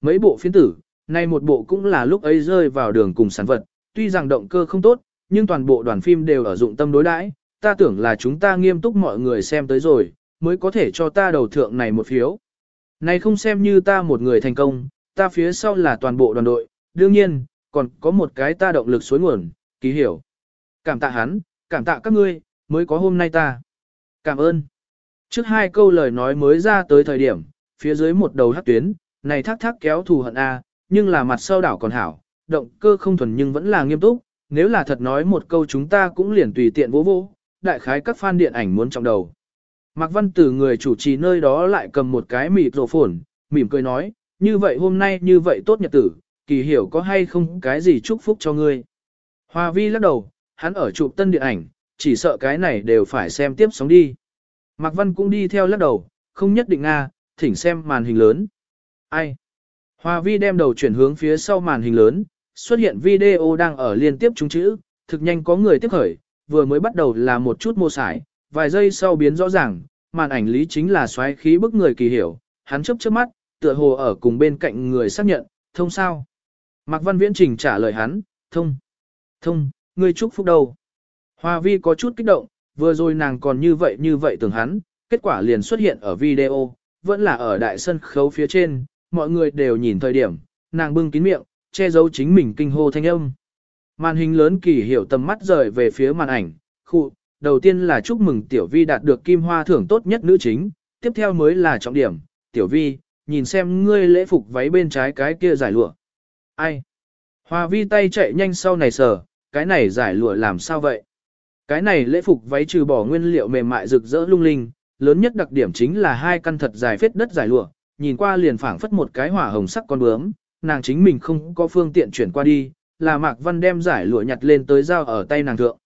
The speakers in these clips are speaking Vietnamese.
mấy bộ phiến tử, nay một bộ cũng là lúc ấy rơi vào đường cùng sản vật, tuy rằng động cơ không tốt, nhưng toàn bộ đoàn phim đều ở dụng tâm đối đãi, ta tưởng là chúng ta nghiêm túc mọi người xem tới rồi, mới có thể cho ta đầu thượng này một phiếu. Này không xem như ta một người thành công, ta phía sau là toàn bộ đoàn đội, đương nhiên, còn có một cái ta động lực suối nguồn, ký hiểu. Cảm tạ hắn, cảm tạ các ngươi, mới có hôm nay ta. Cảm ơn. Trước hai câu lời nói mới ra tới thời điểm, phía dưới một đầu hát tuyến, này thác thác kéo thù hận A, nhưng là mặt sau đảo còn hảo, động cơ không thuần nhưng vẫn là nghiêm túc, nếu là thật nói một câu chúng ta cũng liền tùy tiện vô vô, đại khái các fan điện ảnh muốn trong đầu. Mạc Văn Tử người chủ trì nơi đó lại cầm một cái mịt rổ phồn, mỉm cười nói, như vậy hôm nay như vậy tốt nhật tử, kỳ hiểu có hay không cái gì chúc phúc cho ngươi. Hoa vi lắc đầu, hắn ở chụp tân điện ảnh, chỉ sợ cái này đều phải xem tiếp sóng đi. Mạc Văn cũng đi theo lắc đầu, không nhất định Nga, thỉnh xem màn hình lớn. Ai? Hoa vi đem đầu chuyển hướng phía sau màn hình lớn, xuất hiện video đang ở liên tiếp trúng chữ, thực nhanh có người tiếp khởi, vừa mới bắt đầu là một chút mô sải, vài giây sau biến rõ ràng, màn ảnh lý chính là xoáy khí bức người kỳ hiểu, hắn chớp trước mắt, tựa hồ ở cùng bên cạnh người xác nhận, thông sao. Mạc Văn Viễn Trình trả lời hắn, thông, thông, ngươi chúc phúc đâu. Hoa vi có chút kích động, vừa rồi nàng còn như vậy như vậy tưởng hắn, kết quả liền xuất hiện ở video, vẫn là ở đại sân khấu phía trên, mọi người đều nhìn thời điểm, nàng bưng kín miệng, che giấu chính mình kinh hô thanh âm. Màn hình lớn kỳ hiểu tầm mắt rời về phía màn ảnh, khu, đầu tiên là chúc mừng Tiểu Vi đạt được kim hoa thưởng tốt nhất nữ chính, tiếp theo mới là trọng điểm, Tiểu Vi, nhìn xem ngươi lễ phục váy bên trái cái kia giải lụa. Ai? Hoa Vi tay chạy nhanh sau này sờ, cái này giải lụa làm sao vậy? Cái này lễ phục váy trừ bỏ nguyên liệu mềm mại rực rỡ lung linh, lớn nhất đặc điểm chính là hai căn thật dài phết đất giải lụa, nhìn qua liền phảng phất một cái hỏa hồng sắc con bướm, nàng chính mình không có phương tiện chuyển qua đi, là Mạc Văn đem giải lụa nhặt lên tới dao ở tay nàng thượng.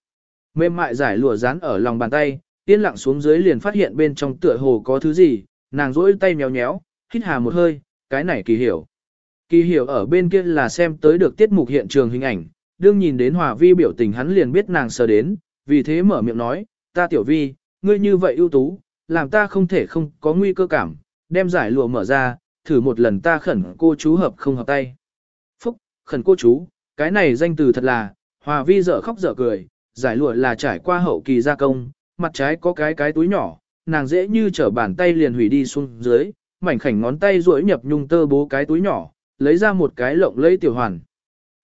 Mềm mại giải lụa dán ở lòng bàn tay, yên lặng xuống dưới liền phát hiện bên trong tựa hồ có thứ gì, nàng rỗi tay méo nhéo, hít hà một hơi, cái này kỳ hiểu. Kỳ hiểu ở bên kia là xem tới được tiết mục hiện trường hình ảnh, đương nhìn đến hòa vi biểu tình hắn liền biết nàng sờ đến, vì thế mở miệng nói, ta tiểu vi, ngươi như vậy ưu tú, làm ta không thể không có nguy cơ cảm, đem giải lụa mở ra, thử một lần ta khẩn cô chú hợp không hợp tay. Phúc, khẩn cô chú, cái này danh từ thật là, hòa vi dở khóc dở cười, giải lụa là trải qua hậu kỳ gia công, mặt trái có cái cái túi nhỏ, nàng dễ như trở bàn tay liền hủy đi xuống dưới, mảnh khảnh ngón tay duỗi nhập nhung tơ bố cái túi nhỏ, lấy ra một cái lộng lẫy tiểu hoàn.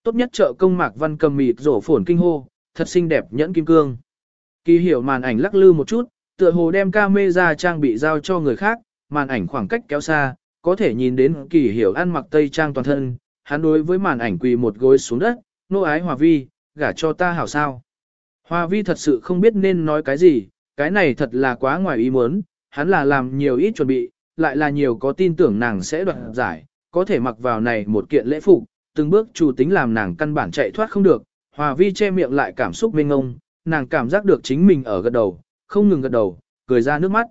Tốt nhất trợ công mạc văn cầm mịt rổ phồn kinh hô, thật xinh đẹp nhẫn kim cương. Kỳ hiểu màn ảnh lắc lư một chút, tựa hồ đem camera trang bị giao cho người khác, màn ảnh khoảng cách kéo xa, có thể nhìn đến kỳ hiểu ăn mặc tây trang toàn thân, hắn đối với màn ảnh quỳ một gối xuống đất, nô ái hòa vi, gả cho ta hảo sao. Hòa vi thật sự không biết nên nói cái gì, cái này thật là quá ngoài ý muốn, hắn là làm nhiều ít chuẩn bị, lại là nhiều có tin tưởng nàng sẽ đoạt giải, có thể mặc vào này một kiện lễ phục, từng bước chủ tính làm nàng căn bản chạy thoát không được, hòa vi che miệng lại cảm xúc mênh ngông, nàng cảm giác được chính mình ở gật đầu, không ngừng gật đầu, cười ra nước mắt.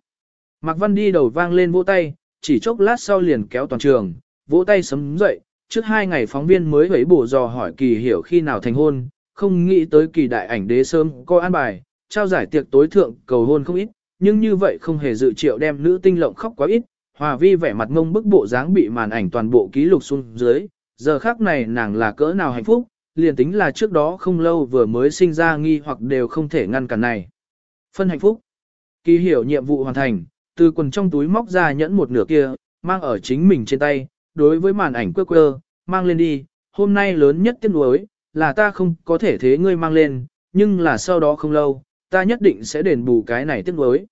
Mạc Văn đi đầu vang lên vỗ tay, chỉ chốc lát sau liền kéo toàn trường, vỗ tay sấm dậy, trước hai ngày phóng viên mới vẫy bổ dò hỏi kỳ hiểu khi nào thành hôn, không nghĩ tới kỳ đại ảnh đế sớm có an bài, trao giải tiệc tối thượng cầu hôn không ít, nhưng như vậy không hề dự triệu đem nữ tinh lộng khóc quá ít, hòa vi vẻ mặt ngông bức bộ dáng bị màn ảnh toàn bộ ký lục xuống dưới, giờ khác này nàng là cỡ nào hạnh phúc, liền tính là trước đó không lâu vừa mới sinh ra nghi hoặc đều không thể ngăn cản này. Phân hạnh phúc. Kỳ hiểu nhiệm vụ hoàn thành, từ quần trong túi móc ra nhẫn một nửa kia, mang ở chính mình trên tay, đối với màn ảnh quơ quơ, mang lên đi, hôm nay lớn nhất tiếc nuối, là ta không có thể thế ngươi mang lên, nhưng là sau đó không lâu, ta nhất định sẽ đền bù cái này tiếc nuối.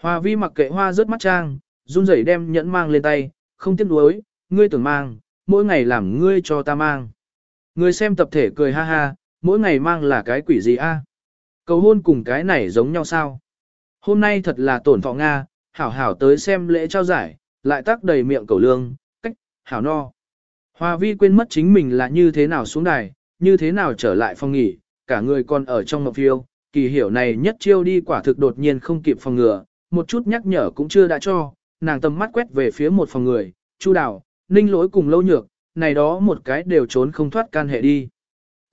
Hoa vi mặc kệ hoa rớt mắt trang, run rẩy đem nhẫn mang lên tay, không tiếc nuối, ngươi tưởng mang, mỗi ngày làm ngươi cho ta mang. Người xem tập thể cười ha ha, mỗi ngày mang là cái quỷ gì a? Cầu hôn cùng cái này giống nhau sao? Hôm nay thật là tổn thọ Nga, hảo hảo tới xem lễ trao giải, lại tắc đầy miệng cầu lương, cách, hảo no. Hoa vi quên mất chính mình là như thế nào xuống đài, như thế nào trở lại phòng nghỉ, cả người còn ở trong mộng phiêu, kỳ hiểu này nhất chiêu đi quả thực đột nhiên không kịp phòng ngừa, một chút nhắc nhở cũng chưa đã cho, nàng tầm mắt quét về phía một phòng người, chu đào, ninh lỗi cùng lâu nhược, này đó một cái đều trốn không thoát can hệ đi.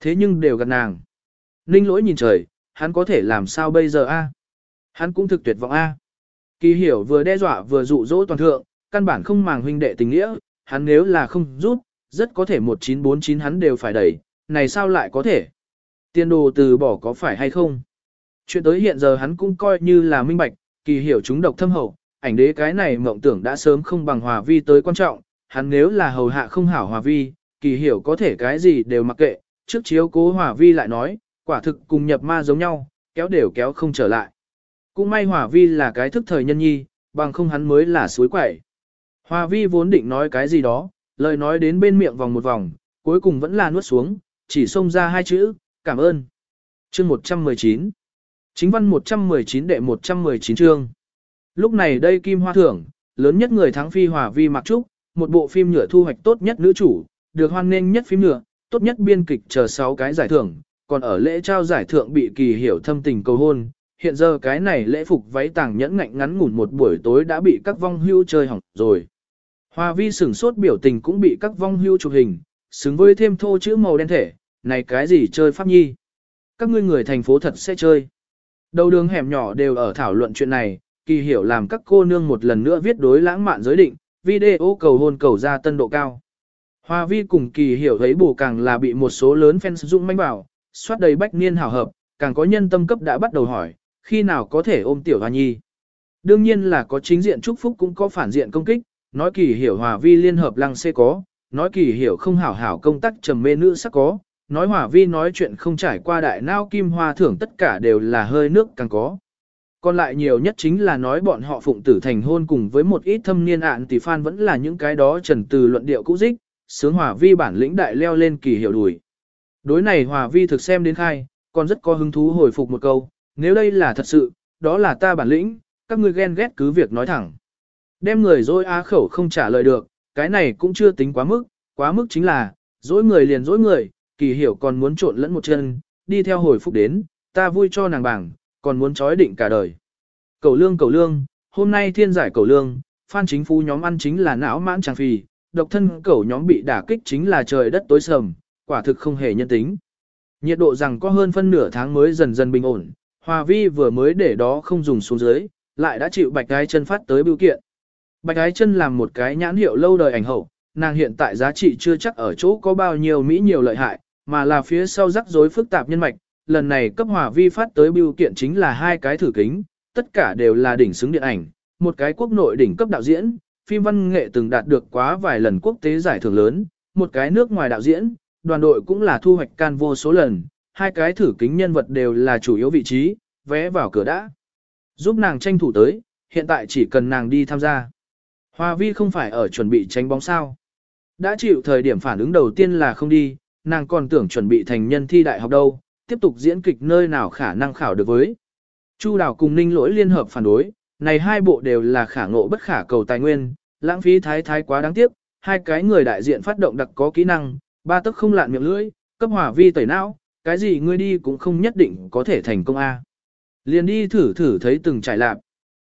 Thế nhưng đều gặp nàng. Ninh lỗi nhìn trời, hắn có thể làm sao bây giờ a? Hắn cũng thực tuyệt vọng a. Kỳ hiểu vừa đe dọa vừa dụ dỗ toàn thượng, căn bản không màng huynh đệ tình nghĩa, hắn nếu là không rút, rất có thể 1949 hắn đều phải đẩy, này sao lại có thể? Tiên đồ từ bỏ có phải hay không? Chuyện tới hiện giờ hắn cũng coi như là minh bạch, kỳ hiểu chúng độc thâm hậu, ảnh đế cái này mộng tưởng đã sớm không bằng hòa vi tới quan trọng, hắn nếu là hầu hạ không hảo hòa vi, kỳ hiểu có thể cái gì đều mặc kệ, trước chiếu cố hòa vi lại nói, quả thực cùng nhập ma giống nhau, kéo đều kéo không trở lại. Cũng may hòa vi là cái thức thời nhân nhi, bằng không hắn mới là suối quẩy. Hòa vi vốn định nói cái gì đó, lời nói đến bên miệng vòng một vòng, cuối cùng vẫn là nuốt xuống, chỉ xông ra hai chữ, cảm ơn. Chương 119 Chính văn 119 đệ 119 chương Lúc này đây Kim Hoa Thưởng, lớn nhất người thắng phi hòa vi mặc trúc, một bộ phim nhựa thu hoạch tốt nhất nữ chủ, được hoan nghênh nhất phim nhựa, tốt nhất biên kịch chờ 6 cái giải thưởng, còn ở lễ trao giải thưởng bị kỳ hiểu thâm tình cầu hôn. Hiện giờ cái này lễ phục váy tàng nhẫn ngạnh ngắn ngủn một buổi tối đã bị các vong hưu chơi hỏng rồi. Hoa vi sửng sốt biểu tình cũng bị các vong hưu chụp hình, xứng với thêm thô chữ màu đen thể, này cái gì chơi pháp nhi. Các ngươi người thành phố thật sẽ chơi. Đầu đường hẻm nhỏ đều ở thảo luận chuyện này, kỳ hiểu làm các cô nương một lần nữa viết đối lãng mạn giới định, video cầu hôn cầu ra tân độ cao. Hoa vi cùng kỳ hiểu thấy bù càng là bị một số lớn fans dụng manh bảo, soát đầy bách niên hảo hợp, càng có nhân tâm cấp đã bắt đầu hỏi, khi nào có thể ôm tiểu hoa nhi. Đương nhiên là có chính diện chúc phúc cũng có phản diện công kích, nói kỳ hiểu hòa vi liên hợp lăng xê có, nói kỳ hiểu không hảo hảo công tác trầm mê nữ sắc có, nói hòa vi nói chuyện không trải qua đại nao kim hoa thưởng tất cả đều là hơi nước càng có. Còn lại nhiều nhất chính là nói bọn họ phụng tử thành hôn cùng với một ít thâm niên ạn tỷ phan vẫn là những cái đó trần từ luận điệu cũ dích, sướng hòa vi bản lĩnh đại leo lên kỳ hiểu đùi. Đối này hòa vi thực xem đến khai, còn rất có hứng thú hồi phục một câu, nếu đây là thật sự, đó là ta bản lĩnh, các ngươi ghen ghét cứ việc nói thẳng. Đem người dối á khẩu không trả lời được, cái này cũng chưa tính quá mức, quá mức chính là, dối người liền dối người, kỳ hiểu còn muốn trộn lẫn một chân, đi theo hồi phục đến, ta vui cho nàng bảng, còn muốn trói định cả đời. Cầu lương cầu lương, hôm nay thiên giải cầu lương, phan chính phu nhóm ăn chính là não mãn tràng phì, độc thân cầu nhóm bị đả kích chính là trời đất tối sầm, quả thực không hề nhân tính. Nhiệt độ rằng có hơn phân nửa tháng mới dần dần bình ổn, Hòa Vi vừa mới để đó không dùng xuống dưới, lại đã chịu bạch gái chân phát tới biểu kiện. Bạch gái chân làm một cái nhãn hiệu lâu đời ảnh hậu, nàng hiện tại giá trị chưa chắc ở chỗ có bao nhiêu mỹ nhiều lợi hại, mà là phía sau rắc rối phức tạp nhân mạch. Lần này cấp Hòa Vi phát tới biểu kiện chính là hai cái thử kính, tất cả đều là đỉnh xứng điện ảnh, một cái quốc nội đỉnh cấp đạo diễn, phim văn nghệ từng đạt được quá vài lần quốc tế giải thưởng lớn, một cái nước ngoài đạo diễn, đoàn đội cũng là thu hoạch can vô số lần, hai cái thử kính nhân vật đều là chủ yếu vị trí, vé vào cửa đã. Giúp nàng tranh thủ tới, hiện tại chỉ cần nàng đi tham gia. Hoa vi không phải ở chuẩn bị tránh bóng sao. Đã chịu thời điểm phản ứng đầu tiên là không đi, nàng còn tưởng chuẩn bị thành nhân thi đại học đâu, tiếp tục diễn kịch nơi nào khả năng khảo được với. Chu Đào cùng Ninh Lỗi liên hợp phản đối, này hai bộ đều là khả ngộ bất khả cầu tài nguyên, lãng phí thái thái quá đáng tiếc, hai cái người đại diện phát động đặc có kỹ năng, ba tức không lạn miệng lưỡi, cấp hỏa vi tẩy não, cái gì ngươi đi cũng không nhất định có thể thành công a. Liền đi thử thử thấy từng trải lạp.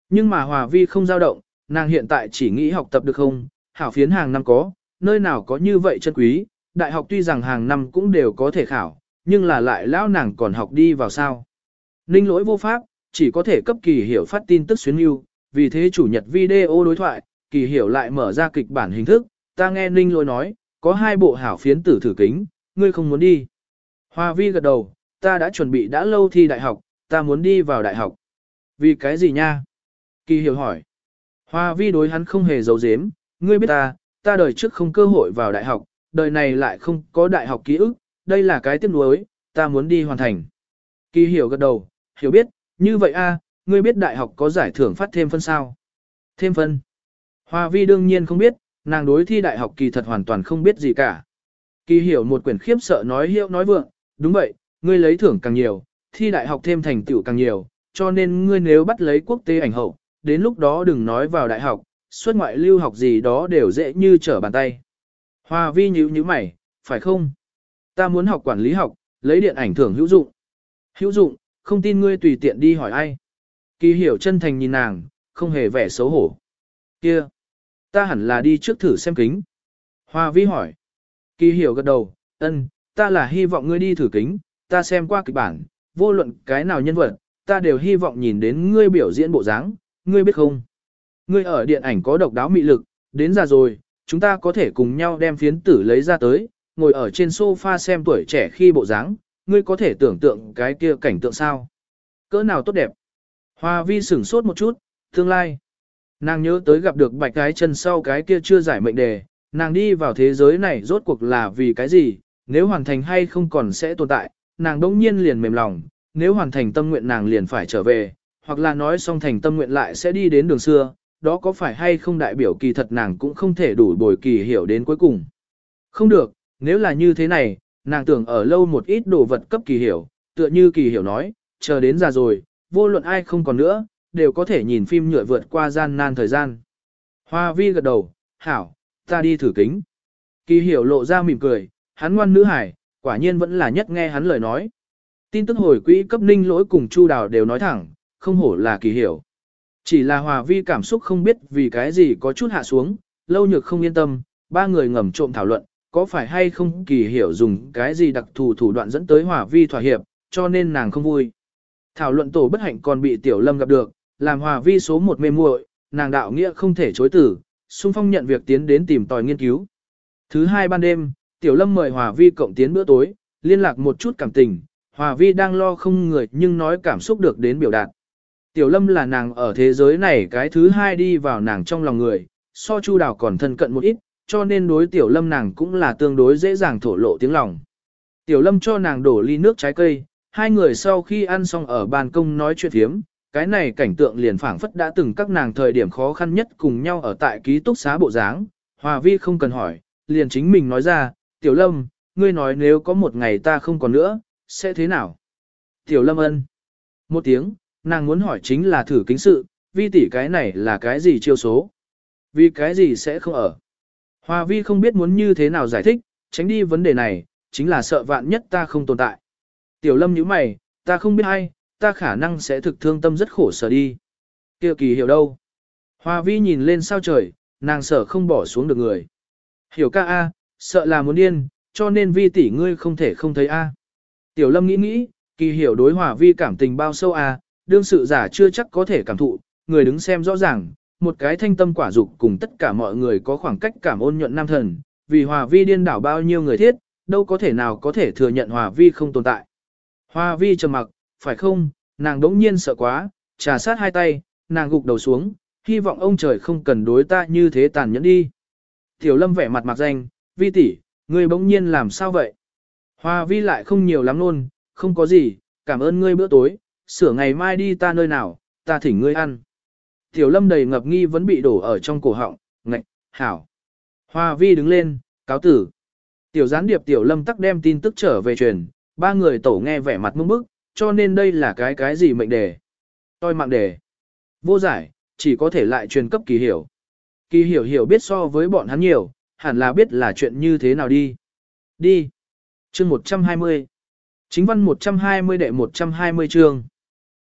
Nhưng mà hòa vi không dao động, nàng hiện tại chỉ nghĩ học tập được không, hảo phiến hàng năm có, nơi nào có như vậy chân quý, đại học tuy rằng hàng năm cũng đều có thể khảo, nhưng là lại lão nàng còn học đi vào sao. Ninh lỗi vô pháp, chỉ có thể cấp kỳ hiểu phát tin tức xuyến yêu, vì thế chủ nhật video đối thoại, kỳ hiểu lại mở ra kịch bản hình thức, ta nghe Ninh lỗi nói, có hai bộ hảo phiến tử thử kính, ngươi không muốn đi. Hoa vi gật đầu, ta đã chuẩn bị đã lâu thi đại học, ta muốn đi vào đại học. Vì cái gì nha? Kỳ hiểu hỏi. Hoa vi đối hắn không hề giấu giếm, ngươi biết ta, ta đời trước không cơ hội vào đại học, đời này lại không có đại học ký ức, đây là cái tiếc nuối, ta muốn đi hoàn thành. Kỳ hiểu gật đầu, hiểu biết, như vậy a, ngươi biết đại học có giải thưởng phát thêm phân sao? Thêm phân. Hoa vi đương nhiên không biết, nàng đối thi đại học kỳ thật hoàn toàn không biết gì cả. Kỳ hiểu một quyển khiếp sợ nói hiệu nói vượng, đúng vậy, ngươi lấy thưởng càng nhiều, thi đại học thêm thành tựu càng nhiều, cho nên ngươi nếu bắt lấy quốc tế ảnh hậu, đến lúc đó đừng nói vào đại học, xuất ngoại lưu học gì đó đều dễ như trở bàn tay. Hoa vi nhíu nhíu mày, phải không? Ta muốn học quản lý học, lấy điện ảnh thưởng hữu dụng. Hữu dụng, không tin ngươi tùy tiện đi hỏi ai. Kỳ hiểu chân thành nhìn nàng, không hề vẻ xấu hổ. Kia, ta hẳn là đi trước thử xem kính. Hoa vi hỏi. Kỳ hiểu gật đầu, ân, ta là hy vọng ngươi đi thử kính, ta xem qua kịch bản, vô luận cái nào nhân vật, ta đều hy vọng nhìn đến ngươi biểu diễn bộ dáng, ngươi biết không? Ngươi ở điện ảnh có độc đáo mị lực, đến già rồi, chúng ta có thể cùng nhau đem phiến tử lấy ra tới, ngồi ở trên sofa xem tuổi trẻ khi bộ dáng, ngươi có thể tưởng tượng cái kia cảnh tượng sao. Cỡ nào tốt đẹp. Hoa vi sửng sốt một chút, tương lai. Nàng nhớ tới gặp được bạch cái chân sau cái kia chưa giải mệnh đề, nàng đi vào thế giới này rốt cuộc là vì cái gì, nếu hoàn thành hay không còn sẽ tồn tại, nàng đông nhiên liền mềm lòng, nếu hoàn thành tâm nguyện nàng liền phải trở về, hoặc là nói xong thành tâm nguyện lại sẽ đi đến đường xưa, đó có phải hay không đại biểu kỳ thật nàng cũng không thể đủ bồi kỳ hiểu đến cuối cùng. Không được, nếu là như thế này, nàng tưởng ở lâu một ít đồ vật cấp kỳ hiểu, tựa như kỳ hiểu nói, chờ đến già rồi, vô luận ai không còn nữa, đều có thể nhìn phim nhựa vượt qua gian nan thời gian. Hoa vi gật đầu, hảo, ta đi thử kính. Kỳ hiểu lộ ra mỉm cười, hắn ngoan nữ hải, quả nhiên vẫn là nhất nghe hắn lời nói. Tin tức hồi quỹ cấp ninh lỗi cùng Chu Đào đều nói thẳng, không hổ là kỳ hiểu. Chỉ là hòa vi cảm xúc không biết vì cái gì có chút hạ xuống, lâu nhược không yên tâm, ba người ngầm trộm thảo luận, có phải hay không kỳ hiểu dùng cái gì đặc thù thủ đoạn dẫn tới hòa vi thỏa hiệp, cho nên nàng không vui. Thảo luận tổ bất hạnh còn bị tiểu lâm gặp được, làm hòa vi số một mê muội, nàng đạo nghĩa không thể chối tử, xung phong nhận việc tiến đến tìm tòi nghiên cứu. Thứ hai ban đêm, tiểu lâm mời hòa vi cộng tiến bữa tối, liên lạc một chút cảm tình, hòa vi đang lo không người nhưng nói cảm xúc được đến biểu đạt. Tiểu lâm là nàng ở thế giới này cái thứ hai đi vào nàng trong lòng người, so chu đào còn thân cận một ít, cho nên đối tiểu lâm nàng cũng là tương đối dễ dàng thổ lộ tiếng lòng. Tiểu lâm cho nàng đổ ly nước trái cây, hai người sau khi ăn xong ở ban công nói chuyện thiếm, cái này cảnh tượng liền phảng phất đã từng các nàng thời điểm khó khăn nhất cùng nhau ở tại ký túc xá bộ dáng. Hòa vi không cần hỏi, liền chính mình nói ra, tiểu lâm, ngươi nói nếu có một ngày ta không còn nữa, sẽ thế nào? Tiểu lâm ân. Một tiếng, nàng muốn hỏi chính là thử kính sự, vi tỷ cái này là cái gì chiêu số? Vì cái gì sẽ không ở? Hòa vi không biết muốn như thế nào giải thích, tránh đi vấn đề này, chính là sợ vạn nhất ta không tồn tại. Tiểu lâm nhíu mày, ta không biết hay, ta khả năng sẽ thực thương tâm rất khổ sở đi. Kia kỳ hiểu đâu? Hòa vi nhìn lên sao trời, nàng sợ không bỏ xuống được người. Hiểu ca A, sợ là muốn điên, cho nên vi tỷ ngươi không thể không thấy A. Tiểu lâm nghĩ nghĩ, kỳ hiểu đối hòa vi cảm tình bao sâu A, đương sự giả chưa chắc có thể cảm thụ, người đứng xem rõ ràng, một cái thanh tâm quả dục cùng tất cả mọi người có khoảng cách cảm ôn nhuận nam thần, vì hòa vi điên đảo bao nhiêu người thiết, đâu có thể nào có thể thừa nhận hòa vi không tồn tại. Hòa vi trầm mặc, phải không, nàng đống nhiên sợ quá, trà sát hai tay, nàng gục đầu xuống, hy vọng ông trời không cần đối ta như thế tàn nhẫn đi. Tiểu lâm vẻ mặt mặt danh, vi tỷ, ngươi bỗng nhiên làm sao vậy? Hòa vi lại không nhiều lắm luôn, không có gì, cảm ơn ngươi bữa tối, sửa ngày mai đi ta nơi nào, ta thỉnh ngươi ăn. Tiểu lâm đầy ngập nghi vẫn bị đổ ở trong cổ họng, ngạch, hảo. Hoa vi đứng lên, cáo tử. Tiểu gián điệp tiểu lâm tắc đem tin tức trở về truyền, ba người tổ nghe vẻ mặt mông bức, cho nên đây là cái cái gì mệnh đề. Tôi mạng đề. Vô giải, chỉ có thể lại truyền cấp kỳ hiểu. Kỳ hiểu hiểu biết so với bọn hắn nhiều, hẳn là biết là chuyện như thế nào đi. Đi. chương 120. Chính văn 120 đệ 120 chương.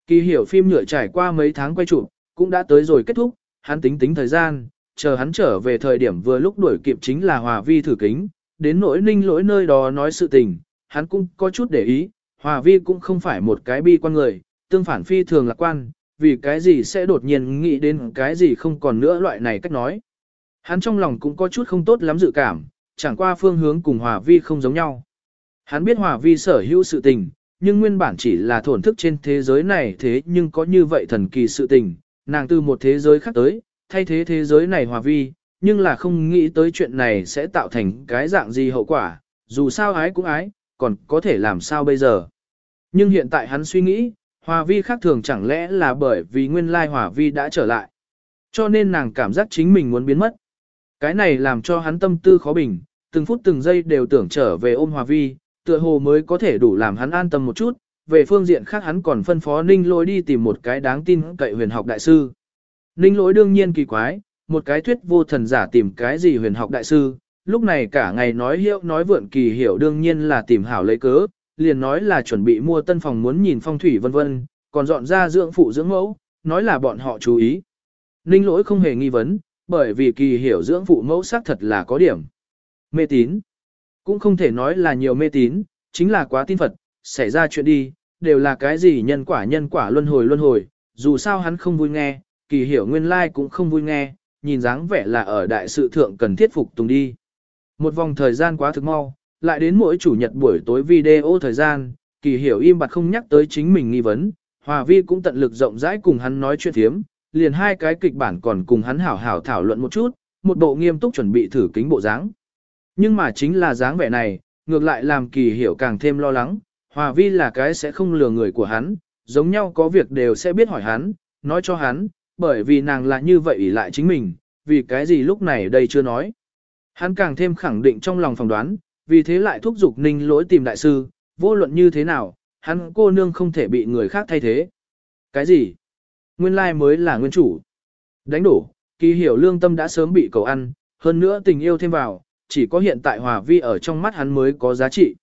Kỳ hiểu phim nhựa trải qua mấy tháng quay chụp, cũng đã tới rồi kết thúc, hắn tính tính thời gian, chờ hắn trở về thời điểm vừa lúc đuổi kịp chính là hòa vi thử kính, đến nỗi ninh lỗi nơi đó nói sự tình, hắn cũng có chút để ý, hòa vi cũng không phải một cái bi quan người, tương phản phi thường lạc quan, vì cái gì sẽ đột nhiên nghĩ đến cái gì không còn nữa loại này cách nói. Hắn trong lòng cũng có chút không tốt lắm dự cảm, chẳng qua phương hướng cùng hòa vi không giống nhau. Hắn biết hòa vi sở hữu sự tình, nhưng nguyên bản chỉ là thổn thức trên thế giới này thế nhưng có như vậy thần kỳ sự tình, nàng từ một thế giới khác tới, thay thế thế giới này hòa vi, nhưng là không nghĩ tới chuyện này sẽ tạo thành cái dạng gì hậu quả, dù sao ái cũng ái, còn có thể làm sao bây giờ. Nhưng hiện tại hắn suy nghĩ, hòa vi khác thường chẳng lẽ là bởi vì nguyên lai hòa vi đã trở lại. Cho nên nàng cảm giác chính mình muốn biến mất. Cái này làm cho hắn tâm tư khó bình, từng phút từng giây đều tưởng trở về ôm hòa vi, tựa hồ mới có thể đủ làm hắn an tâm một chút, về phương diện khác hắn còn phân phó Ninh Lỗi đi tìm một cái đáng tin cậy huyền học đại sư. Ninh Lỗi đương nhiên kỳ quái, một cái thuyết vô thần giả tìm cái gì huyền học đại sư, lúc này cả ngày nói hiệu nói vượn kỳ hiểu đương nhiên là tìm hảo lấy cớ, liền nói là chuẩn bị mua tân phòng muốn nhìn phong thủy vân vân, còn dọn ra dưỡng phụ dưỡng mẫu, nói là bọn họ chú ý. Ninh Lỗi không hề nghi vấn, bởi vì kỳ hiểu dưỡng phụ mẫu xác thật là có điểm. Mê tín. Cũng không thể nói là nhiều mê tín, chính là quá tin Phật, xảy ra chuyện đi, đều là cái gì nhân quả nhân quả luân hồi luân hồi, dù sao hắn không vui nghe, kỳ hiểu nguyên lai cũng không vui nghe, nhìn dáng vẻ là ở đại sự thượng cần thiết phục tùng đi. Một vòng thời gian quá thực mau, lại đến mỗi chủ nhật buổi tối video thời gian, kỳ hiểu im bặt không nhắc tới chính mình nghi vấn, Hòa Vi cũng tận lực rộng rãi cùng hắn nói chuyện thiếm, liền hai cái kịch bản còn cùng hắn hảo hảo thảo luận một chút, một bộ nghiêm túc chuẩn bị thử kính bộ dáng. Nhưng mà chính là dáng vẻ này, ngược lại làm kỳ hiểu càng thêm lo lắng, Hòa Vi là cái sẽ không lừa người của hắn, giống nhau có việc đều sẽ biết hỏi hắn, nói cho hắn, bởi vì nàng là như vậy ỷ lại chính mình, vì cái gì lúc này đây chưa nói. Hắn càng thêm khẳng định trong lòng phỏng đoán, vì thế lại thúc giục ninh lỗi tìm đại sư, vô luận như thế nào, hắn cô nương không thể bị người khác thay thế. Cái gì? Nguyên lai mới là nguyên chủ. Đánh đổ, kỳ hiểu lương tâm đã sớm bị cầu ăn, hơn nữa tình yêu thêm vào, chỉ có hiện tại hòa vi ở trong mắt hắn mới có giá trị.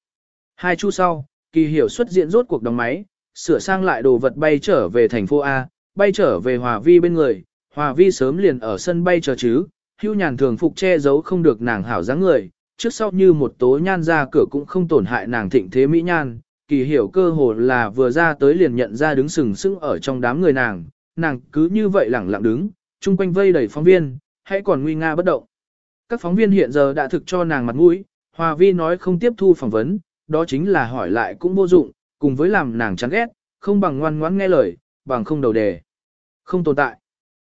Hai chu sau, kỳ hiểu xuất diện rốt cuộc đóng máy, sửa sang lại đồ vật bay trở về thành phố A, bay trở về hòa vi bên người, hòa vi sớm liền ở sân bay chờ chứ, hưu nhàn thường phục che giấu không được nàng hảo dáng người, trước sau như một tố nhan ra cửa cũng không tổn hại nàng thịnh thế mỹ nhan, kỳ hiểu cơ hồ là vừa ra tới liền nhận ra đứng sừng sững ở trong đám người nàng, nàng cứ như vậy lẳng lặng đứng, chung quanh vây đầy phóng viên, hãy còn nguy nga bất động. Các phóng viên hiện giờ đã thực cho nàng mặt mũi, Hòa Vi nói không tiếp thu phỏng vấn, đó chính là hỏi lại cũng vô dụng, cùng với làm nàng chán ghét, không bằng ngoan ngoãn nghe lời, bằng không đầu đề. Không tồn tại.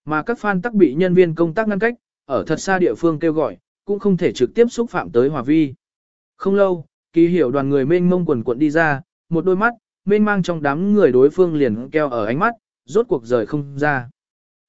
Mà các fan tắc bị nhân viên công tác ngăn cách, ở thật xa địa phương kêu gọi, cũng không thể trực tiếp xúc phạm tới Hòa Vi. Không lâu, kỳ hiểu đoàn người mênh mông quần cuộn đi ra, một đôi mắt, mênh mang trong đám người đối phương liền keo ở ánh mắt, rốt cuộc rời không ra.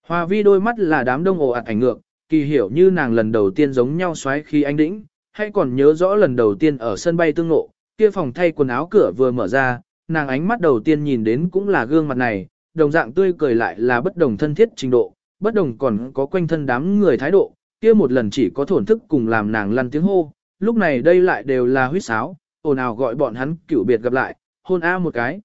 Hòa Vi đôi mắt là đám đông ồ ạt ảnh ngược, kỳ hiểu như nàng lần đầu tiên giống nhau xoáy khi anh đĩnh, hay còn nhớ rõ lần đầu tiên ở sân bay tương ngộ, kia phòng thay quần áo cửa vừa mở ra, nàng ánh mắt đầu tiên nhìn đến cũng là gương mặt này, đồng dạng tươi cười lại là bất đồng thân thiết trình độ, bất đồng còn có quanh thân đám người thái độ, kia một lần chỉ có thổn thức cùng làm nàng lăn tiếng hô, lúc này đây lại đều là huyết sáo, ồn ào gọi bọn hắn cựu biệt gặp lại, hôn a một cái.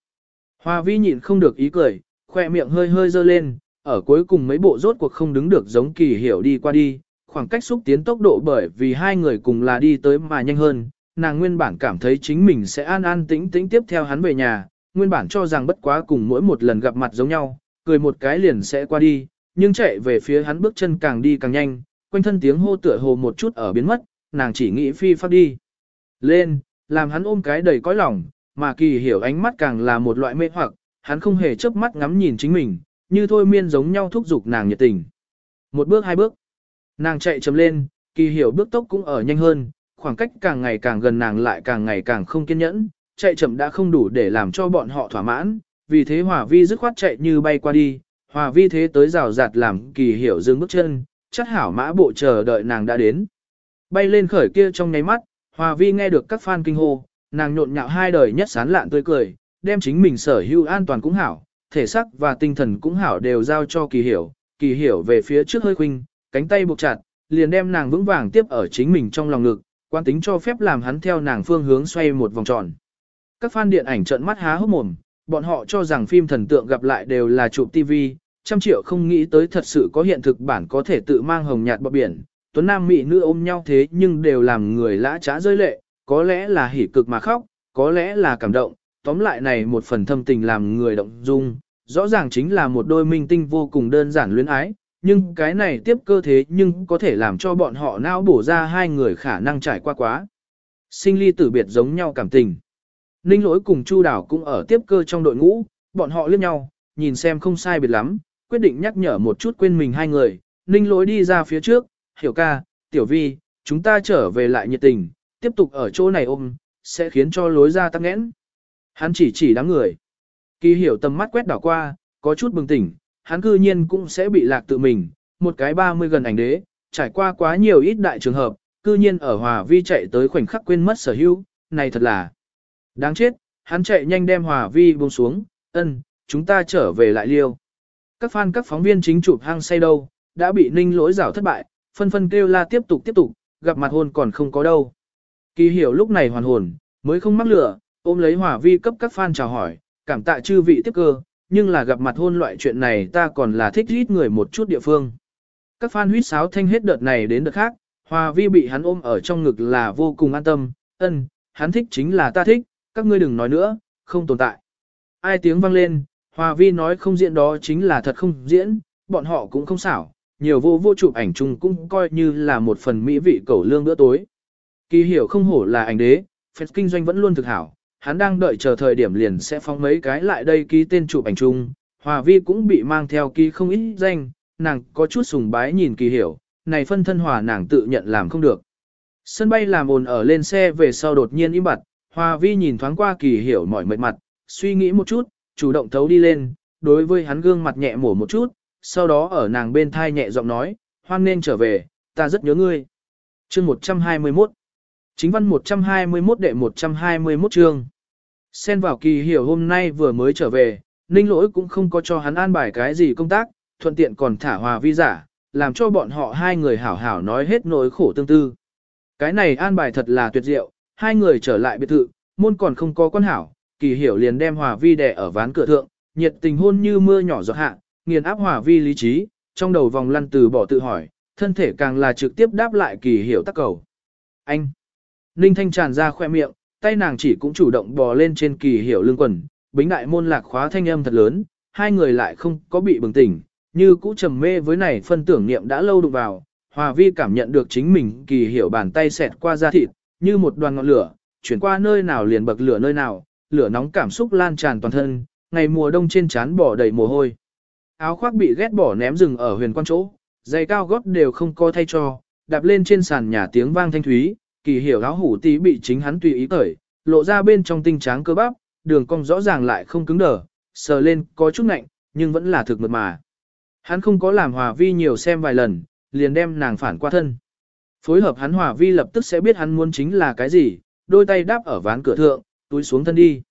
Hoa vi nhịn không được ý cười, khoe miệng hơi hơi dơ lên, ở cuối cùng mấy bộ rốt cuộc không đứng được giống kỳ hiểu đi qua đi, khoảng cách xúc tiến tốc độ bởi vì hai người cùng là đi tới mà nhanh hơn, nàng nguyên bản cảm thấy chính mình sẽ an an tĩnh tĩnh tiếp theo hắn về nhà, nguyên bản cho rằng bất quá cùng mỗi một lần gặp mặt giống nhau, cười một cái liền sẽ qua đi, nhưng chạy về phía hắn bước chân càng đi càng nhanh, quanh thân tiếng hô tựa hồ một chút ở biến mất, nàng chỉ nghĩ phi phát đi. Lên, làm hắn ôm cái đầy cõi lòng, mà kỳ hiểu ánh mắt càng là một loại mê hoặc, hắn không hề chớp mắt ngắm nhìn chính mình, như thôi miên giống nhau thúc giục nàng nhiệt tình. Một bước hai bước, nàng chạy chấm lên, kỳ hiểu bước tốc cũng ở nhanh hơn, khoảng cách càng ngày càng gần nàng lại càng ngày càng không kiên nhẫn, chạy chậm đã không đủ để làm cho bọn họ thỏa mãn, vì thế Hòa Vi dứt khoát chạy như bay qua đi, Hòa Vi thế tới rào rạt làm kỳ hiểu dừng bước chân, chắc hảo mã bộ chờ đợi nàng đã đến. Bay lên khởi kia trong nháy mắt, Hòa Vi nghe được các fan kinh hô, nàng nhộn nhạo hai đời nhất sán lạn tươi cười, đem chính mình sở hữu an toàn cũng hảo, thể xác và tinh thần cũng hảo đều giao cho kỳ hiểu, kỳ hiểu về phía trước hơi khuynh, cánh tay buộc chặt, liền đem nàng vững vàng tiếp ở chính mình trong lòng ngực, quan tính cho phép làm hắn theo nàng phương hướng xoay một vòng tròn. Các fan điện ảnh trợn mắt há hốc mồm, bọn họ cho rằng phim thần tượng gặp lại đều là chụp TV, trăm triệu không nghĩ tới thật sự có hiện thực bản có thể tự mang hồng nhạt bọc biển. Tuấn Nam Mỹ nữ ôm nhau thế nhưng đều làm người lã trá rơi lệ, có lẽ là hỉ cực mà khóc, có lẽ là cảm động, tóm lại này một phần thâm tình làm người động dung, rõ ràng chính là một đôi minh tinh vô cùng đơn giản luyến ái, nhưng cái này tiếp cơ thế nhưng có thể làm cho bọn họ não bổ ra hai người khả năng trải qua quá. Sinh ly tử biệt giống nhau cảm tình. Ninh lỗi cùng Chu Đảo cũng ở tiếp cơ trong đội ngũ, bọn họ liếc nhau, nhìn xem không sai biệt lắm, quyết định nhắc nhở một chút quên mình hai người. Ninh lỗi đi ra phía trước, hiểu ca, tiểu vi, chúng ta trở về lại nhiệt tình, tiếp tục ở chỗ này ôm, sẽ khiến cho lối ra tắc nghẽn. Hắn chỉ chỉ đám người. Kỳ hiểu tầm mắt quét đảo qua, có chút bừng tỉnh, hắn cư nhiên cũng sẽ bị lạc tự mình, một cái 30 gần ảnh đế, trải qua quá nhiều ít đại trường hợp, cư nhiên ở Hòa Vi chạy tới khoảnh khắc quên mất sở hữu, này thật là đáng chết, hắn chạy nhanh đem Hòa Vi buông xuống, ân, chúng ta trở về lại liêu. Các fan các phóng viên chính chụp hang say đâu, đã bị ninh lỗi rảo thất bại, phân phân kêu la tiếp tục tiếp tục, gặp mặt hôn còn không có đâu. Kỳ hiểu lúc này hoàn hồn, mới không mắc lửa, ôm lấy Hòa Vi cấp các fan chào hỏi, cảm tạ chư vị tiếp cơ, nhưng là gặp mặt hôn loại chuyện này ta còn là thích ít người một chút địa phương. Các fan huyết sáo thanh hết đợt này đến đợt khác, Hòa Vi bị hắn ôm ở trong ngực là vô cùng an tâm, ân, hắn thích chính là ta thích, các ngươi đừng nói nữa, không tồn tại. Ai tiếng vang lên, Hòa Vi nói không diễn đó chính là thật không diễn, bọn họ cũng không xảo, nhiều vô vô chụp ảnh chung cũng coi như là một phần mỹ vị cẩu lương bữa tối. Kỳ hiểu không hổ là ảnh đế, phép kinh doanh vẫn luôn thực hảo, hắn đang đợi chờ thời điểm liền sẽ phóng mấy cái lại đây ký tên chụp ảnh chung, hòa vi cũng bị mang theo ký không ít danh, nàng có chút sùng bái nhìn kỳ hiểu, này phân thân hòa nàng tự nhận làm không được. Sân bay làm ồn ở lên xe về sau đột nhiên im bặt, hòa vi nhìn thoáng qua kỳ hiểu mỏi mệt mặt, suy nghĩ một chút, chủ động thấu đi lên, đối với hắn gương mặt nhẹ mổ một chút, sau đó ở nàng bên thai nhẹ giọng nói, hoan nên trở về, ta rất nhớ ngươi. Chương 121 Chính văn 121 đệ 121 chương Xen vào kỳ hiểu hôm nay vừa mới trở về, ninh lỗi cũng không có cho hắn an bài cái gì công tác, thuận tiện còn thả hòa vi giả, làm cho bọn họ hai người hảo hảo nói hết nỗi khổ tương tư. Cái này an bài thật là tuyệt diệu, hai người trở lại biệt thự, môn còn không có quan hảo, kỳ hiểu liền đem hòa vi đè ở ván cửa thượng, nhiệt tình hôn như mưa nhỏ giọt hạ, nghiền áp hòa vi lý trí, trong đầu vòng lăn từ bỏ tự hỏi, thân thể càng là trực tiếp đáp lại kỳ hiểu tắc cầu. Anh! Ninh Thanh tràn ra khoe miệng, tay nàng chỉ cũng chủ động bò lên trên kỳ hiểu lương quần, bính đại môn lạc khóa thanh âm thật lớn, hai người lại không có bị bừng tỉnh, như cũ trầm mê với này phân tưởng niệm đã lâu đụng vào, hòa vi cảm nhận được chính mình kỳ hiểu bàn tay xẹt qua da thịt, như một đoàn ngọn lửa, chuyển qua nơi nào liền bậc lửa nơi nào, lửa nóng cảm xúc lan tràn toàn thân, ngày mùa đông trên trán bỏ đầy mồ hôi. Áo khoác bị ghét bỏ ném rừng ở huyền quan chỗ, giày cao gót đều không có thay cho, đạp lên trên sàn nhà tiếng vang thanh thúy, kỳ hiểu áo hủ tí bị chính hắn tùy ý cởi, lộ ra bên trong tinh tráng cơ bắp, đường cong rõ ràng lại không cứng đờ, sờ lên có chút nạnh, nhưng vẫn là thực mượt mà. Hắn không có làm hòa vi nhiều xem vài lần, liền đem nàng phản qua thân. Phối hợp hắn hòa vi lập tức sẽ biết hắn muốn chính là cái gì, đôi tay đáp ở ván cửa thượng, túi xuống thân đi.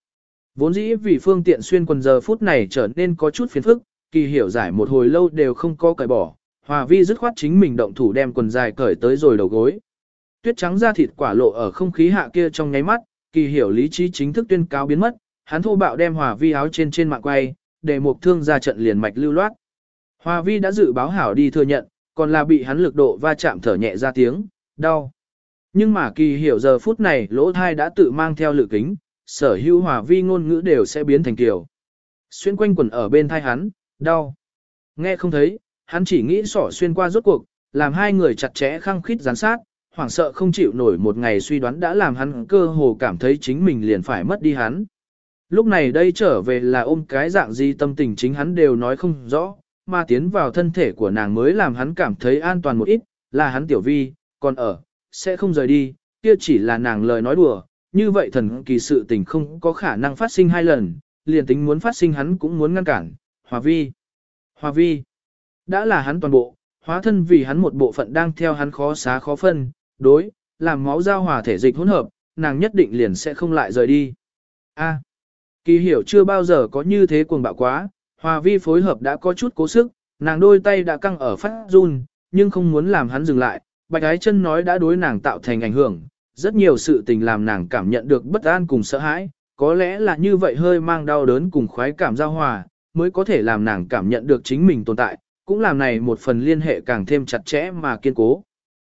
Vốn dĩ vì phương tiện xuyên quần giờ phút này trở nên có chút phiền phức, kỳ hiểu giải một hồi lâu đều không có cởi bỏ, hòa vi dứt khoát chính mình động thủ đem quần dài cởi tới rồi đầu gối. Tuyết trắng da thịt quả lộ ở không khí hạ kia trong nháy mắt, kỳ hiểu lý trí chính thức tuyên cáo biến mất, hắn thô bạo đem hòa vi áo trên trên mạng quay, để một thương ra trận liền mạch lưu loát. Hòa vi đã dự báo hảo đi thừa nhận, còn là bị hắn lực độ va chạm thở nhẹ ra tiếng, đau. Nhưng mà kỳ hiểu giờ phút này lỗ thai đã tự mang theo lự kính, sở hữu hòa vi ngôn ngữ đều sẽ biến thành kiểu. Xuyên quanh quần ở bên thai hắn, đau. Nghe không thấy, hắn chỉ nghĩ sỏ xuyên qua rốt cuộc, làm hai người chặt chẽ khăng khít gián sát, hoảng sợ không chịu nổi một ngày suy đoán đã làm hắn cơ hồ cảm thấy chính mình liền phải mất đi hắn. Lúc này đây trở về là ôm cái dạng gì tâm tình chính hắn đều nói không rõ, mà tiến vào thân thể của nàng mới làm hắn cảm thấy an toàn một ít, là hắn tiểu vi, còn ở, sẽ không rời đi, kia chỉ là nàng lời nói đùa, như vậy thần kỳ sự tình không có khả năng phát sinh hai lần, liền tính muốn phát sinh hắn cũng muốn ngăn cản, hòa vi, hòa vi, đã là hắn toàn bộ, hóa thân vì hắn một bộ phận đang theo hắn khó xá khó phân, đối, làm máu giao hòa thể dịch hỗn hợp, nàng nhất định liền sẽ không lại rời đi. A. kỳ hiểu chưa bao giờ có như thế cuồng bạo quá, hòa vi phối hợp đã có chút cố sức, nàng đôi tay đã căng ở phát run, nhưng không muốn làm hắn dừng lại, bạch ái chân nói đã đối nàng tạo thành ảnh hưởng, rất nhiều sự tình làm nàng cảm nhận được bất an cùng sợ hãi, có lẽ là như vậy hơi mang đau đớn cùng khoái cảm giao hòa, mới có thể làm nàng cảm nhận được chính mình tồn tại, cũng làm này một phần liên hệ càng thêm chặt chẽ mà kiên cố.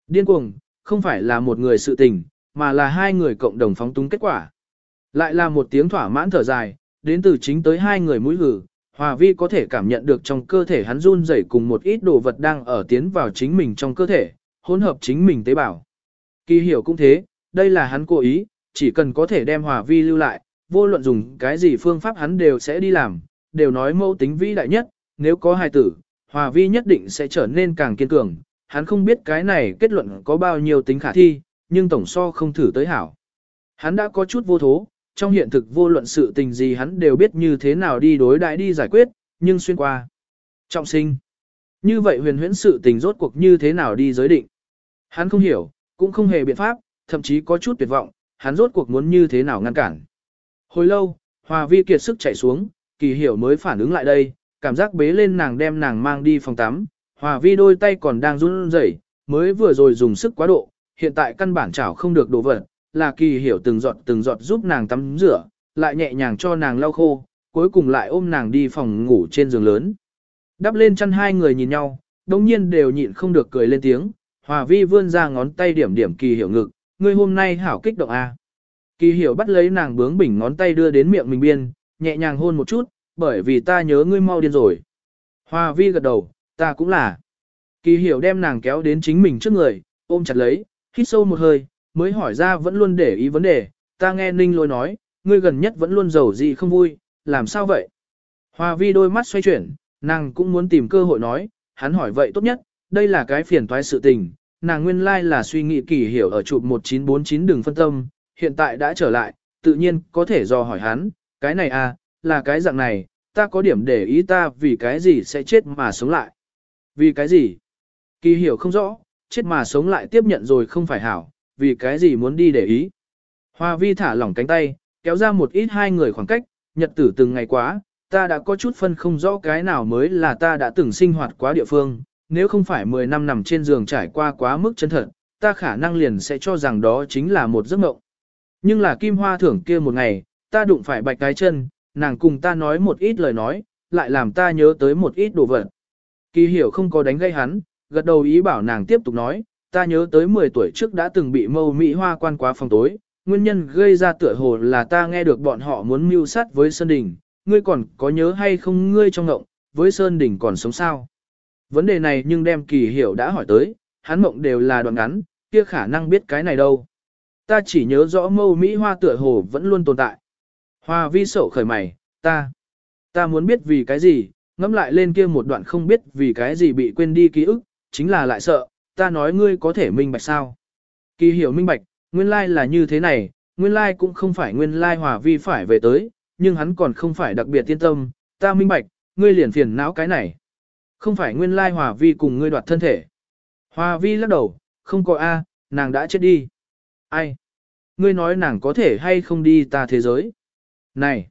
Điên cuồng, không phải là một người sự tình, mà là hai người cộng đồng phóng túng kết quả. Lại là một tiếng thỏa mãn thở dài, đến từ chính tới hai người mũi hử, Hòa Vi có thể cảm nhận được trong cơ thể hắn run rẩy cùng một ít đồ vật đang ở tiến vào chính mình trong cơ thể, hỗn hợp chính mình tế bào. Kỳ hiểu cũng thế, đây là hắn cố ý, chỉ cần có thể đem Hòa Vi lưu lại, vô luận dùng cái gì phương pháp hắn đều sẽ đi làm, đều nói mẫu tính vĩ đại nhất, nếu có hài tử, Hòa Vi nhất định sẽ trở nên càng kiên cường, hắn không biết cái này kết luận có bao nhiêu tính khả thi, nhưng tổng so không thử tới hảo. Hắn đã có chút vô thố, trong hiện thực vô luận sự tình gì hắn đều biết như thế nào đi đối đại đi giải quyết, nhưng xuyên qua. Trọng sinh. Như vậy huyền huyễn sự tình rốt cuộc như thế nào đi giới định. Hắn không hiểu, cũng không hề biện pháp, thậm chí có chút tuyệt vọng, hắn rốt cuộc muốn như thế nào ngăn cản. Hồi lâu, Hòa Vi kiệt sức chạy xuống, kỳ hiểu mới phản ứng lại đây, cảm giác bế lên nàng đem nàng mang đi phòng tắm, Hòa Vi đôi tay còn đang run rẩy, mới vừa rồi dùng sức quá độ, hiện tại căn bản chảo không được đổ vật, là kỳ hiểu từng giọt từng giọt giúp nàng tắm rửa, lại nhẹ nhàng cho nàng lau khô, cuối cùng lại ôm nàng đi phòng ngủ trên giường lớn. Đắp lên chăn hai người nhìn nhau, đồng nhiên đều nhịn không được cười lên tiếng, Hòa Vi vươn ra ngón tay điểm điểm kỳ hiểu ngực, ngươi hôm nay hảo kích động à. Kỳ hiểu bắt lấy nàng bướng bỉnh ngón tay đưa đến miệng mình biên, nhẹ nhàng hôn một chút, bởi vì ta nhớ ngươi mau điên rồi. Hòa Vi gật đầu, ta cũng là. Kỳ hiểu đem nàng kéo đến chính mình trước người, ôm chặt lấy, hít sâu một hơi, mới hỏi ra vẫn luôn để ý vấn đề, ta nghe ninh lôi nói, ngươi gần nhất vẫn luôn giàu gì không vui, làm sao vậy? Hoa vi đôi mắt xoay chuyển, nàng cũng muốn tìm cơ hội nói, hắn hỏi vậy tốt nhất, đây là cái phiền toái sự tình, nàng nguyên lai like là suy nghĩ kỳ hiểu ở chụp 1949 đừng phân tâm, hiện tại đã trở lại, tự nhiên có thể do hỏi hắn, cái này à, là cái dạng này, ta có điểm để ý ta vì cái gì sẽ chết mà sống lại. Vì cái gì? Kỳ hiểu không rõ, chết mà sống lại tiếp nhận rồi không phải hảo, vì cái gì muốn đi để ý. Hoa vi thả lỏng cánh tay, kéo ra một ít hai người khoảng cách, nhật tử từng ngày quá, ta đã có chút phân không rõ cái nào mới là ta đã từng sinh hoạt quá địa phương, nếu không phải 10 năm nằm trên giường trải qua quá mức chân thật, ta khả năng liền sẽ cho rằng đó chính là một giấc mộng. Nhưng là kim hoa thưởng kia một ngày, ta đụng phải bạch cái chân, nàng cùng ta nói một ít lời nói, lại làm ta nhớ tới một ít đồ vật. Kỳ hiểu không có đánh gây hắn, gật đầu ý bảo nàng tiếp tục nói, ta nhớ tới 10 tuổi trước đã từng bị mâu Mỹ hoa quan quá phòng tối, nguyên nhân gây ra tựa hồ là ta nghe được bọn họ muốn mưu sát với Sơn Đình, ngươi còn có nhớ hay không ngươi trong ngộng, với Sơn Đình còn sống sao? Vấn đề này nhưng đem kỳ hiểu đã hỏi tới, hắn mộng đều là đoạn ngắn, kia khả năng biết cái này đâu. Ta chỉ nhớ rõ mâu Mỹ hoa tựa hồ vẫn luôn tồn tại. Hoa vi sổ khởi mày, ta, ta muốn biết vì cái gì, ngẫm lại lên kia một đoạn không biết vì cái gì bị quên đi ký ức, chính là lại sợ, ta nói ngươi có thể minh bạch sao. Kỳ hiểu minh bạch, nguyên lai là như thế này, nguyên lai cũng không phải nguyên lai hòa vi phải về tới, nhưng hắn còn không phải đặc biệt tiên tâm, ta minh bạch, ngươi liền phiền não cái này. Không phải nguyên lai hòa vi cùng ngươi đoạt thân thể. Hòa vi lắc đầu, không có A, nàng đã chết đi. Ai? Ngươi nói nàng có thể hay không đi ta thế giới? Này!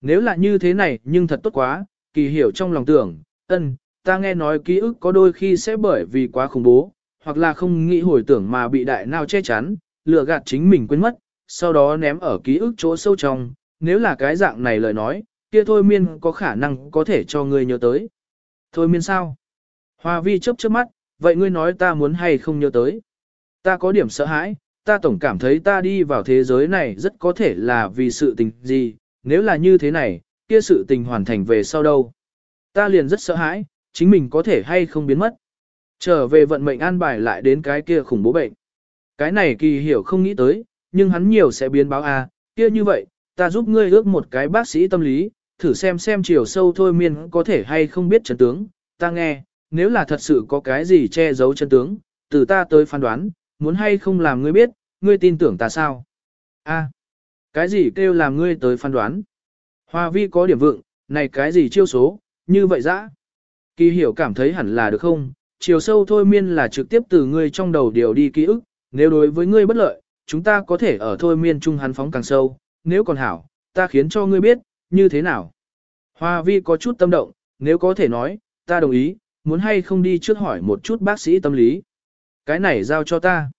Nếu là như thế này nhưng thật tốt quá, kỳ hiểu trong lòng tưởng, ân, ta nghe nói ký ức có đôi khi sẽ bởi vì quá khủng bố, hoặc là không nghĩ hồi tưởng mà bị đại nào che chắn, lừa gạt chính mình quên mất, sau đó ném ở ký ức chỗ sâu trong, nếu là cái dạng này lời nói, kia thôi miên có khả năng có thể cho ngươi nhớ tới. Thôi miên sao? Hoa vi chớp chớp mắt, vậy ngươi nói ta muốn hay không nhớ tới? Ta có điểm sợ hãi, ta tổng cảm thấy ta đi vào thế giới này rất có thể là vì sự tình gì, nếu là như thế này, kia sự tình hoàn thành về sau đâu. Ta liền rất sợ hãi, chính mình có thể hay không biến mất. Trở về vận mệnh an bài lại đến cái kia khủng bố bệnh. Cái này kỳ hiểu không nghĩ tới, nhưng hắn nhiều sẽ biến báo a, kia như vậy, ta giúp ngươi ước một cái bác sĩ tâm lý, thử xem xem chiều sâu thôi miên có thể hay không biết chân tướng, ta nghe, nếu là thật sự có cái gì che giấu chân tướng, từ ta tới phán đoán, muốn hay không làm ngươi biết, ngươi tin tưởng ta sao? A, cái gì kêu làm ngươi tới phán đoán? Hoa vi có điểm vượng, này cái gì chiêu số, như vậy dã. Kỳ hiểu cảm thấy hẳn là được không, chiều sâu thôi miên là trực tiếp từ ngươi trong đầu điều đi ký ức, nếu đối với ngươi bất lợi, chúng ta có thể ở thôi miên chung hắn phóng càng sâu, nếu còn hảo, ta khiến cho ngươi biết, như thế nào. Hoa vi có chút tâm động, nếu có thể nói, ta đồng ý, muốn hay không đi trước hỏi một chút bác sĩ tâm lý. Cái này giao cho ta.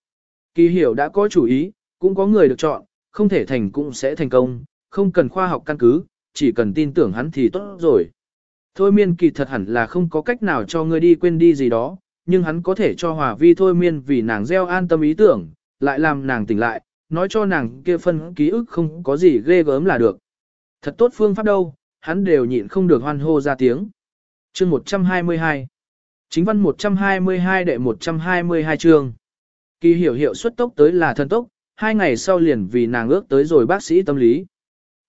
Kỳ hiểu đã có chủ ý, cũng có người được chọn, không thể thành cũng sẽ thành công, không cần khoa học căn cứ, chỉ cần tin tưởng hắn thì tốt rồi. Thôi miên kỳ thật hẳn là không có cách nào cho ngươi đi quên đi gì đó, nhưng hắn có thể cho hòa vi thôi miên vì nàng gieo an tâm ý tưởng, lại làm nàng tỉnh lại, nói cho nàng kia phân ký ức không có gì ghê gớm là được. Thật tốt phương pháp đâu, hắn đều nhịn không được hoan hô ra tiếng. Chương 122 Chính văn 122 đệ 122 chương Kỳ hiểu hiệu suất tốc tới là thần tốc, hai ngày sau liền vì nàng ước tới rồi bác sĩ tâm lý.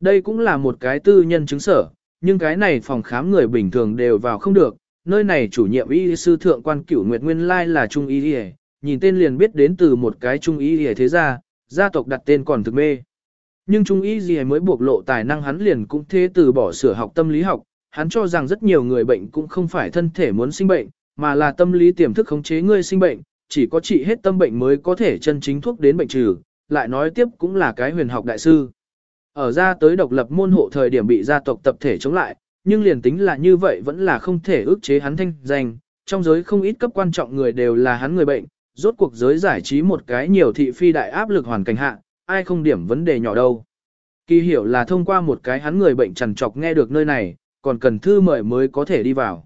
Đây cũng là một cái tư nhân chứng sở, nhưng cái này phòng khám người bình thường đều vào không được, nơi này chủ nhiệm y sư thượng quan cửu nguyệt nguyên lai là trung y y, nhìn tên liền biết đến từ một cái trung y y thế gia, gia tộc đặt tên còn thực mê. Nhưng trung y y mới buộc lộ tài năng hắn liền cũng thế từ bỏ sửa học tâm lý học, hắn cho rằng rất nhiều người bệnh cũng không phải thân thể muốn sinh bệnh, mà là tâm lý tiềm thức khống chế người sinh bệnh, chỉ có trị hết tâm bệnh mới có thể chân chính thuốc đến bệnh trừ, lại nói tiếp cũng là cái huyền học đại sư. Ở ra tới độc lập môn hộ thời điểm bị gia tộc tập thể chống lại, nhưng liền tính là như vậy vẫn là không thể ước chế hắn thanh danh, trong giới không ít cấp quan trọng người đều là hắn người bệnh, rốt cuộc giới giải trí một cái nhiều thị phi đại áp lực hoàn cảnh hạ, ai không điểm vấn đề nhỏ đâu. Kỳ hiểu là thông qua một cái hắn người bệnh trằn trọc nghe được nơi này, còn cần thư mời mới có thể đi vào.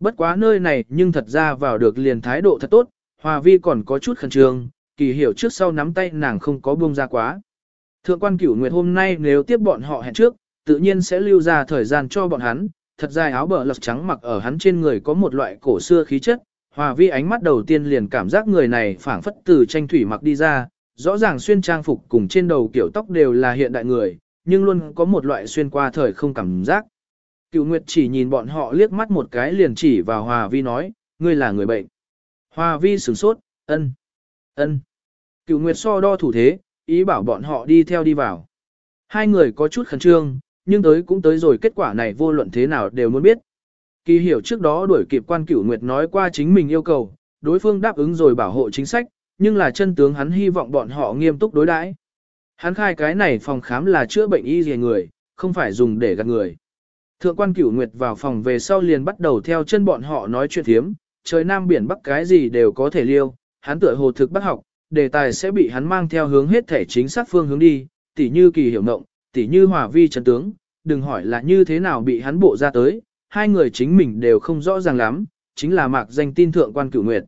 Bất quá nơi này nhưng thật ra vào được liền thái độ thật tốt, Hòa Vi còn có chút khẩn trương, kỳ hiểu trước sau nắm tay nàng không có buông ra quá. Thượng quan cửu nguyệt hôm nay nếu tiếp bọn họ hẹn trước, tự nhiên sẽ lưu ra thời gian cho bọn hắn, thật dài áo bờ lật trắng mặc ở hắn trên người có một loại cổ xưa khí chất, Hòa vi ánh mắt đầu tiên liền cảm giác người này phảng phất từ tranh thủy mặc đi ra, rõ ràng xuyên trang phục cùng trên đầu kiểu tóc đều là hiện đại người, nhưng luôn có một loại xuyên qua thời không cảm giác. Cựu Nguyệt chỉ nhìn bọn họ liếc mắt một cái liền chỉ vào Hòa vi nói, ngươi là người bệnh. Hòa vi sửng sốt, ân, ân. Cựu Nguyệt so đo thủ thế, ý bảo bọn họ đi theo đi vào. Hai người có chút khẩn trương, nhưng tới cũng tới rồi kết quả này vô luận thế nào đều muốn biết. Kỳ hiểu trước đó đuổi kịp quan cửu nguyệt nói qua chính mình yêu cầu, đối phương đáp ứng rồi bảo hộ chính sách, nhưng là chân tướng hắn hy vọng bọn họ nghiêm túc đối đãi. Hắn khai cái này phòng khám là chữa bệnh y gì người, không phải dùng để gạt người. Thượng quan cửu nguyệt vào phòng về sau liền bắt đầu theo chân bọn họ nói chuyện thiếm, trời nam biển bắc cái gì đều có thể liêu, hắn tựa hồ thực bắt học, đề tài sẽ bị hắn mang theo hướng hết thể chính xác phương hướng đi, tỉ như kỳ hiểu ngộng, tỉ như hòa vi trấn tướng, đừng hỏi là như thế nào bị hắn bộ ra tới, hai người chính mình đều không rõ ràng lắm, chính là mạc danh tin thượng quan cửu nguyệt.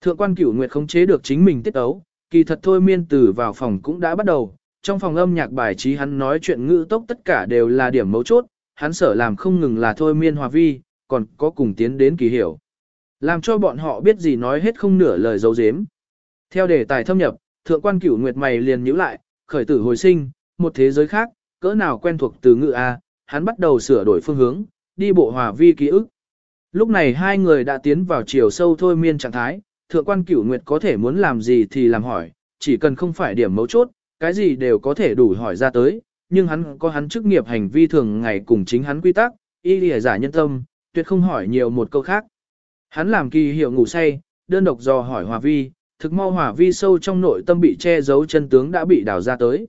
Thượng quan cửu nguyệt khống chế được chính mình tiết ấu, kỳ thật thôi miên từ vào phòng cũng đã bắt đầu, trong phòng âm nhạc bài trí hắn nói chuyện ngữ tốc tất cả đều là điểm mấu chốt, hắn sở làm không ngừng là thôi miên hòa vi, còn có cùng tiến đến kỳ hiểu. Làm cho bọn họ biết gì nói hết không nửa lời dấu dếm. Theo đề tài thâm nhập, thượng quan cửu nguyệt mày liền nhíu lại, khởi tử hồi sinh, một thế giới khác, cỡ nào quen thuộc từ ngữ A, hắn bắt đầu sửa đổi phương hướng, đi bộ hòa vi ký ức. Lúc này hai người đã tiến vào chiều sâu thôi miên trạng thái, thượng quan cửu nguyệt có thể muốn làm gì thì làm hỏi, chỉ cần không phải điểm mấu chốt, cái gì đều có thể đủ hỏi ra tới, nhưng hắn có hắn chức nghiệp hành vi thường ngày cùng chính hắn quy tắc, y lìa giả nhân tâm, tuyệt không hỏi nhiều một câu khác. Hắn làm kỳ hiệu ngủ say, đơn độc dò hỏi hòa vi, thực mau hỏa vi sâu trong nội tâm bị che giấu chân tướng đã bị đào ra tới.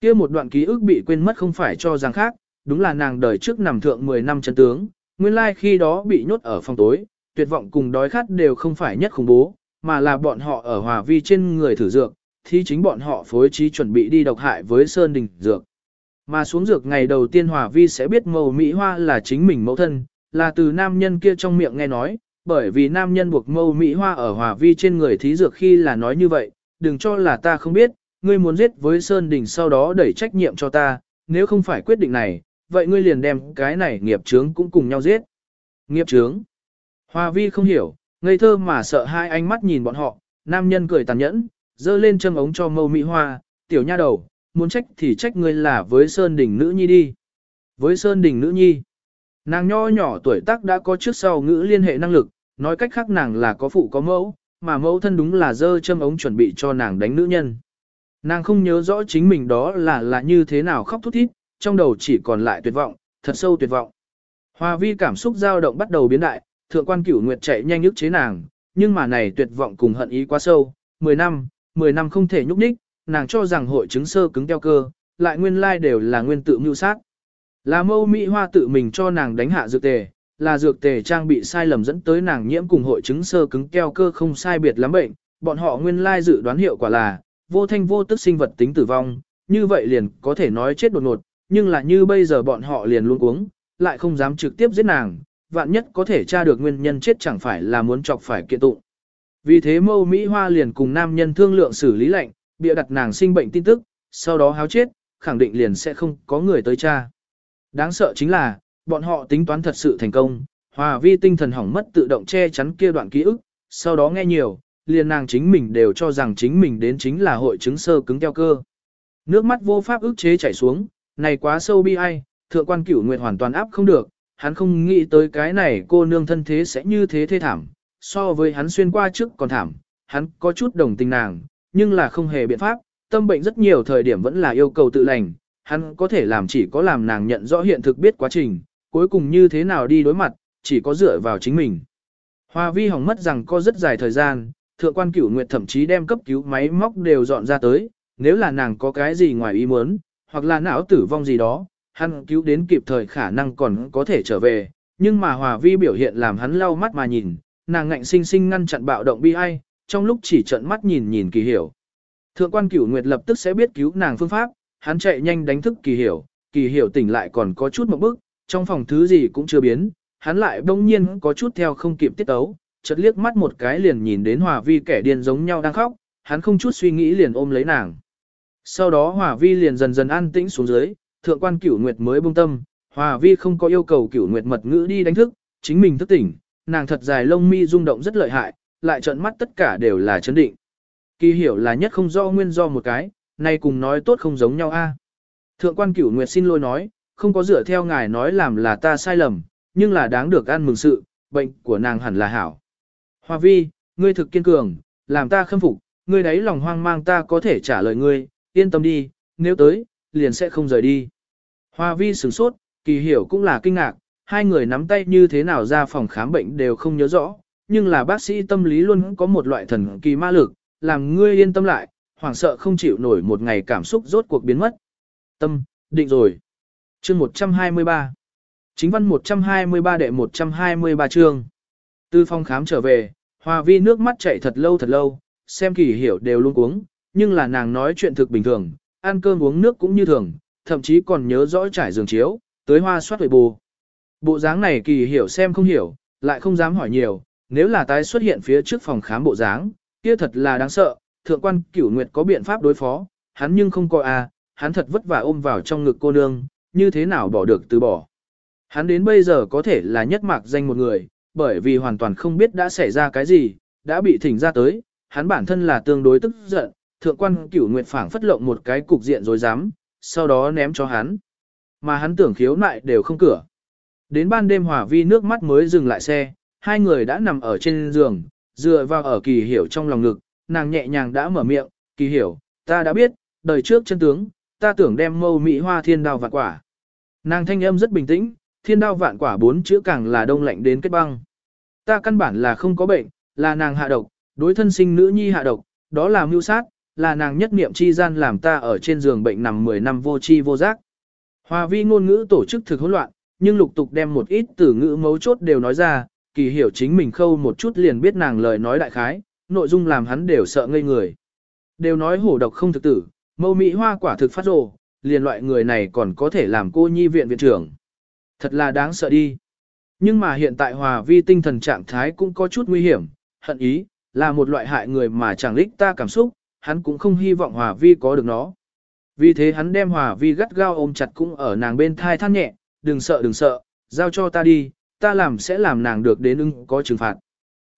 kia một đoạn ký ức bị quên mất không phải cho rằng khác, đúng là nàng đời trước nằm thượng 10 năm chân tướng, nguyên lai khi đó bị nhốt ở phòng tối, tuyệt vọng cùng đói khát đều không phải nhất khủng bố, mà là bọn họ ở hòa vi trên người thử dược, thì chính bọn họ phối trí chuẩn bị đi độc hại với Sơn Đình dược. Mà xuống dược ngày đầu tiên hòa vi sẽ biết màu Mỹ Hoa là chính mình mẫu thân, là từ nam nhân kia trong miệng nghe nói, bởi vì nam nhân buộc mâu Mỹ Hoa ở hòa vi trên người thí dược khi là nói như vậy, đừng cho là ta không biết, ngươi muốn giết với Sơn Đình sau đó đẩy trách nhiệm cho ta, nếu không phải quyết định này, vậy ngươi liền đem cái này nghiệp chướng cũng cùng nhau giết. Nghiệp chướng. hòa vi không hiểu, ngây thơ mà sợ hai ánh mắt nhìn bọn họ, nam nhân cười tàn nhẫn, dơ lên châm ống cho mâu mỹ hoa, tiểu nha đầu, muốn trách thì trách ngươi là với Sơn Đình nữ nhi đi. Với Sơn Đình nữ nhi, nàng nho nhỏ tuổi tác đã có trước sau ngữ liên hệ năng lực, nói cách khác nàng là có phụ có mẫu, mà mẫu thân đúng là dơ châm ống chuẩn bị cho nàng đánh nữ nhân. Nàng không nhớ rõ chính mình đó là là như thế nào khóc thút thít, trong đầu chỉ còn lại tuyệt vọng, thật sâu tuyệt vọng. Hoa vi cảm xúc dao động bắt đầu biến đại, thượng quan cửu nguyệt chạy nhanh nhức chế nàng, nhưng mà này tuyệt vọng cùng hận ý quá sâu, 10 năm, 10 năm không thể nhúc nhích, nàng cho rằng hội chứng sơ cứng teo cơ, lại nguyên lai đều là nguyên tự mưu sát. Là mâu mỹ hoa tự mình cho nàng đánh hạ dược tề, là dược tề trang bị sai lầm dẫn tới nàng nhiễm cùng hội chứng sơ cứng keo cơ không sai biệt lắm bệnh, bọn họ nguyên lai dự đoán hiệu quả là, vô thanh vô tức sinh vật tính tử vong, như vậy liền có thể nói chết đột ngột, nhưng là như bây giờ bọn họ liền luôn uống, lại không dám trực tiếp giết nàng, vạn nhất có thể tra được nguyên nhân chết chẳng phải là muốn chọc phải kiện tụng. Vì thế mâu Mỹ Hoa liền cùng nam nhân thương lượng xử lý lệnh, bịa đặt nàng sinh bệnh tin tức, sau đó háo chết, khẳng định liền sẽ không có người tới tra. Đáng sợ chính là, bọn họ tính toán thật sự thành công, hòa vi tinh thần hỏng mất tự động che chắn kia đoạn ký ức, sau đó nghe nhiều, liền nàng chính mình đều cho rằng chính mình đến chính là hội chứng sơ cứng teo cơ. Nước mắt vô pháp ức chế chảy xuống, này quá sâu bi ai, thượng quan cửu nguyệt hoàn toàn áp không được, hắn không nghĩ tới cái này cô nương thân thế sẽ như thế thê thảm, so với hắn xuyên qua trước còn thảm, hắn có chút đồng tình nàng, nhưng là không hề biện pháp, tâm bệnh rất nhiều thời điểm vẫn là yêu cầu tự lành, hắn có thể làm chỉ có làm nàng nhận rõ hiện thực biết quá trình, cuối cùng như thế nào đi đối mặt, chỉ có dựa vào chính mình. Hoa vi hỏng mất rằng có rất dài thời gian, thượng quan cửu nguyệt thậm chí đem cấp cứu máy móc đều dọn ra tới, nếu là nàng có cái gì ngoài ý muốn, hoặc là não tử vong gì đó, hắn cứu đến kịp thời khả năng còn có thể trở về, nhưng mà hòa vi biểu hiện làm hắn lau mắt mà nhìn, nàng ngạnh sinh sinh ngăn chặn bạo động bi ai, trong lúc chỉ trận mắt nhìn nhìn kỳ hiểu. Thượng quan cửu nguyệt lập tức sẽ biết cứu nàng phương pháp, hắn chạy nhanh đánh thức kỳ hiểu, kỳ hiểu tỉnh lại còn có chút một bước, trong phòng thứ gì cũng chưa biến, hắn lại bỗng nhiên có chút theo không kịp tiết tấu, chợt liếc mắt một cái liền nhìn đến hòa vi kẻ điên giống nhau đang khóc, hắn không chút suy nghĩ liền ôm lấy nàng. Sau đó Hòa Vi liền dần dần an tĩnh xuống dưới, thượng quan cửu nguyệt mới buông tâm, Hòa Vi không có yêu cầu cửu nguyệt mật ngữ đi đánh thức, chính mình thức tỉnh, nàng thật dài lông mi rung động rất lợi hại, lại trợn mắt tất cả đều là chấn định. Kỳ hiểu là nhất không do nguyên do một cái, nay cùng nói tốt không giống nhau a. Thượng quan cửu nguyệt xin lỗi nói, không có dựa theo ngài nói làm là ta sai lầm, nhưng là đáng được ăn mừng sự, bệnh của nàng hẳn là hảo. Hoa vi, ngươi thực kiên cường, làm ta khâm phục, ngươi đấy lòng hoang mang ta có thể trả lời ngươi, yên tâm đi, nếu tới, liền sẽ không rời đi. Hoa vi sửng sốt, kỳ hiểu cũng là kinh ngạc, hai người nắm tay như thế nào ra phòng khám bệnh đều không nhớ rõ, nhưng là bác sĩ tâm lý luôn có một loại thần kỳ ma lực, làm ngươi yên tâm lại, hoảng sợ không chịu nổi một ngày cảm xúc rốt cuộc biến mất. Tâm, định rồi. Chương 123 Chính văn 123 đệ 123 chương. Từ phòng khám trở về, Hòa Vi nước mắt chảy thật lâu thật lâu, xem kỳ hiểu đều luôn uống, nhưng là nàng nói chuyện thực bình thường, ăn cơm uống nước cũng như thường, thậm chí còn nhớ rõ trải giường chiếu, tới hoa soát huệ bù. Bộ dáng này kỳ hiểu xem không hiểu, lại không dám hỏi nhiều, nếu là tái xuất hiện phía trước phòng khám bộ dáng, kia thật là đáng sợ, thượng quan cửu nguyệt có biện pháp đối phó, hắn nhưng không có à, hắn thật vất vả ôm vào trong ngực cô nương, như thế nào bỏ được từ bỏ. Hắn đến bây giờ có thể là nhất mạc danh một người, bởi vì hoàn toàn không biết đã xảy ra cái gì, đã bị thỉnh ra tới, hắn bản thân là tương đối tức giận, thượng quan cửu nguyệt phảng phất lộng một cái cục diện rồi dám, sau đó ném cho hắn. Mà hắn tưởng khiếu nại đều không cửa. Đến ban đêm Hòa vi nước mắt mới dừng lại xe, hai người đã nằm ở trên giường, dựa vào ở kỳ hiểu trong lòng ngực, nàng nhẹ nhàng đã mở miệng, kỳ hiểu, ta đã biết, đời trước chân tướng, ta tưởng đem mâu mỹ hoa thiên đao vạn quả. Nàng thanh âm rất bình tĩnh, thiên đao vạn quả bốn chữ càng là đông lạnh đến kết băng. Ta căn bản là không có bệnh, là nàng hạ độc, đối thân sinh nữ nhi hạ độc, đó là mưu sát, là nàng nhất niệm chi gian làm ta ở trên giường bệnh nằm 10 năm vô chi vô giác. Hòa vi ngôn ngữ tổ chức thực hỗn loạn, nhưng lục tục đem một ít từ ngữ mấu chốt đều nói ra, kỳ hiểu chính mình khâu một chút liền biết nàng lời nói đại khái, nội dung làm hắn đều sợ ngây người. Đều nói hổ độc không thực tử, mâu mỹ hoa quả thực phát rồ, liền loại người này còn có thể làm cô nhi viện viện trưởng. Thật là đáng sợ đi. Nhưng mà hiện tại hòa vi tinh thần trạng thái cũng có chút nguy hiểm, hận ý, là một loại hại người mà chẳng lích ta cảm xúc, hắn cũng không hy vọng hòa vi có được nó. Vì thế hắn đem hòa vi gắt gao ôm chặt cũng ở nàng bên thai than nhẹ, đừng sợ đừng sợ, giao cho ta đi, ta làm sẽ làm nàng được đến ưng có trừng phạt.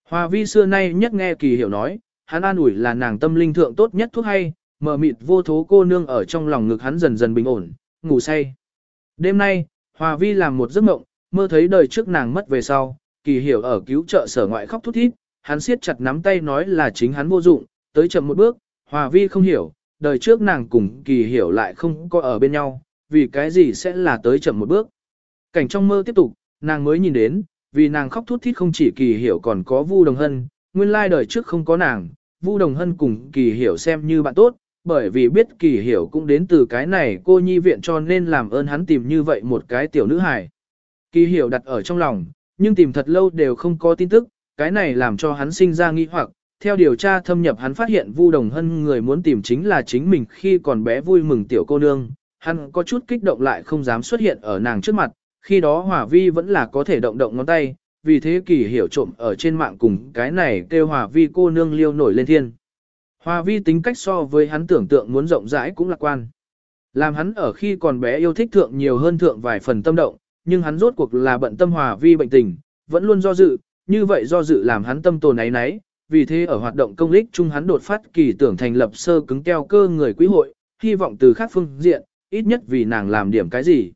Hòa vi xưa nay nhất nghe kỳ hiểu nói, hắn an ủi là nàng tâm linh thượng tốt nhất thuốc hay, mờ mịt vô thố cô nương ở trong lòng ngực hắn dần dần bình ổn, ngủ say. Đêm nay, Hòa vi làm một giấc mộng, mơ thấy đời trước nàng mất về sau, kỳ hiểu ở cứu trợ sở ngoại khóc thút thít, hắn siết chặt nắm tay nói là chính hắn vô dụng, tới chậm một bước, Hòa vi không hiểu, đời trước nàng cùng kỳ hiểu lại không có ở bên nhau, vì cái gì sẽ là tới chậm một bước. Cảnh trong mơ tiếp tục, nàng mới nhìn đến, vì nàng khóc thút thít không chỉ kỳ hiểu còn có Vu Đồng Hân, nguyên lai đời trước không có nàng, Vu Đồng Hân cùng kỳ hiểu xem như bạn tốt, bởi vì biết kỳ hiểu cũng đến từ cái này cô nhi viện cho nên làm ơn hắn tìm như vậy một cái tiểu nữ hài. Kỳ hiểu đặt ở trong lòng, nhưng tìm thật lâu đều không có tin tức, cái này làm cho hắn sinh ra nghi hoặc, theo điều tra thâm nhập hắn phát hiện Vu Đồng Hân người muốn tìm chính là chính mình khi còn bé vui mừng tiểu cô nương, hắn có chút kích động lại không dám xuất hiện ở nàng trước mặt, khi đó Hòa Vi vẫn là có thể động động ngón tay, vì thế kỳ hiểu trộm ở trên mạng cùng cái này kêu Hòa Vi cô nương liêu nổi lên thiên. Hòa Vi tính cách so với hắn tưởng tượng muốn rộng rãi cũng lạc quan. Làm hắn ở khi còn bé yêu thích thượng nhiều hơn thượng vài phần tâm động, nhưng hắn rốt cuộc là bận tâm Hòa Vi bệnh tình, vẫn luôn do dự, như vậy do dự làm hắn tâm tồn ấy nấy, vì thế ở hoạt động công lích chung hắn đột phát kỳ tưởng thành lập sơ cứng keo cơ người quý hội, hy vọng từ khác phương diện, ít nhất vì nàng làm điểm cái gì.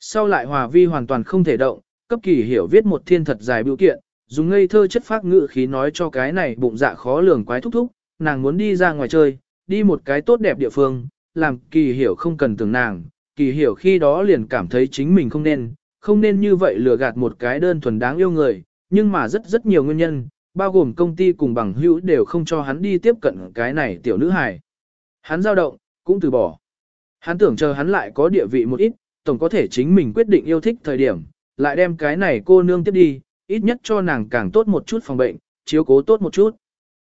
Sau lại Hòa Vi hoàn toàn không thể động, cấp kỳ hiểu viết một thiên thật dài biểu kiện, dùng ngây thơ chất phác ngữ khí nói cho cái này bụng dạ khó lường quái thúc thúc, nàng muốn đi ra ngoài chơi, đi một cái tốt đẹp địa phương, làm kỳ hiểu không cần tưởng nàng, kỳ hiểu khi đó liền cảm thấy chính mình không nên, không nên như vậy lừa gạt một cái đơn thuần đáng yêu người, nhưng mà rất rất nhiều nguyên nhân, bao gồm công ty cùng bằng hữu đều không cho hắn đi tiếp cận cái này tiểu nữ hài. Hắn dao động, cũng từ bỏ. Hắn tưởng chờ hắn lại có địa vị một ít, tổng có thể chính mình quyết định yêu thích thời điểm, lại đem cái này cô nương tiếp đi, ít nhất cho nàng càng tốt một chút phòng bệnh, chiếu cố tốt một chút.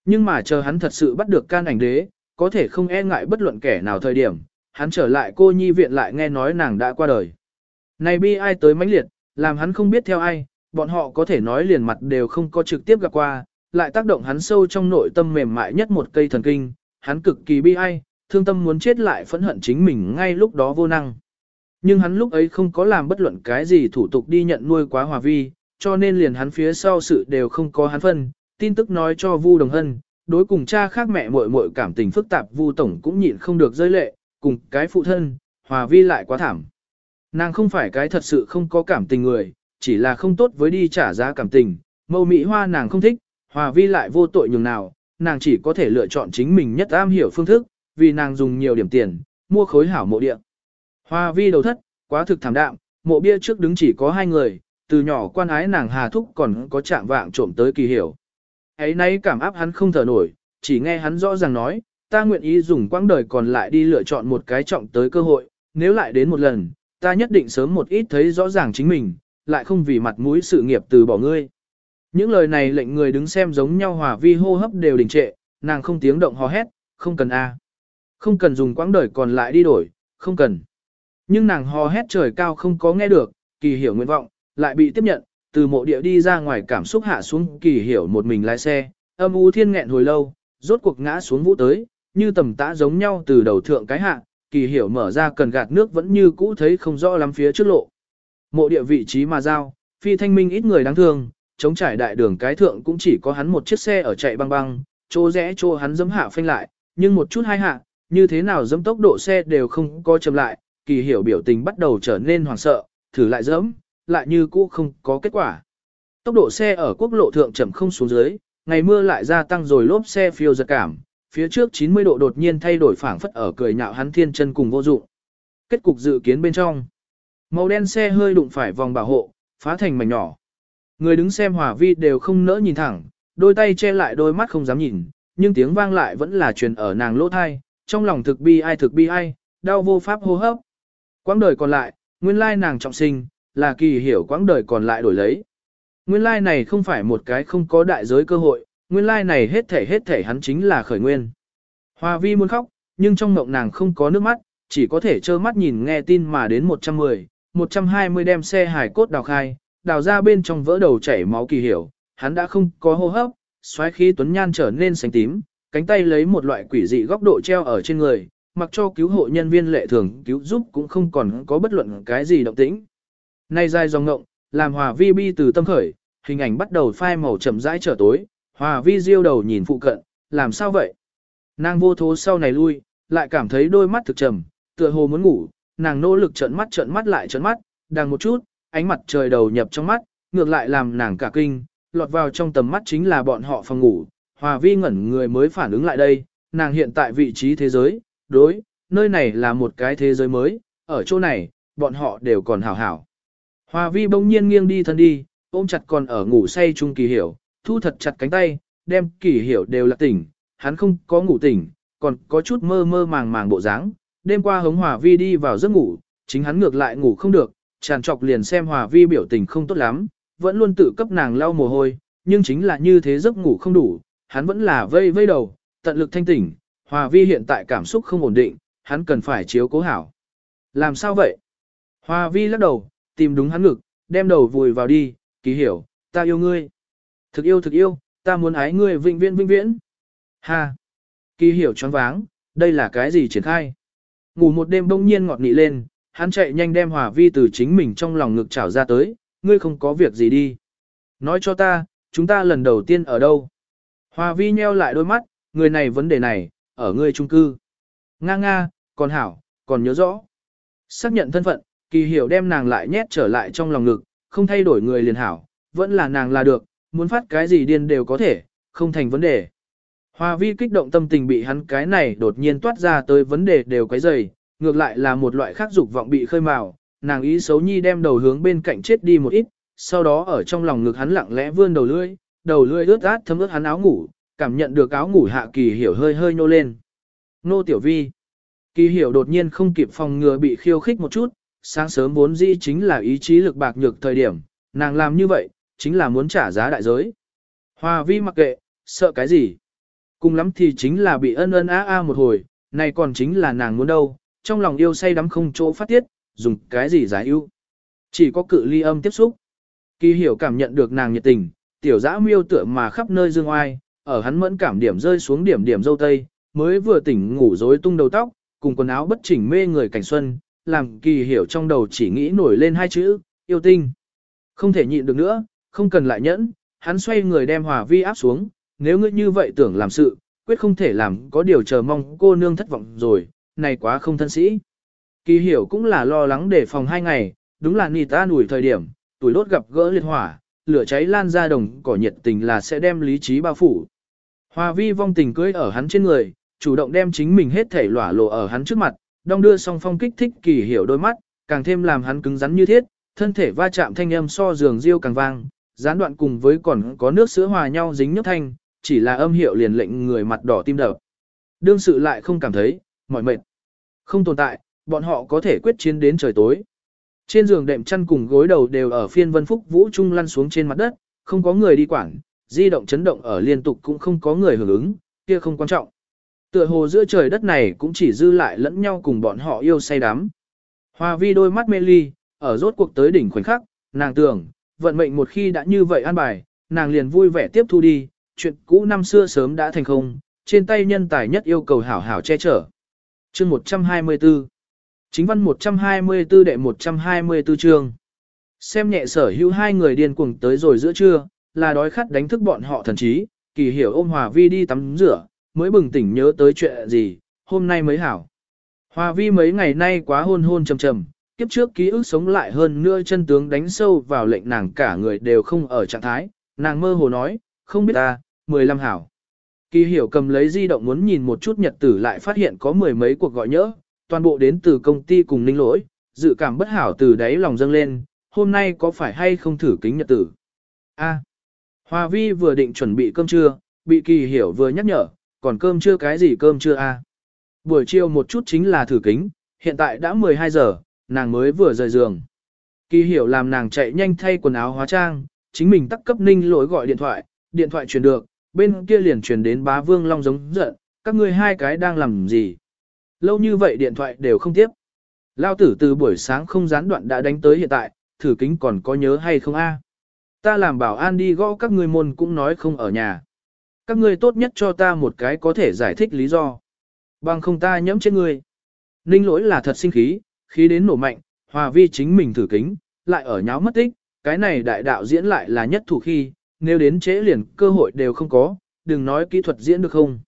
Nhưng mà chờ hắn thật sự bắt được can ảnh đế, có thể không e ngại bất luận kẻ nào thời điểm, hắn trở lại cô nhi viện lại nghe nói nàng đã qua đời. Này bi ai tới mãnh liệt, làm hắn không biết theo ai, bọn họ có thể nói liền mặt đều không có trực tiếp gặp qua, lại tác động hắn sâu trong nội tâm mềm mại nhất một cây thần kinh, hắn cực kỳ bi ai, thương tâm muốn chết lại phẫn hận chính mình ngay lúc đó vô năng. Nhưng hắn lúc ấy không có làm bất luận cái gì thủ tục đi nhận nuôi quá hòa vi, cho nên liền hắn phía sau sự đều không có hắn phân, tin tức nói cho Vu Đồng Hân, đối cùng cha khác mẹ muội muội cảm tình phức tạp Vu tổng cũng nhịn không được rơi lệ, cùng cái phụ thân, Hòa Vi lại quá thảm. Nàng không phải cái thật sự không có cảm tình người, chỉ là không tốt với đi trả giá cảm tình, mâu mỹ hoa nàng không thích, Hòa Vi lại vô tội nhường nào, nàng chỉ có thể lựa chọn chính mình nhất am hiểu phương thức, vì nàng dùng nhiều điểm tiền, mua khối hảo mộ địa. Hoa Vi đầu thất, quá thực thảm đạm, mộ bia trước đứng chỉ có hai người, từ nhỏ quan ái nàng hà thúc còn có chạm vạng trộm tới kỳ hiểu. Ấy nay cảm áp hắn không thở nổi, chỉ nghe hắn rõ ràng nói, ta nguyện ý dùng quãng đời còn lại đi lựa chọn một cái trọng tới cơ hội, nếu lại đến một lần, ta nhất định sớm một ít thấy rõ ràng chính mình, lại không vì mặt mũi sự nghiệp từ bỏ ngươi. Những lời này lệnh người đứng xem giống nhau hòa vi hô hấp đều đình trệ, nàng không tiếng động hò hét, không cần a, Không cần dùng quãng đời còn lại đi đổi, không cần. Nhưng nàng hò hét trời cao không có nghe được, kỳ hiểu nguyện vọng, lại bị tiếp nhận, từ mộ địa đi ra ngoài cảm xúc hạ xuống kỳ hiểu một mình lái xe, âm u thiên nghẹn hồi lâu, rốt cuộc ngã xuống vũ tới, như tầm tã giống nhau từ đầu thượng cái hạ, kỳ hiểu mở ra cần gạt nước vẫn như cũ thấy không rõ lắm phía trước lộ. Mộ địa vị trí mà giao, phi thanh minh ít người đáng thương, chống trải đại đường cái thượng cũng chỉ có hắn một chiếc xe ở chạy băng băng, chỗ rẽ chỗ hắn dẫm hạ phanh lại, nhưng một chút hai hạ, như thế nào dẫm tốc độ xe đều không có chậm lại, kỳ hiểu biểu tình bắt đầu trở nên hoảng sợ, thử lại dẫm, lại như cũ không có kết quả. Tốc độ xe ở quốc lộ thượng chậm không xuống dưới, ngày mưa lại gia tăng rồi lốp xe phiêu giật cảm, phía trước 90 độ đột nhiên thay đổi phảng phất ở cười nhạo hắn thiên chân cùng vô dụng. Kết cục dự kiến bên trong. Màu đen xe hơi đụng phải vòng bảo hộ, phá thành mảnh nhỏ. Người đứng xem hỏa vi đều không nỡ nhìn thẳng, đôi tay che lại đôi mắt không dám nhìn, nhưng tiếng vang lại vẫn là truyền ở nàng lỗ thai, trong lòng thực bi ai thực bi ai, đau vô pháp hô hấp. Quãng đời còn lại, nguyên lai nàng trọng sinh, là kỳ hiểu quãng đời còn lại đổi lấy. Nguyên lai này không phải một cái không có đại giới cơ hội, nguyên lai này hết thể hết thể hắn chính là khởi nguyên. Hoa vi muốn khóc, nhưng trong mộng nàng không có nước mắt, chỉ có thể trơ mắt nhìn nghe tin mà đến 110, 120 đem xe hải cốt đào khai, đào ra bên trong vỡ đầu chảy máu kỳ hiểu, hắn đã không có hô hấp, xoáy khí tuấn nhan trở nên xanh tím, cánh tay lấy một loại quỷ dị góc độ treo ở trên người, mặc cho cứu hộ nhân viên lệ thường cứu giúp cũng không còn có bất luận cái gì động tĩnh. Nay dài dòng ngộng, làm hòa vi bi từ tâm khởi, hình ảnh bắt đầu phai màu chậm rãi trở tối, hòa vi diêu đầu nhìn phụ cận, làm sao vậy? Nàng vô thố sau này lui, lại cảm thấy đôi mắt thực trầm, tựa hồ muốn ngủ, nàng nỗ lực trợn mắt trợn mắt lại trợn mắt, đang một chút, ánh mặt trời đầu nhập trong mắt, ngược lại làm nàng cả kinh, lọt vào trong tầm mắt chính là bọn họ phòng ngủ, hòa vi ngẩn người mới phản ứng lại đây, nàng hiện tại vị trí thế giới, đối, nơi này là một cái thế giới mới, ở chỗ này, bọn họ đều còn hảo hảo. Hòa vi bỗng nhiên nghiêng đi thân đi, ôm chặt còn ở ngủ say chung kỳ hiểu, thu thật chặt cánh tay, đem kỳ hiểu đều là tỉnh, hắn không có ngủ tỉnh, còn có chút mơ mơ màng màng bộ dáng. Đêm qua hống hòa vi đi vào giấc ngủ, chính hắn ngược lại ngủ không được, tràn trọc liền xem hòa vi biểu tình không tốt lắm, vẫn luôn tự cấp nàng lau mồ hôi, nhưng chính là như thế giấc ngủ không đủ, hắn vẫn là vây vây đầu, tận lực thanh tỉnh, hòa vi hiện tại cảm xúc không ổn định, hắn cần phải chiếu cố hảo. Làm sao vậy? Hòa vi lắc đầu, tìm đúng hắn ngực, đem đầu vùi vào đi, ký hiểu, ta yêu ngươi. Thực yêu thực yêu, ta muốn ái ngươi vĩnh viễn vĩnh viễn. Ha! Ký hiểu choáng váng, đây là cái gì triển khai? Ngủ một đêm bỗng nhiên ngọt nị lên, hắn chạy nhanh đem hòa vi từ chính mình trong lòng ngực trảo ra tới, ngươi không có việc gì đi. Nói cho ta, chúng ta lần đầu tiên ở đâu? Hòa vi nheo lại đôi mắt, người này vấn đề này, ở ngươi trung cư. Nga nga, còn hảo, còn nhớ rõ. Xác nhận thân phận, kỳ hiểu đem nàng lại nhét trở lại trong lòng ngực, không thay đổi người liền hảo, vẫn là nàng là được, muốn phát cái gì điên đều có thể, không thành vấn đề. Hòa vi kích động tâm tình bị hắn cái này đột nhiên toát ra tới vấn đề đều quấy dày ngược lại là một loại khác dục vọng bị khơi mào, nàng ý xấu nhi đem đầu hướng bên cạnh chết đi một ít, sau đó ở trong lòng ngực hắn lặng lẽ vươn đầu lưỡi, đầu lưỡi ướt át thấm ướt hắn áo ngủ, cảm nhận được áo ngủ hạ kỳ hiểu hơi hơi nô lên. Nô tiểu vi. Kỳ hiểu đột nhiên không kịp phòng ngừa bị khiêu khích một chút, sáng sớm vốn dĩ chính là ý chí lực bạc nhược thời điểm, nàng làm như vậy, chính là muốn trả giá đại giới. Hòa vi mặc kệ, sợ cái gì? Cùng lắm thì chính là bị ân ân á a một hồi, này còn chính là nàng muốn đâu, trong lòng yêu say đắm không chỗ phát tiết, dùng cái gì giải ưu. Chỉ có cự ly âm tiếp xúc. Kỳ hiểu cảm nhận được nàng nhiệt tình, tiểu dã miêu tựa mà khắp nơi dương oai, ở hắn mẫn cảm điểm rơi xuống điểm điểm dâu tây, mới vừa tỉnh ngủ rối tung đầu tóc, cùng quần áo bất chỉnh mê người cảnh xuân, làm kỳ hiểu trong đầu chỉ nghĩ nổi lên hai chữ, yêu tinh. Không thể nhịn được nữa, không cần lại nhẫn, hắn xoay người đem Hòa Vi áp xuống, nếu ngươi như vậy tưởng làm sự, quyết không thể làm có điều chờ mong cô nương thất vọng rồi, này quá không thân sĩ. Kỳ hiểu cũng là lo lắng để phòng hai ngày, đúng là nì ta nủi thời điểm, tuổi đốt gặp gỡ liệt hỏa, lửa cháy lan ra đồng cỏ nhiệt tình là sẽ đem lý trí bao phủ. Hòa vi vong tình cưới ở hắn trên người, chủ động đem chính mình hết thể lỏa lộ ở hắn trước mặt, đong đưa song phong kích thích kỳ hiểu đôi mắt, càng thêm làm hắn cứng rắn như thiết, thân thể va chạm thanh âm so giường riêu càng vang, gián đoạn cùng với còn có nước sữa hòa nhau dính nhấp thanh, chỉ là âm hiệu liền lệnh người mặt đỏ tim đập. Đương sự lại không cảm thấy, mỏi mệt. Không tồn tại, bọn họ có thể quyết chiến đến trời tối. Trên giường đệm chăn cùng gối đầu đều ở phiên vân phúc vũ trung lăn xuống trên mặt đất, không có người đi quản, di động chấn động ở liên tục cũng không có người hưởng ứng, kia không quan trọng. Tựa hồ giữa trời đất này cũng chỉ dư lại lẫn nhau cùng bọn họ yêu say đắm. Hoa vi đôi mắt mê ly, ở rốt cuộc tới đỉnh khoảnh khắc, nàng tưởng, vận mệnh một khi đã như vậy an bài, nàng liền vui vẻ tiếp thu đi, chuyện cũ năm xưa sớm đã thành không, trên tay nhân tài nhất yêu cầu hảo hảo che chở. Chương 124 Chính văn 124 đệ 124 chương Xem nhẹ sở hữu hai người điên cuồng tới rồi giữa trưa, là đói khát đánh thức bọn họ thần trí, kỳ hiểu ôm Hòa Vi đi tắm rửa, mới bừng tỉnh nhớ tới chuyện gì, hôm nay mới hảo. Hòa Vi mấy ngày nay quá hôn hôn trầm trầm, kiếp trước ký ức sống lại hơn nữa chân tướng đánh sâu vào lệnh nàng cả người đều không ở trạng thái, nàng mơ hồ nói, không biết ta, 15 hảo. Kỳ hiểu cầm lấy di động muốn nhìn một chút nhật tử lại phát hiện có mười mấy cuộc gọi nhỡ, toàn bộ đến từ công ty cùng ninh lỗi, dự cảm bất hảo từ đáy lòng dâng lên, hôm nay có phải hay không thử kính nhật tử. A. Hoa vi vừa định chuẩn bị cơm trưa, bị kỳ hiểu vừa nhắc nhở, còn cơm trưa cái gì cơm trưa a? Buổi chiều một chút chính là thử kính, hiện tại đã 12 giờ, nàng mới vừa rời giường. Kỳ hiểu làm nàng chạy nhanh thay quần áo hóa trang, chính mình tắt cấp ninh lỗi gọi điện thoại, điện thoại truyền được, bên kia liền truyền đến bá vương long giống giận, các ngươi hai cái đang làm gì? Lâu như vậy điện thoại đều không tiếp. Lao tử từ buổi sáng không gián đoạn đã đánh tới hiện tại, thử kính còn có nhớ hay không a? Ta làm bảo an đi gõ các ngươi môn cũng nói không ở nhà. Các ngươi tốt nhất cho ta một cái có thể giải thích lý do. Bằng không ta nhẫm chết ngươi. Ninh lỗi là thật sinh khí, khí đến nổ mạnh, hòa vi chính mình thử kính, lại ở nháo mất tích, cái này đại đạo diễn lại là nhất thủ khi, nếu đến trễ liền cơ hội đều không có, đừng nói kỹ thuật diễn được không.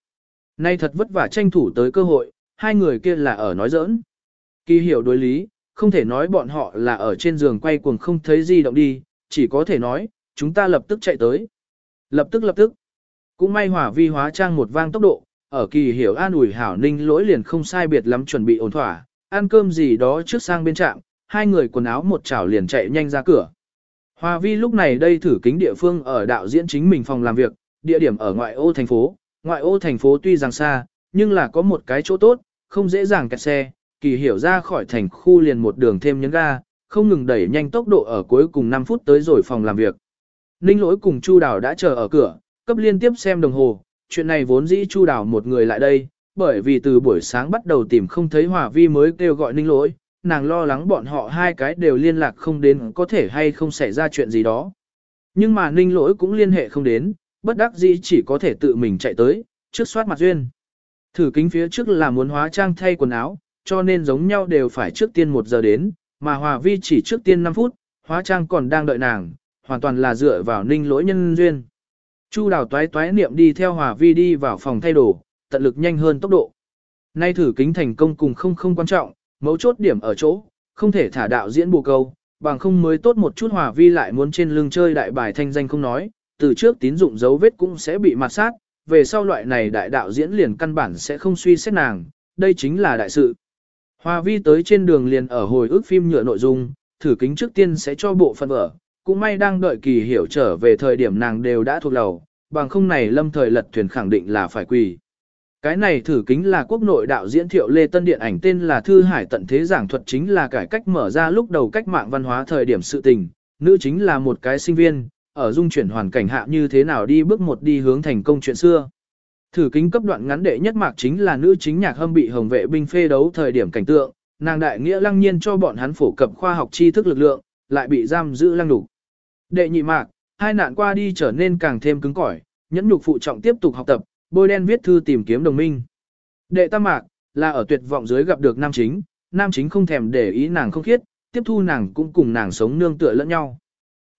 Nay thật vất vả tranh thủ tới cơ hội, hai người kia là ở nói giỡn. Kỳ hiểu đối lý, không thể nói bọn họ là ở trên giường quay cuồng không thấy gì động đi, chỉ có thể nói, chúng ta lập tức chạy tới. Lập tức lập tức. Cũng may hỏa vi hóa trang một vang tốc độ, ở kỳ hiểu an ủi hảo ninh lỗi liền không sai biệt lắm chuẩn bị ổn thỏa, ăn cơm gì đó trước sang bên trạm, hai người quần áo một chảo liền chạy nhanh ra cửa. Hòa vi lúc này đây thử kính địa phương ở đạo diễn chính mình phòng làm việc, địa điểm ở ngoại ô thành phố. Ngoại ô thành phố tuy rằng xa, nhưng là có một cái chỗ tốt, không dễ dàng kẹt xe, kỳ hiểu ra khỏi thành khu liền một đường thêm nhấn ga, không ngừng đẩy nhanh tốc độ ở cuối cùng 5 phút tới rồi phòng làm việc. Ninh lỗi cùng Chu Đào đã chờ ở cửa, cấp liên tiếp xem đồng hồ, chuyện này vốn dĩ Chu Đào một người lại đây, bởi vì từ buổi sáng bắt đầu tìm không thấy Hòa Vi mới kêu gọi Ninh lỗi, nàng lo lắng bọn họ hai cái đều liên lạc không đến có thể hay không xảy ra chuyện gì đó. Nhưng mà ninh lỗi cũng liên hệ không đến, bất đắc dĩ chỉ có thể tự mình chạy tới, trước soát mặt duyên. Thử kính phía trước là muốn hóa trang thay quần áo, cho nên giống nhau đều phải trước tiên một giờ đến, mà Hòa Vi chỉ trước tiên 5 phút, hóa trang còn đang đợi nàng, hoàn toàn là dựa vào ninh lỗi nhân duyên. Chu đào toái toái niệm đi theo Hòa Vi đi vào phòng thay đồ, tận lực nhanh hơn tốc độ. Nay thử kính thành công cùng không không quan trọng, mấu chốt điểm ở chỗ, không thể thả đạo diễn bù câu, bằng không mới tốt một chút hòa vi lại muốn trên lưng chơi đại bài thanh danh không nói, từ trước tín dụng dấu vết cũng sẽ bị mặt sát, về sau loại này đại đạo diễn liền căn bản sẽ không suy xét nàng, đây chính là đại sự. Hoa vi tới trên đường liền ở hồi ức phim nhựa nội dung, thử kính trước tiên sẽ cho bộ phận vở, cũng may đang đợi kỳ hiểu trở về thời điểm nàng đều đã thuộc lầu, bằng không này lâm thời lật thuyền khẳng định là phải quỳ. Cái này thử kính là quốc nội đạo diễn Thiệu Lê Tân điện ảnh tên là Thư Hải tận thế giảng thuật chính là cải cách mở ra lúc đầu cách mạng văn hóa thời điểm sự tình, nữ chính là một cái sinh viên, ở dung chuyển hoàn cảnh hạ như thế nào đi bước một đi hướng thành công chuyện xưa. Thử kính cấp đoạn ngắn đệ nhất mạc chính là nữ chính nhạc hâm bị hồng vệ binh phê đấu thời điểm cảnh tượng, nàng đại nghĩa lăng nhiên cho bọn hắn phổ cập khoa học tri thức lực lượng, lại bị giam giữ lăng đủ. Đệ nhị mạc, hai nạn qua đi trở nên càng thêm cứng cỏi, nhẫn nhục phụ trọng tiếp tục học tập, bôi đen viết thư tìm kiếm đồng minh. Đệ tam mạc, là ở tuyệt vọng dưới gặp được nam chính, nam chính không thèm để ý nàng không khiết, tiếp thu nàng cũng cùng nàng sống nương tựa lẫn nhau.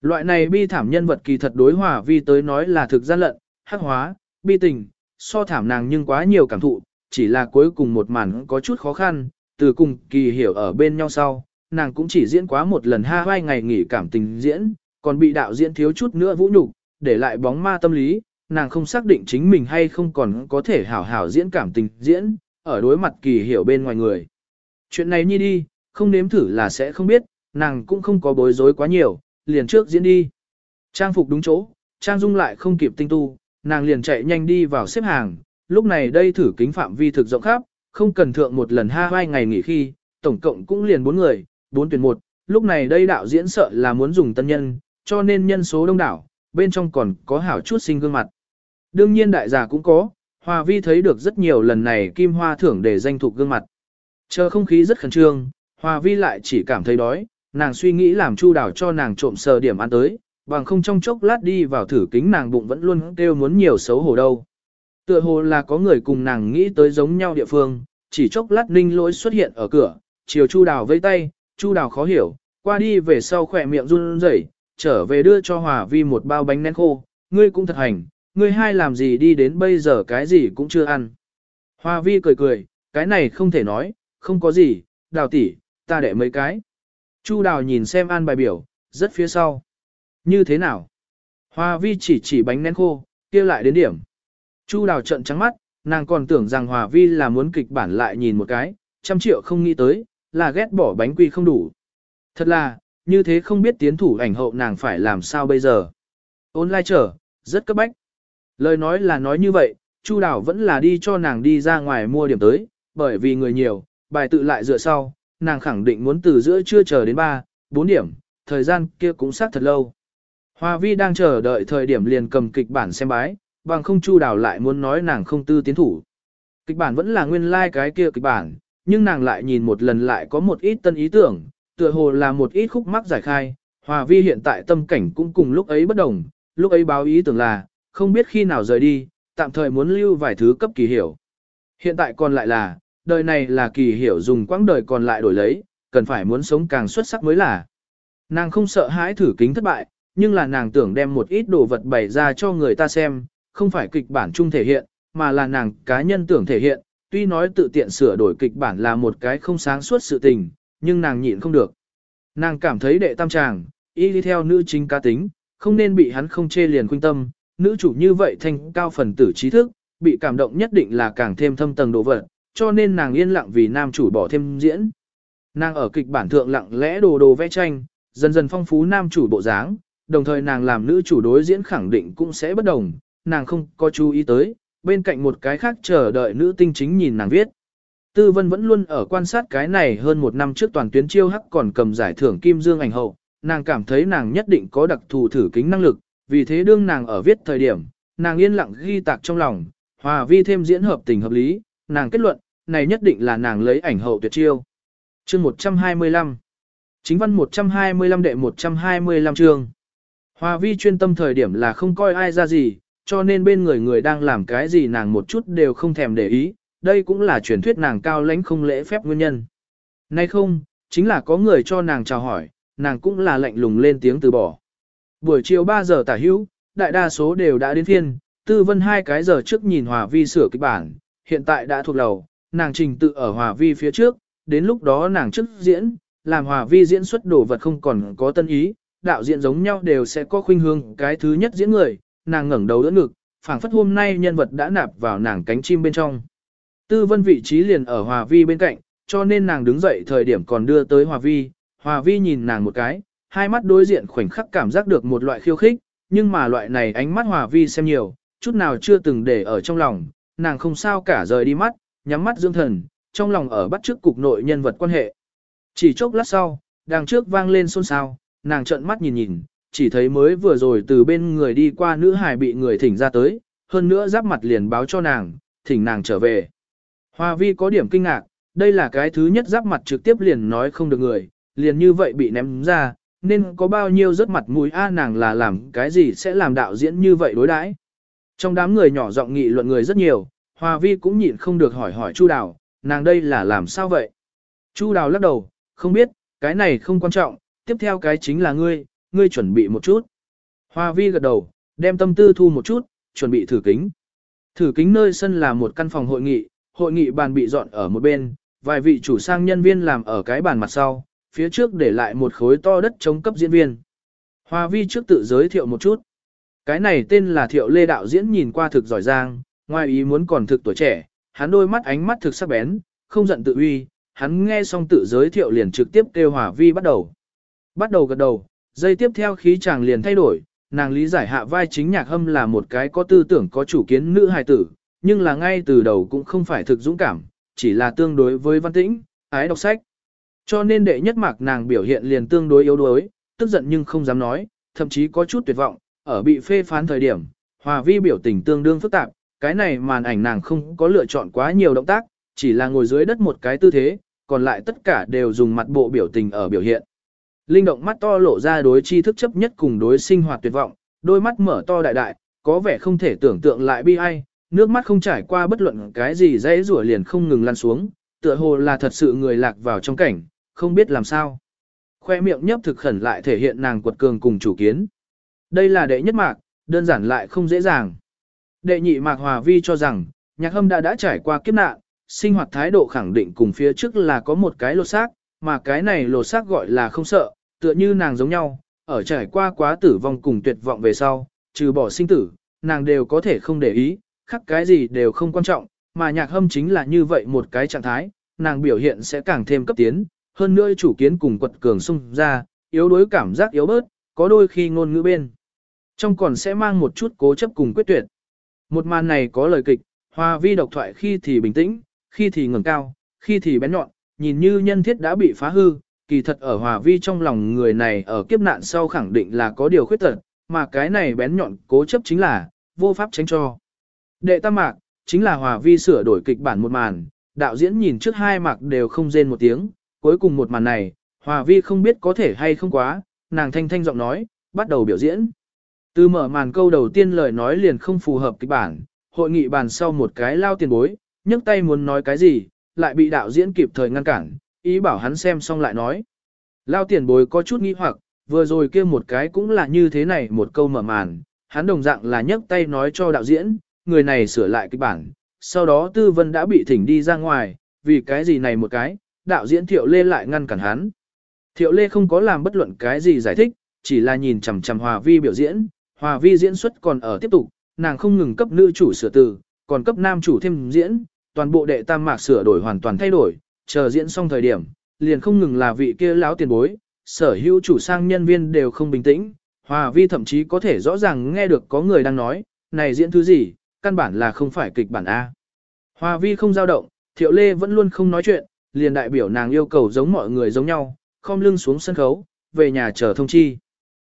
Loại này bi thảm nhân vật kỳ thật đối hòa vi tới nói là thực gian lận, hắc hóa, bi tình, so thảm nàng nhưng quá nhiều cảm thụ, chỉ là cuối cùng một màn có chút khó khăn, từ cùng kỳ hiểu ở bên nhau sau, nàng cũng chỉ diễn quá một lần ha hai ngày nghỉ cảm tình diễn, còn bị đạo diễn thiếu chút nữa vũ nhục, để lại bóng ma tâm lý, nàng không xác định chính mình hay không còn có thể hảo hảo diễn cảm tình diễn, ở đối mặt kỳ hiểu bên ngoài người. Chuyện này nhi đi, không nếm thử là sẽ không biết, nàng cũng không có bối rối quá nhiều, liền trước diễn đi. Trang phục đúng chỗ, Trang Dung lại không kịp tinh tu, nàng liền chạy nhanh đi vào xếp hàng, lúc này đây thử kính phạm vi thực rộng khắp, không cần thượng một lần ha hai ngày nghỉ khi, tổng cộng cũng liền bốn người, bốn tuyển một, lúc này đây đạo diễn sợ là muốn dùng tân nhân, cho nên nhân số đông đảo, bên trong còn có hảo chút sinh gương mặt. Đương nhiên đại giả cũng có, Hòa Vi thấy được rất nhiều lần này Kim Hoa thưởng để danh thuộc gương mặt. Chờ không khí rất khẩn trương, Hòa Vi lại chỉ cảm thấy đói, nàng suy nghĩ làm chu đảo cho nàng trộm sờ điểm ăn tới, bằng không trong chốc lát đi vào thử kính nàng bụng vẫn luôn kêu muốn nhiều xấu hổ đâu. Tựa hồ là có người cùng nàng nghĩ tới giống nhau địa phương, chỉ chốc lát ninh lỗi xuất hiện ở cửa, chiều chu đào vây tay, chu đào khó hiểu, qua đi về sau khỏe miệng run rẩy, trở về đưa cho hòa vi một bao bánh nén khô, ngươi cũng thật hành, ngươi hai làm gì đi đến bây giờ cái gì cũng chưa ăn. Hòa vi cười cười, cái này không thể nói, không có gì, đào tỷ, ta để mấy cái. Chu đào nhìn xem an bài biểu, rất phía sau. Như thế nào? Hoa vi chỉ chỉ bánh nén khô, kia lại đến điểm. Chu đào trận trắng mắt, nàng còn tưởng rằng Hòa vi là muốn kịch bản lại nhìn một cái, trăm triệu không nghĩ tới, là ghét bỏ bánh quy không đủ. Thật là, như thế không biết tiến thủ ảnh hậu nàng phải làm sao bây giờ. Ôn lai trở, rất cấp bách. Lời nói là nói như vậy, Chu Đào vẫn là đi cho nàng đi ra ngoài mua điểm tới, bởi vì người nhiều, bài tự lại dựa sau, nàng khẳng định muốn từ giữa trưa chờ đến 3, 4 điểm, thời gian kia cũng sát thật lâu. Hoa vi đang chờ đợi thời điểm liền cầm kịch bản xem bái, bằng không Chu Đào lại muốn nói nàng không tư tiến thủ. Kịch bản vẫn là nguyên lai like cái kia kịch bản, nhưng nàng lại nhìn một lần lại có một ít tân ý tưởng, tựa hồ là một ít khúc mắc giải khai, Hòa Vi hiện tại tâm cảnh cũng cùng lúc ấy bất đồng, lúc ấy báo ý tưởng là, không biết khi nào rời đi, tạm thời muốn lưu vài thứ cấp kỳ hiểu. Hiện tại còn lại là, đời này là kỳ hiểu dùng quãng đời còn lại đổi lấy, cần phải muốn sống càng xuất sắc mới là. Nàng không sợ hãi thử kính thất bại, nhưng là nàng tưởng đem một ít đồ vật bày ra cho người ta xem, không phải kịch bản chung thể hiện, mà là nàng cá nhân tưởng thể hiện, tuy nói tự tiện sửa đổi kịch bản là một cái không sáng suốt sự tình, nhưng nàng nhịn không được. Nàng cảm thấy đệ tam tràng, y đi theo nữ chính cá tính, không nên bị hắn không chê liền khuyên tâm, nữ chủ như vậy thành cao phần tử trí thức, bị cảm động nhất định là càng thêm thâm tầng độ vật, cho nên nàng yên lặng vì nam chủ bỏ thêm diễn. Nàng ở kịch bản thượng lặng lẽ đồ đồ vẽ tranh, dần dần phong phú nam chủ bộ dáng, đồng thời nàng làm nữ chủ đối diễn khẳng định cũng sẽ bất đồng, nàng không có chú ý tới, bên cạnh một cái khác chờ đợi nữ tinh chính nhìn nàng viết. Tư Vân vẫn luôn ở quan sát cái này hơn một năm trước toàn tuyến chiêu hắc còn cầm giải thưởng Kim Dương ảnh hậu, nàng cảm thấy nàng nhất định có đặc thù thử kính năng lực, vì thế đương nàng ở viết thời điểm, nàng yên lặng ghi tạc trong lòng, hòa vi thêm diễn hợp tình hợp lý, nàng kết luận, này nhất định là nàng lấy ảnh hậu tuyệt chiêu. Chương 125 Chính văn 125 đệ 125 chương Hòa vi chuyên tâm thời điểm là không coi ai ra gì, cho nên bên người người đang làm cái gì nàng một chút đều không thèm để ý, đây cũng là truyền thuyết nàng cao lãnh không lễ phép nguyên nhân. Nay không, chính là có người cho nàng chào hỏi, nàng cũng là lạnh lùng lên tiếng từ bỏ. Buổi chiều 3 giờ tả hữu, đại đa số đều đã đến phiên, tư vân hai cái giờ trước nhìn Hòa Vi sửa kịch bản, hiện tại đã thuộc lầu, nàng trình tự ở Hòa Vi phía trước, đến lúc đó nàng trước diễn, làm Hòa Vi diễn xuất đồ vật không còn có tân ý, đạo diễn giống nhau đều sẽ có khuynh hướng cái thứ nhất diễn người, nàng ngẩng đầu đỡ ngực, phảng phất hôm nay nhân vật đã nạp vào nàng cánh chim bên trong. Tư vân vị trí liền ở Hòa Vi bên cạnh, cho nên nàng đứng dậy thời điểm còn đưa tới Hòa Vi, Hòa Vi nhìn nàng một cái, hai mắt đối diện khoảnh khắc cảm giác được một loại khiêu khích, nhưng mà loại này ánh mắt Hòa Vi xem nhiều, chút nào chưa từng để ở trong lòng, nàng không sao cả rời đi mắt, nhắm mắt dưỡng thần, trong lòng ở bắt trước cục nội nhân vật quan hệ. Chỉ chốc lát sau, đằng trước vang lên xôn xao, nàng trợn mắt nhìn nhìn, chỉ thấy mới vừa rồi từ bên người đi qua nữ hài bị người thỉnh ra tới, hơn nữa giáp mặt liền báo cho nàng, thỉnh nàng trở về. Hoa vi có điểm kinh ngạc, đây là cái thứ nhất giáp mặt trực tiếp liền nói không được người, liền như vậy bị ném ra, nên có bao nhiêu rất mặt mũi a nàng là làm cái gì sẽ làm đạo diễn như vậy đối đãi. Trong đám người nhỏ giọng nghị luận người rất nhiều, Hoa vi cũng nhịn không được hỏi hỏi Chu Đào, nàng đây là làm sao vậy? Chu Đào lắc đầu, không biết, cái này không quan trọng, tiếp theo cái chính là ngươi, ngươi chuẩn bị một chút. Hoa vi gật đầu, đem tâm tư thu một chút, chuẩn bị thử kính. Thử kính nơi sân là một căn phòng hội nghị, hội nghị bàn bị dọn ở một bên, vài vị chủ sang nhân viên làm ở cái bàn mặt sau, phía trước để lại một khối to đất chống cấp diễn viên. Hoa vi trước tự giới thiệu một chút. Cái này tên là Thiệu Lê đạo diễn nhìn qua thực giỏi giang, ngoài ý muốn còn thực tuổi trẻ, hắn đôi mắt ánh mắt thực sắc bén, không giận tự uy, hắn nghe xong tự giới thiệu liền trực tiếp kêu Hòa Vi bắt đầu. Bắt đầu gật đầu, giây tiếp theo khí chàng liền thay đổi, nàng lý giải hạ vai chính nhạc hâm là một cái có tư tưởng có chủ kiến nữ hài tử, nhưng là ngay từ đầu cũng không phải thực dũng cảm, chỉ là tương đối với văn tĩnh, ái đọc sách. Cho nên đệ nhất mạc nàng biểu hiện liền tương đối yếu đuối, tức giận nhưng không dám nói, thậm chí có chút tuyệt vọng, ở bị phê phán thời điểm, Hòa Vi biểu tình tương đương phức tạp, cái này màn ảnh nàng không có lựa chọn quá nhiều động tác, chỉ là ngồi dưới đất một cái tư thế, còn lại tất cả đều dùng mặt bộ biểu tình ở biểu hiện. Linh động mắt to lộ ra đối tri thức chấp nhất cùng đối sinh hoạt tuyệt vọng, đôi mắt mở to đại đại, có vẻ không thể tưởng tượng lại bi ai, nước mắt không trải qua bất luận cái gì dễ rủa liền không ngừng lăn xuống, tựa hồ là thật sự người lạc vào trong cảnh, không biết làm sao. Khoe miệng nhấp thực khẩn lại thể hiện nàng quật cường cùng chủ kiến. Đây là đệ nhất mạc, đơn giản lại không dễ dàng. Đệ nhị mạc hòa vi cho rằng, nhạc hâm đã đã trải qua kiếp nạn, sinh hoạt thái độ khẳng định cùng phía trước là có một cái lột xác, mà cái này lột xác gọi là không sợ, tựa như nàng giống nhau, ở trải qua quá tử vong cùng tuyệt vọng về sau, trừ bỏ sinh tử, nàng đều có thể không để ý, khắc cái gì đều không quan trọng, mà nhạc hâm chính là như vậy một cái trạng thái, nàng biểu hiện sẽ càng thêm cấp tiến, hơn nữa chủ kiến cùng quật cường xung ra, yếu đối cảm giác yếu bớt, có đôi khi ngôn ngữ bên. Trong còn sẽ mang một chút cố chấp cùng quyết tuyệt. Một màn này có lời kịch, hòa vi độc thoại khi thì bình tĩnh, khi thì ngẩng cao, khi thì bén nhọn, nhìn như nhân thiết đã bị phá hư, kỳ thật ở hòa vi trong lòng người này ở kiếp nạn sau khẳng định là có điều khuyết tật, mà cái này bén nhọn cố chấp chính là, vô pháp tránh cho. Đệ tam mạc, chính là hòa vi sửa đổi kịch bản một màn, đạo diễn nhìn trước hai mạc đều không rên một tiếng, cuối cùng một màn này, hòa vi không biết có thể hay không quá, nàng thanh thanh giọng nói, bắt đầu biểu diễn. Từ mở màn câu đầu tiên lời nói liền không phù hợp kịch bản, hội nghị bàn sau một cái lao tiền bối, nhấc tay muốn nói cái gì, lại bị đạo diễn kịp thời ngăn cản, ý bảo hắn xem xong lại nói. Lao tiền bối có chút nghi hoặc, vừa rồi kia một cái cũng là như thế này một câu mở màn, hắn đồng dạng là nhấc tay nói cho đạo diễn, người này sửa lại kịch bản, sau đó tư vân đã bị thỉnh đi ra ngoài, vì cái gì này một cái, đạo diễn thiệu lê lại ngăn cản hắn. Thiệu lê không có làm bất luận cái gì giải thích, chỉ là nhìn chằm chằm hòa vi biểu diễn, hòa vi diễn xuất còn ở tiếp tục, nàng không ngừng cấp nữ chủ sửa từ, còn cấp nam chủ thêm diễn, toàn bộ đệ tam mạc sửa đổi hoàn toàn thay đổi, chờ diễn xong thời điểm, liền không ngừng là vị kia lão tiền bối, sở hữu chủ sang nhân viên đều không bình tĩnh, hòa vi thậm chí có thể rõ ràng nghe được có người đang nói, này diễn thứ gì, căn bản là không phải kịch bản A. Hòa vi không dao động, thiệu lê vẫn luôn không nói chuyện, liền đại biểu nàng yêu cầu giống mọi người giống nhau, khom lưng xuống sân khấu, về nhà chờ thông chi.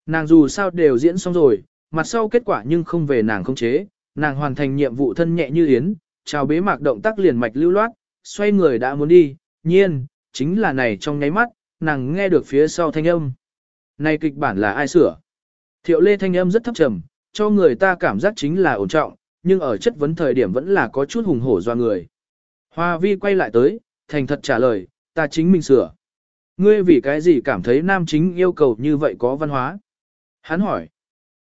Nàng dù sao đều diễn xong rồi, mặt sau kết quả nhưng không về nàng không chế, nàng hoàn thành nhiệm vụ thân nhẹ như yến, chào bế mạc động tác liền mạch lưu loát, xoay người đã muốn đi, nhiên, chính là này trong nháy mắt, nàng nghe được phía sau thanh âm. Này kịch bản là ai sửa? Thiệu lê thanh âm rất thấp trầm, cho người ta cảm giác chính là ổn trọng, nhưng ở chất vấn thời điểm vẫn là có chút hùng hổ do người. Hoa vi quay lại tới, thành thật trả lời, ta chính mình sửa. Ngươi vì cái gì cảm thấy nam chính yêu cầu như vậy có văn hóa? Hắn hỏi.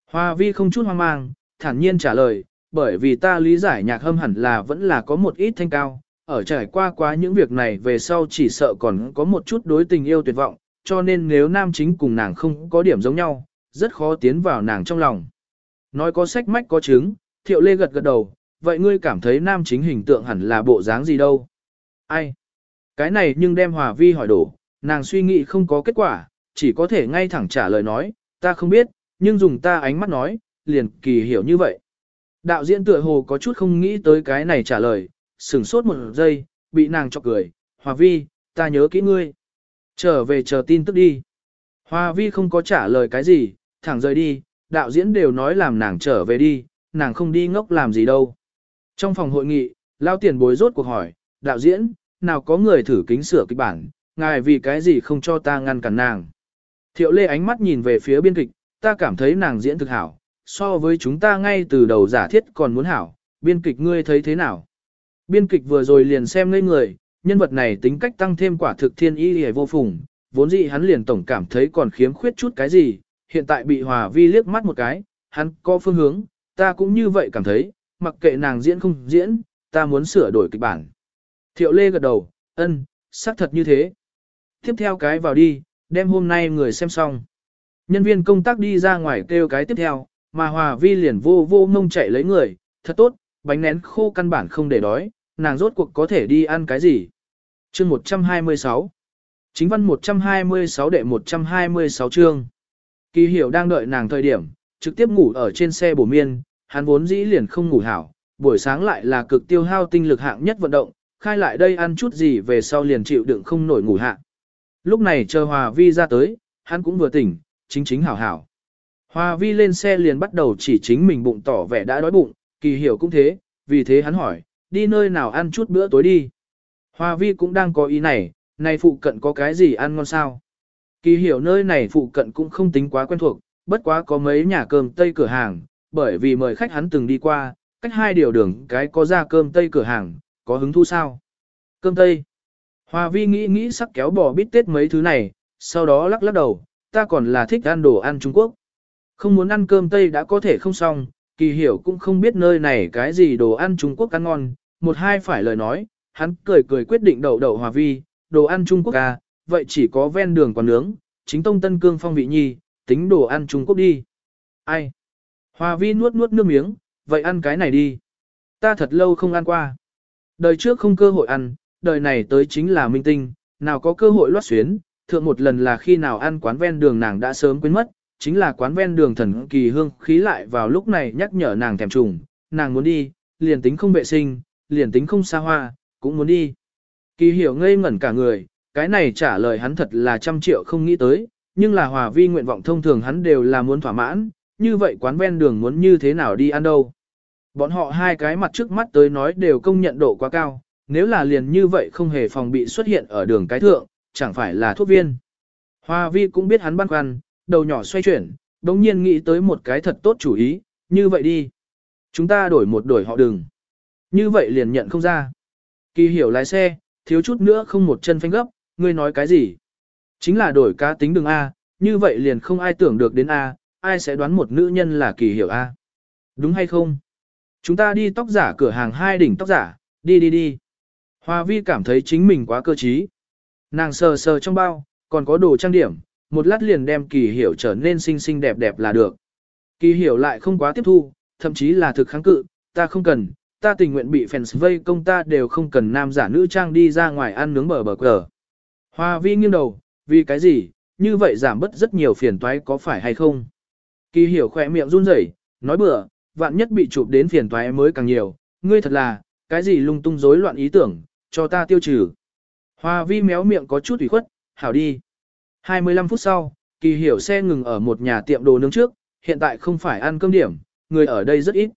Hoa vi không chút hoang mang, thản nhiên trả lời, bởi vì ta lý giải nhạc hâm hẳn là vẫn là có một ít thanh cao, ở trải qua quá những việc này về sau chỉ sợ còn có một chút đối tình yêu tuyệt vọng, cho nên nếu nam chính cùng nàng không có điểm giống nhau, rất khó tiến vào nàng trong lòng. Nói có sách mách có chứng, thiệu lê gật gật đầu, vậy ngươi cảm thấy nam chính hình tượng hẳn là bộ dáng gì đâu? Ai? Cái này nhưng đem hòa vi hỏi đổ, nàng suy nghĩ không có kết quả, chỉ có thể ngay thẳng trả lời nói, ta không biết, nhưng dùng ta ánh mắt nói, liền kỳ hiểu như vậy. Đạo diễn tựa hồ có chút không nghĩ tới cái này trả lời, sửng sốt một giây, bị nàng chọc cười, Hòa Vi, ta nhớ kỹ ngươi. Trở về chờ tin tức đi. Hòa Vi không có trả lời cái gì, thẳng rời đi, đạo diễn đều nói làm nàng trở về đi, nàng không đi ngốc làm gì đâu. Trong phòng hội nghị, lao tiền bối rốt cuộc hỏi, đạo diễn, nào có người thử kính sửa kịch bản, ngài vì cái gì không cho ta ngăn cản nàng. Thiệu lê ánh mắt nhìn về phía biên kịch, ta cảm thấy nàng diễn thực hảo, so với chúng ta ngay từ đầu giả thiết còn muốn hảo, biên kịch ngươi thấy thế nào? Biên kịch vừa rồi liền xem ngây người, nhân vật này tính cách tăng thêm quả thực thiên y hề vô phùng, vốn dĩ hắn liền tổng cảm thấy còn khiếm khuyết chút cái gì, hiện tại bị Hòa Vi liếc mắt một cái, hắn có phương hướng, ta cũng như vậy cảm thấy, mặc kệ nàng diễn không diễn, ta muốn sửa đổi kịch bản. Thiệu Lê gật đầu, ân, xác thật như thế. Tiếp theo cái vào đi, đem hôm nay người xem xong. Nhân viên công tác đi ra ngoài kêu cái tiếp theo, mà Hòa Vi liền vô vô mông chạy lấy người, thật tốt, bánh nén khô căn bản không để đói, nàng rốt cuộc có thể đi ăn cái gì. Chương 126 Chính văn 126 đệ 126 chương Kỳ hiểu đang đợi nàng thời điểm, trực tiếp ngủ ở trên xe bổ miên, hắn vốn dĩ liền không ngủ hảo, buổi sáng lại là cực tiêu hao tinh lực hạng nhất vận động, khai lại đây ăn chút gì về sau liền chịu đựng không nổi ngủ hạ. Lúc này chờ Hòa Vi ra tới, hắn cũng vừa tỉnh, chính chính hảo hảo. Hòa Vi lên xe liền bắt đầu chỉ chính mình bụng tỏ vẻ đã đói bụng, kỳ hiểu cũng thế, vì thế hắn hỏi, đi nơi nào ăn chút bữa tối đi. Hòa Vi cũng đang có ý này, này phụ cận có cái gì ăn ngon sao? Kỳ hiểu nơi này phụ cận cũng không tính quá quen thuộc, bất quá có mấy nhà cơm tây cửa hàng, bởi vì mời khách hắn từng đi qua, cách hai điều đường cái có ra cơm tây cửa hàng, có hứng thu sao? Cơm tây. Hòa vi nghĩ nghĩ sắc kéo bò bít tết mấy thứ này, sau đó lắc lắc đầu, ta còn là thích ăn đồ ăn Trung Quốc. Không muốn ăn cơm tây đã có thể không xong, kỳ hiểu cũng không biết nơi này cái gì đồ ăn Trung Quốc ăn ngon, một hai phải lời nói, hắn cười cười quyết định đậu đậu hòa vi, đồ ăn Trung Quốc à, vậy chỉ có ven đường quán nướng, chính tông tân cương phong vị nhi, tính đồ ăn Trung Quốc đi. Ai? Hòa vi nuốt nuốt nước miếng, vậy ăn cái này đi. Ta thật lâu không ăn qua. Đời trước không cơ hội ăn, đời này tới chính là minh tinh, nào có cơ hội loát xuyến, thượng một lần là khi nào ăn quán ven đường nàng đã sớm quên mất, chính là quán ven đường thần kỳ hương khí lại vào lúc này nhắc nhở nàng thèm trùng, nàng muốn đi, liền tính không vệ sinh, liền tính không xa hoa, cũng muốn đi. Kỳ hiểu ngây ngẩn cả người, cái này trả lời hắn thật là trăm triệu không nghĩ tới, nhưng là hòa vi nguyện vọng thông thường hắn đều là muốn thỏa mãn, như vậy quán ven đường muốn như thế nào đi ăn đâu. Bọn họ hai cái mặt trước mắt tới nói đều công nhận độ quá cao, nếu là liền như vậy không hề phòng bị xuất hiện ở đường cái thượng, chẳng phải là thuốc viên. Hoa vi cũng biết hắn băn khoăn, đầu nhỏ xoay chuyển, đồng nhiên nghĩ tới một cái thật tốt chủ ý, như vậy đi. Chúng ta đổi một đổi họ đường. Như vậy liền nhận không ra. Kỳ hiểu lái xe, thiếu chút nữa không một chân phanh gấp, ngươi nói cái gì? Chính là đổi cá tính đường A, như vậy liền không ai tưởng được đến A, ai sẽ đoán một nữ nhân là kỳ hiểu A. Đúng hay không? Chúng ta đi tóc giả cửa hàng hai đỉnh tóc giả, đi đi đi. Hoa vi cảm thấy chính mình quá cơ trí. Nàng sờ sờ trong bao, còn có đồ trang điểm, một lát liền đem kỳ hiểu trở nên xinh xinh đẹp đẹp là được. Kỳ hiểu lại không quá tiếp thu, thậm chí là thực kháng cự, ta không cần, ta tình nguyện bị fans vây công ta đều không cần nam giả nữ trang đi ra ngoài ăn nướng bờ bờ cờ. Hoa vi nghiêng đầu, vì cái gì, như vậy giảm bớt rất nhiều phiền toái có phải hay không? Kỳ hiểu khỏe miệng run rẩy, nói bừa, vạn nhất bị chụp đến phiền toái mới càng nhiều, ngươi thật là, cái gì lung tung rối loạn ý tưởng, cho ta tiêu trừ. Hoa vi méo miệng có chút ủy khuất, hảo đi. 25 phút sau, kỳ hiểu xe ngừng ở một nhà tiệm đồ nướng trước, hiện tại không phải ăn cơm điểm, người ở đây rất ít.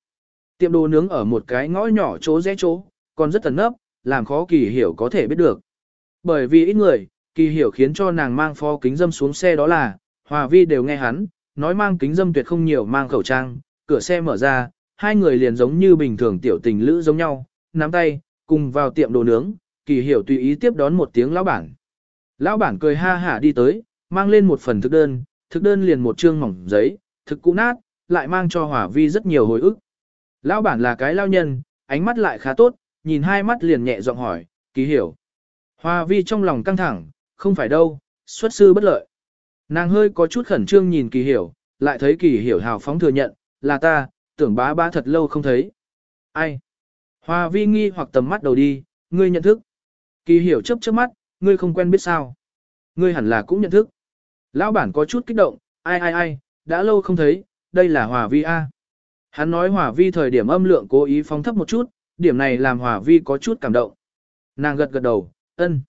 Tiệm đồ nướng ở một cái ngõ nhỏ chỗ rẽ chỗ, còn rất tần nấp, làm khó kỳ hiểu có thể biết được. Bởi vì ít người, kỳ hiểu khiến cho nàng mang pho kính dâm xuống xe đó là, hòa vi đều nghe hắn, nói mang kính dâm tuyệt không nhiều mang khẩu trang, cửa xe mở ra, hai người liền giống như bình thường tiểu tình lữ giống nhau, nắm tay, cùng vào tiệm đồ nướng, kỳ hiểu tùy ý tiếp đón một tiếng lão bản. Lão bản cười ha hả đi tới, mang lên một phần thực đơn, thực đơn liền một trương mỏng giấy, thực cũ nát, lại mang cho Hỏa Vi rất nhiều hồi ức. Lão bản là cái lao nhân, ánh mắt lại khá tốt, nhìn hai mắt liền nhẹ giọng hỏi, ký hiểu. Hoa Vi trong lòng căng thẳng, không phải đâu, xuất sư bất lợi. Nàng hơi có chút khẩn trương nhìn kỳ hiểu, lại thấy kỳ hiểu hào phóng thừa nhận, là ta, tưởng bá bá thật lâu không thấy. Ai? Hoa Vi nghi hoặc tầm mắt đầu đi, ngươi nhận thức. Kỳ hiểu chớp chớp mắt, ngươi không quen biết sao. Ngươi hẳn là cũng nhận thức. Lão bản có chút kích động, ai ai ai, đã lâu không thấy, đây là Hòa Vi A. Hắn nói Hòa Vi thời điểm âm lượng cố ý phóng thấp một chút, điểm này làm Hòa Vi có chút cảm động. Nàng gật gật đầu, ân.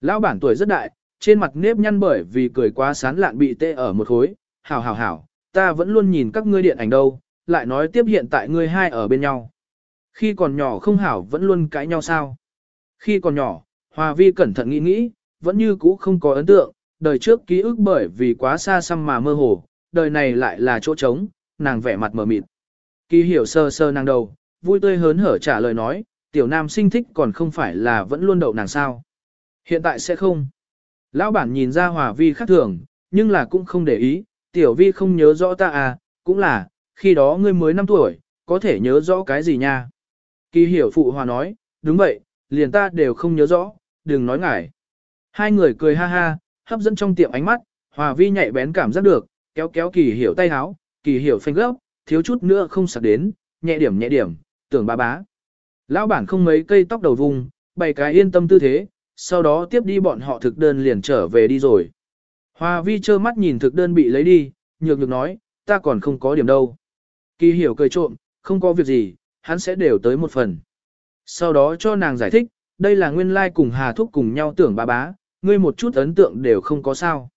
Lão bản tuổi rất đại, trên mặt nếp nhăn bởi vì cười quá sán lạn bị tê ở một khối, hảo hảo hảo, ta vẫn luôn nhìn các ngươi điện ảnh đâu, lại nói tiếp hiện tại ngươi hai ở bên nhau. Khi còn nhỏ không hảo vẫn luôn cãi nhau sao. Khi còn nhỏ, Hòa Vi cẩn thận nghĩ nghĩ, vẫn như cũ không có ấn tượng, đời trước ký ức bởi vì quá xa xăm mà mơ hồ, đời này lại là chỗ trống, nàng vẻ mặt mờ mịt. Kỳ hiểu sơ sơ nàng đầu, vui tươi hớn hở trả lời nói, tiểu nam sinh thích còn không phải là vẫn luôn đậu nàng sao. Hiện tại sẽ không. Lão bản nhìn ra Hòa Vi khác thường, nhưng là cũng không để ý, Tiểu vi không nhớ rõ ta à, cũng là, khi đó ngươi mới 5 tuổi, có thể nhớ rõ cái gì nha. Kỳ hiểu phụ hòa nói, đúng vậy, liền ta đều không nhớ rõ, đừng nói ngại. Hai người cười ha ha, hấp dẫn trong tiệm ánh mắt, hòa vi nhạy bén cảm giác được, kéo kéo kỳ hiểu tay háo, kỳ hiểu phanh gốc, thiếu chút nữa không sạc đến, nhẹ điểm nhẹ điểm, tưởng ba bá. Lão bản không mấy cây tóc đầu vùng, bày cái yên tâm tư thế, sau đó tiếp đi bọn họ thực đơn liền trở về đi rồi. Hòa vi trơ mắt nhìn thực đơn bị lấy đi, nhược nhược nói, ta còn không có điểm đâu. Kỳ hiểu cười trộm, không có việc gì, hắn sẽ đều tới một phần. Sau đó cho nàng giải thích, đây là nguyên lai like cùng Hà Thúc cùng nhau tưởng ba bá, ngươi một chút ấn tượng đều không có sao.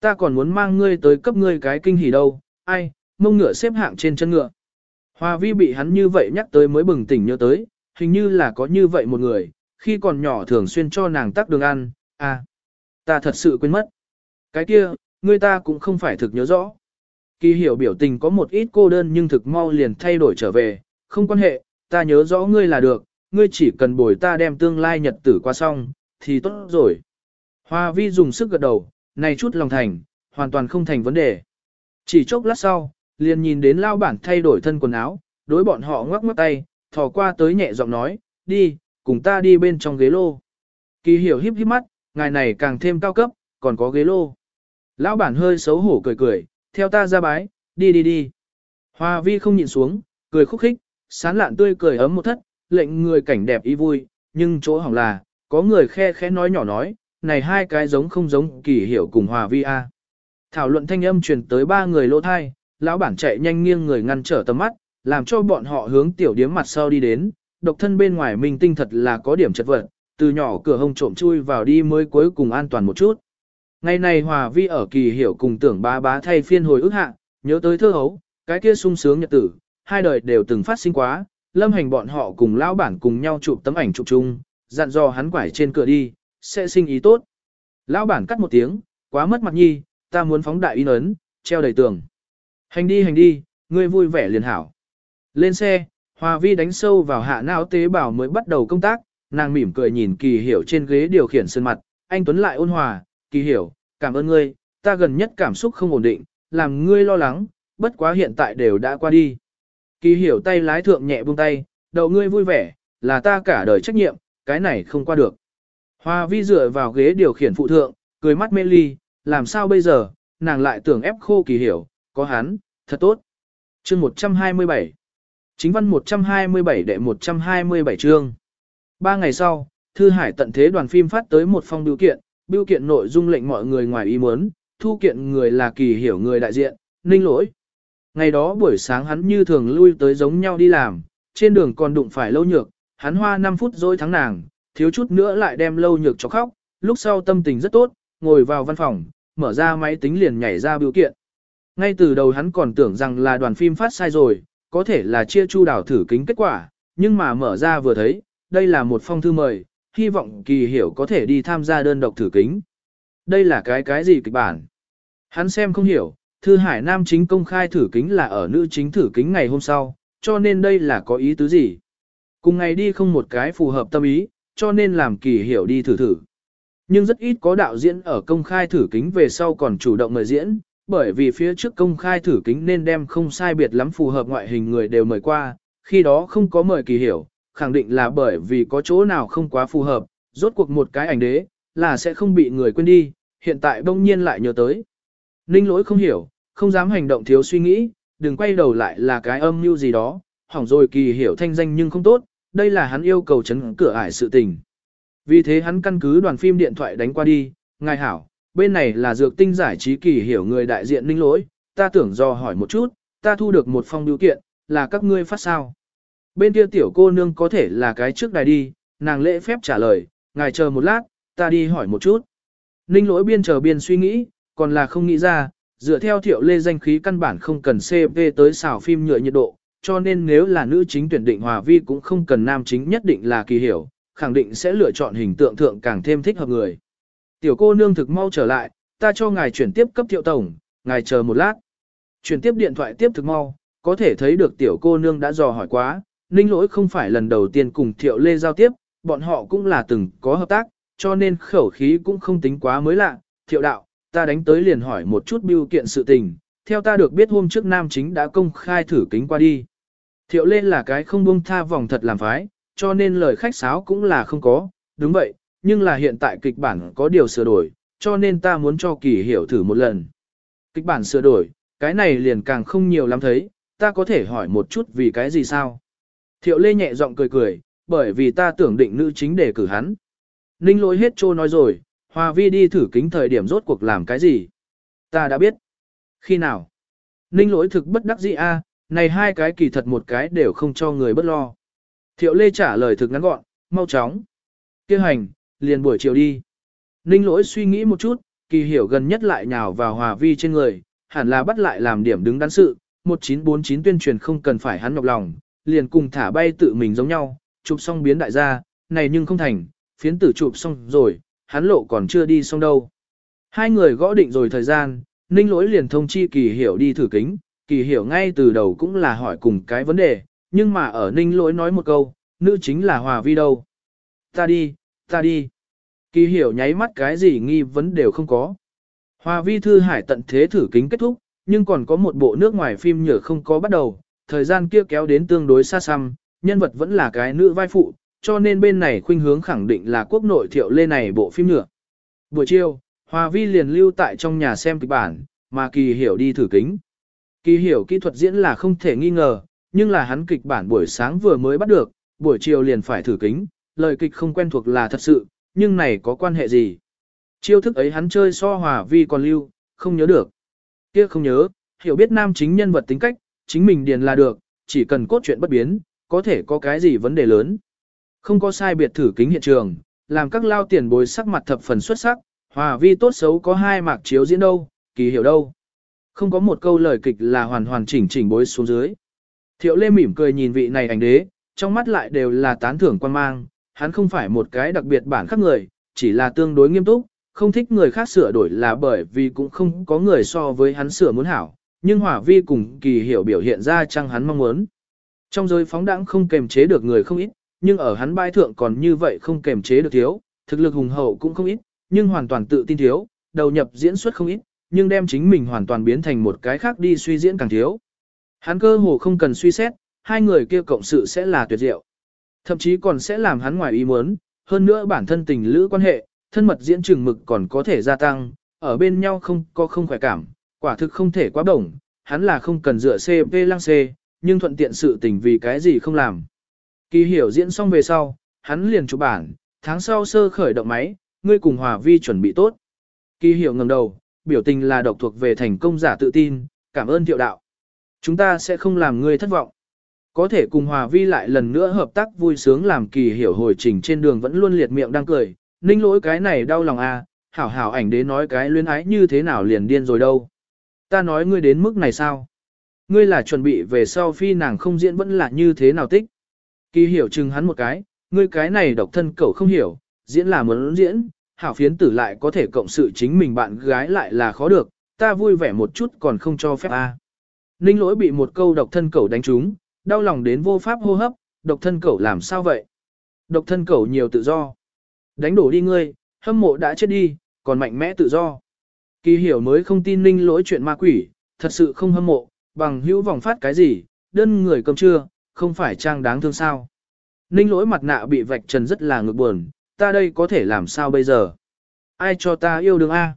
Ta còn muốn mang ngươi tới cấp ngươi cái kinh hỉ đâu, ai, mông ngựa xếp hạng trên chân ngựa. Hòa vi bị hắn như vậy nhắc tới mới bừng tỉnh nhớ tới, hình như là có như vậy một người, khi còn nhỏ thường xuyên cho nàng tắc đường ăn, à, ta thật sự quên mất. Cái kia, ngươi ta cũng không phải thực nhớ rõ. Kỳ hiểu biểu tình có một ít cô đơn nhưng thực mau liền thay đổi trở về, không quan hệ, ta nhớ rõ ngươi là được, ngươi chỉ cần bồi ta đem tương lai nhật tử qua xong, thì tốt rồi. Hoa vi dùng sức gật đầu, này chút lòng thành, hoàn toàn không thành vấn đề. Chỉ chốc lát sau, liền nhìn đến lao bản thay đổi thân quần áo, đối bọn họ ngoắc ngoắc tay, thò qua tới nhẹ giọng nói, đi, cùng ta đi bên trong ghế lô. Kỳ hiểu híp híp mắt, ngài này càng thêm cao cấp, còn có ghế lô. Lão bản hơi xấu hổ cười cười, theo ta ra bái, đi đi đi. Hoa vi không nhịn xuống, cười khúc khích, sán lạn tươi cười ấm một thất, lệnh người cảnh đẹp ý vui, nhưng chỗ hỏng là, có người khe khẽ nói nhỏ nói, này hai cái giống không giống kỳ hiểu cùng hòa vi a. Thảo luận thanh âm truyền tới ba người lỗ thai, lão bản chạy nhanh nghiêng người ngăn trở tầm mắt, làm cho bọn họ hướng tiểu điếm mặt sau đi đến, độc thân bên ngoài minh tinh thật là có điểm chật vật, từ nhỏ cửa hông trộm chui vào đi mới cuối cùng an toàn một chút. Ngày này hòa vi ở kỳ hiểu cùng tưởng ba bá thay phiên hồi ức hạ, nhớ tới thơ hấu, cái kia sung sướng nhật tử, hai đời đều từng phát sinh quá, lâm hành bọn họ cùng lão bản cùng nhau chụp tấm ảnh chụp chung, dặn dò hắn quải trên cửa đi, sẽ sinh ý tốt. Lão bản cắt một tiếng, quá mất mặt nhi, ta muốn phóng đại in ấn, treo đầy tường. Hành đi hành đi, ngươi vui vẻ liền hảo. Lên xe, Hòa Vi đánh sâu vào hạ não tế bào mới bắt đầu công tác, nàng mỉm cười nhìn kỳ hiểu trên ghế điều khiển sơn mặt, anh Tuấn lại ôn hòa, kỳ hiểu, cảm ơn ngươi, ta gần nhất cảm xúc không ổn định, làm ngươi lo lắng, bất quá hiện tại đều đã qua đi. Kỳ hiểu tay lái thượng nhẹ buông tay, đầu ngươi vui vẻ, là ta cả đời trách nhiệm, cái này không qua được. Hoa vi dựa vào ghế điều khiển phụ thượng, cười mắt mê ly, làm sao bây giờ, nàng lại tưởng ép khô kỳ hiểu, có hắn, thật tốt. Chương 127 Chính văn 127 đệ 127 chương Ba ngày sau, Thư Hải tận thế đoàn phim phát tới một phong biểu kiện, biểu kiện nội dung lệnh mọi người ngoài ý muốn, thu kiện người là kỳ hiểu người đại diện, ninh lỗi. Ngày đó buổi sáng hắn như thường lui tới giống nhau đi làm, trên đường còn đụng phải lâu nhược, hắn hoa 5 phút rồi thắng nàng, thiếu chút nữa lại đem lâu nhược cho khóc, lúc sau tâm tình rất tốt, ngồi vào văn phòng, mở ra máy tính liền nhảy ra biểu kiện. Ngay từ đầu hắn còn tưởng rằng là đoàn phim phát sai rồi, có thể là chia chu đảo thử kính kết quả, nhưng mà mở ra vừa thấy, đây là một phong thư mời, hy vọng kỳ hiểu có thể đi tham gia đơn độc thử kính. Đây là cái cái gì kịch bản? Hắn xem không hiểu, thư hải nam chính công khai thử kính là ở nữ chính thử kính ngày hôm sau, cho nên đây là có ý tứ gì? Cùng ngày đi không một cái phù hợp tâm ý, cho nên làm kỳ hiểu đi thử thử. Nhưng rất ít có đạo diễn ở công khai thử kính về sau còn chủ động mời diễn, bởi vì phía trước công khai thử kính nên đem không sai biệt lắm phù hợp ngoại hình người đều mời qua, khi đó không có mời kỳ hiểu, khẳng định là bởi vì có chỗ nào không quá phù hợp, rốt cuộc một cái ảnh đế, là sẽ không bị người quên đi, hiện tại bỗng nhiên lại nhớ tới. Ninh lỗi không hiểu, không dám hành động thiếu suy nghĩ, đừng quay đầu lại là cái âm mưu gì đó, hỏng rồi kỳ hiểu thanh danh nhưng không tốt, đây là hắn yêu cầu chấn cửa ải sự tình. Vì thế hắn căn cứ đoàn phim điện thoại đánh qua đi, ngài hảo, bên này là dược tinh giải trí kỳ hiểu người đại diện ninh lỗi, ta tưởng do hỏi một chút, ta thu được một phong biểu kiện, là các ngươi phát sao. Bên kia tiểu cô nương có thể là cái trước đài đi, nàng lễ phép trả lời, ngài chờ một lát, ta đi hỏi một chút. Ninh lỗi biên chờ biên suy nghĩ, còn là không nghĩ ra, dựa theo thiệu lê danh khí căn bản không cần CV tới xào phim nhựa nhiệt độ, cho nên nếu là nữ chính tuyển định hòa vi cũng không cần nam chính nhất định là kỳ hiểu, khẳng định sẽ lựa chọn hình tượng thượng càng thêm thích hợp người. Tiểu cô nương thực mau trở lại, ta cho ngài chuyển tiếp cấp thiệu tổng, ngài chờ một lát. Chuyển tiếp điện thoại tiếp thực mau, có thể thấy được tiểu cô nương đã dò hỏi quá, ninh lỗi không phải lần đầu tiên cùng thiệu lê giao tiếp, bọn họ cũng là từng có hợp tác, cho nên khẩu khí cũng không tính quá mới lạ. Thiệu đạo, ta đánh tới liền hỏi một chút biêu kiện sự tình, theo ta được biết hôm trước nam chính đã công khai thử kính qua đi. Thiệu lên là cái không buông tha vòng thật làm phái, cho nên lời khách sáo cũng là không có, đúng vậy, nhưng là hiện tại kịch bản có điều sửa đổi, cho nên ta muốn cho kỳ hiểu thử một lần. Kịch bản sửa đổi, cái này liền càng không nhiều lắm thấy, ta có thể hỏi một chút vì cái gì sao? Thiệu lê nhẹ giọng cười cười, bởi vì ta tưởng định nữ chính để cử hắn. Ninh lỗi hết trô nói rồi, Hòa Vi đi thử kính thời điểm rốt cuộc làm cái gì? Ta đã biết. Khi nào? Ninh lỗi thực bất đắc dĩ a, này hai cái kỳ thật một cái đều không cho người bất lo. Thiệu lê trả lời thực ngắn gọn, mau chóng. Kêu hành, liền buổi chiều đi. Ninh lỗi suy nghĩ một chút, kỳ hiểu gần nhất lại nhào vào hòa vi trên người, hẳn là bắt lại làm điểm đứng đắn sự, 1949 tuyên truyền không cần phải hắn nhọc lòng, liền cùng thả bay tự mình giống nhau, chụp xong biến đại gia, này nhưng không thành, phiến tử chụp xong rồi, hắn lộ còn chưa đi xong đâu. Hai người gõ định rồi thời gian, ninh lỗi liền thông chi kỳ hiểu đi thử kính, kỳ hiểu ngay từ đầu cũng là hỏi cùng cái vấn đề, nhưng mà ở ninh lỗi nói một câu, nữ chính là hòa vi đâu. Ta đi, ta đi. Kỳ hiểu nháy mắt cái gì nghi vấn đều không có. Hòa vi thư hải tận thế thử kính kết thúc, nhưng còn có một bộ nước ngoài phim nhựa không có bắt đầu, thời gian kia kéo đến tương đối xa xăm, nhân vật vẫn là cái nữ vai phụ, cho nên bên này khuynh hướng khẳng định là quốc nội thiệu lê này bộ phim nữa. Buổi chiều, Hòa Vi liền lưu tại trong nhà xem kịch bản, mà Kỳ Hiểu đi thử kính. Kỳ Hiểu kỹ thuật diễn là không thể nghi ngờ, nhưng là hắn kịch bản buổi sáng vừa mới bắt được, buổi chiều liền phải thử kính, lời kịch không quen thuộc là thật sự, nhưng này có quan hệ gì? Chiêu thức ấy hắn chơi so Hòa Vi còn lưu, không nhớ được. Kia không nhớ, hiểu biết nam chính nhân vật tính cách, chính mình điền là được, chỉ cần cốt truyện bất biến, có thể có cái gì vấn đề lớn. Không có sai biệt thử kính hiện trường, làm các lao tiền bối sắc mặt thập phần xuất sắc, hòa vi tốt xấu có hai mạc chiếu diễn đâu, kỳ hiểu đâu. Không có một câu lời kịch là hoàn hoàn chỉnh chỉnh bối xuống dưới. Thiệu lê mỉm cười nhìn vị này ảnh đế, trong mắt lại đều là tán thưởng quan mang, hắn không phải một cái đặc biệt bản khác người, chỉ là tương đối nghiêm túc, không thích người khác sửa đổi là bởi vì cũng không có người so với hắn sửa muốn hảo, nhưng hỏa vi cùng kỳ hiểu biểu hiện ra chăng hắn mong muốn. Trong giới phóng đãng không kềm chế được người không ít, nhưng ở hắn bãi thượng còn như vậy không kềm chế được thiếu, thực lực hùng hậu cũng không ít, nhưng hoàn toàn tự tin thiếu, đầu nhập diễn xuất không ít, nhưng đem chính mình hoàn toàn biến thành một cái khác đi suy diễn càng thiếu. Hắn cơ hồ không cần suy xét, hai người kia cộng sự sẽ là tuyệt diệu. Thậm chí còn sẽ làm hắn ngoài ý muốn, hơn nữa bản thân tình lữ quan hệ, thân mật diễn trường mực còn có thể gia tăng, ở bên nhau không có không khỏe cảm, quả thực không thể quá đồng, hắn là không cần dựa CP lăng C, nhưng thuận tiện sự tình vì cái gì không làm. Kỳ hiểu diễn xong về sau, hắn liền chụp bản, tháng sau sơ khởi động máy, ngươi cùng Hòa Vi chuẩn bị tốt. Kỳ hiểu ngẩng đầu, biểu tình là độc thuộc về thành công giả tự tin, cảm ơn thiệu đạo. Chúng ta sẽ không làm ngươi thất vọng. Có thể cùng Hòa Vi lại lần nữa hợp tác vui sướng làm kỳ hiểu hồi trình trên đường vẫn luôn liệt miệng đang cười, ninh lỗi cái này đau lòng à, hảo hảo ảnh đế nói cái luyến ái như thế nào liền điên rồi đâu. Ta nói ngươi đến mức này sao? Ngươi là chuẩn bị về sau phi nàng không diễn vẫn là như thế nào tích? Kỳ hiểu chừng hắn một cái, ngươi cái này độc thân cậu không hiểu, diễn là muốn diễn, hảo phiến tử lại có thể cộng sự chính mình bạn gái lại là khó được, ta vui vẻ một chút còn không cho phép a. Ninh lỗi bị một câu độc thân cậu đánh trúng, đau lòng đến vô pháp hô hấp, độc thân cậu làm sao vậy? Độc thân cậu nhiều tự do. Đánh đổ đi ngươi, hâm mộ đã chết đi, còn mạnh mẽ tự do. Kỳ hiểu mới không tin ninh lỗi chuyện ma quỷ, thật sự không hâm mộ, bằng hữu vòng phát cái gì, đơn người cầm trưa, không phải trang đáng thương sao. Ninh lỗi mặt nạ bị vạch trần rất là ngược buồn, ta đây có thể làm sao bây giờ? Ai cho ta yêu đương A?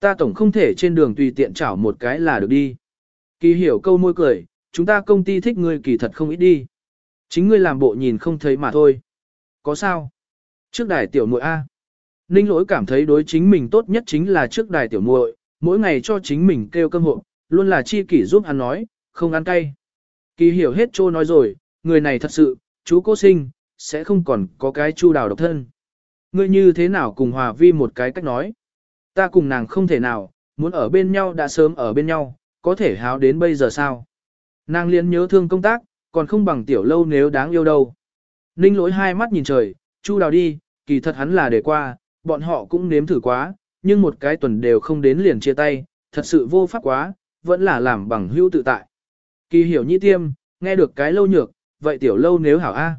Ta tổng không thể trên đường tùy tiện chảo một cái là được đi. Kỳ hiểu câu môi cười, chúng ta công ty thích ngươi kỳ thật không ít đi. Chính ngươi làm bộ nhìn không thấy mà thôi. Có sao? Trước đài tiểu muội A. Ninh lỗi cảm thấy đối chính mình tốt nhất chính là trước đài tiểu muội, mỗi ngày cho chính mình kêu cơm hộ, luôn là chi kỷ giúp hắn nói, không ăn cay. Kỳ hiểu hết trô nói rồi, người này thật sự, chú cô sinh, sẽ không còn có cái chu đào độc thân. Ngươi như thế nào cùng Hòa Vi một cái cách nói. Ta cùng nàng không thể nào, muốn ở bên nhau đã sớm ở bên nhau, có thể háo đến bây giờ sao. Nàng liên nhớ thương công tác, còn không bằng tiểu lâu nếu đáng yêu đâu. Ninh lỗi hai mắt nhìn trời, chu đào đi, kỳ thật hắn là để qua, bọn họ cũng nếm thử quá, nhưng một cái tuần đều không đến liền chia tay, thật sự vô pháp quá, vẫn là làm bằng hữu tự tại. Kỳ hiểu nhĩ tiêm, nghe được cái lâu nhược, vậy tiểu lâu nếu hảo A.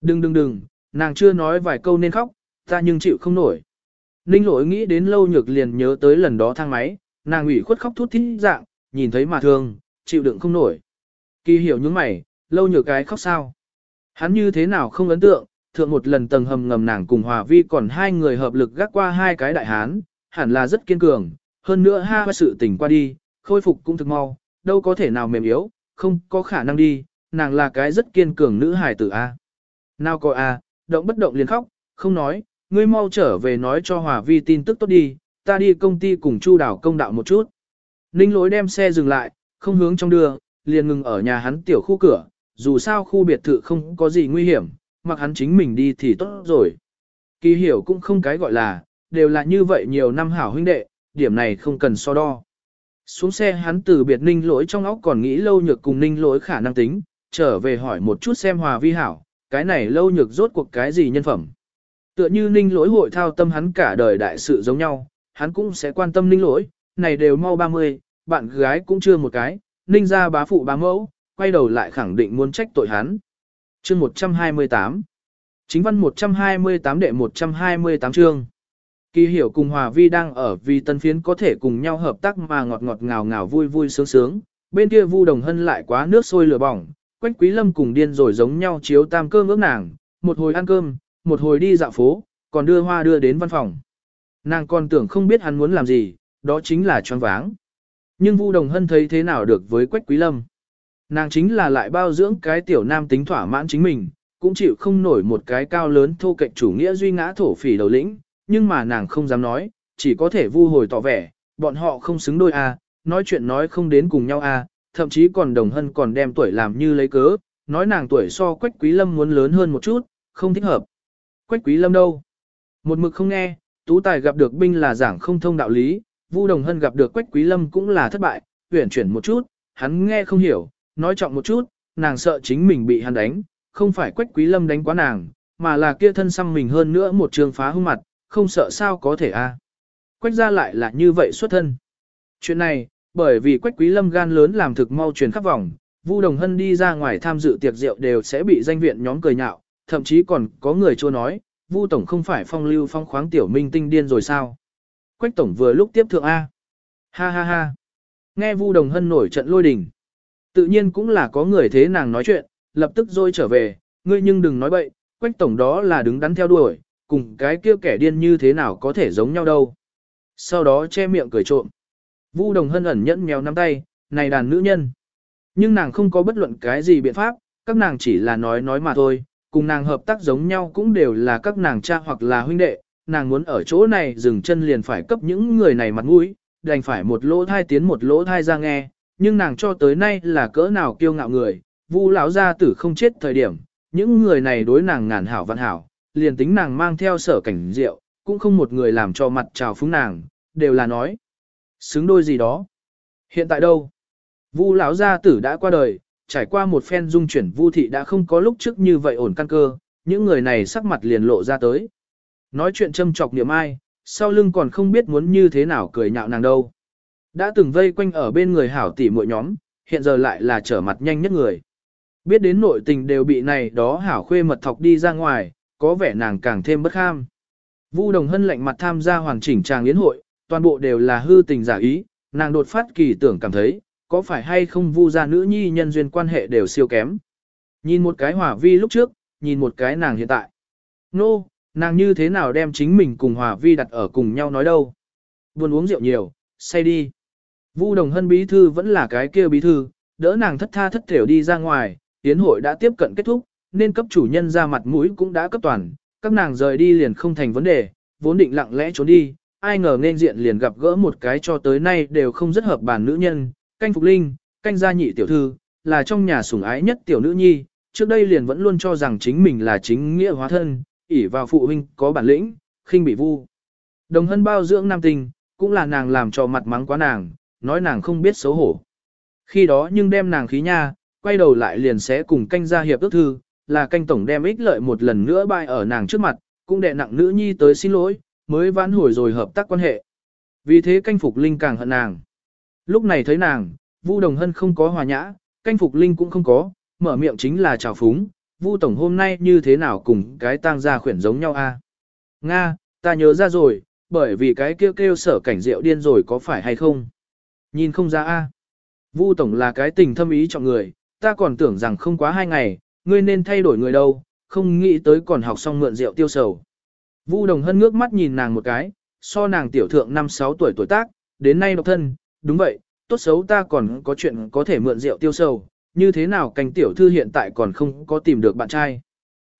Đừng đừng đừng, nàng chưa nói vài câu nên khóc, ta nhưng chịu không nổi. Ninh lỗi nghĩ đến lâu nhược liền nhớ tới lần đó thang máy, nàng ủy khuất khóc thút thít dạng, nhìn thấy mà thương, chịu đựng không nổi. Kỳ hiểu những mày, lâu nhược cái khóc sao. Hắn như thế nào không ấn tượng, thượng một lần tầng hầm ngầm nàng cùng Hòa Vi còn hai người hợp lực gác qua hai cái đại hán, hẳn là rất kiên cường, hơn nữa ha sự tình qua đi, khôi phục cũng thực mau, đâu có thể nào mềm yếu, không có khả năng đi, nàng là cái rất kiên cường nữ hài tử A. Nào có A, động bất động liền khóc, không nói, ngươi mau trở về nói cho Hòa Vi tin tức tốt đi, ta đi công ty cùng Chu đảo công đạo một chút. Ninh lỗi đem xe dừng lại, không hướng trong đường, liền ngừng ở nhà hắn tiểu khu cửa, dù sao khu biệt thự không có gì nguy hiểm, mặc hắn chính mình đi thì tốt rồi. Kỳ hiểu cũng không cái gọi là, đều là như vậy nhiều năm hảo huynh đệ, điểm này không cần so đo. Xuống xe hắn từ biệt ninh lỗi trong óc còn nghĩ lâu nhược cùng ninh lỗi khả năng tính, trở về hỏi một chút xem hòa vi hảo, cái này lâu nhược rốt cuộc cái gì nhân phẩm. Tựa như ninh lỗi hội thao tâm hắn cả đời đại sự giống nhau, hắn cũng sẽ quan tâm ninh lỗi, này đều mau 30, bạn gái cũng chưa một cái, ninh ra bá phụ bá mẫu, quay đầu lại khẳng định muốn trách tội hắn. chương 128 Chính văn 128 đệ 128 chương Kỳ hiểu cùng Hòa Vi đang ở vì tân phiến có thể cùng nhau hợp tác mà ngọt ngọt ngào ngào vui vui sướng sướng, bên kia Vu Đồng Hân lại quá nước sôi lửa bỏng, Quách Quý Lâm cùng điên rồi giống nhau chiếu tam cơm ước nàng, một hồi ăn cơm, một hồi đi dạo phố, còn đưa hoa đưa đến văn phòng. Nàng còn tưởng không biết hắn muốn làm gì, đó chính là choáng váng. Nhưng Vu Đồng Hân thấy thế nào được với Quách Quý Lâm. Nàng chính là lại bao dưỡng cái tiểu nam tính thỏa mãn chính mình, cũng chịu không nổi một cái cao lớn thô cạnh chủ nghĩa duy ngã thổ phỉ đầu lĩnh, nhưng mà nàng không dám nói, chỉ có thể vu hồi tỏ vẻ, bọn họ không xứng đôi a, nói chuyện nói không đến cùng nhau a, thậm chí còn đồng hân còn đem tuổi làm như lấy cớ, nói nàng tuổi so Quách Quý Lâm muốn lớn hơn một chút, không thích hợp. Quách Quý Lâm đâu? Một mực không nghe, Tú Tài gặp được binh là giảng không thông đạo lý, Vu Đồng Hân gặp được Quách Quý Lâm cũng là thất bại, tuyển chuyển một chút, hắn nghe không hiểu, nói trọng một chút, nàng sợ chính mình bị hắn đánh, không phải Quách Quý Lâm đánh quá nàng, mà là kia thân xăm mình hơn nữa một trường phá hung mặt, không sợ sao có thể a. Quách gia lại là như vậy xuất thân. Chuyện này, bởi vì Quách Quý Lâm gan lớn làm thực mau truyền khắp vòng, Vu Đồng Hân đi ra ngoài tham dự tiệc rượu đều sẽ bị danh viện nhóm cười nhạo, thậm chí còn có người chua nói, Vu tổng không phải phong lưu phong khoáng tiểu minh tinh điên rồi sao? Quách tổng vừa lúc tiếp thượng a. Ha ha ha. Nghe Vu Đồng Hân nổi trận lôi đình. Tự nhiên cũng là có người thế nàng nói chuyện, lập tức rồi trở về, ngươi nhưng đừng nói bậy, Quách tổng đó là đứng đắn theo đuổi, cùng cái kia kẻ điên như thế nào có thể giống nhau đâu. Sau đó che miệng cười trộm. Vu Đồng Hân ẩn nhẫn mèo nắm tay, này đàn nữ nhân. Nhưng nàng không có bất luận cái gì biện pháp, các nàng chỉ là nói nói mà thôi, cùng nàng hợp tác giống nhau cũng đều là các nàng cha hoặc là huynh đệ, nàng muốn ở chỗ này dừng chân liền phải cấp những người này mặt mũi, đành phải một lỗ thai tiến một lỗ thai ra nghe, nhưng nàng cho tới nay là cỡ nào kiêu ngạo người, Vu lão gia tử không chết thời điểm, những người này đối nàng ngàn hảo vạn hảo, liền tính nàng mang theo sở cảnh rượu, cũng không một người làm cho mặt trào phúng nàng, đều là nói. Xứng đôi gì đó. Hiện tại đâu? Vu lão gia tử đã qua đời, trải qua một phen dung chuyển Vu thị đã không có lúc trước như vậy ổn căn cơ, những người này sắc mặt liền lộ ra tới. Nói chuyện châm chọc niệm ai, sau lưng còn không biết muốn như thế nào cười nhạo nàng đâu. Đã từng vây quanh ở bên người hảo tỷ muội nhóm, hiện giờ lại là trở mặt nhanh nhất người. Biết đến nội tình đều bị này đó hảo khuê mật thọc đi ra ngoài, có vẻ nàng càng thêm bất ham Vu Đồng Hân lạnh mặt tham gia hoàn chỉnh tràng yến hội, toàn bộ đều là hư tình giả ý, nàng đột phát kỳ tưởng cảm thấy, có phải hay không Vu gia nữ nhi nhân duyên quan hệ đều siêu kém. Nhìn một cái Hòa Vi lúc trước, nhìn một cái nàng hiện tại. Nô, no, nàng như thế nào đem chính mình cùng Hòa Vi đặt ở cùng nhau nói đâu. Buồn uống rượu nhiều, say đi. Vu Đồng Hân bí thư vẫn là cái kia bí thư, đỡ nàng thất tha thất thểu đi ra ngoài, yến hội đã tiếp cận kết thúc, nên cấp chủ nhân ra mặt mũi cũng đã cấp toàn, các nàng rời đi liền không thành vấn đề, vốn định lặng lẽ trốn đi, ai ngờ nên diện liền gặp gỡ một cái cho tới nay đều không rất hợp bàn nữ nhân, canh phục linh, canh gia nhị tiểu thư, là trong nhà sủng ái nhất tiểu nữ nhi, trước đây liền vẫn luôn cho rằng chính mình là chính nghĩa hóa thân, ỷ vào phụ huynh có bản lĩnh, khinh bị vu. Đồng hân bao dưỡng nam tình, cũng là nàng làm cho mặt mắng quá nàng, nói nàng không biết xấu hổ. Khi đó nhưng đem nàng khí nha, quay đầu lại liền sẽ cùng canh gia hiệp ước thư, là canh tổng đem ích lợi một lần nữa bay ở nàng trước mặt, cũng đệ nặng nữ nhi tới xin lỗi, mới vãn hồi rồi hợp tác quan hệ. Vì thế canh phục linh càng hận nàng. Lúc này thấy nàng, Vu Đồng Hân không có hòa nhã, canh phục linh cũng không có, mở miệng chính là chào phúng, Vu tổng hôm nay như thế nào cùng cái tang gia khuyển giống nhau a? Nga, ta nhớ ra rồi, bởi vì cái kêu kêu sở cảnh rượu điên rồi có phải hay không? Nhìn không ra a. Vu tổng là cái tình thâm ý trọng người, ta còn tưởng rằng không quá hai ngày, ngươi nên thay đổi người đâu, không nghĩ tới còn học xong mượn rượu tiêu sầu. Vu Đồng Hân ngước mắt nhìn nàng một cái, so nàng tiểu thượng 5-6 tuổi tuổi tác, đến nay độc thân, đúng vậy, tốt xấu ta còn có chuyện có thể mượn rượu tiêu sầu, như thế nào canh tiểu thư hiện tại còn không có tìm được bạn trai.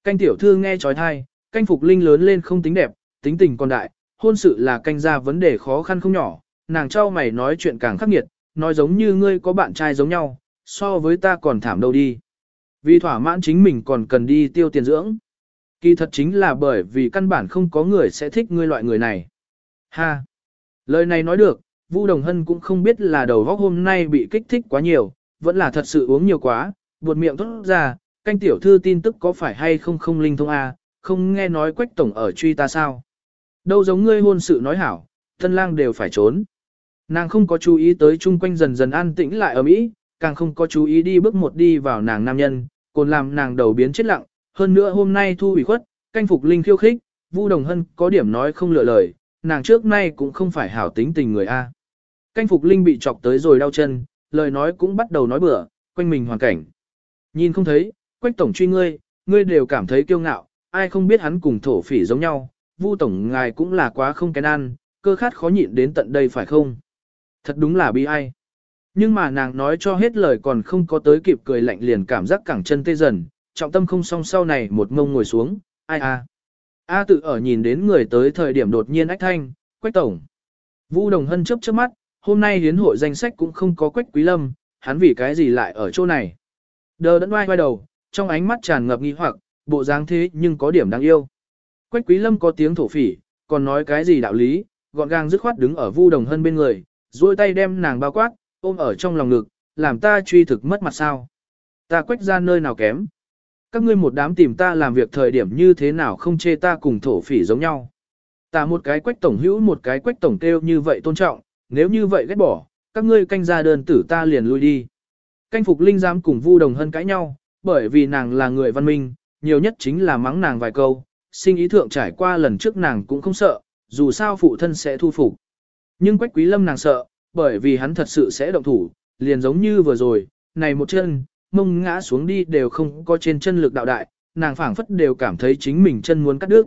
Canh tiểu thư nghe trói thai, canh phục linh lớn lên không tính đẹp, tính tình còn đại, hôn sự là canh ra vấn đề khó khăn không nhỏ, nàng trao mày nói chuyện càng khắc nghiệt, nói giống như ngươi có bạn trai giống nhau, so với ta còn thảm đâu đi. Vì thỏa mãn chính mình còn cần đi tiêu tiền dưỡng. Kỳ thật chính là bởi vì căn bản không có người sẽ thích ngươi loại người này. Ha! Lời này nói được, Vu Đồng Hân cũng không biết là đầu góc hôm nay bị kích thích quá nhiều, vẫn là thật sự uống nhiều quá, buột miệng thốt ra, canh tiểu thư tin tức có phải hay không không linh thông a, không nghe nói quách tổng ở truy ta sao. Đâu giống ngươi hôn sự nói hảo, thân lang đều phải trốn. Nàng không có chú ý tới chung quanh dần dần an tĩnh lại ở Mỹ, càng không có chú ý đi bước một đi vào nàng nam nhân, còn làm nàng đầu biến chết lặng, hơn nữa hôm nay thu ủy khuất, canh phục linh khiêu khích, Vu Đồng Hân có điểm nói không lựa lời, nàng trước nay cũng không phải hảo tính tình người A. Canh phục linh bị chọc tới rồi đau chân, lời nói cũng bắt đầu nói bừa, quanh mình hoàn cảnh. Nhìn không thấy, quách tổng truy ngươi, ngươi đều cảm thấy kiêu ngạo, ai không biết hắn cùng thổ phỉ giống nhau, Vu tổng ngài cũng là quá không kén ăn, cơ khát khó nhịn đến tận đây phải không? Thật đúng là bi ai. Nhưng mà nàng nói cho hết lời còn không có tới kịp cười lạnh liền cảm giác cẳng chân tê dần, trọng tâm không song sau này một ngông ngồi xuống, ai a. A tự ở nhìn đến người tới thời điểm đột nhiên ách thanh, quách tổng. Vu Đồng Hân chớp chớp mắt, hôm nay hiến hội danh sách cũng không có quách quý lâm, hắn vì cái gì lại ở chỗ này. Đờ đẫn oai quay đầu, trong ánh mắt tràn ngập nghi hoặc, bộ dáng thế nhưng có điểm đáng yêu. Quách quý lâm có tiếng thổ phỉ, còn nói cái gì đạo lý, gọn gàng dứt khoát đứng ở Vu Đồng Hân bên người, duỗi tay đem nàng bao quát, ôm ở trong lòng ngực, làm ta truy thực mất mặt sao. Ta quách ra nơi nào kém. Các ngươi một đám tìm ta làm việc thời điểm như thế nào không chê ta cùng thổ phỉ giống nhau. Ta một cái quách tổng hữu một cái quách tổng kêu như vậy tôn trọng, nếu như vậy ghét bỏ, các ngươi canh ra đơn tử ta liền lui đi. Canh phục linh giám cùng vu đồng hân cãi nhau, bởi vì nàng là người văn minh, nhiều nhất chính là mắng nàng vài câu, sinh ý thượng trải qua lần trước nàng cũng không sợ, dù sao phụ thân sẽ thu phục. Nhưng quách quý lâm nàng sợ, bởi vì hắn thật sự sẽ động thủ, liền giống như vừa rồi, này một chân, mông ngã xuống đi đều không có trên chân lực đạo đại, nàng phảng phất đều cảm thấy chính mình chân muốn cắt đứt.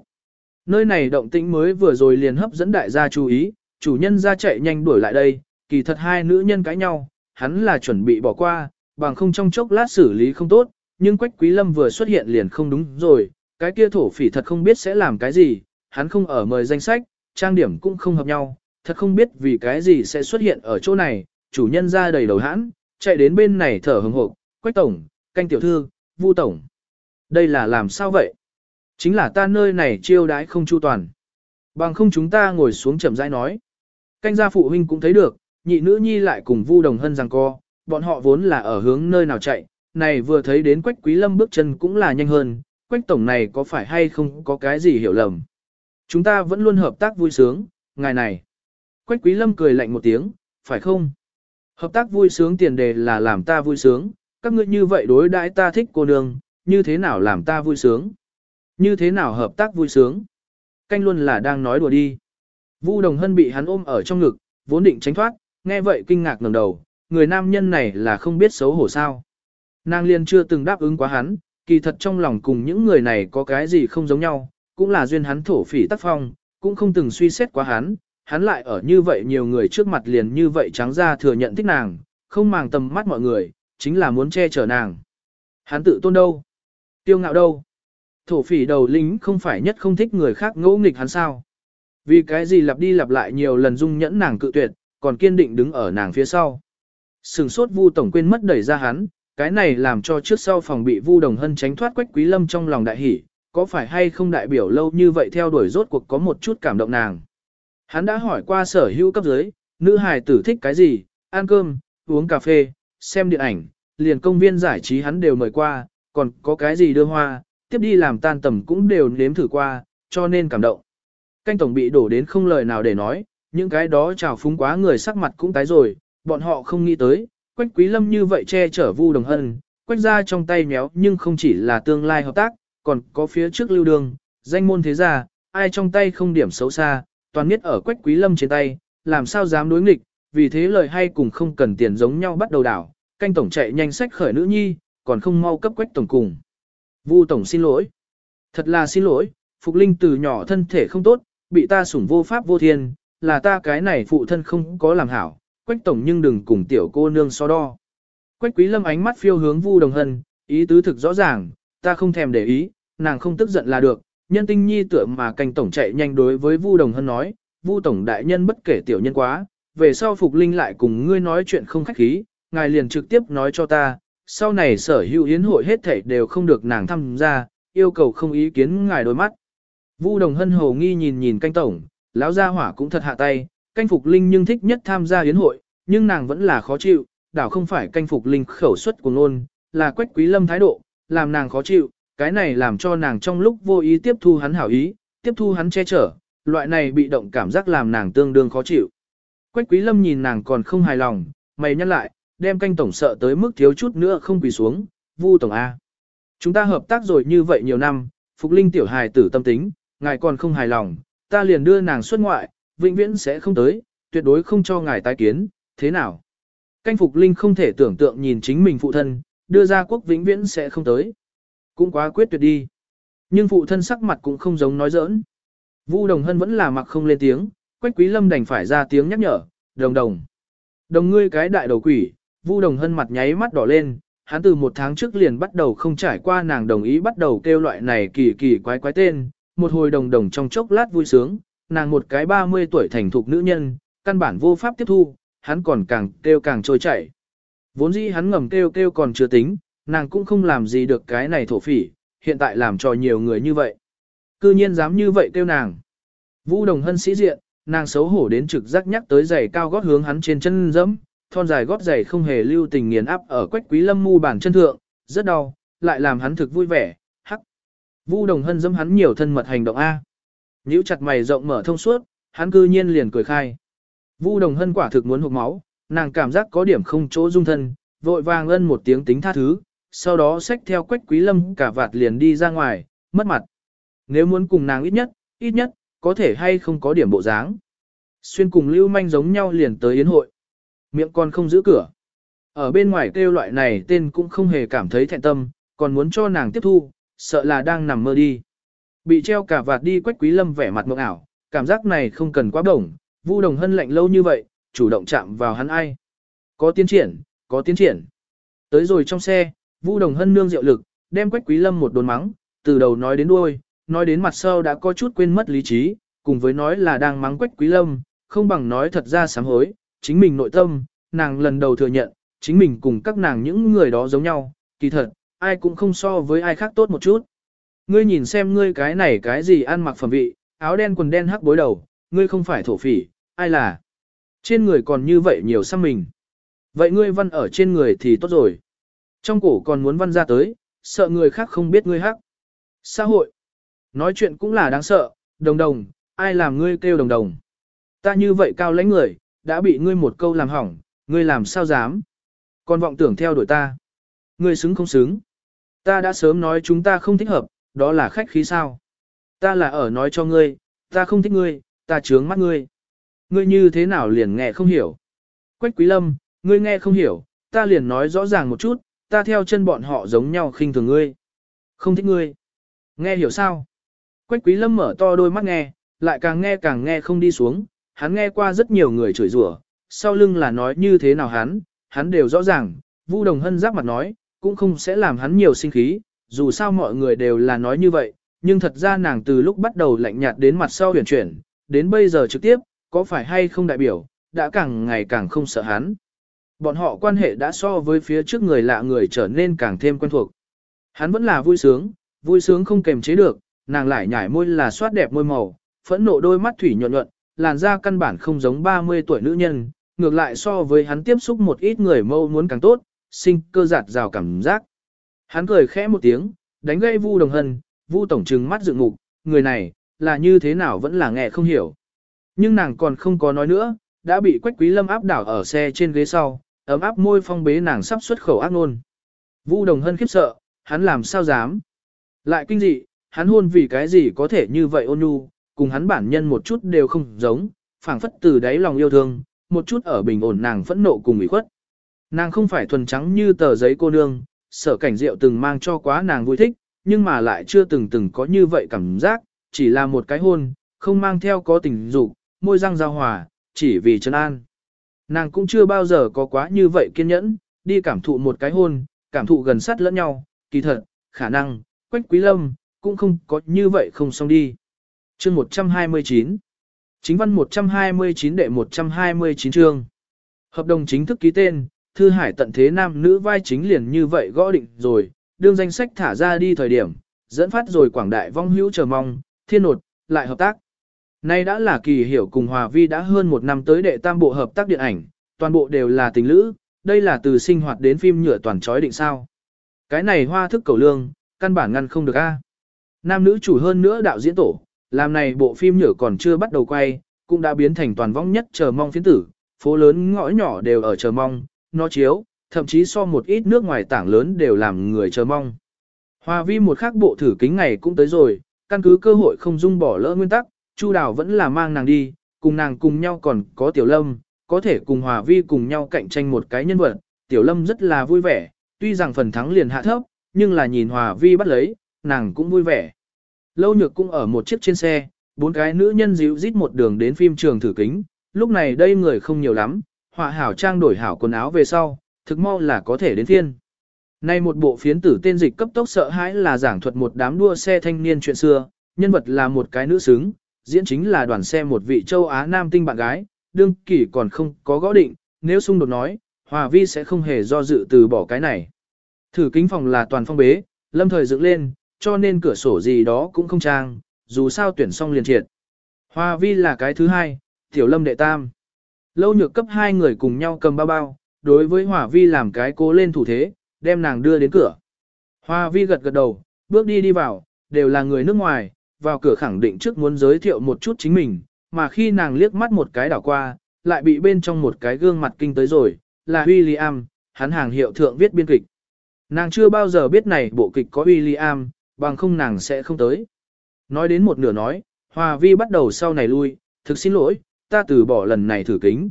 Nơi này động tĩnh mới vừa rồi liền hấp dẫn đại gia chú ý, chủ nhân ra chạy nhanh đuổi lại đây, kỳ thật hai nữ nhân cãi nhau, hắn là chuẩn bị bỏ qua, bằng không trong chốc lát xử lý không tốt, nhưng Quách Quý Lâm vừa xuất hiện liền không đúng rồi, cái kia thổ phỉ thật không biết sẽ làm cái gì, hắn không ở mời danh sách, trang điểm cũng không hợp nhau, thật không biết vì cái gì sẽ xuất hiện ở chỗ này, chủ nhân ra đầy đầu hãn, chạy đến bên này thở hừng hộp, Quách Tổng, canh tiểu thư, Vu Tổng. Đây là làm sao vậy? Chính là ta nơi này chiêu đãi không chu toàn. Bằng không chúng ta ngồi xuống chậm rãi nói. Canh gia phụ huynh cũng thấy được, nhị nữ nhi lại cùng Vu Đồng Hân rằng co, bọn họ vốn là ở hướng nơi nào chạy, này vừa thấy đến Quách Quý Lâm bước chân cũng là nhanh hơn, Quách Tổng này có phải hay không có cái gì hiểu lầm. Chúng ta vẫn luôn hợp tác vui sướng, ngài này. Quách Quý Lâm cười lạnh một tiếng, phải không? Hợp tác vui sướng tiền đề là làm ta vui sướng, các ngươi như vậy đối đãi ta thích cô nương, như thế nào làm ta vui sướng? Như thế nào hợp tác vui sướng? Canh luôn là đang nói đùa đi. Vu Đồng Hân bị hắn ôm ở trong ngực, vốn định tránh thoát, nghe vậy kinh ngạc ngẩng đầu, người nam nhân này là không biết xấu hổ sao. Nàng liên chưa từng đáp ứng quá hắn, kỳ thật trong lòng cùng những người này có cái gì không giống nhau, cũng là duyên hắn thổ phỉ tác phong, cũng không từng suy xét quá hắn, hắn lại ở như vậy nhiều người trước mặt liền như vậy trắng ra thừa nhận thích nàng, không màng tầm mắt mọi người, chính là muốn che chở nàng. Hắn tự tôn đâu? Tiêu ngạo đâu? Thổ phỉ đầu lính không phải nhất không thích người khác ngỗ nghịch hắn sao? Vì cái gì lặp đi lặp lại nhiều lần dung nhẫn nàng cự tuyệt, còn kiên định đứng ở nàng phía sau. Sừng sốt Vu tổng quên mất đẩy ra hắn, cái này làm cho trước sau phòng bị Vu Đồng Hân tránh thoát Quách Quý Lâm trong lòng đại hỉ, có phải hay không đại biểu lâu như vậy theo đuổi rốt cuộc có một chút cảm động nàng. Hắn đã hỏi qua sở hữu cấp dưới, nữ hài tử thích cái gì, ăn cơm, uống cà phê, xem điện ảnh, liền công viên giải trí hắn đều mời qua, còn có cái gì đưa hoa, tiếp đi làm tan tầm cũng đều nếm thử qua, cho nên cảm động. Canh tổng bị đổ đến không lời nào để nói, những cái đó trào phúng quá người sắc mặt cũng tái rồi, bọn họ không nghĩ tới, quách quý lâm như vậy che chở vu đồng hân, quách ra trong tay méo nhưng không chỉ là tương lai hợp tác, còn có phía trước lưu đường, danh môn thế gia, ai trong tay không điểm xấu xa, toàn nhất ở quách quý lâm trên tay, làm sao dám đối nghịch, vì thế lời hay cùng không cần tiền giống nhau bắt đầu đảo, canh tổng chạy nhanh sách khởi nữ nhi, còn không mau cấp quách tổng cùng. Vu tổng xin lỗi. Thật là xin lỗi, Phục Linh từ nhỏ thân thể không tốt, bị ta sủng vô pháp vô thiên, là ta cái này phụ thân không có làm hảo, quách tổng nhưng đừng cùng tiểu cô nương so đo. Quách quý lâm ánh mắt phiêu hướng Vu Đồng Hân, ý tứ thực rõ ràng, ta không thèm để ý, nàng không tức giận là được, nhân tinh nhi tựa mà canh tổng chạy nhanh đối với Vu Đồng Hân nói, Vu tổng đại nhân bất kể tiểu nhân quá, về sau Phục Linh lại cùng ngươi nói chuyện không khách khí, ngài liền trực tiếp nói cho ta, sau này sở hữu yến hội hết thảy đều không được nàng tham gia, yêu cầu không ý kiến ngài đôi mắt. Vu Đồng Hân hồ nghi nhìn nhìn canh tổng, lão gia hỏa cũng thật hạ tay, canh Phục Linh nhưng thích nhất tham gia yến hội, nhưng nàng vẫn là khó chịu, đảo không phải canh Phục Linh khẩu suất của ngôn, là quách quý lâm thái độ, làm nàng khó chịu, cái này làm cho nàng trong lúc vô ý tiếp thu hắn hảo ý, tiếp thu hắn che chở, loại này bị động cảm giác làm nàng tương đương khó chịu. Quách quý lâm nhìn nàng còn không hài lòng, mày nhắc lại, đem canh tổng sợ tới mức thiếu chút nữa không quỳ xuống, vu tổng A. Chúng ta hợp tác rồi như vậy nhiều năm, Phục Linh tiểu hài tử tâm tính, ngài còn không hài lòng, ta liền đưa nàng xuất ngoại, vĩnh viễn sẽ không tới, tuyệt đối không cho ngài tái kiến, thế nào? Canh Phục Linh không thể tưởng tượng nhìn chính mình phụ thân, đưa ra quốc vĩnh viễn sẽ không tới. Cũng quá quyết tuyệt đi. Nhưng phụ thân sắc mặt cũng không giống nói giỡn. Vu Đồng Hân vẫn là mặc không lên tiếng, Quách Quý Lâm đành phải ra tiếng nhắc nhở, đồng đồng. Đồng ngươi cái đại đầu quỷ, Vu Đồng Hân mặt nháy mắt đỏ lên, hắn từ một tháng trước liền bắt đầu không trải qua nàng đồng ý bắt đầu kêu loại này kỳ kỳ quái quái tên, một hồi đồng đồng trong chốc lát vui sướng, nàng một cái 30 tuổi thành thục nữ nhân, căn bản vô pháp tiếp thu, hắn còn càng kêu càng trôi chảy. Vốn dĩ hắn ngầm kêu kêu còn chưa tính, nàng cũng không làm gì được cái này thổ phỉ, hiện tại làm cho nhiều người như vậy. Cư nhiên dám như vậy kêu nàng. Vũ đồng hân sĩ diện, nàng xấu hổ đến trực giác nhắc tới giày cao gót hướng hắn trên chân dẫm, thon dài gót giày không hề lưu tình nghiền áp ở quách quý lâm mu bàn chân thượng, rất đau, lại làm hắn thực vui vẻ, hắc. Vu đồng hân dẫm hắn nhiều thân mật hành động A. Nhíu chặt mày rộng mở thông suốt, hắn cư nhiên liền cười khai. Vu đồng hân quả thực muốn hụt máu, nàng cảm giác có điểm không chỗ dung thân, vội vàng ân một tiếng tính tha thứ, sau đó xách theo quách quý lâm cả vạt liền đi ra ngoài, mất mặt. Nếu muốn cùng nàng ít nhất, ít nhất, có thể hay không có điểm bộ dáng. Xuyên cùng lưu manh giống nhau liền tới yến hội. Miệng còn không giữ cửa. Ở bên ngoài kêu loại này tên cũng không hề cảm thấy thẹn tâm, còn muốn cho nàng tiếp thu, sợ là đang nằm mơ đi. Bị treo cả vạt đi quách quý lâm vẻ mặt mộng ảo, cảm giác này không cần quá đồng vu đồng hân lạnh lâu như vậy, chủ động chạm vào hắn ai. Có tiến triển, có tiến triển. Tới rồi trong xe, vu đồng hân nương rượu lực, đem quách quý lâm một đồn mắng, từ đầu nói đến đuôi, nói đến mặt sau đã có chút quên mất lý trí, cùng với nói là đang mắng quách quý lâm, không bằng nói thật ra sám hối, chính mình nội tâm, nàng lần đầu thừa nhận, chính mình cùng các nàng những người đó giống nhau, kỳ thật, ai cũng không so với ai khác tốt một chút. Ngươi nhìn xem ngươi cái này cái gì ăn mặc phẩm vị, áo đen quần đen hắc bối đầu, ngươi không phải thổ phỉ, ai là. Trên người còn như vậy nhiều xăm mình. Vậy ngươi văn ở trên người thì tốt rồi. Trong cổ còn muốn văn ra tới, sợ người khác không biết ngươi hắc. Xã hội. Nói chuyện cũng là đáng sợ, đồng đồng, ai làm ngươi kêu đồng đồng. Ta như vậy cao lãnh người, đã bị ngươi một câu làm hỏng, ngươi làm sao dám. Còn vọng tưởng theo đuổi ta. Ngươi xứng không xứng. Ta đã sớm nói chúng ta không thích hợp, đó là khách khí sao. Ta là ở nói cho ngươi, ta không thích ngươi, ta chướng mắt ngươi. Ngươi như thế nào liền nghe không hiểu. Quách quý lâm, ngươi nghe không hiểu, ta liền nói rõ ràng một chút, ta theo chân bọn họ giống nhau khinh thường ngươi. Không thích ngươi. Nghe hiểu sao? Quách quý lâm mở to đôi mắt nghe, lại càng nghe càng nghe không đi xuống, hắn nghe qua rất nhiều người chửi rủa, sau lưng là nói như thế nào hắn, hắn đều rõ ràng, Vu Đồng Hân giáp mặt nói, cũng không sẽ làm hắn nhiều sinh khí, dù sao mọi người đều là nói như vậy, nhưng thật ra nàng từ lúc bắt đầu lạnh nhạt đến mặt sau huyền chuyển, đến bây giờ trực tiếp, có phải hay không đại biểu, đã càng ngày càng không sợ hắn. Bọn họ quan hệ đã so với phía trước người lạ người trở nên càng thêm quen thuộc. Hắn vẫn là vui sướng, vui sướng không kềm chế được, nàng lại nhảy môi là soát đẹp môi màu, phẫn nộ đôi mắt thủy nhuận nhuận, làn da căn bản không giống 30 tuổi nữ nhân, ngược lại so với hắn tiếp xúc một ít người mâu muốn càng tốt, sinh cơ giạt rào cảm giác. Hắn cười khẽ một tiếng, đánh gây Vu Đồng Hân, Vu tổng trừng mắt dựng ngục, người này là như thế nào vẫn là nghe không hiểu. Nhưng nàng còn không có nói nữa, đã bị Quách Quý Lâm áp đảo ở xe trên ghế sau, ấm áp môi phong bế nàng sắp xuất khẩu ác nôn. Vu Đồng Hân khiếp sợ, hắn làm sao dám? Lại kinh dị, hắn hôn vì cái gì có thể như vậy ôn nhu, cùng hắn bản nhân một chút đều không giống, phảng phất từ đáy lòng yêu thương, một chút ở bình ổn nàng phẫn nộ cùng ủy khuất. Nàng không phải thuần trắng như tờ giấy cô nương, sở cảnh rượu từng mang cho quá nàng vui thích, nhưng mà lại chưa từng từng có như vậy cảm giác, chỉ là một cái hôn, không mang theo có tình dục, môi răng giao hòa, chỉ vì chân an. Nàng cũng chưa bao giờ có quá như vậy kiên nhẫn, đi cảm thụ một cái hôn, cảm thụ gần sát lẫn nhau, kỳ thật, khả năng, quách quý lâm, cũng không có như vậy không xong đi. chương 129 Chính văn 129 đệ 129 chương Hợp đồng chính thức ký tên, Thư Hải tận thế nam nữ vai chính liền như vậy gõ định rồi, đương danh sách thả ra đi thời điểm, dẫn phát rồi quảng đại vong hữu chờ mong, thiên nột, lại hợp tác. Nay đã là kỳ hiểu cùng Hòa Vi đã hơn một năm tới đệ tam bộ hợp tác điện ảnh, toàn bộ đều là tình lữ, đây là từ sinh hoạt đến phim nhựa toàn chói định sao. Cái này hoa thức cầu lương, căn bản ngăn không được a. Nam nữ chủ hơn nữa đạo diễn tổ, làm này bộ phim nhựa còn chưa bắt đầu quay, cũng đã biến thành toàn vong nhất chờ mong phiến tử, phố lớn ngõ nhỏ đều ở chờ mong, nó chiếu, thậm chí so một ít nước ngoài tảng lớn đều làm người chờ mong. Hòa vi một khác bộ thử kính ngày cũng tới rồi, căn cứ cơ hội không dung bỏ lỡ nguyên tắc, Chu Đào vẫn là mang nàng đi, cùng nàng cùng nhau còn có Tiểu Lâm, có thể cùng Hòa Vi cùng nhau cạnh tranh một cái nhân vật. Tiểu Lâm rất là vui vẻ, tuy rằng phần thắng liền hạ thấp, nhưng là nhìn Hòa Vi bắt lấy, nàng cũng vui vẻ. Lâu nhược cũng ở một chiếc trên xe, bốn cái nữ nhân dịu rít một đường đến phim trường thử kính, lúc này đây người không nhiều lắm, họa hảo trang đổi hảo quần áo về sau, thực mau là có thể đến thiên. Nay một bộ phiến tử tên dịch cấp tốc sợ hãi là giảng thuật một đám đua xe thanh niên chuyện xưa, nhân vật là một cái nữ xứng, diễn chính là đoàn xe một vị châu Á nam tinh bạn gái, đương kỷ còn không có gõ định, nếu xung đột nói, Hòa Vi sẽ không hề do dự từ bỏ cái này. Thử kính phòng là toàn phong bế, lâm thời dựng lên, cho nên cửa sổ gì đó cũng không trang, dù sao tuyển xong liền triệt. Hòa Vi là cái thứ hai, tiểu lâm đệ tam. Lâu nhược cấp hai người cùng nhau cầm bao bao, đối với Hòa Vi làm cái cố lên thủ thế, đem nàng đưa đến cửa. Hòa Vi gật gật đầu, bước đi đi vào, đều là người nước ngoài, vào cửa khẳng định trước muốn giới thiệu một chút chính mình, mà khi nàng liếc mắt một cái đảo qua, lại bị bên trong một cái gương mặt kinh tới rồi, là William, hắn hàng hiệu thượng viết biên kịch. Nàng chưa bao giờ biết này bộ kịch có William, bằng không nàng sẽ không tới. Nói đến một nửa nói, Hòa Vi bắt đầu sau này lui, thực xin lỗi, ta từ bỏ lần này thử kính.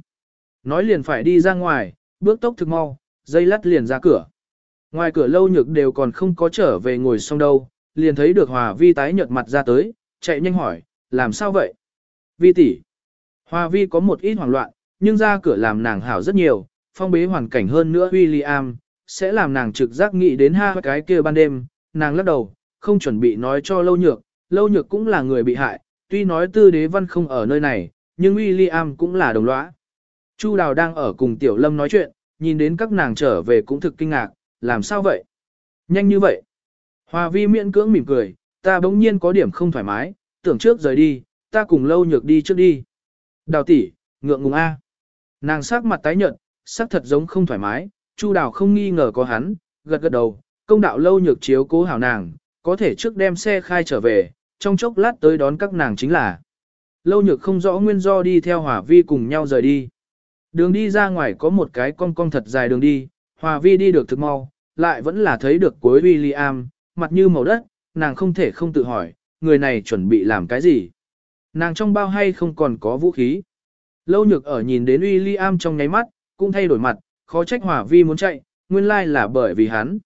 Nói liền phải đi ra ngoài, bước tốc thực mau, dây lắt liền ra cửa. Ngoài cửa lâu nhược đều còn không có trở về ngồi xong đâu, liền thấy được Hòa Vi tái nhợt mặt ra tới, chạy nhanh hỏi, làm sao vậy? Vi tỷ. Hòa Vi có một ít hoảng loạn, nhưng ra cửa làm nàng hảo rất nhiều, phong bế hoàn cảnh hơn nữa William, sẽ làm nàng trực giác nghĩ đến ha cái kia ban đêm, nàng lắc đầu, không chuẩn bị nói cho lâu nhược, lâu nhược cũng là người bị hại, tuy nói tư đế văn không ở nơi này, nhưng William cũng là đồng lõa. Chu Đào đang ở cùng Tiểu Lâm nói chuyện, nhìn đến các nàng trở về cũng thực kinh ngạc, làm sao vậy? Nhanh như vậy. Hòa vi miễn cưỡng mỉm cười, ta bỗng nhiên có điểm không thoải mái, tưởng trước rời đi, ta cùng lâu nhược đi trước đi. Đào tỷ, ngượng ngùng A. Nàng sắc mặt tái nhợt, sắc thật giống không thoải mái, Chu đào không nghi ngờ có hắn, gật gật đầu, công đạo lâu nhược chiếu cố hảo nàng, có thể trước đem xe khai trở về, trong chốc lát tới đón các nàng chính là. Lâu nhược không rõ nguyên do đi theo Hòa Vi cùng nhau rời đi. Đường đi ra ngoài có một cái cong cong thật dài đường đi, Hòa Vi đi được thực mau, lại vẫn là thấy được cuối William, mặt như màu đất, nàng không thể không tự hỏi, người này chuẩn bị làm cái gì. Nàng trong bao hay không còn có vũ khí. Lâu nhược ở nhìn đến William trong nháy mắt, cũng thay đổi mặt, khó trách hỏa vi muốn chạy, nguyên lai là bởi vì hắn.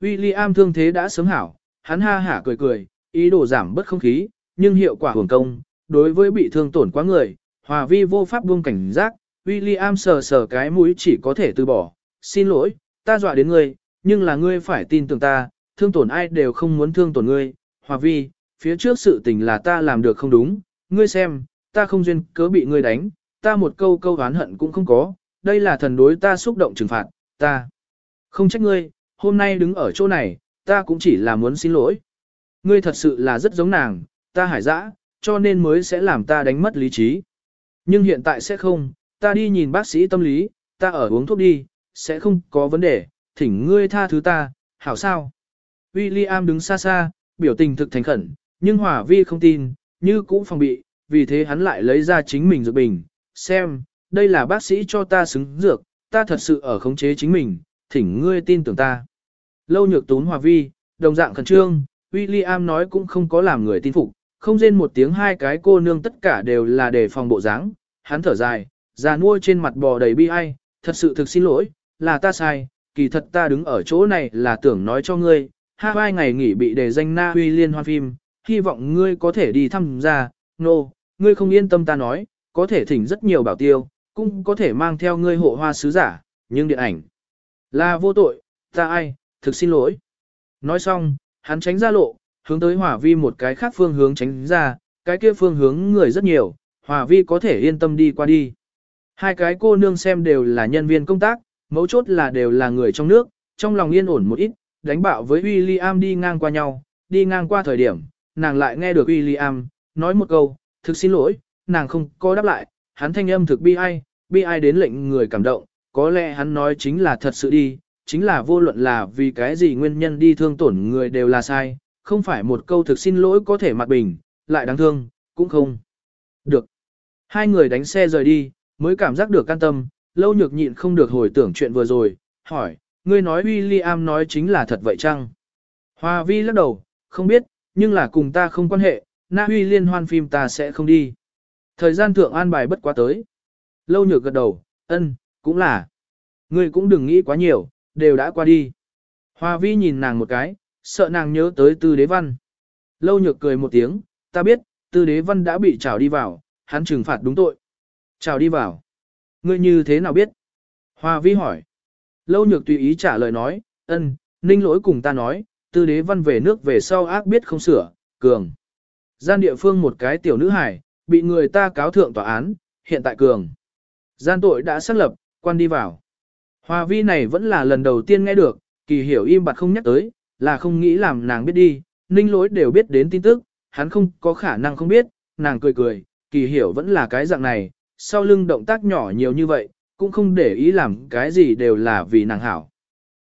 William thương thế đã sớm hảo, hắn ha hả cười cười, ý đồ giảm bớt không khí, nhưng hiệu quả hưởng công, đối với bị thương tổn quá người, hòa vi vô pháp buông cảnh giác, William sờ sờ cái mũi chỉ có thể từ bỏ, xin lỗi, ta dọa đến ngươi, nhưng là ngươi phải tin tưởng ta, thương tổn ai đều không muốn thương tổn ngươi, hòa vi, phía trước sự tình là ta làm được không đúng, ngươi xem, ta không duyên cớ bị ngươi đánh, ta một câu câu oán hận cũng không có, đây là thần đối ta xúc động trừng phạt, ta không trách ngươi, hôm nay đứng ở chỗ này, ta cũng chỉ là muốn xin lỗi. Ngươi thật sự là rất giống nàng, ta hải dã, cho nên mới sẽ làm ta đánh mất lý trí. Nhưng hiện tại sẽ không, ta đi nhìn bác sĩ tâm lý, ta ở uống thuốc đi, sẽ không có vấn đề, thỉnh ngươi tha thứ ta, hảo sao? William đứng xa xa, biểu tình thực thành khẩn, nhưng Hỏa Vi không tin, như cũ phòng bị, vì thế hắn lại lấy ra chính mình dược bình, xem, đây là bác sĩ cho ta xứng dược, ta thật sự ở khống chế chính mình, thỉnh ngươi tin tưởng ta. Lâu nhược tún Hòa Vi, đồng dạng khẩn trương, William nói cũng không có làm người tin phục, không rên một tiếng hai cái cô nương tất cả đều là để phòng bộ dáng, hắn thở dài, già nua trên mặt bò đầy bi ai, thật sự thực xin lỗi, là ta sai, kỳ thật ta đứng ở chỗ này là tưởng nói cho ngươi, hai ngày nghỉ bị đề danh Na huy liên hoan phim, hy vọng ngươi có thể đi thăm gia. nô, no, ngươi không yên tâm ta nói, có thể thỉnh rất nhiều bảo tiêu, cũng có thể mang theo ngươi hộ hoa sứ giả, nhưng điện ảnh là vô tội, ta ai, thực xin lỗi. Nói xong, hắn tránh ra lộ, hướng tới hỏa vi một cái khác phương hướng tránh ra, cái kia phương hướng người rất nhiều, hỏa vi có thể yên tâm đi qua đi. Hai cái cô nương xem đều là nhân viên công tác, mấu chốt là đều là người trong nước, trong lòng yên ổn một ít, đánh bạo với William đi ngang qua nhau, đi ngang qua thời điểm, nàng lại nghe được William, nói một câu, thực xin lỗi, nàng không có đáp lại, hắn thanh âm thực bi ai, bi ai đến lệnh người cảm động, có lẽ hắn nói chính là thật sự đi, chính là vô luận là vì cái gì nguyên nhân đi thương tổn người đều là sai, không phải một câu thực xin lỗi có thể mặt bình, lại đáng thương, cũng không. Được. Hai người đánh xe rời đi, mới cảm giác được can tâm, lâu nhược nhịn không được hồi tưởng chuyện vừa rồi, hỏi, ngươi nói William nói chính là thật vậy chăng? Hoa vi lắc đầu, không biết, nhưng là cùng ta không quan hệ, na huy liên hoan phim ta sẽ không đi. Thời gian thượng an bài bất quá tới. Lâu nhược gật đầu, ân, cũng là. Ngươi cũng đừng nghĩ quá nhiều, đều đã qua đi. Hoa vi nhìn nàng một cái, sợ nàng nhớ tới tư đế văn. Lâu nhược cười một tiếng, ta biết, tư đế văn đã bị trảo đi vào, hắn trừng phạt đúng tội. Trảo đi vào. Ngươi như thế nào biết? Hoa vi hỏi. Lâu nhược tùy ý trả lời nói, ân, ninh lỗi cùng ta nói, tư đế văn về nước về sau ác biết không sửa, cường. Gian địa phương một cái tiểu nữ hải, bị người ta cáo thượng tòa án, hiện tại cường. Gian tội đã xác lập, quan đi vào. hòa vi này vẫn là lần đầu tiên nghe được, kỳ hiểu im bặt không nhắc tới, là không nghĩ làm nàng biết đi, ninh lỗi đều biết đến tin tức, hắn không có khả năng không biết, nàng cười cười, kỳ hiểu vẫn là cái dạng này, sau lưng động tác nhỏ nhiều như vậy, cũng không để ý làm cái gì đều là vì nàng hảo.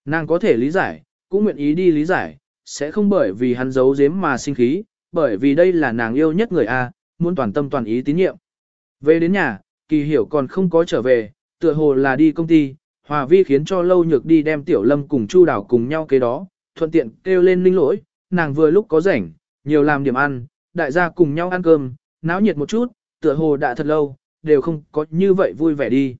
Nàng có thể lý giải, cũng nguyện ý đi lý giải, sẽ không bởi vì hắn giấu giếm mà sinh khí, bởi vì đây là nàng yêu nhất người A, muốn toàn tâm toàn ý tín nhiệm. Về đến nhà, kỳ hiểu còn không có trở về, tựa hồ là đi công ty, hòa vi khiến cho lâu nhược đi đem tiểu lâm cùng chu đảo cùng nhau cái đó, thuận tiện kêu lên linh lỗi, nàng vừa lúc có rảnh, nhiều làm điểm ăn, đại gia cùng nhau ăn cơm, náo nhiệt một chút, tựa hồ đã thật lâu, đều không có như vậy vui vẻ đi.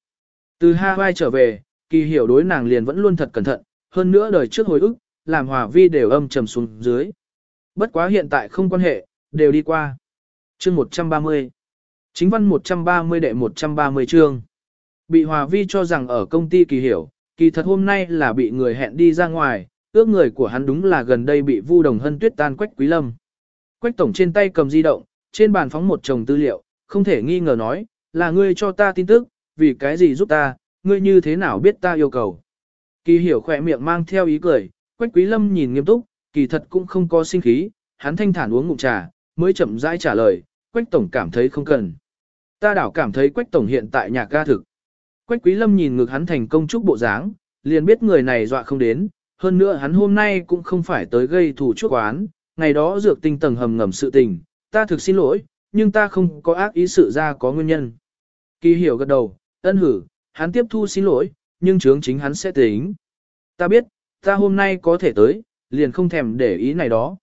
Từ Hawaii trở về, kỳ hiểu đối nàng liền vẫn luôn thật cẩn thận, hơn nữa đời trước hồi ức, làm hòa vi đều âm trầm xuống dưới. Bất quá hiện tại không quan hệ, đều đi qua. Chương 130 Chính văn 130 đệ 130 chương Bị hòa vi cho rằng ở công ty kỳ hiểu, kỳ thật hôm nay là bị người hẹn đi ra ngoài, ước người của hắn đúng là gần đây bị vu đồng hân tuyết tan quách quý lâm. Quách tổng trên tay cầm di động, trên bàn phóng một chồng tư liệu, không thể nghi ngờ nói, là ngươi cho ta tin tức, vì cái gì giúp ta, ngươi như thế nào biết ta yêu cầu. Kỳ hiểu khỏe miệng mang theo ý cười, Quách Quý Lâm nhìn nghiêm túc, kỳ thật cũng không có sinh khí, hắn thanh thản uống ngụm trà, mới chậm rãi trả lời, Quách Tổng cảm thấy không cần. Ta đảo cảm thấy Quách Tổng hiện tại nhà ca thực. Quách Quý Lâm nhìn ngực hắn thành công chúc bộ dáng, liền biết người này dọa không đến, hơn nữa hắn hôm nay cũng không phải tới gây thủ chuốc oán, ngày đó dược tinh tầng hầm ngầm sự tình, ta thực xin lỗi, nhưng ta không có ác ý sự ra có nguyên nhân. Kỳ hiểu gật đầu, ân hử, hắn tiếp thu xin lỗi, nhưng chướng chính hắn sẽ tính. Ta biết, ta hôm nay có thể tới, liền không thèm để ý này đó.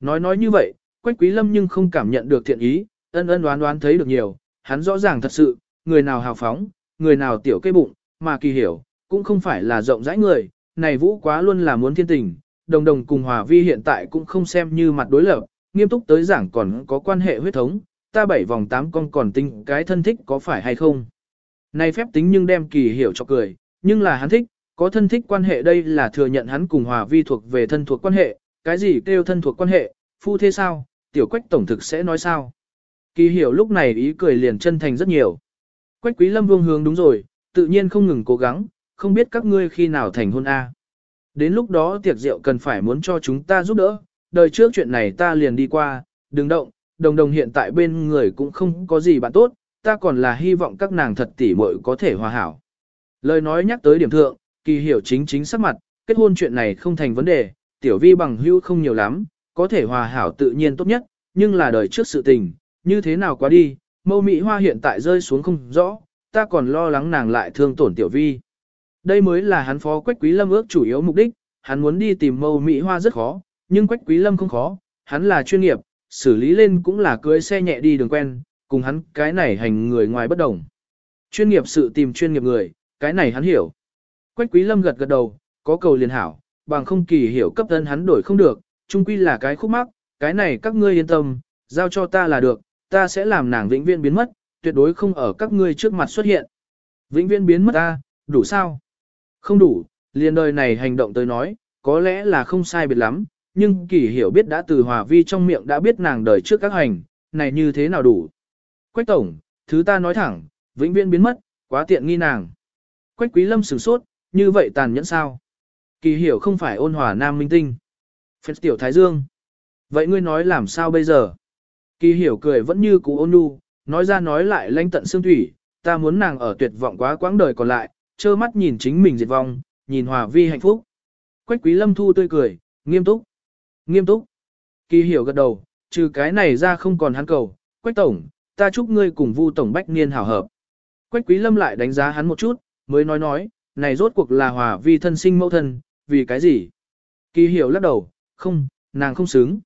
Nói nói như vậy, Quách Quý Lâm nhưng không cảm nhận được thiện ý, ân ân đoán đoán thấy được nhiều, hắn rõ ràng thật sự, người nào hào phóng, người nào tiểu cây bụng, mà kỳ hiểu, cũng không phải là rộng rãi người, này vũ quá luôn là muốn thiên tình, đồng đồng cùng hòa vi hiện tại cũng không xem như mặt đối lập, nghiêm túc tới giảng còn có quan hệ huyết thống, ta bảy vòng tám con còn tinh cái thân thích có phải hay không. Này phép tính nhưng đem kỳ hiểu cho cười, nhưng là hắn thích, có thân thích quan hệ đây là thừa nhận hắn cùng hòa vi thuộc về thân thuộc quan hệ, cái gì kêu thân thuộc quan hệ, phu thế sao, tiểu quách tổng thực sẽ nói sao. Kỳ hiểu lúc này ý cười liền chân thành rất nhiều. Quách quý lâm vương hướng đúng rồi, tự nhiên không ngừng cố gắng, không biết các ngươi khi nào thành hôn A. Đến lúc đó tiệc rượu cần phải muốn cho chúng ta giúp đỡ, đời trước chuyện này ta liền đi qua, đừng động, đồng đồng hiện tại bên người cũng không có gì bạn tốt, ta còn là hy vọng các nàng thật tỉ muội có thể hòa hảo. Lời nói nhắc tới điểm thượng, kỳ hiểu chính chính sắc mặt, kết hôn chuyện này không thành vấn đề, tiểu vi bằng hữu không nhiều lắm, có thể hòa hảo tự nhiên tốt nhất, nhưng là đời trước sự tình, như thế nào quá đi, mâu mỹ hoa hiện tại rơi xuống không rõ, ta còn lo lắng nàng lại thương tổn tiểu vi. Đây mới là hắn phó Quách Quý Lâm ước chủ yếu mục đích, hắn muốn đi tìm mâu mỹ hoa rất khó, nhưng Quách Quý Lâm không khó, hắn là chuyên nghiệp, xử lý lên cũng là cưới xe nhẹ đi đường quen, cùng hắn cái này hành người ngoài bất đồng. Chuyên nghiệp sự tìm chuyên nghiệp người, cái này hắn hiểu. Quách Quý Lâm gật gật đầu, có cầu liền hảo, bằng không kỳ hiểu cấp thân hắn đổi không được, chung quy là cái khúc mắc, cái này các ngươi yên tâm, giao cho ta là được, ta sẽ làm nàng vĩnh viễn biến mất, tuyệt đối không ở các ngươi trước mặt xuất hiện. Vĩnh viễn biến mất ta, đủ sao? Không đủ, liền đời này hành động tới nói, có lẽ là không sai biệt lắm, nhưng kỳ hiểu biết đã từ hòa vi trong miệng đã biết nàng đời trước các hành, này như thế nào đủ. Quách tổng, thứ ta nói thẳng, vĩnh viễn biến mất, quá tiện nghi nàng. Quách quý lâm sửng sốt, như vậy tàn nhẫn sao? Kỳ hiểu không phải ôn hòa nam minh tinh. Phép tiểu thái dương. Vậy ngươi nói làm sao bây giờ? Kỳ hiểu cười vẫn như cũ ôn nhu, nói ra nói lại lanh tận xương thủy, ta muốn nàng ở tuyệt vọng quá quãng đời còn lại, trơ mắt nhìn chính mình diệt vong, nhìn hòa vi hạnh phúc. Quách quý lâm thu tươi cười, nghiêm túc. Nghiêm túc. Kỳ hiểu gật đầu, trừ cái này ra không còn hắn cầu. Quách tổng, ta chúc ngươi cùng vu tổng bách niên hảo hợp. Quách quý lâm lại đánh giá hắn một chút, mới nói nói, này rốt cuộc là hòa vi thân sinh mẫu thân, vì cái gì? Kỳ hiểu lắc đầu, không, nàng không xứng.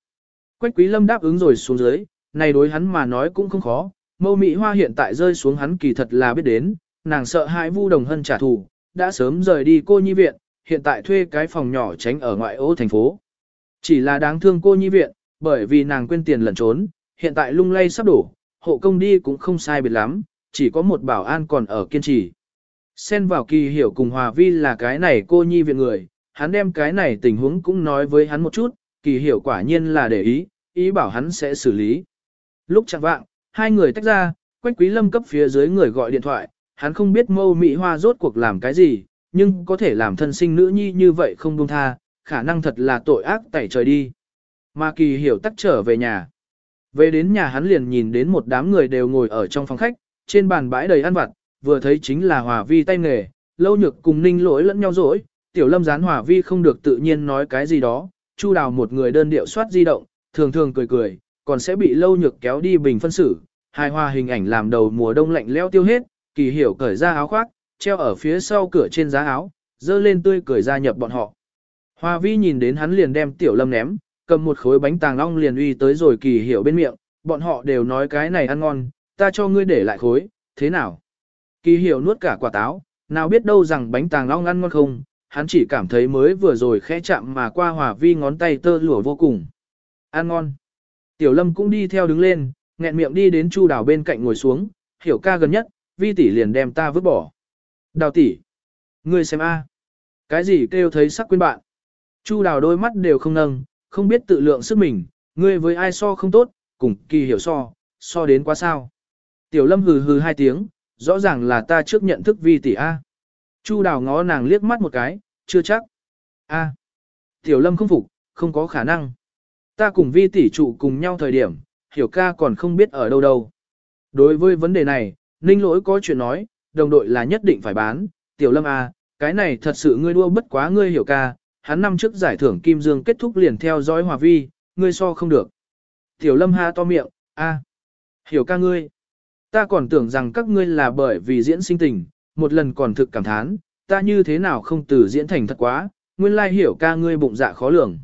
Quách quý lâm đáp ứng rồi xuống dưới, này đối hắn mà nói cũng không khó, mâu mỹ hoa hiện tại rơi xuống hắn kỳ thật là biết đến, nàng sợ hãi vu đồng hân trả thù, đã sớm rời đi cô nhi viện, hiện tại thuê cái phòng nhỏ tránh ở ngoại ô thành phố. Chỉ là đáng thương cô nhi viện, bởi vì nàng quên tiền lẩn trốn, hiện tại lung lay sắp đổ, hộ công đi cũng không sai biệt lắm, chỉ có một bảo an còn ở kiên trì. Xen vào kỳ hiểu cùng Hòa Vi là cái này cô nhi viện người, hắn đem cái này tình huống cũng nói với hắn một chút, kỳ hiểu quả nhiên là để ý, ý bảo hắn sẽ xử lý. Lúc chẳng vạng, hai người tách ra, Quách Quý Lâm cấp phía dưới người gọi điện thoại, hắn không biết mâu mỹ hoa rốt cuộc làm cái gì, nhưng có thể làm thân sinh nữ nhi như vậy không buông tha, khả năng thật là tội ác tẩy trời đi. Mà kỳ hiểu tắt trở về nhà. Về đến nhà hắn liền nhìn đến một đám người đều ngồi ở trong phòng khách, trên bàn bãi đầy ăn vặt, vừa thấy chính là hòa vi tay nghề, lâu nhược cùng ninh lỗi lẫn nhau rỗi, tiểu lâm gián hòa vi không được tự nhiên nói cái gì đó, chu đào một người đơn điệu soát di động, thường thường cười cười, còn sẽ bị lâu nhược kéo đi bình phân xử, hai hoa hình ảnh làm đầu mùa đông lạnh leo tiêu hết, kỳ hiểu cởi ra áo khoác, treo ở phía sau cửa trên giá áo, dơ lên tươi cười gia nhập bọn họ. Hòa vi nhìn đến hắn liền đem tiểu lâm ném, cầm một khối bánh tàng long liền uy tới rồi kỳ hiểu bên miệng, bọn họ đều nói cái này ăn ngon, ta cho ngươi để lại khối, thế nào? Kỳ hiểu nuốt cả quả táo, nào biết đâu rằng bánh tàng long ăn ngon không, hắn chỉ cảm thấy mới vừa rồi khẽ chạm mà qua hòa vi ngón tay tơ lụa vô cùng. Ăn ngon. Tiểu lâm cũng đi theo đứng lên, nghẹn miệng đi đến chu đào bên cạnh ngồi xuống, hiểu ca gần nhất, vi tỷ liền đem ta vứt bỏ. Đào tỷ, ngươi xem a, cái gì kêu thấy sắc quên bạn. Chu đào đôi mắt đều không nâng, không biết tự lượng sức mình, ngươi với ai so không tốt, cùng kỳ hiểu so, so đến quá sao. Tiểu lâm hừ hừ hai tiếng, rõ ràng là ta trước nhận thức vi tỷ A. Chu đào ngó nàng liếc mắt một cái, chưa chắc. A. Tiểu lâm không phục, không có khả năng. Ta cùng vi tỷ trụ cùng nhau thời điểm, hiểu ca còn không biết ở đâu đâu. Đối với vấn đề này, ninh lỗi có chuyện nói, đồng đội là nhất định phải bán, tiểu lâm A, cái này thật sự ngươi đua bất quá ngươi hiểu ca, hắn năm trước giải thưởng Kim Dương kết thúc liền theo dõi hòa vi, ngươi so không được. Tiểu lâm ha to miệng, a, hiểu ca ngươi. Ta còn tưởng rằng các ngươi là bởi vì diễn sinh tình, một lần còn thực cảm thán, ta như thế nào không từ diễn thành thật quá, nguyên lai hiểu ca ngươi bụng dạ khó lường.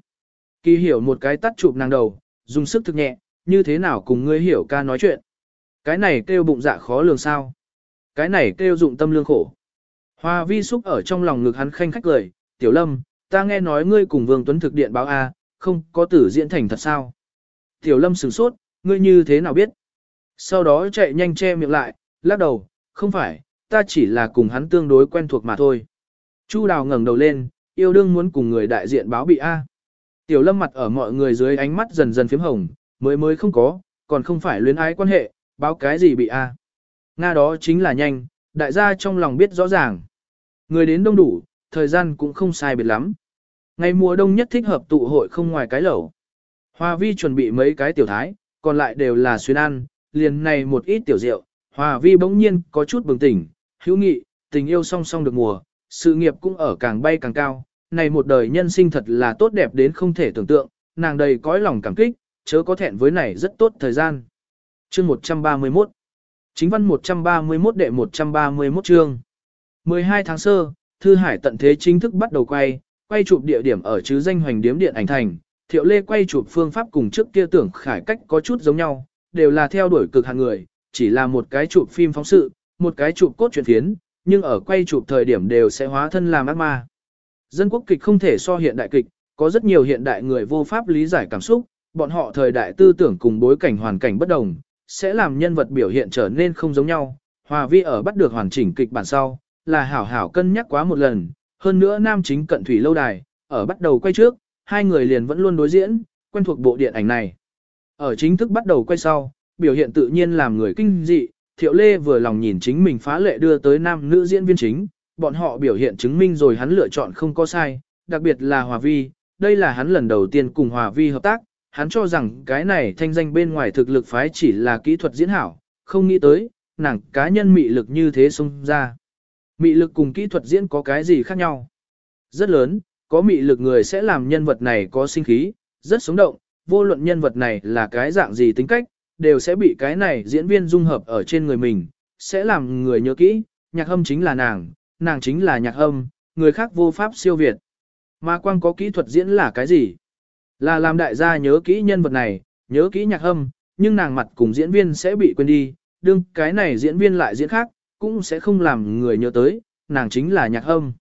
Kỳ hiểu một cái tắt chụp nàng đầu, dùng sức thực nhẹ, như thế nào cùng ngươi hiểu ca nói chuyện. Cái này kêu bụng dạ khó lường sao. Cái này kêu dụng tâm lương khổ. Hoa vi xúc ở trong lòng ngực hắn khanh khách cười, tiểu lâm, ta nghe nói ngươi cùng Vương Tuấn thực điện báo A, không có tử diễn thành thật sao. Tiểu lâm sửng sốt, ngươi như thế nào biết? Sau đó chạy nhanh che miệng lại, lắc đầu, không phải, ta chỉ là cùng hắn tương đối quen thuộc mà thôi. Chu đào ngẩng đầu lên, yêu đương muốn cùng người đại diện báo bị A. Tiểu lâm mặt ở mọi người dưới ánh mắt dần dần phím hồng, mới mới không có, còn không phải luyến ái quan hệ, báo cái gì bị A. Nga đó chính là nhanh, đại gia trong lòng biết rõ ràng. Người đến đông đủ, thời gian cũng không sai biệt lắm. Ngày mùa đông nhất thích hợp tụ hội không ngoài cái lẩu. Hoa vi chuẩn bị mấy cái tiểu thái, còn lại đều là xuyên ăn, liền này một ít tiểu rượu. Hoa vi bỗng nhiên có chút bừng tỉnh, hữu nghị, tình yêu song song được mùa, sự nghiệp cũng ở càng bay càng cao. Này một đời nhân sinh thật là tốt đẹp đến không thể tưởng tượng, nàng đầy cõi lòng cảm kích, chớ có thẹn với này rất tốt thời gian. Chương 131 Chính văn 131 đệ 131 chương 12 tháng sơ, Thư Hải tận thế chính thức bắt đầu quay, quay chụp địa điểm ở chứ danh hoành điếm điện ảnh thành. Thiệu Lê quay chụp phương pháp cùng trước kia tưởng khải cách có chút giống nhau, đều là theo đuổi cực hạng người, chỉ là một cái chụp phim phóng sự, một cái chụp cốt truyện phiến, nhưng ở quay chụp thời điểm đều sẽ hóa thân làm ác ma. Dân quốc kịch không thể so hiện đại kịch, có rất nhiều hiện đại người vô pháp lý giải cảm xúc, bọn họ thời đại tư tưởng cùng bối cảnh hoàn cảnh bất đồng, sẽ làm nhân vật biểu hiện trở nên không giống nhau. Hòa vi ở bắt được hoàn chỉnh kịch bản sau, là hảo hảo cân nhắc quá một lần, hơn nữa nam chính cận thủy lâu đài, ở bắt đầu quay trước, hai người liền vẫn luôn đối diễn, quen thuộc bộ điện ảnh này. Ở chính thức bắt đầu quay sau, biểu hiện tự nhiên làm người kinh dị, Thiệu Lê vừa lòng nhìn chính mình phá lệ đưa tới nam nữ diễn viên chính, bọn họ biểu hiện chứng minh rồi hắn lựa chọn không có sai, đặc biệt là Hòa Vi, đây là hắn lần đầu tiên cùng Hòa Vi hợp tác, hắn cho rằng cái này thanh danh bên ngoài thực lực phái chỉ là kỹ thuật diễn hảo, không nghĩ tới, nàng cá nhân mị lực như thế xông ra. Mị lực cùng kỹ thuật diễn có cái gì khác nhau? Rất lớn, có mị lực người sẽ làm nhân vật này có sinh khí, rất sống động, vô luận nhân vật này là cái dạng gì tính cách, đều sẽ bị cái này diễn viên dung hợp ở trên người mình, sẽ làm người nhớ kỹ, nhạc âm chính là nàng, nàng chính là nhạc âm, người khác vô pháp siêu việt. Mà quang có kỹ thuật diễn là cái gì? Là làm đại gia nhớ kỹ nhân vật này, nhớ kỹ nhạc âm, nhưng nàng mặt cùng diễn viên sẽ bị quên đi, đương cái này diễn viên lại diễn khác, cũng sẽ không làm người nhớ tới, nàng chính là nhạc hâm.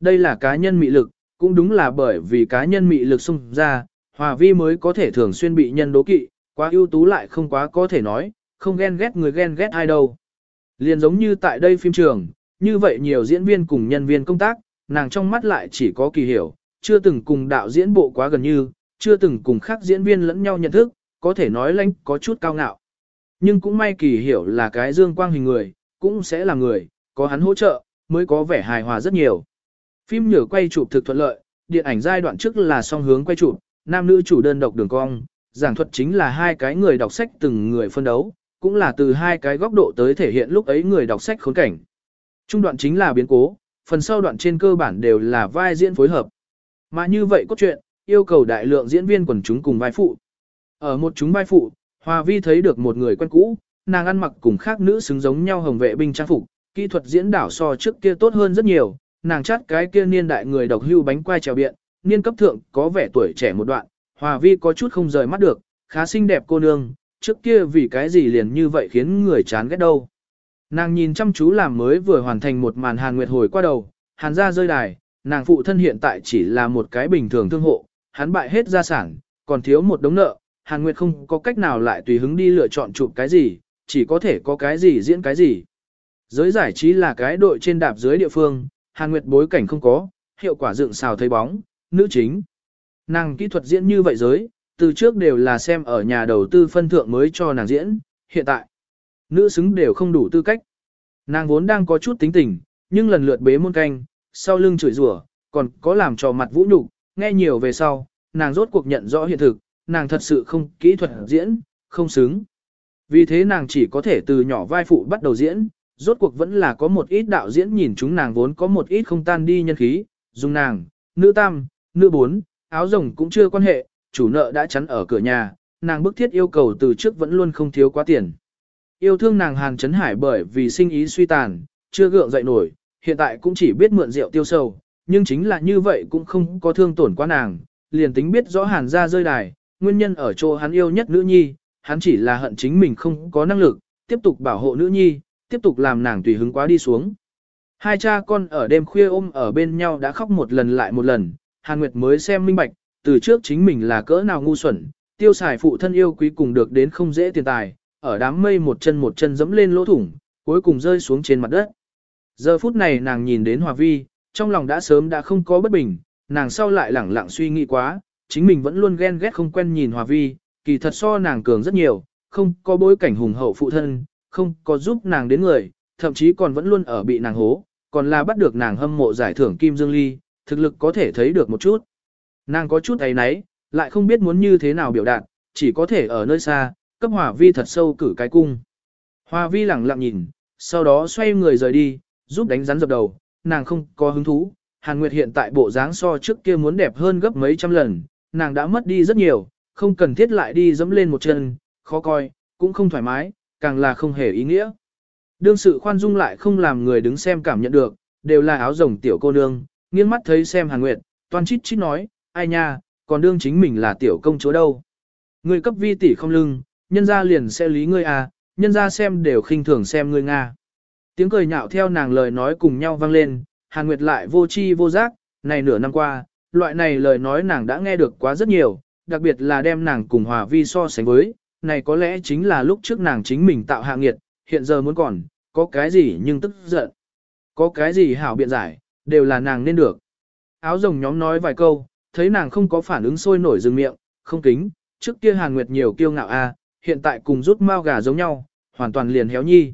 Đây là cá nhân mị lực, cũng đúng là bởi vì cá nhân mị lực xung ra, Hòa Vi mới có thể thường xuyên bị nhân đố kỵ, quá ưu tú lại không quá có thể nói, không ghen ghét người ghen ghét ai đâu. Liền giống như tại đây phim trường, như vậy nhiều diễn viên cùng nhân viên công tác, nàng trong mắt lại chỉ có kỳ hiểu, chưa từng cùng đạo diễn bộ quá gần như, chưa từng cùng khác diễn viên lẫn nhau nhận thức, có thể nói lãnh có chút cao ngạo. Nhưng cũng may kỳ hiểu là cái dương quang hình người, cũng sẽ là người, có hắn hỗ trợ, mới có vẻ hài hòa rất nhiều. Phim nhờ quay chụp thực thuận lợi, điện ảnh giai đoạn trước là song hướng quay chụp, nam nữ chủ đơn độc đường cong, giảng thuật chính là hai cái người đọc sách từng người phân đấu, cũng là từ hai cái góc độ tới thể hiện lúc ấy người đọc sách khốn cảnh. Trung đoạn chính là biến cố, phần sau đoạn trên cơ bản đều là vai diễn phối hợp. Mà như vậy cốt truyện, yêu cầu đại lượng diễn viên quần chúng cùng vai phụ. Ở một chúng vai phụ, Hòa Vi thấy được một người quen cũ, nàng ăn mặc cùng khác nữ xứng giống nhau hồng vệ binh trang phục, kỹ thuật diễn đảo so trước kia tốt hơn rất nhiều, nàng chát cái kia niên đại người độc hưu bánh quai trèo biện, niên cấp thượng có vẻ tuổi trẻ một đoạn, Hòa Vi có chút không rời mắt được, khá xinh đẹp cô nương, trước kia vì cái gì liền như vậy khiến người chán ghét đâu. Nàng nhìn chăm chú làm mới vừa hoàn thành một màn hàn nguyệt hồi qua đầu, hàn ra rơi đài, nàng phụ thân hiện tại chỉ là một cái bình thường thương hộ, hắn bại hết gia sản, còn thiếu một đống nợ, hàn nguyệt không có cách nào lại tùy hứng đi lựa chọn chụp cái gì, chỉ có thể có cái gì diễn cái gì. Giới giải trí là cái đội trên đạp dưới địa phương, hàn nguyệt bối cảnh không có, hiệu quả dựng xào thấy bóng, nữ chính. Nàng kỹ thuật diễn như vậy giới, từ trước đều là xem ở nhà đầu tư phân thượng mới cho nàng diễn, hiện tại, nữ xứng đều không đủ tư cách. Nàng vốn đang có chút tính tình, nhưng lần lượt bế môn canh, sau lưng chửi rủa, còn có làm trò mặt vũ nhục, nghe nhiều về sau, nàng rốt cuộc nhận rõ hiện thực, nàng thật sự không kỹ thuật diễn, không xứng. Vì thế nàng chỉ có thể từ nhỏ vai phụ bắt đầu diễn, rốt cuộc vẫn là có một ít đạo diễn nhìn chúng nàng vốn có một ít không tan đi nhân khí, dùng nàng, nữ tam, nữ bốn, áo rồng cũng chưa quan hệ, chủ nợ đã chắn ở cửa nhà, nàng bức thiết yêu cầu từ trước vẫn luôn không thiếu quá tiền. Yêu thương nàng Hàn Trấn Hải bởi vì sinh ý suy tàn, chưa gượng dậy nổi, hiện tại cũng chỉ biết mượn rượu tiêu sầu, nhưng chính là như vậy cũng không có thương tổn quá nàng, liền tính biết rõ Hàn ra rơi đài, nguyên nhân ở chỗ hắn yêu nhất nữ nhi, hắn chỉ là hận chính mình không có năng lực, tiếp tục bảo hộ nữ nhi, tiếp tục làm nàng tùy hứng quá đi xuống. Hai cha con ở đêm khuya ôm ở bên nhau đã khóc một lần lại một lần, Hàn Nguyệt mới xem minh bạch, từ trước chính mình là cỡ nào ngu xuẩn, tiêu xài phụ thân yêu quý cùng được đến không dễ tiền tài, ở đám mây một chân một chân dẫm lên lỗ thủng, cuối cùng rơi xuống trên mặt đất. Giờ phút này nàng nhìn đến Hòa Vi, trong lòng đã sớm đã không có bất bình, nàng sau lại lẳng lặng suy nghĩ quá, chính mình vẫn luôn ghen ghét không quen nhìn Hòa Vi, kỳ thật so nàng cường rất nhiều, không có bối cảnh hùng hậu phụ thân, không có giúp nàng đến người, thậm chí còn vẫn luôn ở bị nàng hố, còn là bắt được nàng hâm mộ giải thưởng Kim Dương Ly, thực lực có thể thấy được một chút. Nàng có chút ấy nấy, lại không biết muốn như thế nào biểu đạt, chỉ có thể ở nơi xa, cấp Hòa Vi thật sâu cử cái cung. Hòa Vi lẳng lặng nhìn, sau đó xoay người rời đi, giúp đánh rắn dập đầu, nàng không có hứng thú. Hàn Nguyệt hiện tại bộ dáng so trước kia muốn đẹp hơn gấp mấy trăm lần, nàng đã mất đi rất nhiều, không cần thiết lại đi dẫm lên một chân, khó coi, cũng không thoải mái, càng là không hề ý nghĩa. Đương sự khoan dung lại không làm người đứng xem cảm nhận được, đều là áo rồng tiểu cô nương, nghiêng mắt thấy xem Hàn Nguyệt, toàn chít chít nói, ai nha, còn đương chính mình là tiểu công chúa đâu. Người cấp vi tỷ không lưng, nhân ra liền sẽ lý ngươi à, nhân ra xem đều khinh thường xem ngươi Nga. Tiếng cười nhạo theo nàng lời nói cùng nhau vang lên, Hàn Nguyệt lại vô chi vô giác, này nửa năm qua, loại này lời nói nàng đã nghe được quá rất nhiều, đặc biệt là đem nàng cùng Hòa Vi so sánh với, này có lẽ chính là lúc trước nàng chính mình tạo hạ nghiệt, hiện giờ muốn còn, có cái gì nhưng tức giận. Có cái gì hảo biện giải, đều là nàng nên được. Áo rồng nhóm nói vài câu, thấy nàng không có phản ứng sôi nổi dừng miệng, không kính, trước kia Hàn Nguyệt nhiều kiêu ngạo a, hiện tại cùng rút mao gà giống nhau, hoàn toàn liền héo nhi.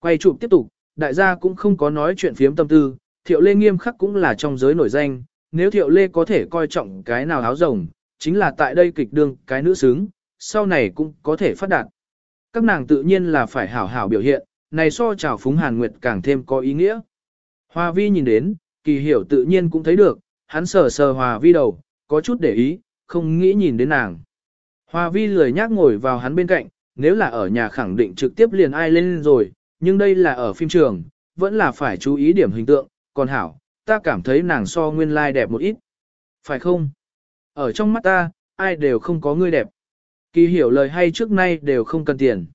Quay chụp tiếp tục, đại gia cũng không có nói chuyện phiếm tâm tư, thiệu lê nghiêm khắc cũng là trong giới nổi danh, nếu thiệu lê có thể coi trọng cái nào áo rồng, chính là tại đây kịch đương cái nữ xứng, sau này cũng có thể phát đạt. Các nàng tự nhiên là phải hảo hảo biểu hiện, này so chào phúng hàn nguyệt càng thêm có ý nghĩa. Hoa vi nhìn đến, kỳ hiểu tự nhiên cũng thấy được, hắn sờ sờ hòa vi đầu, có chút để ý, không nghĩ nhìn đến nàng. Hoa vi lười nhác ngồi vào hắn bên cạnh, nếu là ở nhà khẳng định trực tiếp liền ai lên rồi, nhưng đây là ở phim trường, vẫn là phải chú ý điểm hình tượng, còn hảo, ta cảm thấy nàng so nguyên lai like đẹp một ít. Phải không? Ở trong mắt ta, ai đều không có ngươi đẹp. Kỳ hiểu lời hay trước nay đều không cần tiền.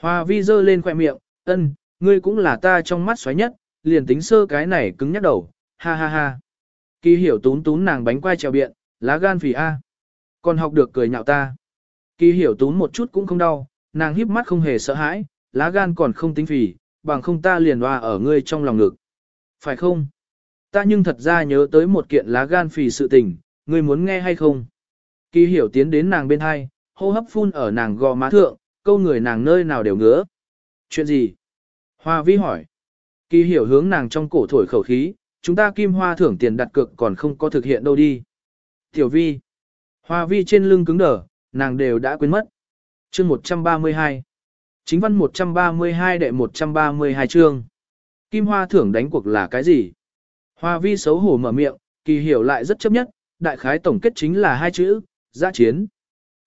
Hoa vi dơ lên khoẻ miệng, ân, ngươi cũng là ta trong mắt xoáy nhất, liền tính sơ cái này cứng nhắc đầu, ha ha ha. Kỳ hiểu tún tún nàng bánh quai trèo biện, lá gan phì A. Còn học được cười nhạo ta. Kỳ hiểu tún một chút cũng không đau, nàng híp mắt không hề sợ hãi, lá gan còn không tính phì, bằng không ta liền hoa ở ngươi trong lòng ngực. Phải không? Ta nhưng thật ra nhớ tới một kiện lá gan phì sự tình, ngươi muốn nghe hay không? Kỳ hiểu tiến đến nàng bên hai, hô hấp phun ở nàng gò má thượng, câu người nàng nơi nào đều ngứa. Chuyện gì? Hoa vi hỏi. Kỳ hiểu hướng nàng trong cổ thổi khẩu khí, chúng ta kim hoa thưởng tiền đặt cược còn không có thực hiện đâu đi. Tiểu vi. Hoa vi trên lưng cứng đờ, nàng đều đã quên mất. Chương 132. Chính văn 132 đệ 132 chương. Kim hoa thưởng đánh cuộc là cái gì? Hoa vi xấu hổ mở miệng, kỳ hiểu lại rất chấp nhất, đại khái tổng kết chính là hai chữ, giã chiến.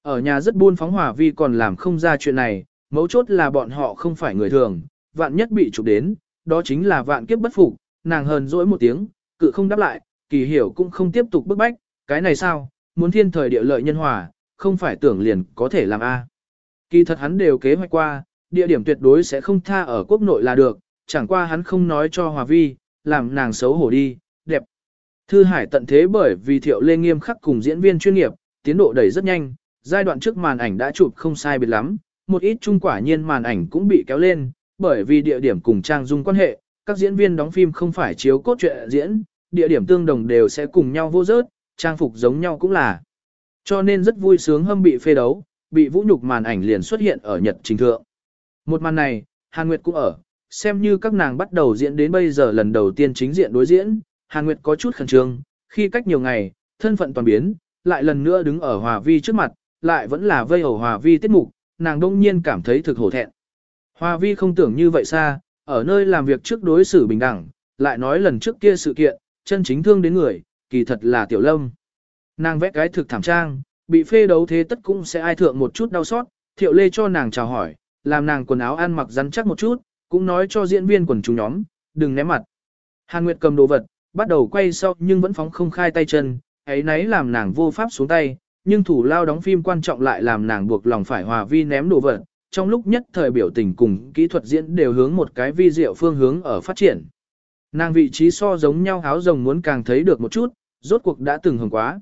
Ở nhà rất buôn phóng hỏa vi còn làm không ra chuyện này, mấu chốt là bọn họ không phải người thường, vạn nhất bị chụp đến, đó chính là vạn kiếp bất phục, nàng hờn dỗi một tiếng, cự không đáp lại, kỳ hiểu cũng không tiếp tục bức bách, cái này sao, muốn thiên thời địa lợi nhân hòa, không phải tưởng liền có thể làm A. Kỳ thật hắn đều kế hoạch qua, địa điểm tuyệt đối sẽ không tha ở quốc nội là được, chẳng qua hắn không nói cho Hòa Vi, làm nàng xấu hổ đi, đẹp. Thư Hải tận thế bởi vì thiệu lê nghiêm khắc cùng diễn viên chuyên nghiệp, tiến độ đẩy rất nhanh, giai đoạn trước màn ảnh đã chụp không sai biệt lắm, một ít trung quả nhiên màn ảnh cũng bị kéo lên, bởi vì địa điểm cùng trang dung quan hệ, các diễn viên đóng phim không phải chiếu cốt truyện diễn, địa điểm tương đồng đều sẽ cùng nhau vô rớt, trang phục giống nhau cũng là. Cho nên rất vui sướng hâm bị phê đấu, bị vũ nhục màn ảnh liền xuất hiện ở Nhật trình thượng. Một màn này, Hàn Nguyệt cũng ở, xem như các nàng bắt đầu diễn đến bây giờ lần đầu tiên chính diện đối diễn, Hàn Nguyệt có chút khẩn trương, khi cách nhiều ngày, thân phận toàn biến, lại lần nữa đứng ở Hòa Vi trước mặt, lại vẫn là vây hầu Hòa Vi tiết mục, nàng đông nhiên cảm thấy thực hổ thẹn. Hòa Vi không tưởng như vậy xa, ở nơi làm việc trước đối xử bình đẳng, lại nói lần trước kia sự kiện, chân chính thương đến người, kỳ thật là Tiểu Lâm. Nàng vẽ cái thực thảm trang, bị phê đấu thế tất cũng sẽ ai thượng một chút đau xót, Thiệu Lê cho nàng chào hỏi, làm nàng quần áo ăn mặc rắn chắc một chút, cũng nói cho diễn viên quần chúng nhóm, đừng ném mặt. Hàn Nguyệt cầm đồ vật, bắt đầu quay sau nhưng vẫn phóng không khai tay chân, ấy nấy làm nàng vô pháp xuống tay, nhưng thủ lao đóng phim quan trọng lại làm nàng buộc lòng phải hòa vi ném đồ vật, trong lúc nhất thời biểu tình cùng kỹ thuật diễn đều hướng một cái vi diệu phương hướng ở phát triển. Nàng vị trí so giống nhau háo rồng muốn càng thấy được một chút, rốt cuộc đã từng hưởng quá.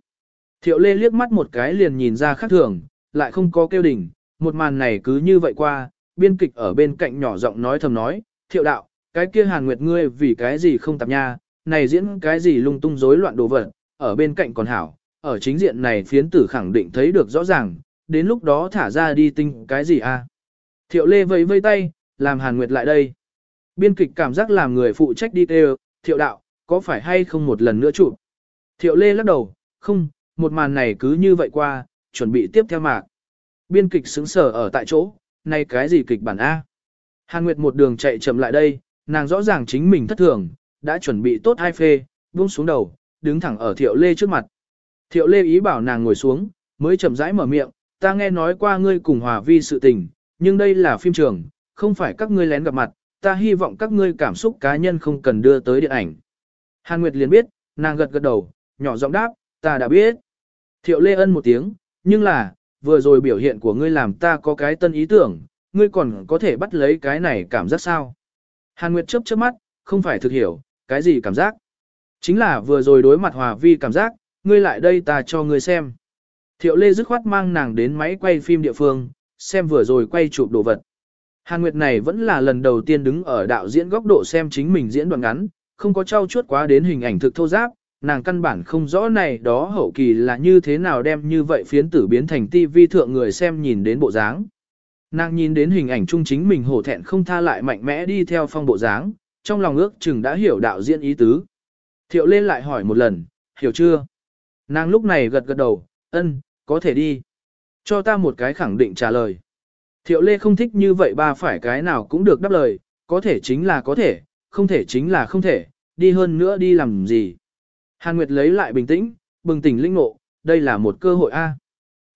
Thiệu lê liếc mắt một cái liền nhìn ra khác thường, lại không có kêu đỉnh, một màn này cứ như vậy qua, biên kịch ở bên cạnh nhỏ giọng nói thầm nói, thiệu đạo, cái kia hàn nguyệt ngươi vì cái gì không tạp nha, này diễn cái gì lung tung rối loạn đồ vật, ở bên cạnh còn hảo, ở chính diện này phiến tử khẳng định thấy được rõ ràng, đến lúc đó thả ra đi tinh cái gì a? Thiệu lê vẫy vây tay, làm hàn nguyệt lại đây. Biên kịch cảm giác làm người phụ trách đi kêu, thiệu đạo, có phải hay không một lần nữa chụp? Thiệu lê lắc đầu, không, một màn này cứ như vậy qua, chuẩn bị tiếp theo mạc. Biên kịch xứng sở ở tại chỗ, này cái gì kịch bản A? Hàn Nguyệt một đường chạy chậm lại đây, nàng rõ ràng chính mình thất thường, đã chuẩn bị tốt hai phê, buông xuống đầu, đứng thẳng ở thiệu lê trước mặt. Thiệu lê ý bảo nàng ngồi xuống, mới chậm rãi mở miệng, ta nghe nói qua ngươi cùng hòa vi sự tình, nhưng đây là phim trường, không phải các ngươi lén gặp mặt, ta hy vọng các ngươi cảm xúc cá nhân không cần đưa tới điện ảnh. Hàn Nguyệt liền biết, nàng gật gật đầu, nhỏ giọng đáp, ta đã biết. Thiệu lê ân một tiếng, nhưng là, vừa rồi biểu hiện của ngươi làm ta có cái tân ý tưởng, ngươi còn có thể bắt lấy cái này cảm giác sao. Hàn Nguyệt chớp chớp mắt, không phải thực hiểu, cái gì cảm giác. Chính là vừa rồi đối mặt Hòa Vi cảm giác, ngươi lại đây ta cho ngươi xem. Thiệu Lê dứt khoát mang nàng đến máy quay phim địa phương, xem vừa rồi quay chụp đồ vật. Hàn Nguyệt này vẫn là lần đầu tiên đứng ở đạo diễn góc độ xem chính mình diễn đoạn ngắn, không có trau chuốt quá đến hình ảnh thực thô giáp, nàng căn bản không rõ này đó hậu kỳ là như thế nào đem như vậy phiến tử biến thành tivi thượng người xem nhìn đến bộ dáng. Nàng nhìn đến hình ảnh trung chính mình hổ thẹn không tha lại mạnh mẽ đi theo phong bộ dáng, trong lòng ước chừng đã hiểu đạo diễn ý tứ. Thiệu lên lại hỏi một lần, hiểu chưa? Nàng lúc này gật gật đầu, ân, có thể đi. Cho ta một cái khẳng định trả lời. Thiệu lê không thích như vậy ba phải cái nào cũng được đáp lời, có thể chính là có thể, không thể chính là không thể, đi hơn nữa đi làm gì. Hàn Nguyệt lấy lại bình tĩnh, bừng tỉnh linh ngộ, đây là một cơ hội a.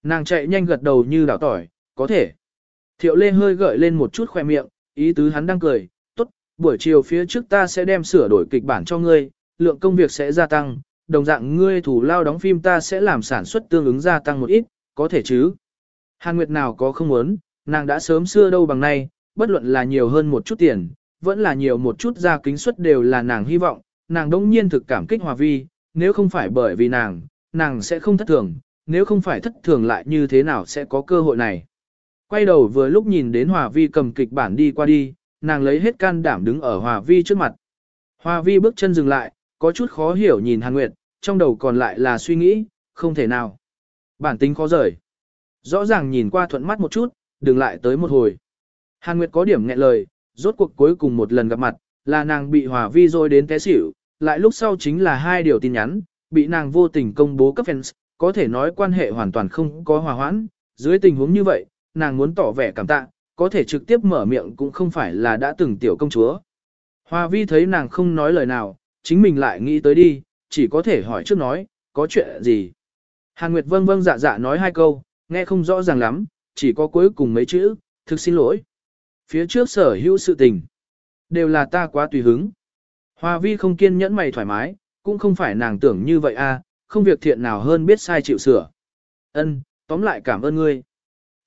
Nàng chạy nhanh gật đầu như đảo tỏi, có thể. Thiệu lê hơi gợi lên một chút khoe miệng, ý tứ hắn đang cười, buổi chiều phía trước ta sẽ đem sửa đổi kịch bản cho ngươi, lượng công việc sẽ gia tăng, đồng dạng ngươi thủ lao đóng phim ta sẽ làm sản xuất tương ứng gia tăng một ít, có thể chứ. Hàn Nguyệt nào có không muốn, nàng đã sớm xưa đâu bằng nay, bất luận là nhiều hơn một chút tiền, vẫn là nhiều một chút ra kính suất đều là nàng hy vọng, nàng đống nhiên thực cảm kích Hòa Vi, nếu không phải bởi vì nàng, nàng sẽ không thất thường, nếu không phải thất thường lại như thế nào sẽ có cơ hội này. Quay đầu vừa lúc nhìn đến Hòa Vi cầm kịch bản đi qua đi, nàng lấy hết can đảm đứng ở Hòa Vi trước mặt. Hòa Vi bước chân dừng lại, có chút khó hiểu nhìn Hàn Nguyệt, trong đầu còn lại là suy nghĩ, không thể nào. Bản tính khó rời. Rõ ràng nhìn qua thuận mắt một chút, đừng lại tới một hồi. Hàn Nguyệt có điểm nghẹn lời, rốt cuộc cuối cùng một lần gặp mặt, là nàng bị hòa vi rồi đến té xỉu, lại lúc sau chính là hai điều tin nhắn, bị nàng vô tình công bố cấp fans, có thể nói quan hệ hoàn toàn không có hòa hoãn, dưới tình huống như vậy, nàng muốn tỏ vẻ cảm tạ, có thể trực tiếp mở miệng cũng không phải là đã từng tiểu công chúa. Hoa vi thấy nàng không nói lời nào, chính mình lại nghĩ tới đi, chỉ có thể hỏi trước nói, có chuyện gì. Hàn Nguyệt vâng vâng dạ dạ nói hai câu, nghe không rõ ràng lắm, chỉ có cuối cùng mấy chữ, thực xin lỗi. Phía trước sở hữu sự tình, đều là ta quá tùy hứng. Hoa vi không kiên nhẫn mày thoải mái, cũng không phải nàng tưởng như vậy a, không việc thiện nào hơn biết sai chịu sửa. Ân, tóm lại cảm ơn ngươi.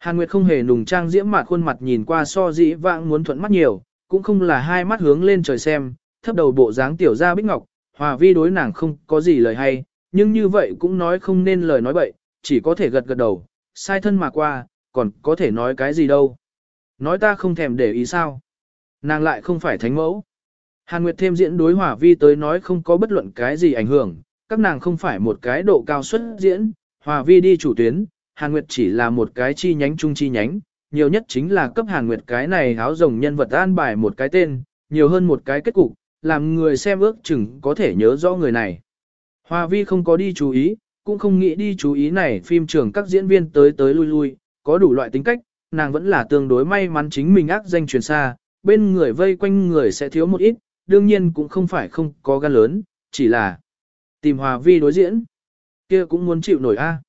Hàn Nguyệt không hề nùng trang diễm mà khuôn mặt nhìn qua so dĩ vãng muốn thuận mắt nhiều, cũng không là hai mắt hướng lên trời xem, thấp đầu bộ dáng tiểu ra bích ngọc, hòa vi đối nàng không có gì lời hay, nhưng như vậy cũng nói không nên lời nói bậy, chỉ có thể gật gật đầu, sai thân mà qua, còn có thể nói cái gì đâu. Nói ta không thèm để ý sao. Nàng lại không phải thánh mẫu. Hàn Nguyệt thêm diễn đối hỏa vi tới nói không có bất luận cái gì ảnh hưởng, các nàng không phải một cái độ cao suất diễn, hòa vi đi chủ tuyến, Hàn Nguyệt chỉ là một cái chi nhánh chung chi nhánh, nhiều nhất chính là cấp Hàn Nguyệt cái này háo rồng nhân vật an bài một cái tên, nhiều hơn một cái kết cục, làm người xem ước chừng có thể nhớ rõ người này. Hoa vi không có đi chú ý, cũng không nghĩ đi chú ý này phim trường các diễn viên tới tới lui lui, có đủ loại tính cách, nàng vẫn là tương đối may mắn chính mình ác danh truyền xa, bên người vây quanh người sẽ thiếu một ít, đương nhiên cũng không phải không có gan lớn, chỉ là tìm hòa vi đối diễn. kia cũng muốn chịu nổi a.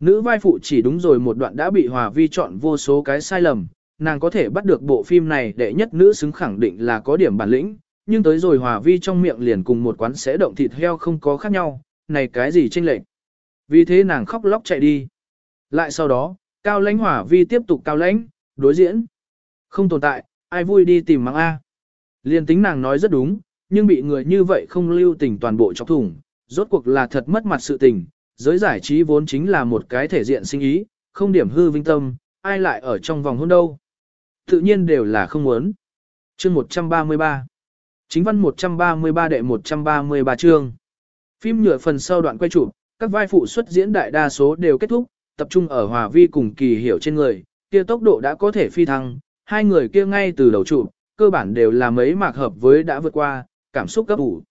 Nữ vai phụ chỉ đúng rồi một đoạn đã bị hòa vi chọn vô số cái sai lầm, nàng có thể bắt được bộ phim này đệ nhất nữ xứng khẳng định là có điểm bản lĩnh, nhưng tới rồi hòa vi trong miệng liền cùng một quán sẽ động thịt heo không có khác nhau, này cái gì chênh lệch. Vì thế nàng khóc lóc chạy đi. Lại sau đó, cao lãnh Hòa vi tiếp tục cao lãnh, đối diễn. Không tồn tại, ai vui đi tìm mắng A. Liên tính nàng nói rất đúng, nhưng bị người như vậy không lưu tình toàn bộ chọc thủng, rốt cuộc là thật mất mặt sự tình. Giới giải trí vốn chính là một cái thể diện sinh ý, không điểm hư vinh tâm, ai lại ở trong vòng hôn đâu. Tự nhiên đều là không muốn. Chương 133 Chính văn 133 đệ 133 chương. Phim nhựa phần sau đoạn quay chụp, các vai phụ xuất diễn đại đa số đều kết thúc, tập trung ở Hòa Vi cùng Kỳ Hiểu trên người, kia tốc độ đã có thể phi thăng, hai người kia ngay từ đầu chụp, cơ bản đều là mấy mạc hợp với đã vượt qua, cảm xúc cấp ủ.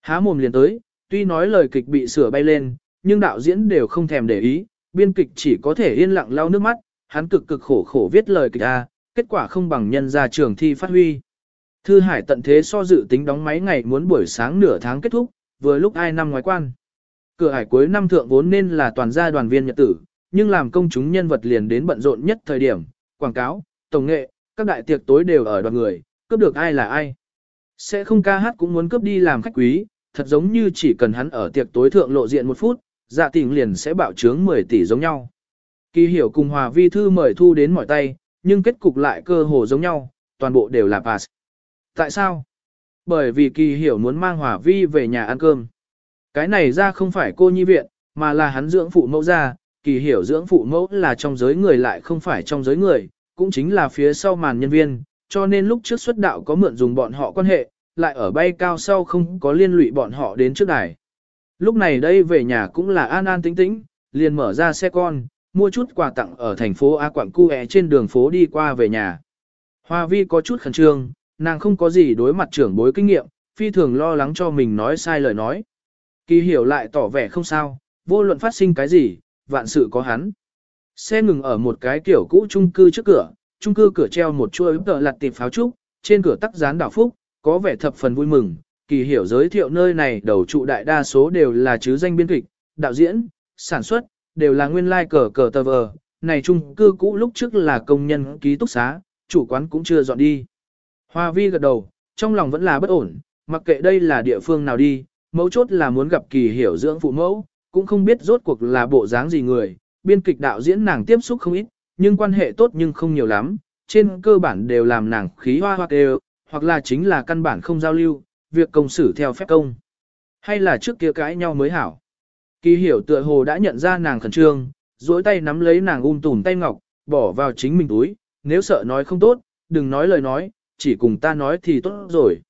Há mồm liền tới, tuy nói lời kịch bị sửa bay lên, nhưng đạo diễn đều không thèm để ý, biên kịch chỉ có thể yên lặng lau nước mắt, hắn cực cực khổ khổ viết lời kịch A, kết quả không bằng nhân ra trường thi phát huy. Thư Hải tận thế so dự tính đóng máy ngày muốn buổi sáng nửa tháng kết thúc, vừa lúc ai năm ngoái quan. Cửa hải cuối năm thượng vốn nên là toàn gia đoàn viên nhật tử, nhưng làm công chúng nhân vật liền đến bận rộn nhất thời điểm, quảng cáo, tổng nghệ, các đại tiệc tối đều ở đoàn người, cướp được ai là ai. Sẽ không ca hát cũng muốn cướp đi làm khách quý, thật giống như chỉ cần hắn ở tiệc tối thượng lộ diện một phút, dạ tình liền sẽ bạo trướng 10 tỷ giống nhau. Kỳ hiểu cùng hòa vi thư mời thu đến mỏi tay, nhưng kết cục lại cơ hồ giống nhau, toàn bộ đều là pass. Tại sao? Bởi vì kỳ hiểu muốn mang Hòa Vi về nhà ăn cơm. Cái này ra không phải cô nhi viện, mà là hắn dưỡng phụ mẫu ra, kỳ hiểu dưỡng phụ mẫu là trong giới người lại không phải trong giới người, cũng chính là phía sau màn nhân viên, cho nên lúc trước xuất đạo có mượn dùng bọn họ quan hệ, lại ở bay cao sau không có liên lụy bọn họ đến trước đài. Lúc này đây về nhà cũng là an an tĩnh tĩnh, liền mở ra xe con, mua chút quà tặng ở thành phố A Quảng Cu e trên đường phố đi qua về nhà. Hoa vi có chút khẩn trương, nàng không có gì đối mặt trưởng bối kinh nghiệm, phi thường lo lắng cho mình nói sai lời nói. Kỳ hiểu lại tỏ vẻ không sao, vô luận phát sinh cái gì, vạn sự có hắn. Xe ngừng ở một cái kiểu cũ chung cư trước cửa, chung cư cửa treo một chuỗi tờ lặt tiệp pháo trúc, trên cửa tắc dán đảo phúc, có vẻ thập phần vui mừng. Kỳ hiểu giới thiệu nơi này đầu trụ đại đa số đều là chứ danh biên kịch, đạo diễn, sản xuất, đều là nguyên lai like cờ cờ tờ vờ. Này chung cư cũ lúc trước là công nhân ký túc xá, chủ quán cũng chưa dọn đi. Hoa vi gật đầu, trong lòng vẫn là bất ổn, mặc kệ đây là địa phương nào đi, mấu chốt là muốn gặp kỳ hiểu dưỡng phụ mẫu, cũng không biết rốt cuộc là bộ dáng gì người, biên kịch đạo diễn nàng tiếp xúc không ít, nhưng quan hệ tốt nhưng không nhiều lắm, trên cơ bản đều làm nàng khí hoa hoa đều, hoặc là chính là căn bản không giao lưu, việc công xử theo phép công. Hay là trước kia cãi nhau mới hảo. Kỳ hiểu tựa hồ đã nhận ra nàng khẩn trương, duỗi tay nắm lấy nàng ung tùm tay ngọc, bỏ vào chính mình túi, nếu sợ nói không tốt, đừng nói lời nói, chỉ cùng ta nói thì tốt rồi.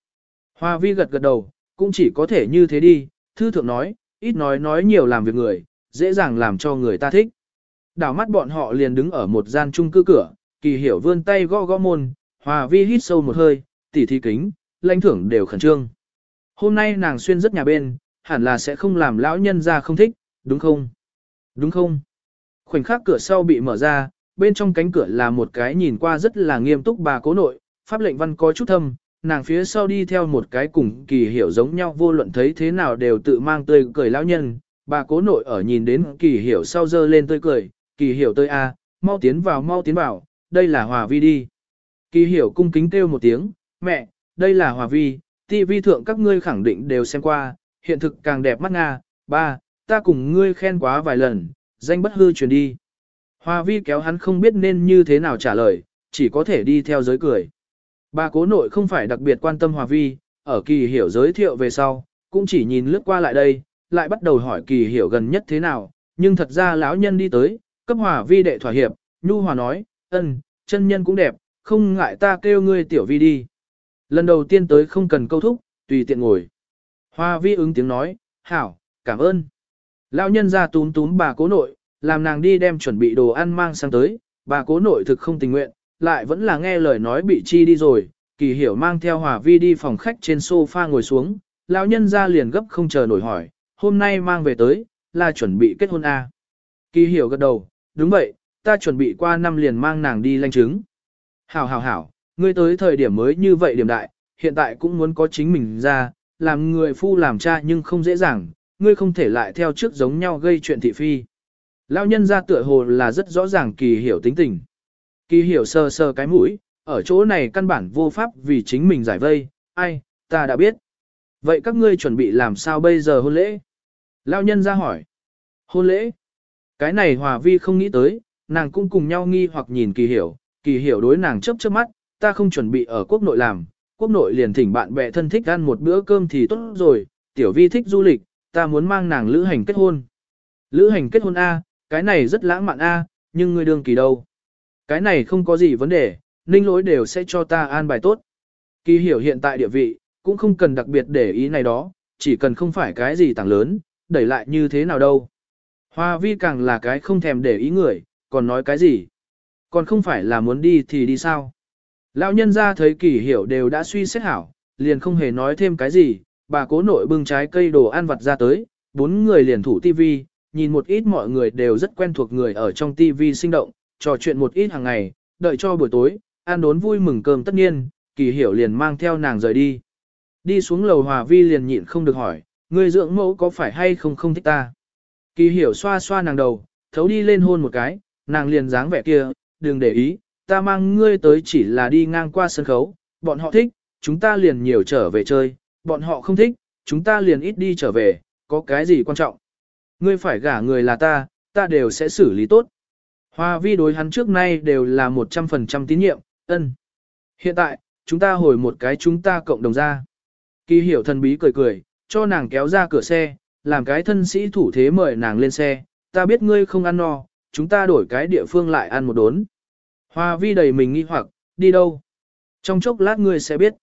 Hoa vi gật gật đầu, cũng chỉ có thể như thế đi, thư thượng nói, ít nói nói nhiều làm việc người, dễ dàng làm cho người ta thích. Đảo mắt bọn họ liền đứng ở một gian chung cư cửa, kỳ hiểu vươn tay gõ gõ môn, hòa vi hít sâu một hơi, tỉ thi kính, lãnh thưởng đều khẩn trương. Hôm nay nàng xuyên rất nhà bên, hẳn là sẽ không làm lão nhân ra không thích, đúng không? Đúng không? Khoảnh khắc cửa sau bị mở ra, bên trong cánh cửa là một cái nhìn qua rất là nghiêm túc bà cố nội, pháp lệnh văn có chút thâm, nàng phía sau đi theo một cái cùng kỳ hiểu giống nhau vô luận thấy thế nào đều tự mang tươi cười lão nhân, bà cố nội ở nhìn đến kỳ hiểu sau dơ lên tươi cười, kỳ hiểu tươi a, mau tiến vào mau tiến vào, đây là hòa vi đi. Kỳ hiểu cung kính kêu một tiếng, mẹ, đây là hòa vi, TV thượng các ngươi khẳng định đều xem qua, hiện thực càng đẹp mắt nga, ba, ta cùng ngươi khen quá vài lần, danh bất hư truyền đi. Hòa vi kéo hắn không biết nên như thế nào trả lời, chỉ có thể đi theo giới cười. Bà cố nội không phải đặc biệt quan tâm Hòa Vi, ở kỳ hiểu giới thiệu về sau, cũng chỉ nhìn lướt qua lại đây, lại bắt đầu hỏi kỳ hiểu gần nhất thế nào, nhưng thật ra lão nhân đi tới, cấp Hòa Vi đệ thỏa hiệp, Nhu Hòa nói, ân, chân nhân cũng đẹp, không ngại ta kêu ngươi tiểu Vi đi. Lần đầu tiên tới không cần câu thúc, tùy tiện ngồi. Hoa Vi ứng tiếng nói, hảo, cảm ơn. Lão nhân ra túm túm bà cố nội, làm nàng đi đem chuẩn bị đồ ăn mang sang tới, bà cố nội thực không tình nguyện, lại vẫn là nghe lời nói bị chi đi rồi, kỳ hiểu mang theo hòa vi đi phòng khách trên sofa ngồi xuống, lão nhân ra liền gấp không chờ nổi hỏi, hôm nay mang về tới, là chuẩn bị kết hôn à. Kỳ hiểu gật đầu, đúng vậy, ta chuẩn bị qua năm liền mang nàng đi lanh chứng. Hảo hảo hảo, ngươi tới thời điểm mới như vậy điểm đại, hiện tại cũng muốn có chính mình ra, làm người phu làm cha nhưng không dễ dàng, ngươi không thể lại theo trước giống nhau gây chuyện thị phi. Lão nhân ra tựa hồ là rất rõ ràng kỳ hiểu tính tình. Kỳ hiểu sơ sơ cái mũi, ở chỗ này căn bản vô pháp vì chính mình giải vây, ai, ta đã biết. Vậy các ngươi chuẩn bị làm sao bây giờ hôn lễ? Lão nhân ra hỏi. Hôn lễ? Cái này hòa vi không nghĩ tới, nàng cũng cùng nhau nghi hoặc nhìn kỳ hiểu, kỳ hiểu đối nàng chấp chớp mắt, ta không chuẩn bị ở quốc nội làm, quốc nội liền thỉnh bạn bè thân thích ăn một bữa cơm thì tốt rồi, tiểu vi thích du lịch, ta muốn mang nàng lữ hành kết hôn. Lữ hành kết hôn A, cái này rất lãng mạn A, nhưng ngươi đương kỳ đâu? Cái này không có gì vấn đề, ninh lỗi đều sẽ cho ta an bài tốt. Kỳ hiểu hiện tại địa vị, cũng không cần đặc biệt để ý này đó, chỉ cần không phải cái gì tảng lớn, đẩy lại như thế nào đâu. Hoa vi càng là cái không thèm để ý người, còn nói cái gì. Còn không phải là muốn đi thì đi sao. Lão nhân ra thấy kỳ hiểu đều đã suy xét hảo, liền không hề nói thêm cái gì, bà cố nội bưng trái cây đồ ăn vặt ra tới, bốn người liền thủ tivi, nhìn một ít mọi người đều rất quen thuộc người ở trong tivi sinh động, trò chuyện một ít hàng ngày, đợi cho buổi tối, ăn đốn vui mừng cơm tất nhiên, kỳ hiểu liền mang theo nàng rời đi. Đi xuống lầu hòa vi liền nhịn không được hỏi, người dưỡng mẫu có phải hay không không thích ta. Kỳ hiểu xoa xoa nàng đầu, thấu đi lên hôn một cái, nàng liền dáng vẻ kia, đừng để ý, ta mang ngươi tới chỉ là đi ngang qua sân khấu, bọn họ thích, chúng ta liền nhiều trở về chơi, bọn họ không thích, chúng ta liền ít đi trở về, có cái gì quan trọng. Ngươi phải gả người là ta, ta đều sẽ xử lý tốt. Hoa vi đối hắn trước nay đều là 100% tín nhiệm, ân. Hiện tại, chúng ta hồi một cái chúng ta cộng đồng ra. Kỳ hiểu thần bí cười cười, cho nàng kéo ra cửa xe, làm cái thân sĩ thủ thế mời nàng lên xe, ta biết ngươi không ăn no, chúng ta đổi cái địa phương lại ăn một đốn. Hoa vi đầy mình nghi hoặc, đi đâu? Trong chốc lát ngươi sẽ biết.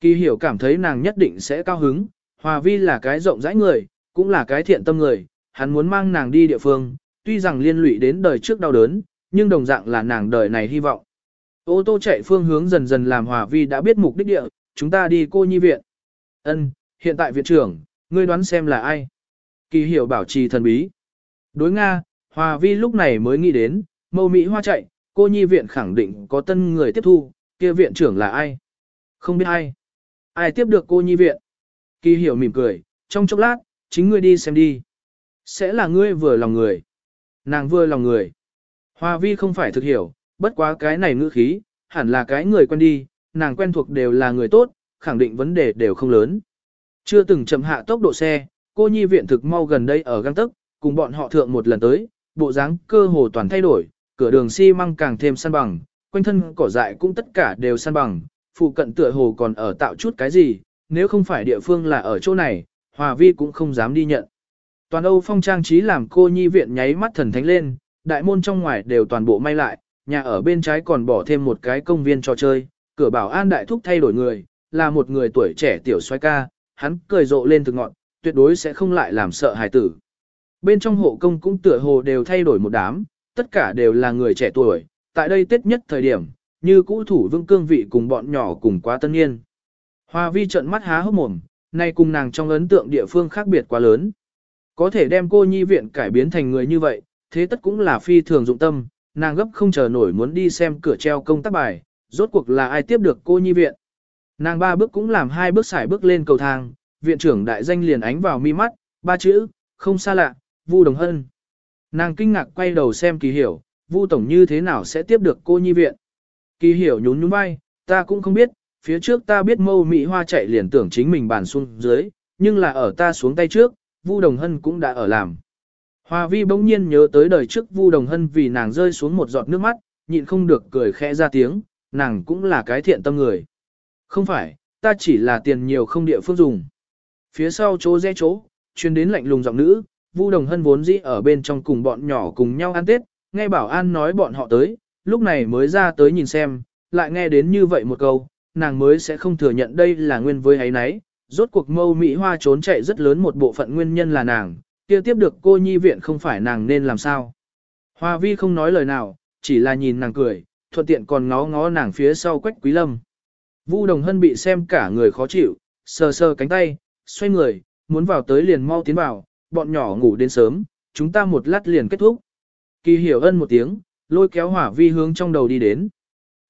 Kỳ hiểu cảm thấy nàng nhất định sẽ cao hứng, Hoa vi là cái rộng rãi người, cũng là cái thiện tâm người, hắn muốn mang nàng đi địa phương, tuy rằng liên lụy đến đời trước đau đớn, nhưng đồng dạng là nàng đời này hy vọng. Ô tô chạy phương hướng dần dần làm Hòa Vi đã biết mục đích địa, chúng ta đi cô nhi viện. Ân, hiện tại viện trưởng, ngươi đoán xem là ai? Kỳ hiểu bảo trì thần bí. Đối Nga, Hòa Vi lúc này mới nghĩ đến, mâu Mỹ hoa chạy, cô nhi viện khẳng định có tân người tiếp thu, kia viện trưởng là ai? Không biết ai. Ai tiếp được cô nhi viện? Kỳ hiểu mỉm cười, trong chốc lát, chính ngươi đi xem đi. Sẽ là ngươi vừa lòng người. Nàng vừa lòng người. Hoa vi không phải thực hiểu, bất quá cái này ngữ khí, hẳn là cái người quen đi, nàng quen thuộc đều là người tốt, khẳng định vấn đề đều không lớn. Chưa từng chậm hạ tốc độ xe, cô nhi viện thực mau gần đây ở găng tức, cùng bọn họ thượng một lần tới, bộ dáng cơ hồ toàn thay đổi, cửa đường xi măng càng thêm săn bằng, quanh thân cỏ dại cũng tất cả đều săn bằng, phụ cận tựa hồ còn ở tạo chút cái gì, nếu không phải địa phương là ở chỗ này, Hòa Vi cũng không dám đi nhận. Toàn Âu phong trang trí làm cô nhi viện nháy mắt thần thánh lên, đại môn trong ngoài đều toàn bộ may lại, nhà ở bên trái còn bỏ thêm một cái công viên trò chơi, cửa bảo an đại thúc thay đổi người, là một người tuổi trẻ tiểu xoay ca, hắn cười rộ lên từ ngọn, tuyệt đối sẽ không lại làm sợ hài tử. Bên trong hộ công cũng tựa hồ đều thay đổi một đám, tất cả đều là người trẻ tuổi, tại đây tết nhất thời điểm, như cũ thủ vương cương vị cùng bọn nhỏ cùng quá tân niên. Hoa vi trận mắt há hốc mồm, nay cùng nàng trong ấn tượng địa phương khác biệt quá lớn. Có thể đem cô nhi viện cải biến thành người như vậy, thế tất cũng là phi thường dụng tâm, nàng gấp không chờ nổi muốn đi xem cửa treo công tác bài, rốt cuộc là ai tiếp được cô nhi viện. Nàng ba bước cũng làm hai bước xài bước lên cầu thang, viện trưởng đại danh liền ánh vào mi mắt, ba chữ, không xa lạ, Vu Đồng Hân. Nàng kinh ngạc quay đầu xem kỳ hiểu, Vu Tổng như thế nào sẽ tiếp được cô nhi viện. Kỳ hiểu nhún nhún vai, ta cũng không biết, phía trước ta biết mâu Mỹ Hoa chạy liền tưởng chính mình bàn xuống dưới, nhưng là ở ta xuống tay trước, Vu Đồng Hân cũng đã ở làm. Hoa vi bỗng nhiên nhớ tới đời trước Vu Đồng Hân vì nàng rơi xuống một giọt nước mắt, nhịn không được cười khẽ ra tiếng, nàng cũng là cái thiện tâm người. Không phải, ta chỉ là tiền nhiều không địa phương dùng. Phía sau chỗ rẽ chỗ, chuyên đến lạnh lùng giọng nữ, Vu Đồng Hân vốn dĩ ở bên trong cùng bọn nhỏ cùng nhau ăn Tết, nghe bảo an nói bọn họ tới, lúc này mới ra tới nhìn xem, lại nghe đến như vậy một câu, nàng mới sẽ không thừa nhận đây là nguyên với ấy nấy. Rốt cuộc mâu Mỹ Hoa trốn chạy rất lớn một bộ phận nguyên nhân là nàng, kia tiếp được cô nhi viện không phải nàng nên làm sao. Hoa vi không nói lời nào, chỉ là nhìn nàng cười, thuận tiện còn ngó ngó nàng phía sau quách quý lâm. Vu Đồng Hân bị xem cả người khó chịu, sờ sờ cánh tay, xoay người, muốn vào tới liền mau tiến vào, bọn nhỏ ngủ đến sớm, chúng ta một lát liền kết thúc. Kỳ hiểu ân một tiếng, lôi kéo hỏa vi hướng trong đầu đi đến.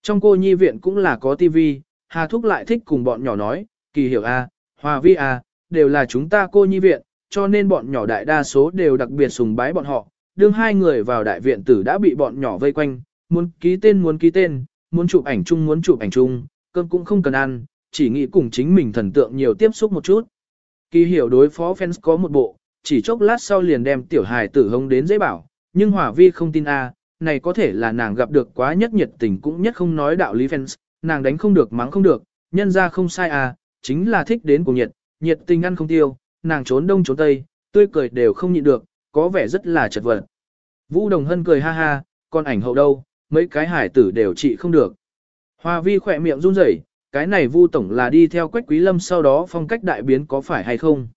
Trong cô nhi viện cũng là có tivi, Hà Thúc lại thích cùng bọn nhỏ nói, kỳ hiểu a, à, hòa vi a, à, đều là chúng ta cô nhi viện, cho nên bọn nhỏ đại đa số đều đặc biệt sùng bái bọn họ. Đương hai người vào đại viện tử đã bị bọn nhỏ vây quanh, muốn ký tên muốn ký tên, muốn chụp ảnh chung muốn chụp ảnh chung, cơm cũng không cần ăn, chỉ nghĩ cùng chính mình thần tượng nhiều tiếp xúc một chút. Kỳ hiểu đối phó fans có một bộ, chỉ chốc lát sau liền đem tiểu hài tử hống đến dễ bảo, nhưng hỏa vi không tin a, này có thể là nàng gặp được quá nhất nhiệt tình cũng nhất không nói đạo lý fans, nàng đánh không được mắng không được, nhân ra không sai a, chính là thích đến cùng nhiệt, nhiệt tình ăn không tiêu, nàng trốn đông trốn tây, tươi cười đều không nhịn được, có vẻ rất là chật vật. Vũ Đồng Hân cười ha ha, con ảnh hậu đâu, mấy cái hải tử đều trị không được. Hoa vi khỏe miệng run rẩy, cái này Vu tổng là đi theo Quách Quý Lâm sau đó phong cách đại biến có phải hay không?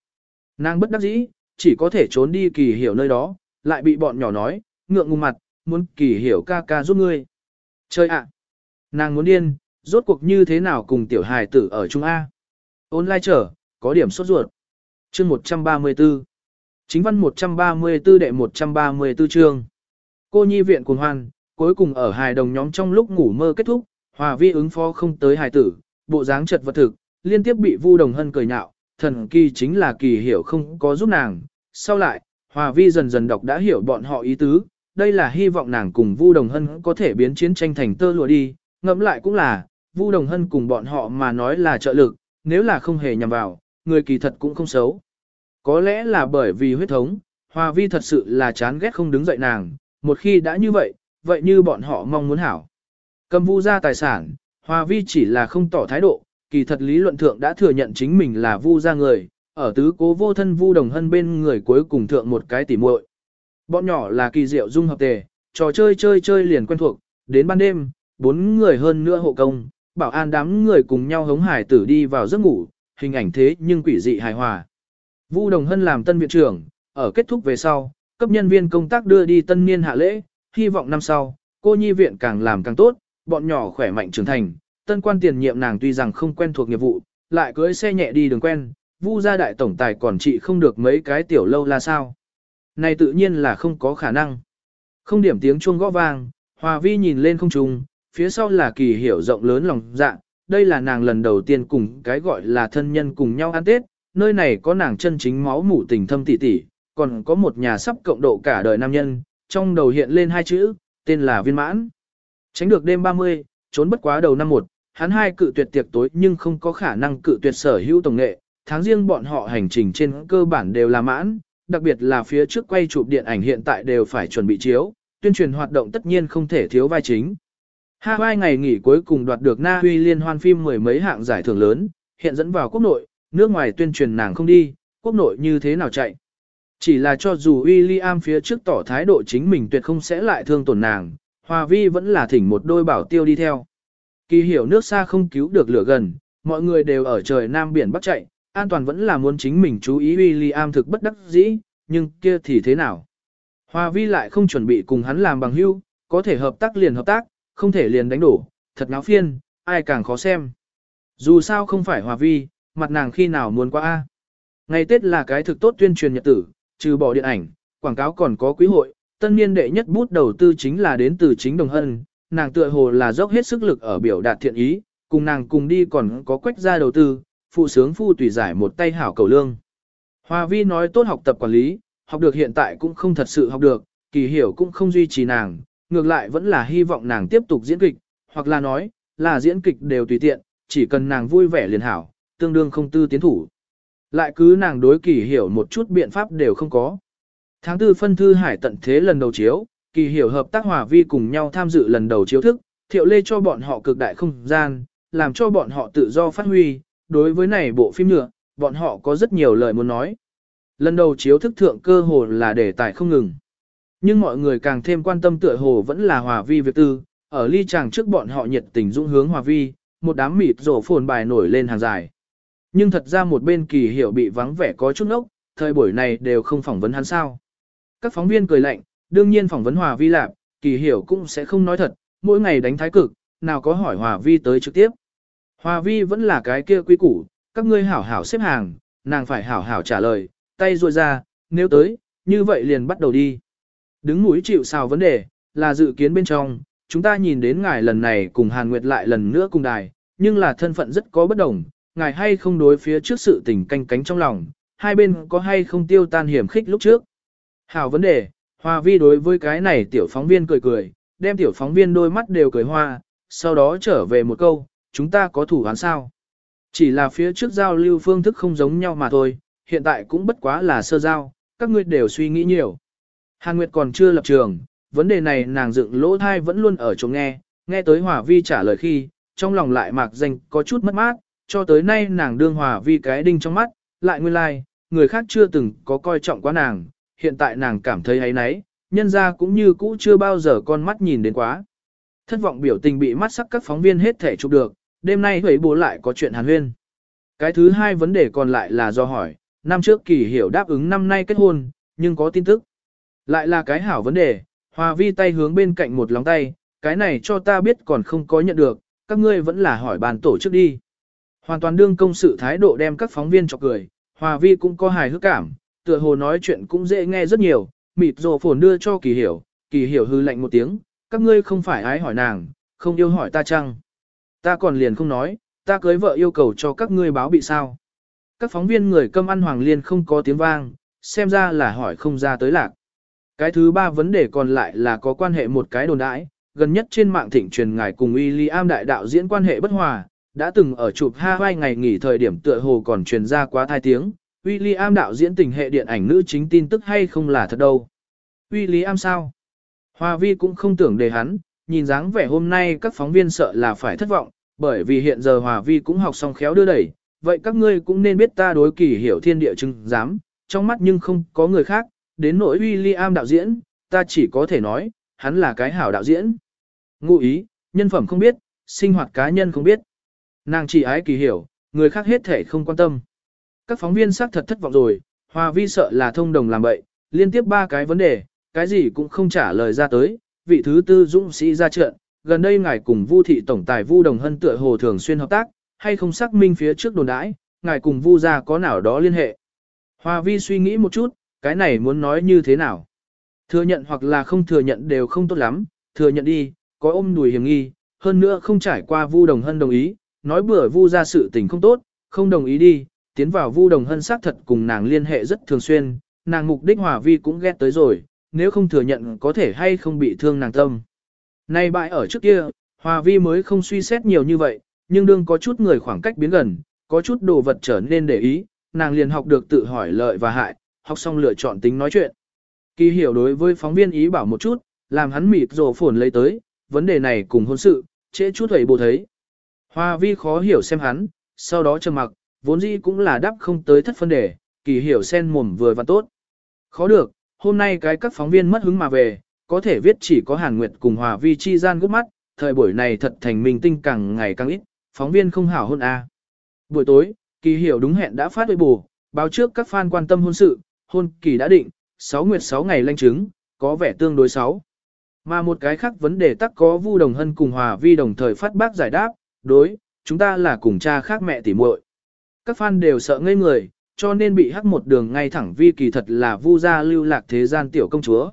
Nàng bất đắc dĩ, chỉ có thể trốn đi kỳ hiểu nơi đó, lại bị bọn nhỏ nói, ngượng ngùng mặt, muốn kỳ hiểu ca ca giúp ngươi. Chơi ạ! Nàng muốn điên, rốt cuộc như thế nào cùng tiểu hài tử ở Trung A? Ôn lai trở, có điểm sốt ruột. Chương 134 Chính văn 134 đệ 134 chương Cô nhi viện cùng hoan, cuối cùng ở hài đồng nhóm trong lúc ngủ mơ kết thúc, hòa vi ứng phó không tới hài tử, bộ dáng chật vật thực, liên tiếp bị vu đồng hân cười nhạo, thần kỳ chính là kỳ hiểu không có giúp nàng. Sau lại, hòa vi dần dần đọc đã hiểu bọn họ ý tứ, đây là hy vọng nàng cùng vu đồng hân có thể biến chiến tranh thành tơ lụa đi, ngẫm lại cũng là, vu đồng hân cùng bọn họ mà nói là trợ lực, nếu là không hề nhằm vào, người kỳ thật cũng không xấu. Có lẽ là bởi vì huyết thống, hòa vi thật sự là chán ghét không đứng dậy nàng, một khi đã như vậy, vậy như bọn họ mong muốn hảo. Cầm vu ra tài sản, Hòa vi chỉ là không tỏ thái độ, kỳ thật lý luận thượng đã thừa nhận chính mình là vu gia người, ở tứ cố vô thân vu đồng hân bên người cuối cùng thượng một cái tỉ muội. Bọn nhỏ là kỳ diệu dung hợp tề, trò chơi chơi chơi liền quen thuộc, đến ban đêm, bốn người hơn nữa hộ công, bảo an đám người cùng nhau hống hải tử đi vào giấc ngủ, hình ảnh thế nhưng quỷ dị hài hòa. Vu Đồng Hân làm tân viện trưởng, ở kết thúc về sau, cấp nhân viên công tác đưa đi tân niên hạ lễ, hy vọng năm sau, cô nhi viện càng làm càng tốt, bọn nhỏ khỏe mạnh trưởng thành, tân quan tiền nhiệm nàng tuy rằng không quen thuộc nghiệp vụ, lại cưới xe nhẹ đi đường quen, vu gia đại tổng tài còn trị không được mấy cái tiểu lâu là sao. Này tự nhiên là không có khả năng. Không điểm tiếng chuông gõ vang, Hòa Vi nhìn lên không trung, phía sau là kỳ hiểu rộng lớn lòng dạ, đây là nàng lần đầu tiên cùng cái gọi là thân nhân cùng nhau ăn Tết, nơi này có nàng chân chính máu mủ tình thâm tỉ tỉ, còn có một nhà sắp cộng độ cả đời nam nhân, trong đầu hiện lên hai chữ, tên là viên mãn. Tránh được đêm 30, trốn bất quá đầu năm một, hắn hai cự tuyệt tiệc tối nhưng không có khả năng cự tuyệt sở hữu tổng nghệ, tháng riêng bọn họ hành trình trên cơ bản đều là mãn, đặc biệt là phía trước quay chụp điện ảnh hiện tại đều phải chuẩn bị chiếu, tuyên truyền hoạt động tất nhiên không thể thiếu vai chính. Hawaii ngày nghỉ cuối cùng đoạt được Na Huy liên hoan phim mười mấy hạng giải thưởng lớn, hiện dẫn vào quốc nội, nước ngoài tuyên truyền nàng không đi, quốc nội như thế nào chạy. Chỉ là cho dù William phía trước tỏ thái độ chính mình tuyệt không sẽ lại thương tổn nàng, Hòa Vi vẫn là thỉnh một đôi bảo tiêu đi theo. Kỳ hiểu nước xa không cứu được lửa gần, mọi người đều ở trời Nam biển Bắc chạy, an toàn vẫn là muốn chính mình chú ý William thực bất đắc dĩ, nhưng kia thì thế nào? Hòa Vi lại không chuẩn bị cùng hắn làm bằng hữu, có thể hợp tác liền hợp tác, không thể liền đánh đổ, thật náo phiên, ai càng khó xem. Dù sao không phải Hòa Vi, mặt nàng khi nào muốn qua A. Ngày Tết là cái thực tốt tuyên truyền nhật tử, trừ bỏ điện ảnh, quảng cáo còn có quý hội, tân niên đệ nhất bút đầu tư chính là đến từ chính đồng hân, nàng tựa hồ là dốc hết sức lực ở biểu đạt thiện ý, cùng nàng cùng đi còn có quách gia đầu tư, phụ sướng phu tùy giải một tay hảo cầu lương. Hoa vi nói tốt học tập quản lý, học được hiện tại cũng không thật sự học được, kỳ hiểu cũng không duy trì nàng, ngược lại vẫn là hy vọng nàng tiếp tục diễn kịch, hoặc là nói, là diễn kịch đều tùy tiện, chỉ cần nàng vui vẻ liền hảo, tương đương không tư tiến thủ. Lại cứ nàng đối kỳ hiểu một chút biện pháp đều không có. Tháng tư phân thư hải tận thế lần đầu chiếu, kỳ hiểu hợp tác hòa vi cùng nhau tham dự lần đầu chiếu thức, thiệu lê cho bọn họ cực đại không gian, làm cho bọn họ tự do phát huy, đối với này bộ phim nhựa, bọn họ có rất nhiều lời muốn nói. Lần đầu chiếu thức thượng cơ hồ là đề tài không ngừng. Nhưng mọi người càng thêm quan tâm tựa hồ vẫn là hòa vi việc tư, ở ly chàng trước bọn họ nhiệt tình dũng hướng hòa vi, một đám mịt rổ phồn bài nổi lên hàng dài. Nhưng thật ra một bên kỳ hiểu bị vắng vẻ có chút ốc, thời buổi này đều không phỏng vấn hắn sao. Các phóng viên cười lạnh, đương nhiên phỏng vấn Hòa Vi lạp, kỳ hiểu cũng sẽ không nói thật, mỗi ngày đánh thái cực, nào có hỏi Hòa Vi tới trực tiếp. Hòa Vi vẫn là cái kia quý củ, các ngươi hảo hảo xếp hàng, nàng phải hảo hảo trả lời, tay ruội ra, nếu tới, như vậy liền bắt đầu đi. Đứng mũi chịu sao vấn đề, là dự kiến bên trong, chúng ta nhìn đến ngài lần này cùng Hàn Nguyệt lại lần nữa cùng đài, nhưng là thân phận rất có bất đồng, ngài hay không đối phía trước sự tình canh cánh trong lòng, hai bên có hay không tiêu tan hiểm khích lúc trước. Hảo vấn đề, Hoa Vi đối với cái này tiểu phóng viên cười cười, đem tiểu phóng viên đôi mắt đều cười hoa, sau đó trở về một câu, chúng ta có thủ án sao? Chỉ là phía trước giao lưu phương thức không giống nhau mà thôi, hiện tại cũng bất quá là sơ giao, các ngươi đều suy nghĩ nhiều. Hàn Nguyệt còn chưa lập trường, vấn đề này nàng dựng lỗ thai vẫn luôn ở chỗ nghe, nghe tới Hòa Vi trả lời khi, trong lòng lại mạc danh có chút mất mát, cho tới nay nàng đương Hòa Vi cái đinh trong mắt, lại nguyên lai, like, người khác chưa từng có coi trọng quá nàng, hiện tại nàng cảm thấy ấy nấy, nhân ra cũng như cũ chưa bao giờ con mắt nhìn đến quá. Thất vọng biểu tình bị mắt sắc các phóng viên hết thể chụp được, đêm nay hủy bố lại có chuyện hàn huyên. Cái thứ hai vấn đề còn lại là do hỏi, năm trước kỳ hiểu đáp ứng năm nay kết hôn, nhưng có tin tức. Lại là cái hảo vấn đề, hòa vi tay hướng bên cạnh một lòng tay, cái này cho ta biết còn không có nhận được, các ngươi vẫn là hỏi bàn tổ chức đi. Hoàn toàn đương công sự thái độ đem các phóng viên chọc cười, hòa vi cũng có hài hước cảm, tựa hồ nói chuyện cũng dễ nghe rất nhiều, mịt rồ phồn đưa cho kỳ hiểu, kỳ hiểu hư lạnh một tiếng, các ngươi không phải ái hỏi nàng, không yêu hỏi ta chăng. Ta còn liền không nói, ta cưới vợ yêu cầu cho các ngươi báo bị sao. Các phóng viên người câm ăn hoàng liên không có tiếng vang, xem ra là hỏi không ra tới lạc. Cái thứ ba vấn đề còn lại là có quan hệ một cái đồn đãi, gần nhất trên mạng thịnh truyền ngài cùng William đại đạo diễn quan hệ bất hòa, đã từng ở chụp Hawaii ngày nghỉ thời điểm tựa hồ còn truyền ra quá thai tiếng, William đạo diễn tình hệ điện ảnh nữ chính tin tức hay không là thật đâu. William sao? Hoa vi cũng không tưởng đề hắn, nhìn dáng vẻ hôm nay các phóng viên sợ là phải thất vọng, bởi vì hiện giờ Hòa Vi cũng học xong khéo đưa đẩy, vậy các ngươi cũng nên biết ta đối kỳ hiểu thiên địa chứng dám trong mắt nhưng không có người khác, đến nỗi William đạo diễn, ta chỉ có thể nói, hắn là cái hảo đạo diễn. Ngụ ý, nhân phẩm không biết, sinh hoạt cá nhân không biết. Nàng chỉ ái kỳ hiểu, người khác hết thể không quan tâm. Các phóng viên xác thật thất vọng rồi, Hòa Vi sợ là thông đồng làm bậy, liên tiếp ba cái vấn đề, cái gì cũng không trả lời ra tới, vị thứ tư dũng sĩ ra trận, gần đây ngài cùng Vu thị tổng tài Vu Đồng Hân tựa hồ thường xuyên hợp tác, hay không xác minh phía trước đồn đãi, ngài cùng Vu gia có nào đó liên hệ. Hòa Vi suy nghĩ một chút, cái này muốn nói như thế nào? Thừa nhận hoặc là không thừa nhận đều không tốt lắm, thừa nhận đi, có ôm đùi hiểm nghi, hơn nữa không trải qua Vu Đồng Hân đồng ý, nói bừa Vu gia sự tình không tốt, không đồng ý đi, tiến vào Vu Đồng Hân xác thật cùng nàng liên hệ rất thường xuyên, nàng mục đích Hòa Vi cũng ghét tới rồi, nếu không thừa nhận có thể hay không bị thương nàng tâm. Nay bại ở trước kia, Hòa Vi mới không suy xét nhiều như vậy, nhưng đương có chút người khoảng cách biến gần, có chút đồ vật trở nên để ý, nàng liền học được tự hỏi lợi và hại, học xong lựa chọn tính nói chuyện. Kỳ hiểu đối với phóng viên ý bảo một chút, làm hắn mịt rồ phồn lấy tới, vấn đề này cùng hôn sự, trễ chút hầy bộ thấy. Hoa vi khó hiểu xem hắn, sau đó trầm mặc, vốn dĩ cũng là đáp không tới thất phân đề, kỳ hiểu sen mồm vừa và tốt. Khó được, hôm nay cái các phóng viên mất hứng mà về, có thể viết chỉ có Hàn Nguyệt cùng Hòa Vi chi gian gút mắt, thời buổi này thật thành minh tinh càng ngày càng ít, phóng viên không hảo hôn a. À. Buổi tối, kỳ hiểu đúng hẹn đã phát huệ bù, báo trước các fan quan tâm hôn sự, hôn kỳ đã định, 6 nguyệt 6 ngày lanh chứng, có vẻ tương đối 6. Mà một cái khác vấn đề tắc có Vu Đồng Hân cùng Hòa Vi đồng thời phát bác giải đáp, đối, chúng ta là cùng cha khác mẹ tỉ muội. Các fan đều sợ ngây người, cho nên bị hắc một đường ngay thẳng Vi kỳ thật là Vu gia lưu lạc thế gian tiểu công chúa.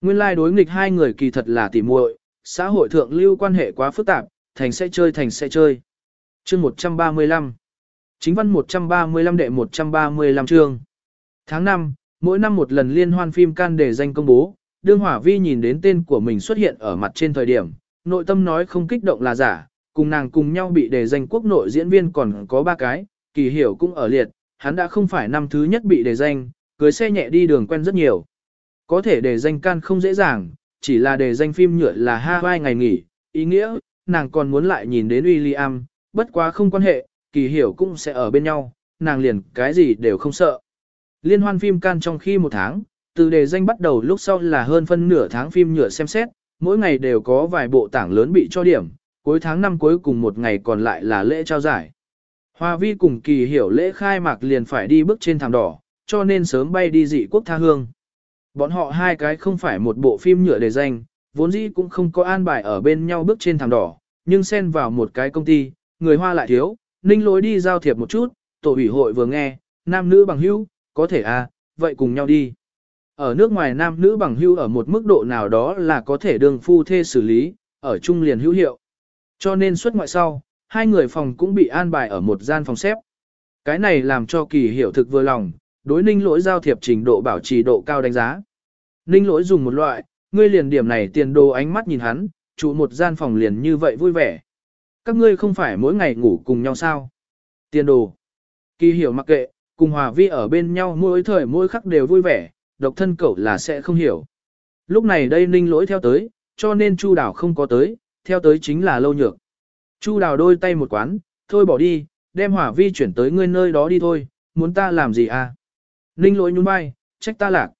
Nguyên lai đối nghịch hai người kỳ thật là tỉ muội, xã hội thượng lưu quan hệ quá phức tạp, thành sẽ chơi thành sẽ chơi. Chương 135 Chính văn 135 đệ 135 chương Tháng 5, mỗi năm một lần liên hoan phim can đề danh công bố, đương hỏa vi nhìn đến tên của mình xuất hiện ở mặt trên thời điểm, nội tâm nói không kích động là giả, cùng nàng cùng nhau bị đề danh quốc nội diễn viên còn có ba cái, kỳ hiểu cũng ở liệt, hắn đã không phải năm thứ nhất bị đề danh, cưới xe nhẹ đi đường quen rất nhiều. Có thể đề danh can không dễ dàng, chỉ là đề danh phim nhựa là hai ngày nghỉ, ý nghĩa, nàng còn muốn lại nhìn đến William, bất quá không quan hệ, kỳ hiểu cũng sẽ ở bên nhau, nàng liền cái gì đều không sợ. Liên hoan phim can trong khi một tháng, từ đề danh bắt đầu lúc sau là hơn phân nửa tháng phim nhựa xem xét, mỗi ngày đều có vài bộ tảng lớn bị cho điểm, cuối tháng năm cuối cùng một ngày còn lại là lễ trao giải. Hoa vi cùng kỳ hiểu lễ khai mạc liền phải đi bước trên thảm đỏ, cho nên sớm bay đi dị quốc tha hương. Bọn họ hai cái không phải một bộ phim nhựa để danh, vốn dĩ cũng không có an bài ở bên nhau bước trên thảm đỏ, nhưng xen vào một cái công ty, người hoa lại thiếu, ninh lối đi giao thiệp một chút, tổ ủy hội vừa nghe, nam nữ bằng hữu, có thể à, vậy cùng nhau đi. Ở nước ngoài nam nữ bằng hữu ở một mức độ nào đó là có thể đường phu thê xử lý, ở chung liền hữu hiệu. Cho nên xuất ngoại sau, hai người phòng cũng bị an bài ở một gian phòng xếp. Cái này làm cho kỳ hiểu thực vừa lòng, đối ninh lỗi giao thiệp trình độ bảo trì độ cao đánh giá. Ninh lỗi dùng một loại, ngươi liền điểm này tiền đồ ánh mắt nhìn hắn, trụ một gian phòng liền như vậy vui vẻ. Các ngươi không phải mỗi ngày ngủ cùng nhau sao? Tiền đồ. Kỳ hiểu mặc kệ, cùng hòa vi ở bên nhau mỗi thời mỗi khắc đều vui vẻ, độc thân cậu là sẽ không hiểu. Lúc này đây ninh lỗi theo tới, cho nên Chu đảo không có tới, theo tới chính là lâu nhược. Chu đào đôi tay một quán, thôi bỏ đi, đem hỏa vi chuyển tới ngươi nơi đó đi thôi, muốn ta làm gì à? Ninh lỗi nhún vai, trách ta lạc.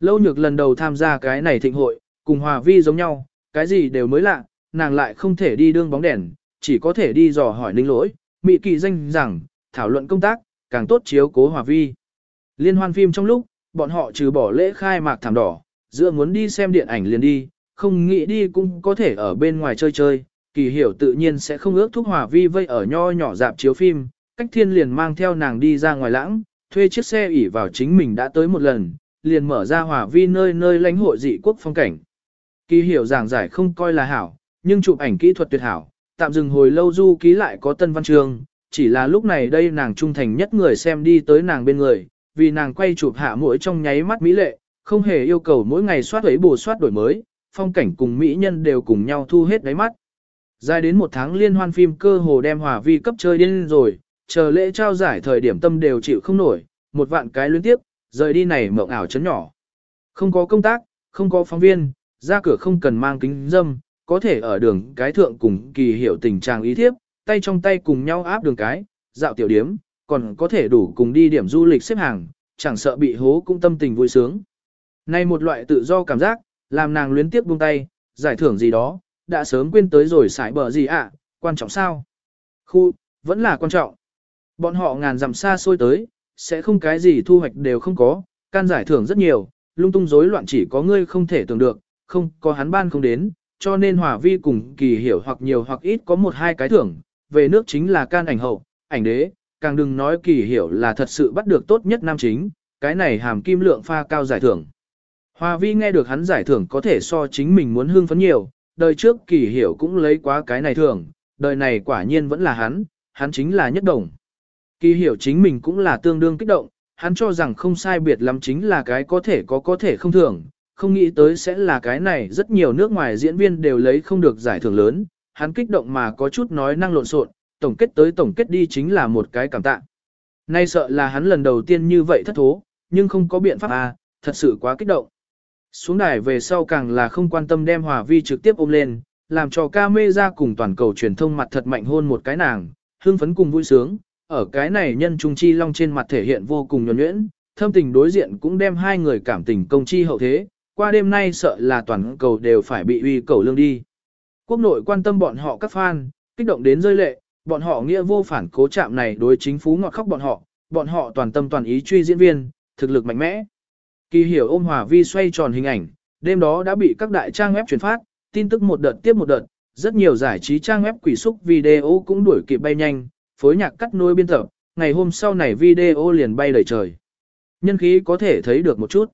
Lâu nhược lần đầu tham gia cái này thịnh hội, cùng hòa vi giống nhau, cái gì đều mới lạ, nàng lại không thể đi đương bóng đèn, chỉ có thể đi dò hỏi ninh lỗi, mị kỳ danh rằng, thảo luận công tác, càng tốt chiếu cố hòa vi. Liên hoan phim trong lúc, bọn họ trừ bỏ lễ khai mạc thảm đỏ, giữa muốn đi xem điện ảnh liền đi, không nghĩ đi cũng có thể ở bên ngoài chơi chơi, kỳ hiểu tự nhiên sẽ không ước thúc hòa vi vây ở nho nhỏ dạp chiếu phim, cách thiên liền mang theo nàng đi ra ngoài lãng, thuê chiếc xe ỉ vào chính mình đã tới một lần, liền mở ra hòa vi nơi nơi lãnh hội dị quốc phong cảnh. Kỳ hiểu giảng giải không coi là hảo, nhưng chụp ảnh kỹ thuật tuyệt hảo, tạm dừng hồi lâu du ký lại có tân văn Trường. chỉ là lúc này đây nàng trung thành nhất người xem đi tới nàng bên người, vì nàng quay chụp hạ mỗi trong nháy mắt mỹ lệ, không hề yêu cầu mỗi ngày soát ấy bù soát đổi mới, phong cảnh cùng mỹ nhân đều cùng nhau thu hết đáy mắt. Dài đến một tháng liên hoan phim cơ hồ đem hòa vi cấp chơi điên rồi, chờ lễ trao giải thời điểm tâm đều chịu không nổi, một vạn cái liên tiếp, rời đi này mộng ảo chấn nhỏ. Không có công tác, không có phóng viên, ra cửa không cần mang kính dâm, có thể ở đường cái thượng cùng kỳ hiểu tình trạng ý thiếp, tay trong tay cùng nhau áp đường cái, dạo tiểu điếm, còn có thể đủ cùng đi điểm du lịch xếp hàng, chẳng sợ bị hố cũng tâm tình vui sướng. Này một loại tự do cảm giác, làm nàng luyến tiếp buông tay, giải thưởng gì đó, đã sớm quên tới rồi sải bờ gì ạ, quan trọng sao? Khu, vẫn là quan trọng. Bọn họ ngàn dặm xa xôi tới, sẽ không cái gì thu hoạch đều không có, can giải thưởng rất nhiều, lung tung rối loạn chỉ có ngươi không thể tưởng được, không có hắn ban không đến, cho nên hòa vi cùng kỳ hiểu hoặc nhiều hoặc ít có một hai cái thưởng, về nước chính là can ảnh hậu, ảnh đế, càng đừng nói kỳ hiểu là thật sự bắt được tốt nhất nam chính, cái này hàm kim lượng pha cao giải thưởng. Hòa vi nghe được hắn giải thưởng có thể so chính mình muốn hương phấn nhiều, đời trước kỳ hiểu cũng lấy quá cái này thường, đời này quả nhiên vẫn là hắn, hắn chính là nhất đồng. Kỳ hiểu chính mình cũng là tương đương kích động, hắn cho rằng không sai biệt lắm chính là cái có thể có có thể không thường, không nghĩ tới sẽ là cái này rất nhiều nước ngoài diễn viên đều lấy không được giải thưởng lớn, hắn kích động mà có chút nói năng lộn xộn, tổng kết tới tổng kết đi chính là một cái cảm tạ. Nay sợ là hắn lần đầu tiên như vậy thất thố, nhưng không có biện pháp à, thật sự quá kích động. Xuống đài về sau càng là không quan tâm đem Hòa Vi trực tiếp ôm lên, làm cho ca mê ra cùng toàn cầu truyền thông mặt thật mạnh hôn một cái nàng, hương phấn cùng vui sướng, ở cái này nhân trung chi long trên mặt thể hiện vô cùng nhuẩn nhuyễn, thâm tình đối diện cũng đem hai người cảm tình công chi hậu thế, qua đêm nay sợ là toàn cầu đều phải bị uy cầu lương đi. Quốc nội quan tâm bọn họ các fan, kích động đến rơi lệ, bọn họ nghĩa vô phản cố chạm này đối chính phủ ngọt khóc bọn họ, bọn họ toàn tâm toàn ý truy diễn viên, thực lực mạnh mẽ. Kỳ hiểu ôm hòa vi xoay tròn hình ảnh, đêm đó đã bị các đại trang web truyền phát, tin tức một đợt tiếp một đợt, rất nhiều giải trí trang web quỷ xúc video cũng đuổi kịp bay nhanh, phối nhạc cắt nối biên tập, ngày hôm sau này video liền bay đầy trời. Nhân khí có thể thấy được một chút.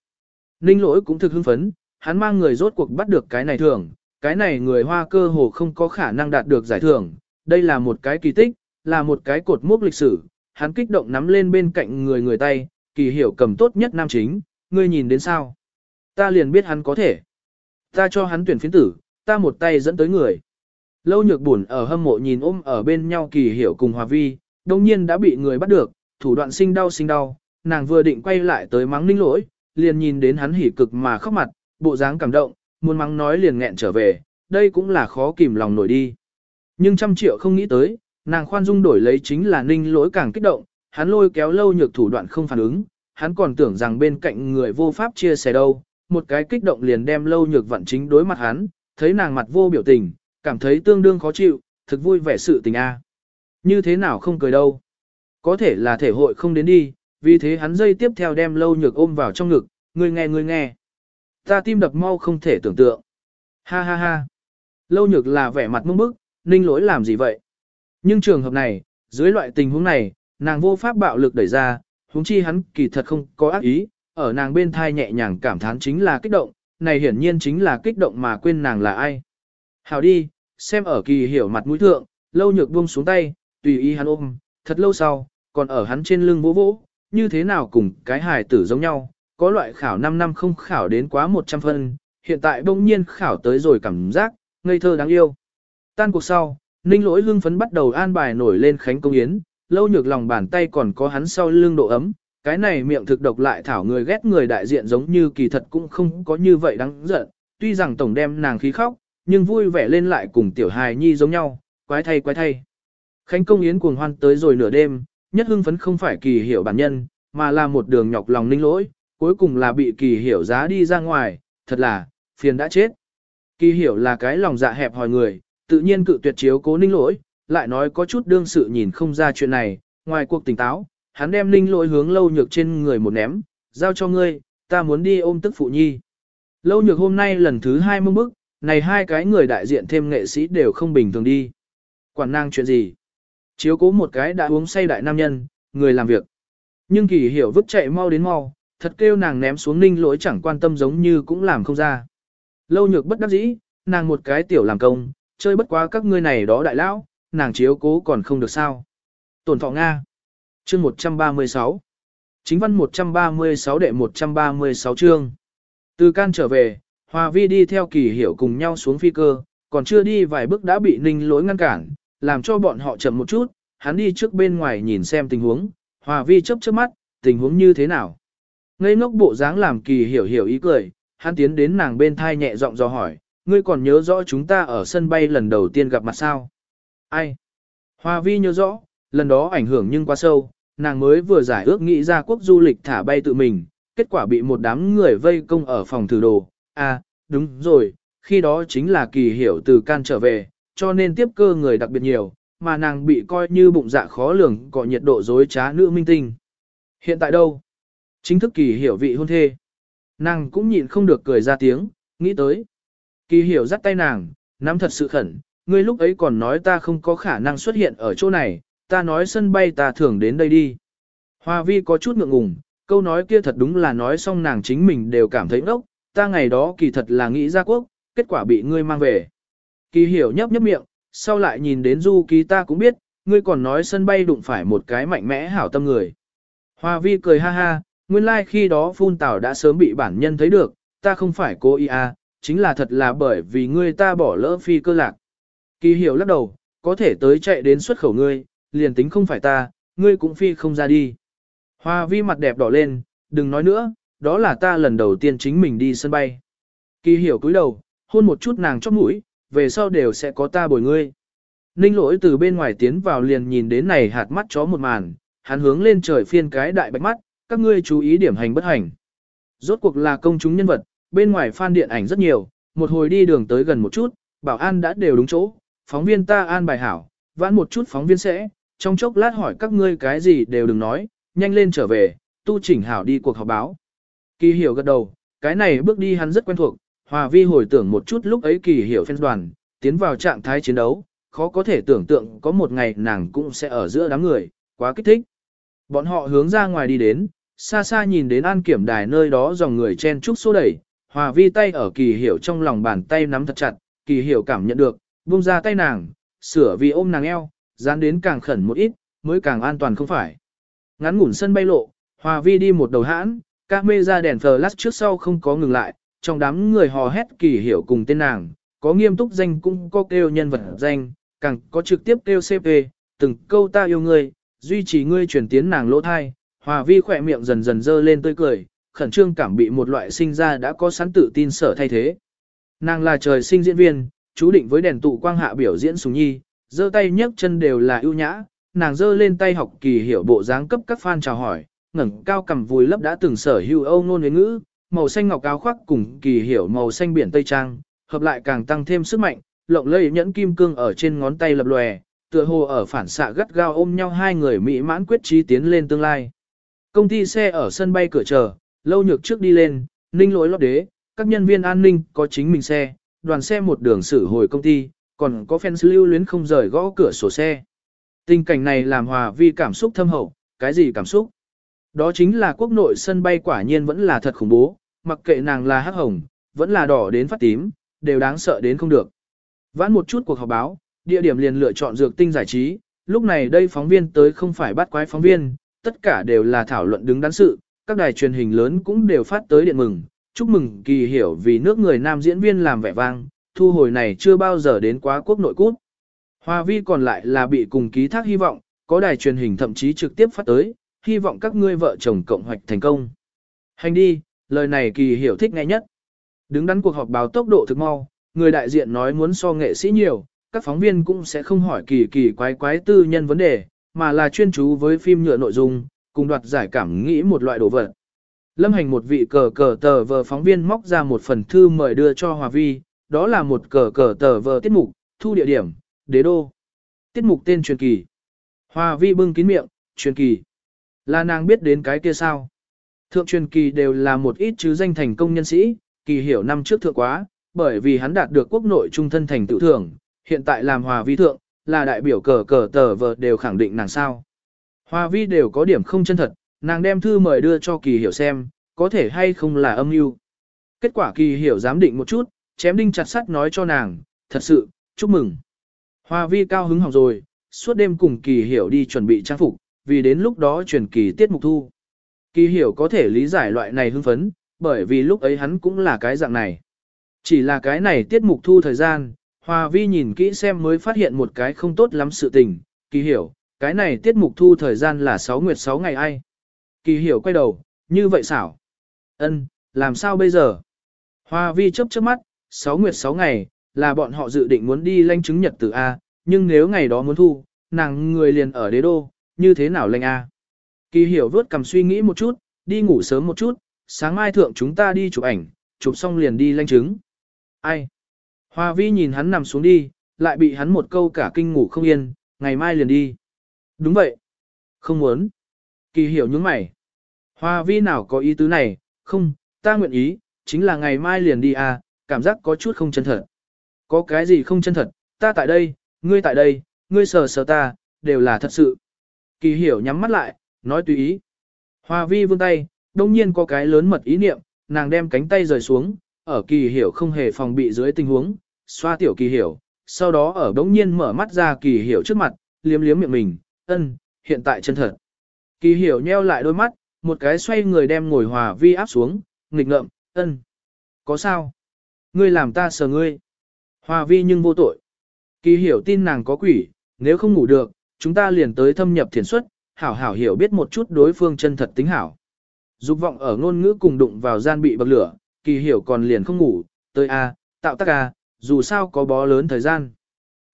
Ninh lỗi cũng thực hưng phấn, hắn mang người rốt cuộc bắt được cái này thưởng, cái này người hoa cơ hồ không có khả năng đạt được giải thưởng, đây là một cái kỳ tích, là một cái cột mốc lịch sử, hắn kích động nắm lên bên cạnh người người tay, kỳ hiểu cầm tốt nhất nam chính, ngươi nhìn đến sao? Ta liền biết hắn có thể. Ta cho hắn tuyển phiến tử, ta một tay dẫn tới người. Lâu nhược buồn ở hâm mộ nhìn ôm ở bên nhau kỳ hiểu cùng hòa vi, đồng nhiên đã bị người bắt được, thủ đoạn sinh đau sinh đau, nàng vừa định quay lại tới mắng ninh lỗi, liền nhìn đến hắn hỉ cực mà khóc mặt, bộ dáng cảm động, muốn mắng nói liền nghẹn trở về, đây cũng là khó kìm lòng nổi đi. Nhưng trăm triệu không nghĩ tới, nàng khoan dung đổi lấy chính là ninh lỗi càng kích động, hắn lôi kéo lâu nhược thủ đoạn không phản ứng, hắn còn tưởng rằng bên cạnh người vô pháp chia sẻ đâu, một cái kích động liền đem lâu nhược vận chính đối mặt hắn, thấy nàng mặt vô biểu tình, cảm thấy tương đương khó chịu, thực vui vẻ sự tình a. Như thế nào không cười đâu. Có thể là thể hội không đến đi, vì thế hắn dây tiếp theo đem lâu nhược ôm vào trong ngực, người nghe người nghe. Ta tim đập mau không thể tưởng tượng. Ha ha ha. Lâu nhược là vẻ mặt mông bức, ninh lỗi làm gì vậy? Nhưng trường hợp này, dưới loại tình huống này, nàng vô pháp bạo lực đẩy ra, huống chi hắn kỳ thật không có ác ý, ở nàng bên thai nhẹ nhàng cảm thán chính là kích động, này hiển nhiên chính là kích động mà quên nàng là ai. Hào đi, xem ở kỳ hiểu mặt mũi thượng, lâu nhược buông xuống tay, tùy ý hắn ôm, thật lâu sau, còn ở hắn trên lưng vỗ vỗ, như thế nào cùng cái hài tử giống nhau, có loại khảo 5 năm không khảo đến quá 100 phân, hiện tại bỗng nhiên khảo tới rồi cảm giác, ngây thơ đáng yêu. Tan cuộc sau, ninh lỗi hưng phấn bắt đầu an bài nổi lên khánh công yến, lâu nhược lòng bàn tay còn có hắn sau lưng độ ấm, cái này miệng thực độc lại thảo người ghét người đại diện giống như kỳ thật cũng không có như vậy đáng giận, tuy rằng tổng đem nàng khí khóc, nhưng vui vẻ lên lại cùng tiểu hài nhi giống nhau, quái thay quái thay. Khánh công yến cuồng hoan tới rồi nửa đêm, nhất hưng phấn không phải kỳ hiểu bản nhân, mà là một đường nhọc lòng ninh lỗi, cuối cùng là bị kỳ hiểu giá đi ra ngoài, thật là, phiền đã chết. Kỳ hiểu là cái lòng dạ hẹp hòi người, tự nhiên cự tuyệt chiếu cố ninh lỗi, lại nói có chút đương sự nhìn không ra chuyện này, ngoài cuộc tỉnh táo, hắn đem ninh lỗi hướng lâu nhược trên người một ném, giao cho ngươi, ta muốn đi ôm tức phụ nhi. Lâu nhược hôm nay lần thứ hai mông bức, này hai cái người đại diện thêm nghệ sĩ đều không bình thường đi. Quản năng chuyện gì? Chiếu cố một cái đã uống say đại nam nhân, người làm việc. Nhưng kỳ hiểu vứt chạy mau đến mau, thật kêu nàng ném xuống ninh lỗi chẳng quan tâm giống như cũng làm không ra. Lâu nhược bất đắc dĩ, nàng một cái tiểu làm công, chơi bất quá các ngươi này đó đại lão, nàng chiếu cố còn không được sao. Tổn thọ Nga. Chương 136. Chính văn 136 đệ 136 chương. Từ can trở về, Hòa Vi đi theo kỳ hiểu cùng nhau xuống phi cơ, còn chưa đi vài bước đã bị ninh lỗi ngăn cản, làm cho bọn họ chậm một chút, hắn đi trước bên ngoài nhìn xem tình huống, Hòa Vi chớp chớp mắt, tình huống như thế nào. Ngây ngốc bộ dáng làm kỳ hiểu hiểu ý cười, hắn tiến đến nàng bên thai nhẹ giọng dò hỏi, ngươi còn nhớ rõ chúng ta ở sân bay lần đầu tiên gặp mặt sao? Ai? Hoa vi nhớ rõ, lần đó ảnh hưởng nhưng quá sâu, nàng mới vừa giải ước nghĩ ra quốc du lịch thả bay tự mình, kết quả bị một đám người vây công ở phòng thử đồ. À, đúng rồi, khi đó chính là kỳ hiểu từ can trở về, cho nên tiếp cơ người đặc biệt nhiều, mà nàng bị coi như bụng dạ khó lường có nhiệt độ dối trá nữ minh tinh. Hiện tại đâu? Chính thức kỳ hiểu vị hôn thê. Nàng cũng nhịn không được cười ra tiếng, nghĩ tới. Kỳ hiểu dắt tay nàng, nắm thật sự khẩn, ngươi lúc ấy còn nói ta không có khả năng xuất hiện ở chỗ này, ta nói sân bay ta thường đến đây đi. Hoa vi có chút ngượng ngùng, câu nói kia thật đúng là nói xong nàng chính mình đều cảm thấy ngốc, ta ngày đó kỳ thật là nghĩ ra quốc, kết quả bị ngươi mang về. Kỳ hiểu nhấp nhấp miệng, sau lại nhìn đến du ký ta cũng biết, ngươi còn nói sân bay đụng phải một cái mạnh mẽ hảo tâm người. Hoa vi cười ha ha, nguyên lai like khi đó phun tảo đã sớm bị bản nhân thấy được, ta không phải cố ý à, chính là thật là bởi vì ngươi ta bỏ lỡ phi cơ lạc. Kỳ hiểu lắc đầu, có thể tới chạy đến xuất khẩu ngươi, liền tính không phải ta, ngươi cũng phi không ra đi. Hoa vi mặt đẹp đỏ lên, đừng nói nữa, đó là ta lần đầu tiên chính mình đi sân bay. Kỳ hiểu cúi đầu, hôn một chút nàng chóp mũi, về sau đều sẽ có ta bồi ngươi. Ninh lỗi từ bên ngoài tiến vào liền nhìn đến này hạt mắt chó một màn, hắn hướng lên trời phiên cái đại bạch mắt, các ngươi chú ý điểm hành bất hành. Rốt cuộc là công chúng nhân vật, bên ngoài fan điện ảnh rất nhiều, một hồi đi đường tới gần một chút, bảo an đã đều đúng chỗ, phóng viên ta an bài hảo, vãn một chút phóng viên sẽ, trong chốc lát hỏi các ngươi cái gì đều đừng nói, nhanh lên trở về, tu chỉnh hảo đi cuộc họp báo. Kỳ hiểu gật đầu, cái này bước đi hắn rất quen thuộc, hòa vi hồi tưởng một chút lúc ấy kỳ hiểu phen đoàn, tiến vào trạng thái chiến đấu, khó có thể tưởng tượng có một ngày nàng cũng sẽ ở giữa đám người, quá kích thích. Bọn họ hướng ra ngoài đi đến, xa xa nhìn đến an kiểm đài nơi đó dòng người chen trúc xô đẩy, hòa vi tay ở kỳ hiểu trong lòng bàn tay nắm thật chặt, kỳ hiểu cảm nhận được, buông ra tay nàng, sửa vì ôm nàng eo, dán đến càng khẩn một ít, mới càng an toàn không phải. Ngắn ngủn sân bay lộ, hòa vi đi một đầu hãn, các mê ra đèn flash trước sau không có ngừng lại, trong đám người hò hét kỳ hiểu cùng tên nàng, có nghiêm túc danh cũng có kêu nhân vật danh, càng có trực tiếp kêu CP, từng câu ta yêu ngươi, duy trì ngươi truyền tiến nàng lỗ thai, hòa vi khỏe miệng dần dần dơ lên tươi cười, khẩn trương cảm bị một loại sinh ra đã có sẵn tự tin sở thay thế. Nàng là trời sinh diễn viên, chú định với đèn tụ quang hạ biểu diễn sùng nhi, giơ tay nhấc chân đều là ưu nhã, nàng giơ lên tay học kỳ hiểu bộ dáng cấp các fan chào hỏi, ngẩng cao cầm vùi lấp đã từng sở hữu âu nôn với ngữ, màu xanh ngọc áo khoác cùng kỳ hiểu màu xanh biển tây trang, hợp lại càng tăng thêm sức mạnh, lộng lẫy nhẫn kim cương ở trên ngón tay lập lòe, tựa hồ ở phản xạ gắt gao ôm nhau hai người mỹ mãn quyết chí tiến lên tương lai. Công ty xe ở sân bay cửa chờ, lâu nhược trước đi lên, ninh lối lót đế, các nhân viên an ninh có chính mình xe, đoàn xe một đường xử hồi công ty, còn có fans lưu luyến không rời gõ cửa sổ xe. Tình cảnh này làm hòa vi cảm xúc thâm hậu, cái gì cảm xúc? Đó chính là quốc nội sân bay quả nhiên vẫn là thật khủng bố, mặc kệ nàng là hắc hồng, vẫn là đỏ đến phát tím, đều đáng sợ đến không được. Vãn một chút cuộc họp báo, địa điểm liền lựa chọn dược tinh giải trí, lúc này đây phóng viên tới không phải bắt quái phóng viên, tất cả đều là thảo luận đứng đắn sự, các đài truyền hình lớn cũng đều phát tới điện mừng, chúc mừng kỳ hiểu vì nước người nam diễn viên làm vẻ vang, thu hồi này chưa bao giờ đến quá quốc nội cút. Hoa vi còn lại là bị cùng ký thác hy vọng, có đài truyền hình thậm chí trực tiếp phát tới, hy vọng các ngươi vợ chồng cộng hoạch thành công. Hành đi, lời này kỳ hiểu thích nghe nhất. Đứng đắn cuộc họp báo tốc độ thực mau, người đại diện nói muốn so nghệ sĩ nhiều, các phóng viên cũng sẽ không hỏi kỳ kỳ quái quái tư nhân vấn đề, mà là chuyên chú với phim nhựa nội dung, cùng đoạt giải cảm nghĩ một loại đồ vật. Lâm hành một vị cờ cờ tờ vờ phóng viên móc ra một phần thư mời đưa cho Hòa Vi, đó là một cờ cờ tờ vờ tiết mục, thu địa điểm, đế đô. Tiết mục tên truyền kỳ. Hòa Vi bưng kín miệng, truyền kỳ. Là nàng biết đến cái kia sao? Thượng truyền kỳ đều là một ít chứ danh thành công nhân sĩ, kỳ hiểu năm trước thượng quá, bởi vì hắn đạt được quốc nội trung thân thành tự thưởng, hiện tại làm hòa vi thượng, là đại biểu cờ cờ tờ vờ đều khẳng định nàng sao. Hòa vi đều có điểm không chân thật, nàng đem thư mời đưa cho kỳ hiểu xem, có thể hay không là âm mưu. Kết quả kỳ hiểu giám định một chút, chém đinh chặt sắt nói cho nàng, thật sự, chúc mừng. Hòa vi cao hứng hỏng rồi, suốt đêm cùng kỳ hiểu đi chuẩn bị trang phục, vì đến lúc đó truyền kỳ tiết mục thu. Kỳ hiểu có thể lý giải loại này hưng phấn, bởi vì lúc ấy hắn cũng là cái dạng này. Chỉ là cái này tiết mục thu thời gian, Hòa Vi nhìn kỹ xem mới phát hiện một cái không tốt lắm sự tình, kỳ hiểu, cái này tiết mục thu thời gian là 6 nguyệt 6 ngày ai. Kỳ hiểu quay đầu, như vậy xảo. ân làm sao bây giờ? Hoa Vi chấp chớp mắt, 6 nguyệt 6 ngày, là bọn họ dự định muốn đi lanh chứng nhật từ A, nhưng nếu ngày đó muốn thu, nàng người liền ở đế đô, như thế nào lãnh a? Kỳ hiểu vớt cầm suy nghĩ một chút, đi ngủ sớm một chút, sáng mai thượng chúng ta đi chụp ảnh, chụp xong liền đi lanh chứng. Ai? Hoa vi nhìn hắn nằm xuống đi, lại bị hắn một câu cả kinh ngủ không yên, ngày mai liền đi. Đúng vậy. Không muốn. Kỳ hiểu những mày. Hoa vi nào có ý tứ này, không, ta nguyện ý, chính là ngày mai liền đi à, cảm giác có chút không chân thật. Có cái gì không chân thật, ta tại đây, ngươi tại đây, ngươi sờ sờ ta, đều là thật sự. Kỳ hiểu nhắm mắt lại, nói tùy ý. Hoa vi vươn tay, đông nhiên có cái lớn mật ý niệm, nàng đem cánh tay rời xuống, ở kỳ hiểu không hề phòng bị dưới tình huống, xoa tiểu kỳ hiểu, sau đó ở đống nhiên mở mắt ra kỳ hiểu trước mặt, liếm liếm miệng mình, ân, hiện tại chân thật. Kỳ hiểu nheo lại đôi mắt, một cái xoay người đem ngồi hòa vi áp xuống, nghịch ngợm, ân. Có sao? Ngươi làm ta sờ ngươi. Hòa vi nhưng vô tội. Kỳ hiểu tin nàng có quỷ, nếu không ngủ được, chúng ta liền tới thâm nhập thiền xuất, hảo hảo hiểu biết một chút đối phương chân thật tính hảo. Dục vọng ở ngôn ngữ cùng đụng vào gian bị bậc lửa, kỳ hiểu còn liền không ngủ, tới a, tạo tác a, dù sao có bó lớn thời gian.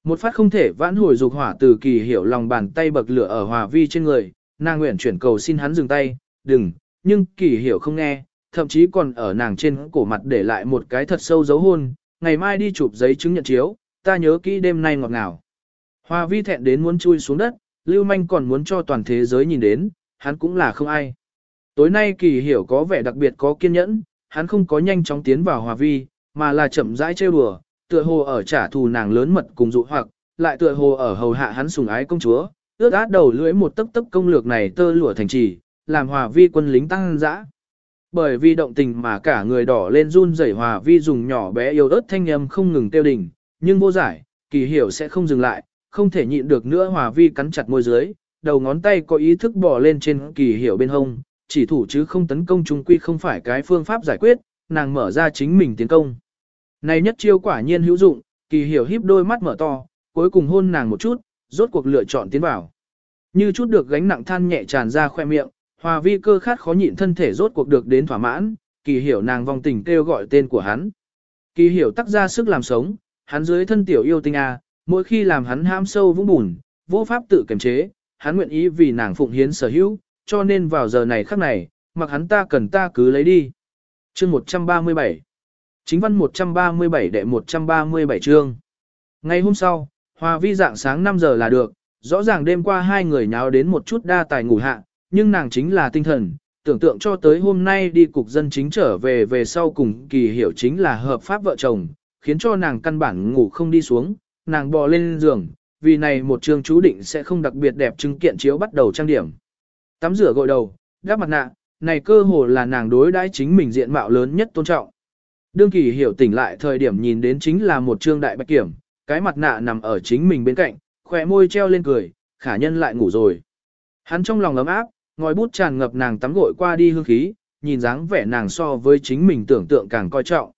Một phát không thể vãn hồi dục hỏa từ kỳ hiểu lòng bàn tay bậc lửa ở hòa vi trên người, nàng nguyện chuyển cầu xin hắn dừng tay, đừng, nhưng kỳ hiểu không nghe, thậm chí còn ở nàng trên cổ mặt để lại một cái thật sâu dấu hôn, ngày mai đi chụp giấy chứng nhận chiếu, ta nhớ kỹ đêm nay ngọt ngào. Hoa vi thẹn đến muốn chui xuống đất, lưu manh còn muốn cho toàn thế giới nhìn đến, hắn cũng là không ai. Tối nay kỳ hiểu có vẻ đặc biệt có kiên nhẫn, hắn không có nhanh chóng tiến vào hòa vi, mà là chậm rãi trêu đùa, tựa hồ ở trả thù nàng lớn mật cùng dụ hoặc, lại tựa hồ ở hầu hạ hắn sùng ái công chúa, ước át đầu lưỡi một tấc tấc công lược này tơ lụa thành trì, làm hòa vi quân lính tăng dã. Bởi vì động tình mà cả người đỏ lên run rẩy hòa vi dùng nhỏ bé yếu ớt thanh âm không ngừng tiêu đỉnh, nhưng vô giải, kỳ hiểu sẽ không dừng lại, không thể nhịn được nữa hòa vi cắn chặt môi dưới, đầu ngón tay có ý thức bỏ lên trên kỳ hiểu bên hông, chỉ thủ chứ không tấn công trung quy không phải cái phương pháp giải quyết, nàng mở ra chính mình tiến công. Này nhất chiêu quả nhiên hữu dụng, kỳ hiểu híp đôi mắt mở to, cuối cùng hôn nàng một chút, rốt cuộc lựa chọn tiến vào. Như chút được gánh nặng than nhẹ tràn ra khoe miệng, hòa vi cơ khát khó nhịn thân thể rốt cuộc được đến thỏa mãn, kỳ hiểu nàng vòng tình kêu gọi tên của hắn. Kỳ hiểu tắc ra sức làm sống, hắn dưới thân tiểu yêu tinh A, mỗi khi làm hắn ham sâu vũng bùn, vô pháp tự kiềm chế, hắn nguyện ý vì nàng phụng hiến sở hữu, cho nên vào giờ này khắc này, mặc hắn ta cần ta cứ lấy đi. Chương 137 Chính văn 137 đệ 137 chương. Ngày hôm sau, Hòa Vi dạng sáng 5 giờ là được, rõ ràng đêm qua hai người nháo đến một chút đa tài ngủ hạ, nhưng nàng chính là tinh thần, tưởng tượng cho tới hôm nay đi cục dân chính trở về về sau cùng kỳ hiểu chính là hợp pháp vợ chồng, khiến cho nàng căn bản ngủ không đi xuống, nàng bò lên giường, vì này một trường chú định sẽ không đặc biệt đẹp chứng kiện chiếu bắt đầu trang điểm. Tắm rửa gội đầu, đắp mặt nạ, này cơ hồ là nàng đối đãi chính mình diện mạo lớn nhất tôn trọng. Đương kỳ hiểu tỉnh lại thời điểm nhìn đến chính là một trương đại bạch kiểm, cái mặt nạ nằm ở chính mình bên cạnh, khỏe môi treo lên cười, khả nhân lại ngủ rồi. Hắn trong lòng ấm áp, ngòi bút tràn ngập nàng tắm gội qua đi hương khí, nhìn dáng vẻ nàng so với chính mình tưởng tượng càng coi trọng.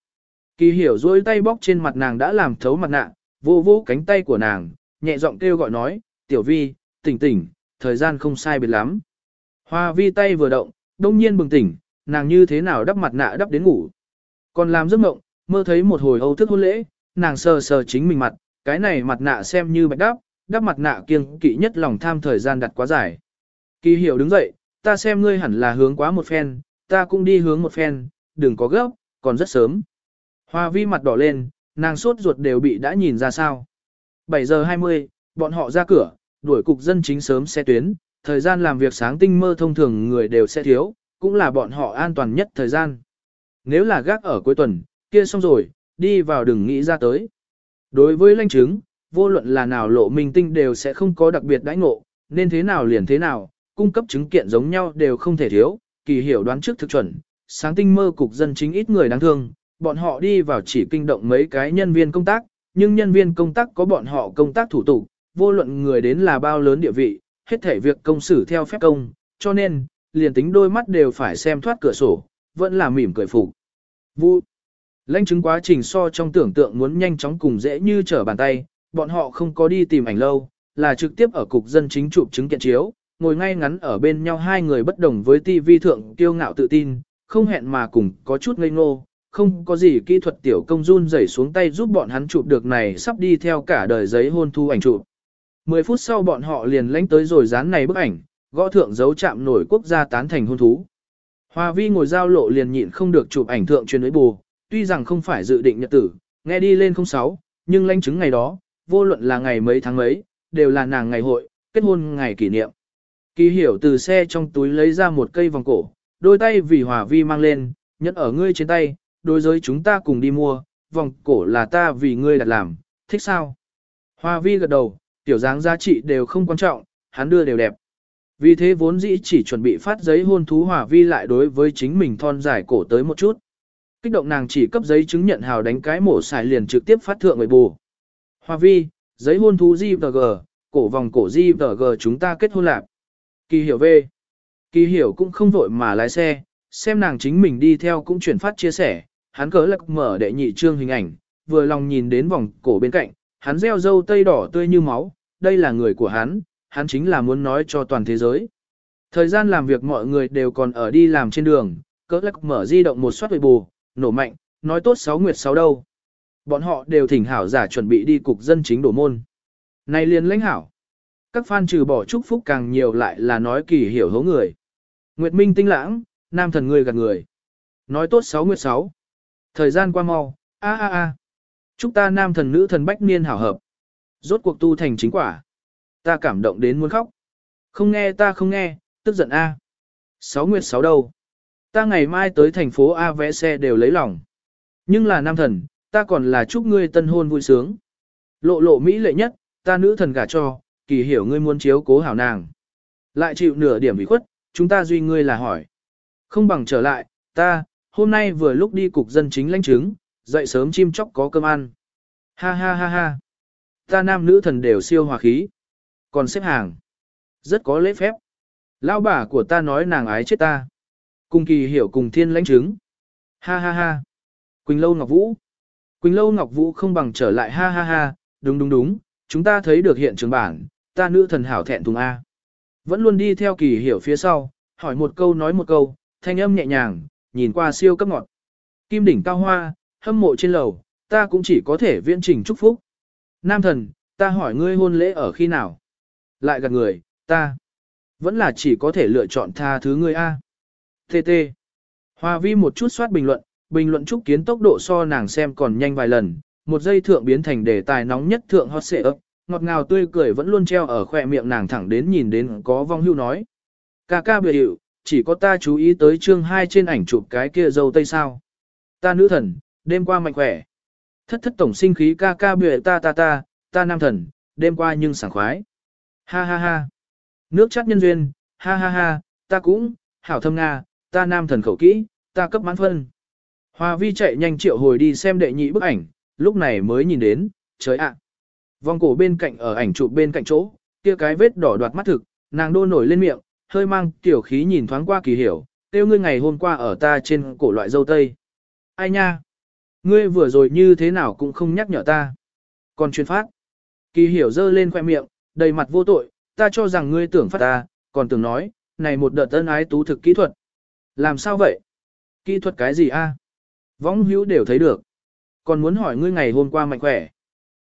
Kỳ hiểu dối tay bóc trên mặt nàng đã làm thấu mặt nạ, vô vô cánh tay của nàng, nhẹ giọng kêu gọi nói, tiểu vi, tỉnh tỉnh, thời gian không sai biệt lắm. Hoa vi tay vừa động, đông nhiên bừng tỉnh, nàng như thế nào đắp mặt nạ đắp đến ngủ. Còn làm giấc mộng, mơ thấy một hồi âu thức hôn lễ, nàng sờ sờ chính mình mặt, cái này mặt nạ xem như bạch đắp, đắp mặt nạ kiêng kỵ nhất lòng tham thời gian đặt quá dài. Kỳ hiểu đứng dậy, ta xem ngươi hẳn là hướng quá một phen, ta cũng đi hướng một phen, đừng có gấp, còn rất sớm. Hoa vi mặt đỏ lên, nàng sốt ruột đều bị đã nhìn ra sao. 7 giờ 20, bọn họ ra cửa, đuổi cục dân chính sớm xe tuyến, thời gian làm việc sáng tinh mơ thông thường người đều sẽ thiếu, cũng là bọn họ an toàn nhất thời gian. Nếu là gác ở cuối tuần, kia xong rồi, đi vào đừng nghĩ ra tới. Đối với lãnh chứng, vô luận là nào lộ minh tinh đều sẽ không có đặc biệt đãi ngộ, nên thế nào liền thế nào, cung cấp chứng kiện giống nhau đều không thể thiếu, kỳ hiểu đoán trước thực chuẩn, sáng tinh mơ cục dân chính ít người đáng thương, bọn họ đi vào chỉ kinh động mấy cái nhân viên công tác, nhưng nhân viên công tác có bọn họ công tác thủ tục, vô luận người đến là bao lớn địa vị, hết thể việc công xử theo phép công, cho nên, liền tính đôi mắt đều phải xem thoát cửa sổ, vẫn là mỉm cười phục. Vu. Lãnh chứng quá trình so trong tưởng tượng muốn nhanh chóng cùng dễ như trở bàn tay, bọn họ không có đi tìm ảnh lâu, là trực tiếp ở cục dân chính chụp chứng kiện chiếu, ngồi ngay ngắn ở bên nhau hai người bất đồng với TV thượng kiêu ngạo tự tin, không hẹn mà cùng có chút ngây ngô, không có gì kỹ thuật tiểu công run rẩy xuống tay giúp bọn hắn chụp được này sắp đi theo cả đời giấy hôn thu ảnh chụp. 10 phút sau bọn họ liền lánh tới rồi dán này bức ảnh, gõ thượng dấu chạm nổi quốc gia tán thành hôn thú. Hoa vi ngồi giao lộ liền nhịn không được chụp ảnh thượng truyền với bù, tuy rằng không phải dự định nhật tử, nghe đi lên 06, nhưng lãnh chứng ngày đó, vô luận là ngày mấy tháng mấy, đều là nàng ngày hội, kết hôn ngày kỷ niệm. Kỳ hiểu từ xe trong túi lấy ra một cây vòng cổ, đôi tay vì hòa vi mang lên, nhẫn ở ngươi trên tay, đối giới chúng ta cùng đi mua, vòng cổ là ta vì ngươi đặt làm, thích sao? Hòa vi gật đầu, tiểu dáng giá trị đều không quan trọng, hắn đưa đều đẹp. Vì thế vốn dĩ chỉ chuẩn bị phát giấy hôn thú hòa vi lại đối với chính mình thon dài cổ tới một chút. Kích động nàng chỉ cấp giấy chứng nhận hào đánh cái mổ xài liền trực tiếp phát thượng người bù. Hoa vi, giấy hôn thú JVG, cổ vòng cổ JVG chúng ta kết hôn lạc. Kỳ hiểu về. Kỳ hiểu cũng không vội mà lái xe, xem nàng chính mình đi theo cũng chuyển phát chia sẻ, hắn cớ lạc mở đệ nhị trương hình ảnh, vừa lòng nhìn đến vòng cổ bên cạnh, hắn gieo dâu tây đỏ tươi như máu, đây là người của hắn, hắn chính là muốn nói cho toàn thế giới. Thời gian làm việc mọi người đều còn ở đi làm trên đường, cớ lạc mở di động một suất bù, nổ mạnh, nói tốt sáu nguyệt sáu đâu. Bọn họ đều thỉnh hảo giả chuẩn bị đi cục dân chính đổ môn. Này liền lãnh hảo. Các fan trừ bỏ chúc phúc càng nhiều lại là nói kỳ hiểu hố người. Nguyệt Minh tinh lãng, nam thần người gạt người. Nói tốt sáu nguyệt sáu. Thời gian qua mau, a a a. Chúc ta nam thần nữ thần bách niên hảo hợp. Rốt cuộc tu thành chính quả. Ta cảm động đến muốn khóc. Không nghe ta không nghe, tức giận a. Sáu nguyệt sáu đâu? Ta ngày mai tới thành phố A vẽ xe đều lấy lòng. Nhưng là nam thần, ta còn là chúc ngươi tân hôn vui sướng. Lộ lộ Mỹ lệ nhất, ta nữ thần gả cho, kỳ hiểu ngươi muốn chiếu cố hảo nàng. Lại chịu nửa điểm bị khuất, chúng ta duy ngươi là hỏi. Không bằng trở lại, ta, hôm nay vừa lúc đi cục dân chính lãnh chứng, dậy sớm chim chóc có cơm ăn. Ha ha ha ha. Ta nam nữ thần đều siêu hòa khí. Còn xếp hàng. Rất có lễ phép. Lão bà của ta nói nàng ái chết ta. Cùng kỳ hiểu cùng thiên lãnh chứng. Ha ha ha. Quỳnh Lâu Ngọc Vũ. Quỳnh Lâu Ngọc Vũ không bằng trở lại ha ha ha, đúng đúng đúng, chúng ta thấy được hiện trường bản, ta nữ thần hảo thẹn thùng A. Vẫn luôn đi theo kỳ hiểu phía sau, hỏi một câu nói một câu, thanh âm nhẹ nhàng, nhìn qua siêu cấp ngọt. Kim đỉnh cao hoa, hâm mộ trên lầu, ta cũng chỉ có thể viễn trình chúc phúc. Nam thần, ta hỏi ngươi hôn lễ ở khi nào? Lại gặp người, ta. Vẫn là chỉ có thể lựa chọn tha thứ ngươi A. TT. Hoa vi một chút soát bình luận, bình luận chúc kiến tốc độ so nàng xem còn nhanh vài lần, một giây thượng biến thành đề tài nóng nhất thượng hot xệ ấp, ngọt ngào tươi cười vẫn luôn treo ở khỏe miệng nàng thẳng đến nhìn đến có vong hưu nói. Ca ca biệt hiệu, chỉ có ta chú ý tới chương 2 trên ảnh chụp cái kia dâu tây sao. Ta nữ thần, đêm qua mạnh khỏe. Thất thất tổng sinh khí ca ca biệt ta ta ta, ta nam thần, đêm qua nhưng sảng khoái. Ha ha ha. Nước chắc nhân duyên, ha ha ha, ta cũng, hảo thâm Nga, ta nam thần khẩu kỹ, ta cấp mãn phân. Hoa vi chạy nhanh triệu hồi đi xem đệ nhị bức ảnh, lúc này mới nhìn đến, trời ạ. Vòng cổ bên cạnh ở ảnh chụp bên cạnh chỗ, kia cái vết đỏ đoạt mắt thực, nàng đô nổi lên miệng, hơi mang tiểu khí nhìn thoáng qua kỳ hiểu, tiêu ngươi ngày hôm qua ở ta trên cổ loại dâu tây. Ai nha? Ngươi vừa rồi như thế nào cũng không nhắc nhở ta. Còn chuyên phát. Kỳ hiểu dơ lên khoe miệng, đầy mặt vô tội, ta cho rằng ngươi tưởng phát ta, còn tưởng nói, này một đợt tân ái tú thực kỹ thuật. Làm sao vậy? Kỹ thuật cái gì a? Võng hữu đều thấy được. Còn muốn hỏi ngươi ngày hôm qua mạnh khỏe.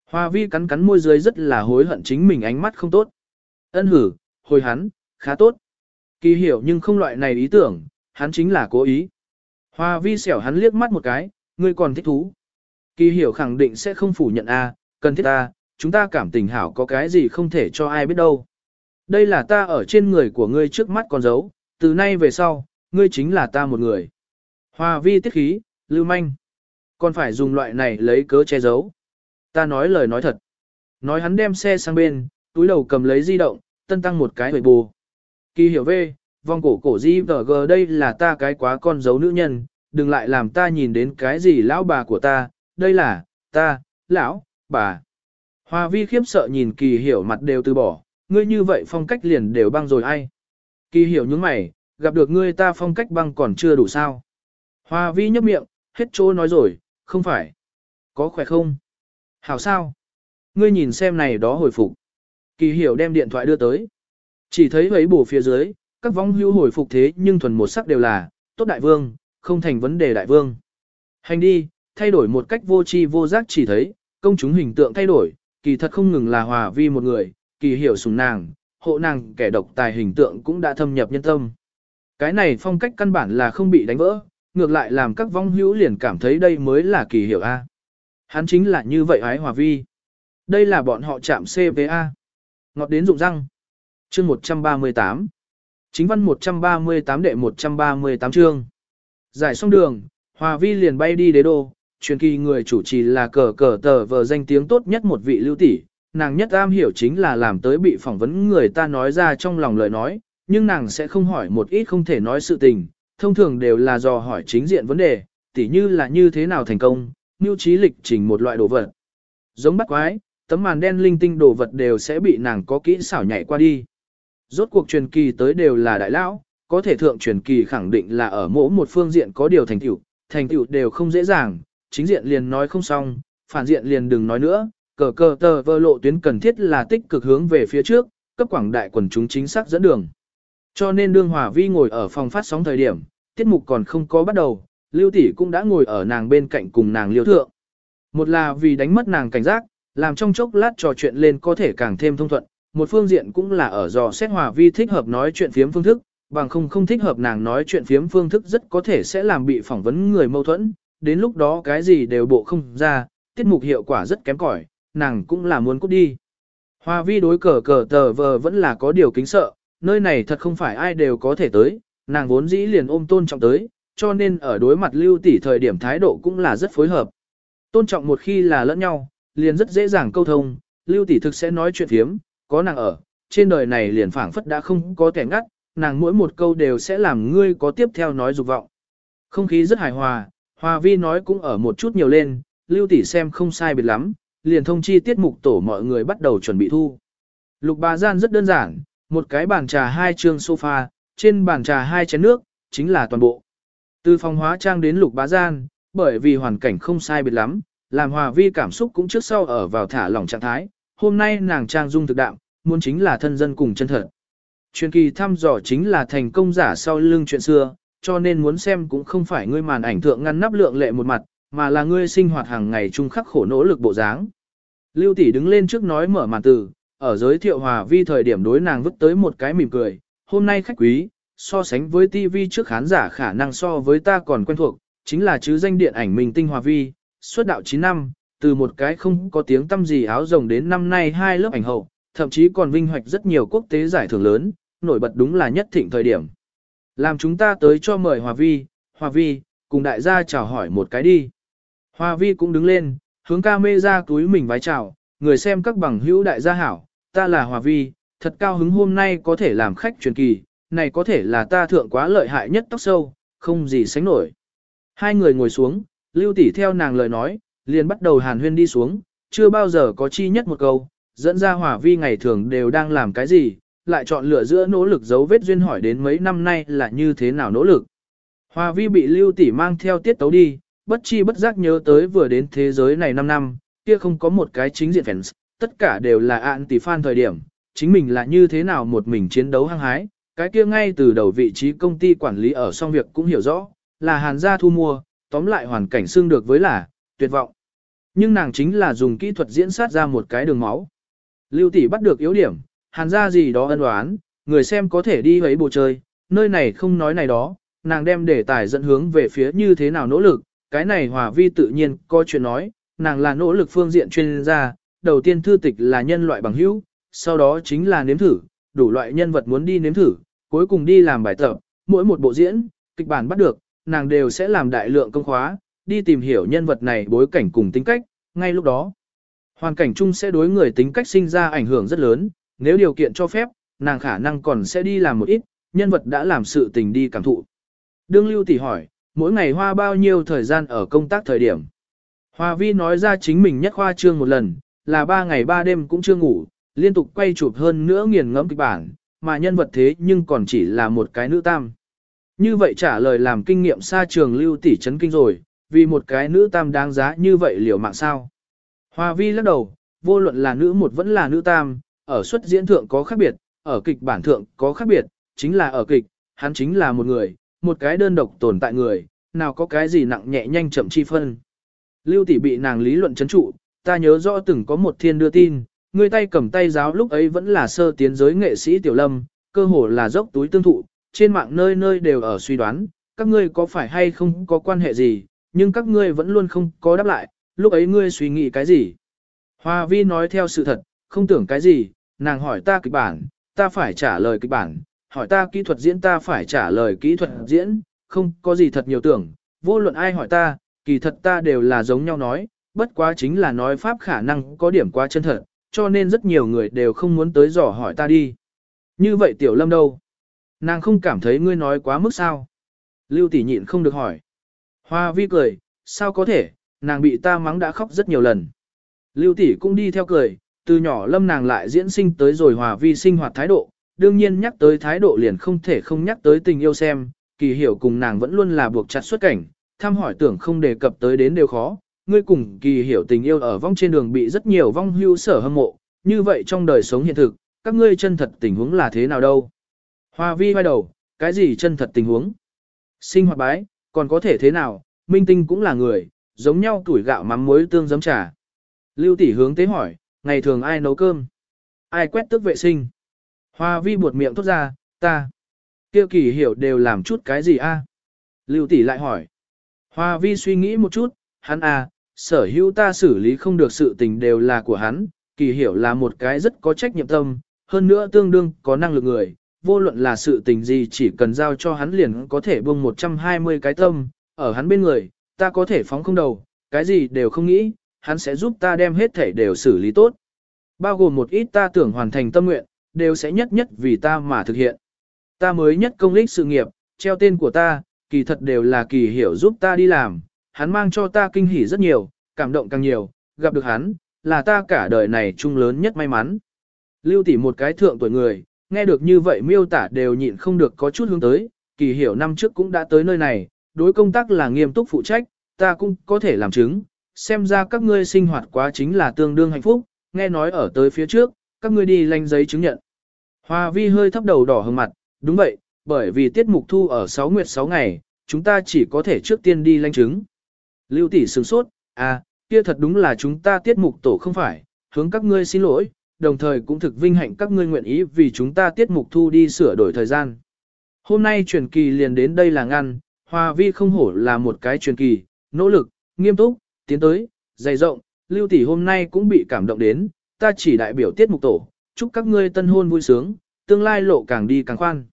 Hoa vi cắn cắn môi dưới rất là hối hận chính mình ánh mắt không tốt. Ân hử, hồi hắn, khá tốt. Kỳ hiểu nhưng không loại này ý tưởng, hắn chính là cố ý. Hoa vi xẻo hắn liếc mắt một cái, ngươi còn thích thú. Kỳ hiểu khẳng định sẽ không phủ nhận a, cần thiết ta, chúng ta cảm tình hảo có cái gì không thể cho ai biết đâu. Đây là ta ở trên người của ngươi trước mắt còn giấu, từ nay về sau, ngươi chính là ta một người. Hoa vi tiết khí, lưu manh. Còn phải dùng loại này lấy cớ che giấu. Ta nói lời nói thật. Nói hắn đem xe sang bên, túi đầu cầm lấy di động, tân tăng một cái hồi bù. Kỳ hiểu về, vòng cổ cổ di vờ gờ đây là ta cái quá con giấu nữ nhân, đừng lại làm ta nhìn đến cái gì lão bà của ta, đây là, ta, lão, bà. Hoa vi khiếp sợ nhìn kỳ hiểu mặt đều từ bỏ, ngươi như vậy phong cách liền đều băng rồi ai. Kỳ hiểu những mày, gặp được ngươi ta phong cách băng còn chưa đủ sao. Hoa vi nhấp miệng, hết chỗ nói rồi, không phải. Có khỏe không? Hảo sao? Ngươi nhìn xem này đó hồi phục. Kỳ hiểu đem điện thoại đưa tới. Chỉ thấy ấy bổ phía dưới, các vong hữu hồi phục thế nhưng thuần một sắc đều là, tốt đại vương, không thành vấn đề đại vương. Hành đi, thay đổi một cách vô tri vô giác chỉ thấy, công chúng hình tượng thay đổi, kỳ thật không ngừng là hòa vi một người, kỳ hiểu sùng nàng, hộ nàng kẻ độc tài hình tượng cũng đã thâm nhập nhân tâm. Cái này phong cách căn bản là không bị đánh vỡ, ngược lại làm các vong hữu liền cảm thấy đây mới là kỳ hiểu A. Hắn chính là như vậy ái hòa vi. Đây là bọn họ chạm CVA. Ngọt đến rụng răng. Chương 138. Chính văn 138 đệ 138 chương. Giải xong đường, Hòa Vi liền bay đi đế đô, truyền kỳ người chủ trì là cờ cờ tờ vờ danh tiếng tốt nhất một vị lưu tỷ, nàng nhất am hiểu chính là làm tới bị phỏng vấn người ta nói ra trong lòng lời nói, nhưng nàng sẽ không hỏi một ít không thể nói sự tình, thông thường đều là dò hỏi chính diện vấn đề, tỉ như là như thế nào thành công, mưu trí lịch trình một loại đồ vật. Giống bắt quái, tấm màn đen linh tinh đồ vật đều sẽ bị nàng có kỹ xảo nhảy qua đi. Rốt cuộc truyền kỳ tới đều là đại lão, có thể thượng truyền kỳ khẳng định là ở mỗi một phương diện có điều thành tựu, thành tựu đều không dễ dàng, chính diện liền nói không xong, phản diện liền đừng nói nữa, cờ cờ tờ vơ lộ tuyến cần thiết là tích cực hướng về phía trước, cấp quảng đại quần chúng chính xác dẫn đường. Cho nên đương hòa vi ngồi ở phòng phát sóng thời điểm, tiết mục còn không có bắt đầu, lưu tỷ cũng đã ngồi ở nàng bên cạnh cùng nàng liêu thượng. Một là vì đánh mất nàng cảnh giác, làm trong chốc lát trò chuyện lên có thể càng thêm thông thuận, một phương diện cũng là ở dò xét hòa vi thích hợp nói chuyện phiếm phương thức, bằng không không thích hợp nàng nói chuyện phiếm phương thức rất có thể sẽ làm bị phỏng vấn người mâu thuẫn, đến lúc đó cái gì đều bộ không ra, tiết mục hiệu quả rất kém cỏi, nàng cũng là muốn cút đi. Hòa vi đối cờ cờ tờ vờ vẫn là có điều kính sợ, nơi này thật không phải ai đều có thể tới, nàng vốn dĩ liền ôm tôn trọng tới, cho nên ở đối mặt lưu tỷ thời điểm thái độ cũng là rất phối hợp. Tôn trọng một khi là lẫn nhau, liền rất dễ dàng câu thông, lưu tỷ thực sẽ nói chuyện thiếm, có nàng ở, trên đời này liền phảng phất đã không có kẻ ngắt, nàng mỗi một câu đều sẽ làm ngươi có tiếp theo nói dục vọng. Không khí rất hài hòa, hòa vi nói cũng ở một chút nhiều lên, lưu tỷ xem không sai biệt lắm, liền thông chi tiết mục tổ mọi người bắt đầu chuẩn bị thu. Lục bà gian rất đơn giản, một cái bàn trà hai trường sofa, trên bàn trà hai chén nước, chính là toàn bộ. Từ phòng hóa trang đến lục bá gian, bởi vì hoàn cảnh không sai biệt lắm, làm hòa vi cảm xúc cũng trước sau ở vào thả lỏng trạng thái, hôm nay nàng trang dung thực đạm, muốn chính là thân dân cùng chân thật. Truyền kỳ thăm dò chính là thành công giả sau lưng chuyện xưa, cho nên muốn xem cũng không phải ngươi màn ảnh thượng ngăn nắp lượng lệ một mặt, mà là ngươi sinh hoạt hàng ngày chung khắc khổ nỗ lực bộ dáng. Lưu tỷ đứng lên trước nói mở màn từ, ở giới thiệu hòa vi thời điểm đối nàng vứt tới một cái mỉm cười, hôm nay khách quý, so sánh với TV trước khán giả khả năng so với ta còn quen thuộc, chính là chứ danh điện ảnh mình tinh hòa vi, xuất đạo 9 năm, từ một cái không có tiếng tâm gì áo rồng đến năm nay hai lớp ảnh hậu, thậm chí còn vinh hoạch rất nhiều quốc tế giải thưởng lớn, nổi bật đúng là nhất thịnh thời điểm. Làm chúng ta tới cho mời Hòa Vi, Hòa Vi, cùng đại gia chào hỏi một cái đi. Hòa Vi cũng đứng lên, hướng ca mê ra túi mình vái chào, người xem các bằng hữu đại gia hảo, ta là Hòa Vi, thật cao hứng hôm nay có thể làm khách truyền kỳ, này có thể là ta thượng quá lợi hại nhất tóc sâu, không gì sánh nổi. Hai người ngồi xuống, lưu tỷ theo nàng lời nói, liền bắt đầu hàn huyên đi xuống, chưa bao giờ có chi nhất một câu, dẫn ra hòa vi ngày thường đều đang làm cái gì, lại chọn lựa giữa nỗ lực dấu vết duyên hỏi đến mấy năm nay là như thế nào nỗ lực. Hòa vi bị lưu tỷ mang theo tiết tấu đi, bất chi bất giác nhớ tới vừa đến thế giới này 5 năm, kia không có một cái chính diện fans, tất cả đều là ạn tỷ fan thời điểm, chính mình là như thế nào một mình chiến đấu hăng hái, cái kia ngay từ đầu vị trí công ty quản lý ở xong việc cũng hiểu rõ, là hàn gia thu mua, tóm lại hoàn cảnh xương được với là, tuyệt vọng. Nhưng nàng chính là dùng kỹ thuật diễn sát ra một cái đường máu. Lưu tỷ bắt được yếu điểm, hàn gia gì đó ân đoán, người xem có thể đi ấy bộ chơi, nơi này không nói này đó, nàng đem đề tài dẫn hướng về phía như thế nào nỗ lực, cái này hòa vi tự nhiên có chuyện nói, nàng là nỗ lực phương diện chuyên gia, đầu tiên thư tịch là nhân loại bằng hữu, sau đó chính là nếm thử, đủ loại nhân vật muốn đi nếm thử, cuối cùng đi làm bài tập, mỗi một bộ diễn, kịch bản bắt được, nàng đều sẽ làm đại lượng công khóa, đi tìm hiểu nhân vật này bối cảnh cùng tính cách, ngay lúc đó. Hoàn cảnh chung sẽ đối người tính cách sinh ra ảnh hưởng rất lớn, nếu điều kiện cho phép, nàng khả năng còn sẽ đi làm một ít, nhân vật đã làm sự tình đi cảm thụ. Đương Lưu tỷ hỏi, mỗi ngày hoa bao nhiêu thời gian ở công tác thời điểm. Hoa vi nói ra chính mình nhất khoa trương một lần, là ba ngày ba đêm cũng chưa ngủ, liên tục quay chụp hơn nữa nghiền ngẫm kịch bản, mà nhân vật thế nhưng còn chỉ là một cái nữ tam. Như vậy trả lời làm kinh nghiệm xa trường lưu tỷ chấn kinh rồi, vì một cái nữ tam đáng giá như vậy liều mạng sao. Hoa vi lắc đầu, vô luận là nữ một vẫn là nữ tam, ở xuất diễn thượng có khác biệt, ở kịch bản thượng có khác biệt, chính là ở kịch, hắn chính là một người, một cái đơn độc tồn tại người, nào có cái gì nặng nhẹ nhanh chậm chi phân. Lưu tỷ bị nàng lý luận chấn trụ, ta nhớ rõ từng có một thiên đưa tin, Người tay cầm tay giáo lúc ấy vẫn là sơ tiến giới nghệ sĩ Tiểu Lâm, cơ hồ là dốc túi tương thụ, trên mạng nơi nơi đều ở suy đoán, các ngươi có phải hay không có quan hệ gì, nhưng các ngươi vẫn luôn không có đáp lại, lúc ấy ngươi suy nghĩ cái gì. Hoa vi nói theo sự thật, không tưởng cái gì, nàng hỏi ta kịch bản, ta phải trả lời kịch bản, hỏi ta kỹ thuật diễn ta phải trả lời kỹ thuật diễn, không có gì thật nhiều tưởng, vô luận ai hỏi ta, kỳ thật ta đều là giống nhau nói, bất quá chính là nói pháp khả năng có điểm quá chân thật, cho nên rất nhiều người đều không muốn tới dò hỏi ta đi. Như vậy tiểu lâm đâu? Nàng không cảm thấy ngươi nói quá mức sao? Lưu tỷ nhịn không được hỏi. Hoa vi cười, sao có thể, nàng bị ta mắng đã khóc rất nhiều lần. Lưu tỷ cũng đi theo cười, từ nhỏ lâm nàng lại diễn sinh tới rồi hòa vi sinh hoạt thái độ, đương nhiên nhắc tới thái độ liền không thể không nhắc tới tình yêu xem, kỳ hiểu cùng nàng vẫn luôn là buộc chặt xuất cảnh, thăm hỏi tưởng không đề cập tới đến đều khó, ngươi cùng kỳ hiểu tình yêu ở vong trên đường bị rất nhiều vong hưu sở hâm mộ, như vậy trong đời sống hiện thực, các ngươi chân thật tình huống là thế nào đâu? Hoa vi hoài đầu, cái gì chân thật tình huống? Sinh hoạt bái, còn có thể thế nào, minh tinh cũng là người, giống nhau tuổi gạo mắm muối tương giấm trà. Lưu tỷ hướng tế hỏi, ngày thường ai nấu cơm? Ai quét tước vệ sinh? Hoa vi buột miệng thốt ra, ta. Kêu kỳ hiểu đều làm chút cái gì a? Lưu tỷ lại hỏi. Hoa vi suy nghĩ một chút, hắn à, sở hữu ta xử lý không được sự tình đều là của hắn, kỳ hiểu là một cái rất có trách nhiệm tâm, hơn nữa tương đương có năng lực người, vô luận là sự tình gì chỉ cần giao cho hắn liền có thể buông 120 cái tâm, ở hắn bên người, ta có thể phóng không đầu, cái gì đều không nghĩ, hắn sẽ giúp ta đem hết thể đều xử lý tốt. Bao gồm một ít ta tưởng hoàn thành tâm nguyện, đều sẽ nhất nhất vì ta mà thực hiện. Ta mới nhất công lích sự nghiệp, treo tên của ta, kỳ thật đều là kỳ hiểu giúp ta đi làm, hắn mang cho ta kinh hỉ rất nhiều, cảm động càng nhiều, gặp được hắn, là ta cả đời này chung lớn nhất may mắn. Lưu tỷ một cái thượng tuổi người, nghe được như vậy miêu tả đều nhịn không được có chút hướng tới, kỳ hiểu năm trước cũng đã tới nơi này, đối công tác là nghiêm túc phụ trách, ta cũng có thể làm chứng, xem ra các ngươi sinh hoạt quá chính là tương đương hạnh phúc, nghe nói ở tới phía trước, các ngươi đi lanh giấy chứng nhận. Hoa vi hơi thấp đầu đỏ hừng mặt, đúng vậy, bởi vì tiết mục thu ở 6 nguyệt 6 ngày, chúng ta chỉ có thể trước tiên đi lanh chứng. Lưu tỷ sửng sốt, à, kia thật đúng là chúng ta tiết mục tổ không phải, hướng các ngươi xin lỗi, đồng thời cũng thực vinh hạnh các ngươi nguyện ý vì chúng ta tiết mục thu đi sửa đổi thời gian. Hôm nay truyền kỳ liền đến đây là ngăn, Hoa Vi không hổ là một cái truyền kỳ, nỗ lực, nghiêm túc, tiến tới, dày rộng, lưu tỷ hôm nay cũng bị cảm động đến, ta chỉ đại biểu tiết mục tổ, chúc các ngươi tân hôn vui sướng, tương lai lộ càng đi càng khoan.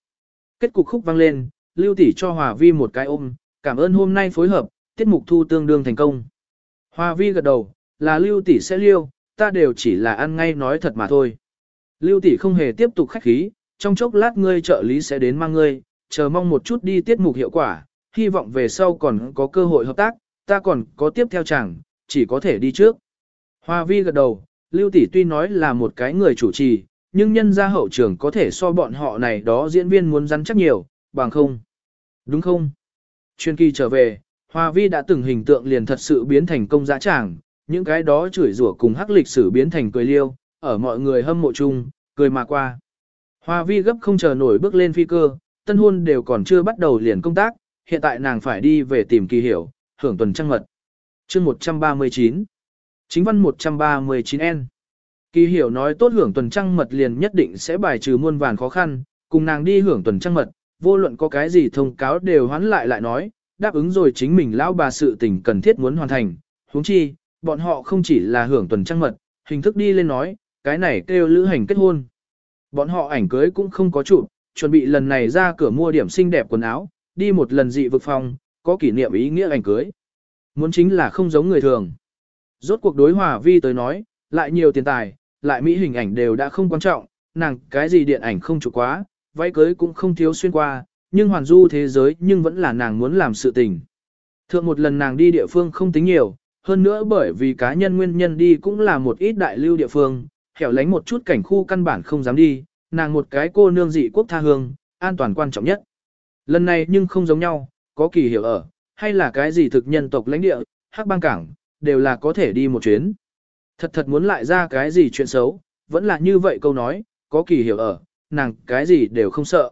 Kết cục khúc vang lên, lưu tỷ cho Hòa Vi một cái ôm, cảm ơn hôm nay phối hợp, tiết mục thu tương đương thành công. Hòa Vi gật đầu, là lưu tỷ sẽ liêu, ta đều chỉ là ăn ngay nói thật mà thôi. Lưu tỷ không hề tiếp tục khách khí, trong chốc lát ngươi trợ lý sẽ đến mang ngươi, chờ mong một chút đi tiết mục hiệu quả, hy vọng về sau còn có cơ hội hợp tác, ta còn có tiếp theo chẳng, chỉ có thể đi trước. Hoa vi gật đầu, Lưu tỷ tuy nói là một cái người chủ trì, nhưng nhân gia hậu trường có thể so bọn họ này đó diễn viên muốn rắn chắc nhiều, bằng không. Đúng không? Chuyên kỳ trở về, Hòa vi đã từng hình tượng liền thật sự biến thành công giá tràng, những cái đó chửi rủa cùng hắc lịch sử biến thành cười liêu, ở mọi người hâm mộ chung, cười mà qua. Hòa vi gấp không chờ nổi bước lên phi cơ, tân hôn đều còn chưa bắt đầu liền công tác, hiện tại nàng phải đi về tìm kỳ hiểu, hưởng tuần trăng mật. chương 139 Chính văn 139N Kỳ hiểu nói tốt hưởng tuần trăng mật liền nhất định sẽ bài trừ muôn vàn khó khăn, cùng nàng đi hưởng tuần trăng mật, vô luận có cái gì thông cáo đều hoán lại lại nói, đáp ứng rồi chính mình lão bà sự tình cần thiết muốn hoàn thành, huống chi, bọn họ không chỉ là hưởng tuần trăng mật, hình thức đi lên nói, cái này kêu lữ hành kết hôn. Bọn họ ảnh cưới cũng không có chụp, chuẩn bị lần này ra cửa mua điểm xinh đẹp quần áo, đi một lần dị vực phòng, có kỷ niệm ý nghĩa ảnh cưới. Muốn chính là không giống người thường. Rốt cuộc đối hòa vi tới nói, lại nhiều tiền tài, lại mỹ hình ảnh đều đã không quan trọng, nàng cái gì điện ảnh không chụp quá, váy cưới cũng không thiếu xuyên qua, nhưng hoàn du thế giới nhưng vẫn là nàng muốn làm sự tình. Thượng một lần nàng đi địa phương không tính nhiều, hơn nữa bởi vì cá nhân nguyên nhân đi cũng là một ít đại lưu địa phương, hẻo lánh một chút cảnh khu căn bản không dám đi, nàng một cái cô nương dị quốc tha hương, an toàn quan trọng nhất. Lần này nhưng không giống nhau, có kỳ hiểu ở, hay là cái gì thực nhân tộc lãnh địa, hắc bang cảng, đều là có thể đi một chuyến. Thật thật muốn lại ra cái gì chuyện xấu, vẫn là như vậy câu nói, có kỳ hiểu ở, nàng cái gì đều không sợ.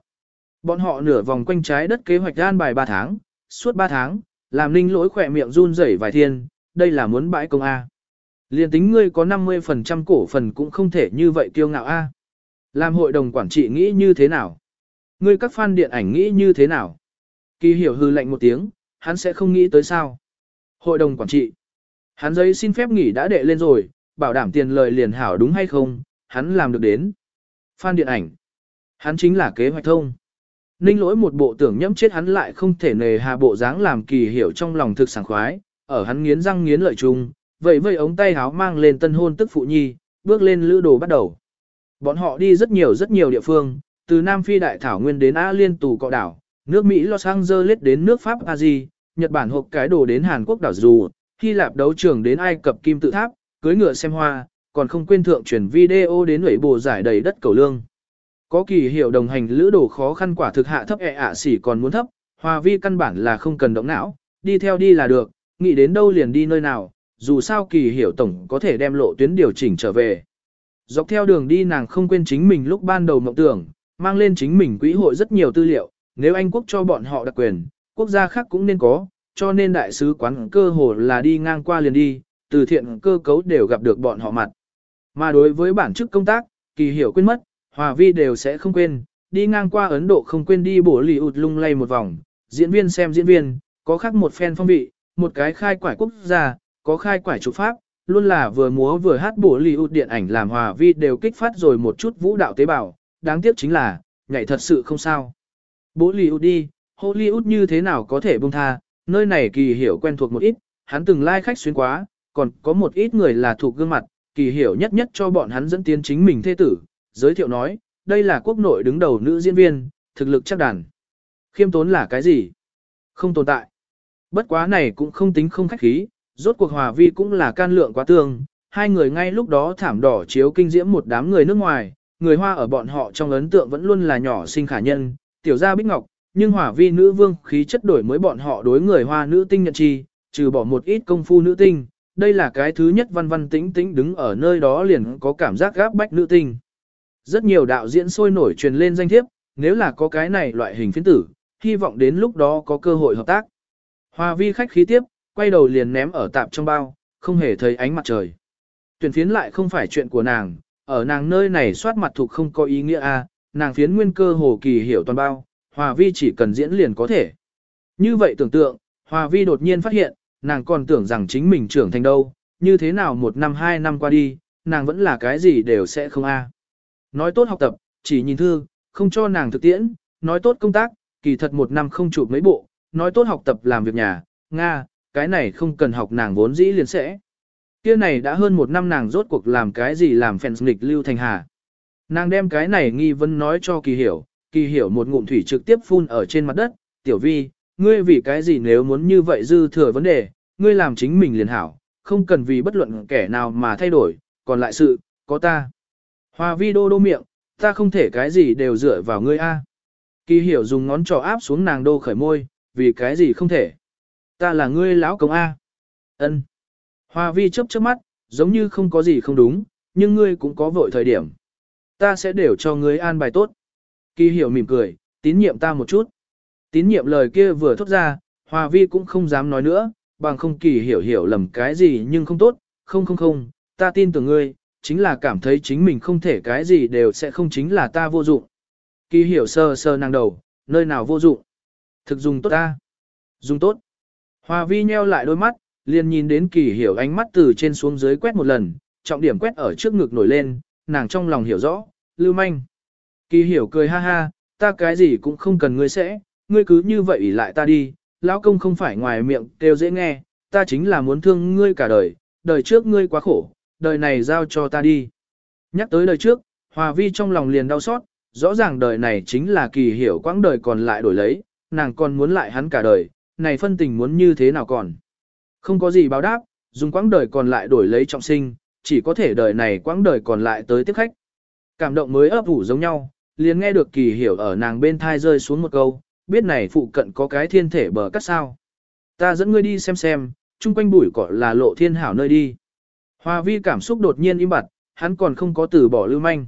Bọn họ nửa vòng quanh trái đất kế hoạch an bài 3 tháng, suốt 3 tháng, làm ninh lỗi khỏe miệng run rẩy vài thiên, đây là muốn bãi công A. Liên tính ngươi có 50% cổ phần cũng không thể như vậy kiêu ngạo a. Làm hội đồng quản trị nghĩ như thế nào? Ngươi các fan điện ảnh nghĩ như thế nào? Kỳ hiểu hư lạnh một tiếng, hắn sẽ không nghĩ tới sao. Hội đồng quản trị. Hắn giấy xin phép nghỉ đã đệ lên rồi, bảo đảm tiền lời liền hảo đúng hay không, hắn làm được đến. Fan điện ảnh. Hắn chính là kế hoạch thông. Ninh lỗi một bộ tưởng nhẫm chết hắn lại không thể nề hà bộ dáng làm kỳ hiểu trong lòng thực sảng khoái, ở hắn nghiến răng nghiến lợi chung, vậy vây ống tay háo mang lên tân hôn tức phụ nhi, bước lên lữ đồ bắt đầu. Bọn họ đi rất nhiều rất nhiều địa phương, từ Nam Phi Đại Thảo Nguyên đến Á Liên Tù Cọ Đảo, nước Mỹ Los Angeles đến nước Pháp Aji, Nhật Bản hộp cái đồ đến Hàn Quốc đảo dù, Hy Lạp đấu trường đến Ai Cập Kim Tự Tháp, cưới ngựa xem hoa, còn không quên thượng truyền video đến ủy bồ giải đầy đất cầu lương. Có kỳ hiệu đồng hành lữ đồ khó khăn quả thực hạ thấp ẹ e ạ xỉ còn muốn thấp, hòa vi căn bản là không cần động não, đi theo đi là được, nghĩ đến đâu liền đi nơi nào, dù sao kỳ hiệu tổng có thể đem lộ tuyến điều chỉnh trở về. Dọc theo đường đi nàng không quên chính mình lúc ban đầu mộng tưởng, mang lên chính mình quỹ hội rất nhiều tư liệu, nếu Anh quốc cho bọn họ đặc quyền, quốc gia khác cũng nên có, cho nên đại sứ quán cơ hồ là đi ngang qua liền đi, từ thiện cơ cấu đều gặp được bọn họ mặt. Mà đối với bản chức công tác, kỳ hiểu quên mất, hòa vi đều sẽ không quên, đi ngang qua Ấn Độ không quên đi bổ lì ụt lung lay một vòng, diễn viên xem diễn viên, có khác một fan phong vị, một cái khai quải quốc gia, có khai quải chủ pháp, luôn là vừa múa vừa hát bổ lì ụt điện ảnh làm hòa vi đều kích phát rồi một chút vũ đạo tế bào, đáng tiếc chính là, nhảy thật sự không sao. Bố lì ụt đi, Hollywood như thế nào có thể buông tha, nơi này kỳ hiểu quen thuộc một ít, hắn từng lai like khách xuyên quá, còn có một ít người là thuộc gương mặt, kỳ hiểu nhất nhất cho bọn hắn dẫn tiến chính mình thê tử, giới thiệu nói, đây là quốc nội đứng đầu nữ diễn viên, thực lực chắc đàn. Khiêm tốn là cái gì? Không tồn tại. Bất quá này cũng không tính không khách khí, rốt cuộc hòa vi cũng là can lượng quá tương, hai người ngay lúc đó thảm đỏ chiếu kinh diễm một đám người nước ngoài, người hoa ở bọn họ trong ấn tượng vẫn luôn là nhỏ sinh khả nhân, tiểu gia bích ngọc, nhưng hỏa vi nữ vương khí chất đổi mới bọn họ đối người hoa nữ tinh nhận chi, trừ bỏ một ít công phu nữ tinh, đây là cái thứ nhất văn văn tĩnh tĩnh đứng ở nơi đó liền có cảm giác gáp bách nữ tinh. Rất nhiều đạo diễn sôi nổi truyền lên danh thiếp, nếu là có cái này loại hình phiến tử, hy vọng đến lúc đó có cơ hội hợp tác. Hòa vi khách khí tiếp, quay đầu liền ném ở tạp trong bao, không hề thấy ánh mặt trời. Tuyển phiến lại không phải chuyện của nàng, ở nàng nơi này soát mặt thuộc không có ý nghĩa a, nàng phiến nguyên cơ hồ kỳ hiểu toàn bao, Hòa Vi chỉ cần diễn liền có thể. Như vậy tưởng tượng, Hòa Vi đột nhiên phát hiện, nàng còn tưởng rằng chính mình trưởng thành đâu, như thế nào một năm hai năm qua đi, nàng vẫn là cái gì đều sẽ không a. Nói tốt học tập, chỉ nhìn thư, không cho nàng thực tiễn, nói tốt công tác, kỳ thật một năm không chụp mấy bộ, nói tốt học tập làm việc nhà, Nga, cái này không cần học nàng vốn dĩ liền sẽ. Kia này đã hơn một năm nàng rốt cuộc làm cái gì làm fans nghịch lưu thành hà. Nàng đem cái này nghi vấn nói cho kỳ hiểu, kỳ hiểu một ngụm thủy trực tiếp phun ở trên mặt đất, tiểu vi, ngươi vì cái gì nếu muốn như vậy dư thừa vấn đề, ngươi làm chính mình liền hảo, không cần vì bất luận kẻ nào mà thay đổi, còn lại sự, có ta. Hòa vi đô đô miệng, ta không thể cái gì đều dựa vào ngươi a. Kỳ hiểu dùng ngón trỏ áp xuống nàng đô khởi môi, vì cái gì không thể. Ta là ngươi lão công A. ân Hòa vi chớp chớp mắt, giống như không có gì không đúng, nhưng ngươi cũng có vội thời điểm. Ta sẽ đều cho ngươi an bài tốt. Kỳ hiểu mỉm cười, tín nhiệm ta một chút. Tín nhiệm lời kia vừa thốt ra, Hòa vi cũng không dám nói nữa, bằng không kỳ hiểu hiểu lầm cái gì nhưng không tốt, không không không, ta tin tưởng ngươi, chính là cảm thấy chính mình không thể cái gì đều sẽ không chính là ta vô dụng. Kỳ hiểu sơ sơ năng đầu, nơi nào vô dụng. Thực dùng tốt ta. Dùng tốt. hòa vi nheo lại đôi mắt, liền nhìn đến kỳ hiểu ánh mắt từ trên xuống dưới quét một lần, trọng điểm quét ở trước ngực nổi lên, nàng trong lòng hiểu rõ, lưu manh. Kỳ hiểu cười ha ha, ta cái gì cũng không cần ngươi sẽ, ngươi cứ như vậy ủy lại ta đi, lão công không phải ngoài miệng kêu dễ nghe, ta chính là muốn thương ngươi cả đời, đời trước ngươi quá khổ, đời này giao cho ta đi. Nhắc tới đời trước, Hòa Vi trong lòng liền đau xót, rõ ràng đời này chính là kỳ hiểu quãng đời còn lại đổi lấy, nàng còn muốn lại hắn cả đời, này phân tình muốn như thế nào còn. Không có gì báo đáp, dùng quãng đời còn lại đổi lấy trọng sinh, chỉ có thể đời này quãng đời còn lại tới tiếp khách. Cảm động mới ấp ủ giống nhau, liền nghe được kỳ hiểu ở nàng bên thai rơi xuống một câu, biết này phụ cận có cái thiên thể bờ cắt sao. Ta dẫn ngươi đi xem xem, chung quanh bụi cỏ là lộ thiên hảo nơi đi. Hoa vi cảm xúc đột nhiên im bặt, hắn còn không có từ bỏ lưu manh.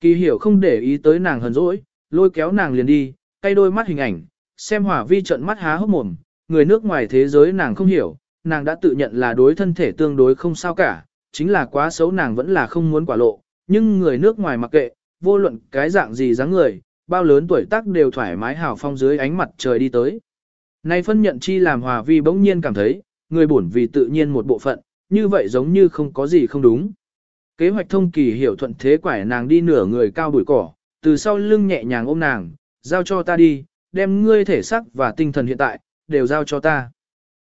Kỳ hiểu không để ý tới nàng hờn dỗi, lôi kéo nàng liền đi, tay đôi mắt hình ảnh, xem hỏa vi trận mắt há hốc mồm, người nước ngoài thế giới nàng không hiểu, nàng đã tự nhận là đối thân thể tương đối không sao cả, chính là quá xấu nàng vẫn là không muốn quả lộ, nhưng người nước ngoài mặc kệ, vô luận cái dạng gì dáng người, bao lớn tuổi tác đều thoải mái hào phong dưới ánh mặt trời đi tới. Nay phân nhận chi làm hòa vi bỗng nhiên cảm thấy, người bổn vì tự nhiên một bộ phận, như vậy giống như không có gì không đúng. Kế hoạch thông kỳ hiểu thuận thế quải nàng đi nửa người cao bụi cỏ, từ sau lưng nhẹ nhàng ôm nàng, giao cho ta đi, đem ngươi thể xác và tinh thần hiện tại, đều giao cho ta.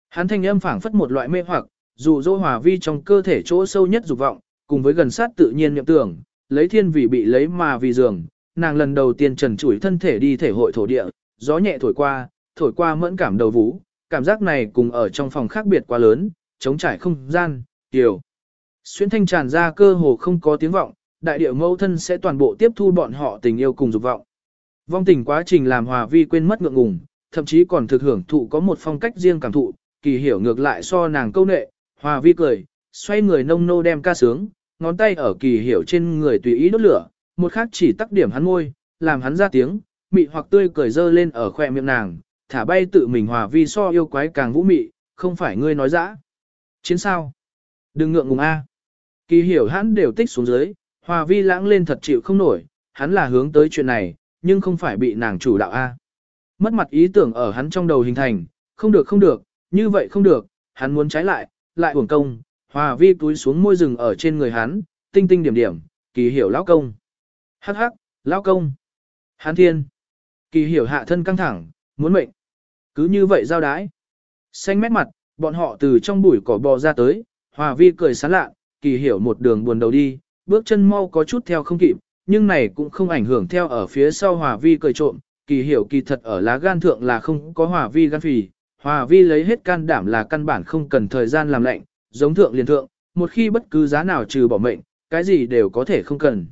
Hắn thanh âm phảng phất một loại mê hoặc, dù dỗ hòa vi trong cơ thể chỗ sâu nhất dục vọng, cùng với gần sát tự nhiên niệm tưởng, lấy thiên vị bị lấy mà vì giường, nàng lần đầu tiên trần trụi thân thể đi thể hội thổ địa, gió nhẹ thổi qua, thổi qua mẫn cảm đầu vũ, cảm giác này cùng ở trong phòng khác biệt quá lớn, chống trải không gian, tiểu. Xuyên thanh tràn ra cơ hồ không có tiếng vọng, đại điệu mẫu thân sẽ toàn bộ tiếp thu bọn họ tình yêu cùng dục vọng. Vong tình quá trình làm hòa vi quên mất ngượng ngùng, thậm chí còn thực hưởng thụ có một phong cách riêng cảm thụ, kỳ hiểu ngược lại so nàng câu nệ, hòa vi cười, xoay người nông nô đem ca sướng, ngón tay ở kỳ hiểu trên người tùy ý đốt lửa, một khác chỉ tắc điểm hắn môi, làm hắn ra tiếng, mị hoặc tươi cười dơ lên ở khoe miệng nàng, thả bay tự mình hòa vi so yêu quái càng vũ mị, không phải ngươi nói dã. Chiến sao? Đừng ngượng ngùng a. Kỳ hiểu hắn đều tích xuống dưới, hòa vi lãng lên thật chịu không nổi, hắn là hướng tới chuyện này, nhưng không phải bị nàng chủ đạo a. Mất mặt ý tưởng ở hắn trong đầu hình thành, không được không được, như vậy không được, hắn muốn trái lại, lại uổng công, hòa vi túi xuống môi rừng ở trên người hắn, tinh tinh điểm điểm, kỳ hiểu lão công. Hắc hắc, lão công. Hắn thiên. Kỳ hiểu hạ thân căng thẳng, muốn mệnh. Cứ như vậy giao đái. Xanh mét mặt, bọn họ từ trong bụi cỏ bò ra tới, hòa vi cười sán lạ, kỳ hiểu một đường buồn đầu đi, bước chân mau có chút theo không kịp, nhưng này cũng không ảnh hưởng theo ở phía sau hòa vi cười trộm, kỳ hiểu kỳ thật ở lá gan thượng là không có hòa vi gan phì, hòa vi lấy hết can đảm là căn bản không cần thời gian làm lệnh, giống thượng liền thượng, một khi bất cứ giá nào trừ bỏ mệnh, cái gì đều có thể không cần.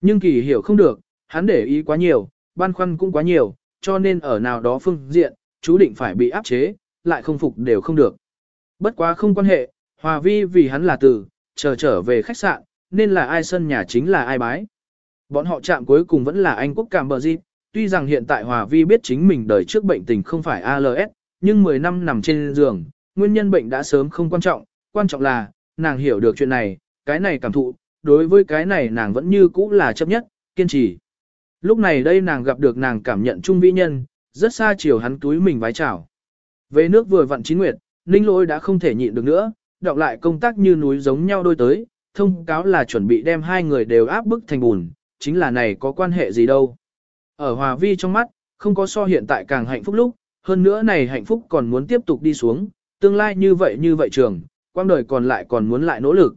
Nhưng kỳ hiểu không được, hắn để ý quá nhiều, băn khoăn cũng quá nhiều, cho nên ở nào đó phương diện, chú định phải bị áp chế, lại không phục đều không được. Bất quá không quan hệ, hòa vi vì hắn là tử, chờ trở về khách sạn, nên là ai sân nhà chính là ai bái. Bọn họ chạm cuối cùng vẫn là Anh quốc cảm bờ Di, tuy rằng hiện tại Hòa Vi biết chính mình đời trước bệnh tình không phải ALS, nhưng 10 năm nằm trên giường, nguyên nhân bệnh đã sớm không quan trọng, quan trọng là, nàng hiểu được chuyện này, cái này cảm thụ, đối với cái này nàng vẫn như cũ là chấp nhất, kiên trì. Lúc này đây nàng gặp được nàng cảm nhận trung vĩ nhân, rất xa chiều hắn túi mình vái chào. Về nước vừa vặn chín nguyệt, Ninh Lỗi đã không thể nhịn được nữa, đọc lại công tác như núi giống nhau đôi tới, thông cáo là chuẩn bị đem hai người đều áp bức thành bùn, chính là này có quan hệ gì đâu. Ở Hòa Vi trong mắt, không có so hiện tại càng hạnh phúc lúc, hơn nữa này hạnh phúc còn muốn tiếp tục đi xuống, tương lai như vậy như vậy trường, quang đời còn lại còn muốn lại nỗ lực.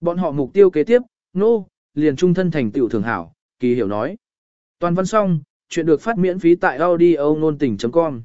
Bọn họ mục tiêu kế tiếp, nô, no, liền trung thân thành tựu thường hảo, kỳ hiểu nói. Toàn văn xong, chuyện được phát miễn phí tại audio nôn tình.com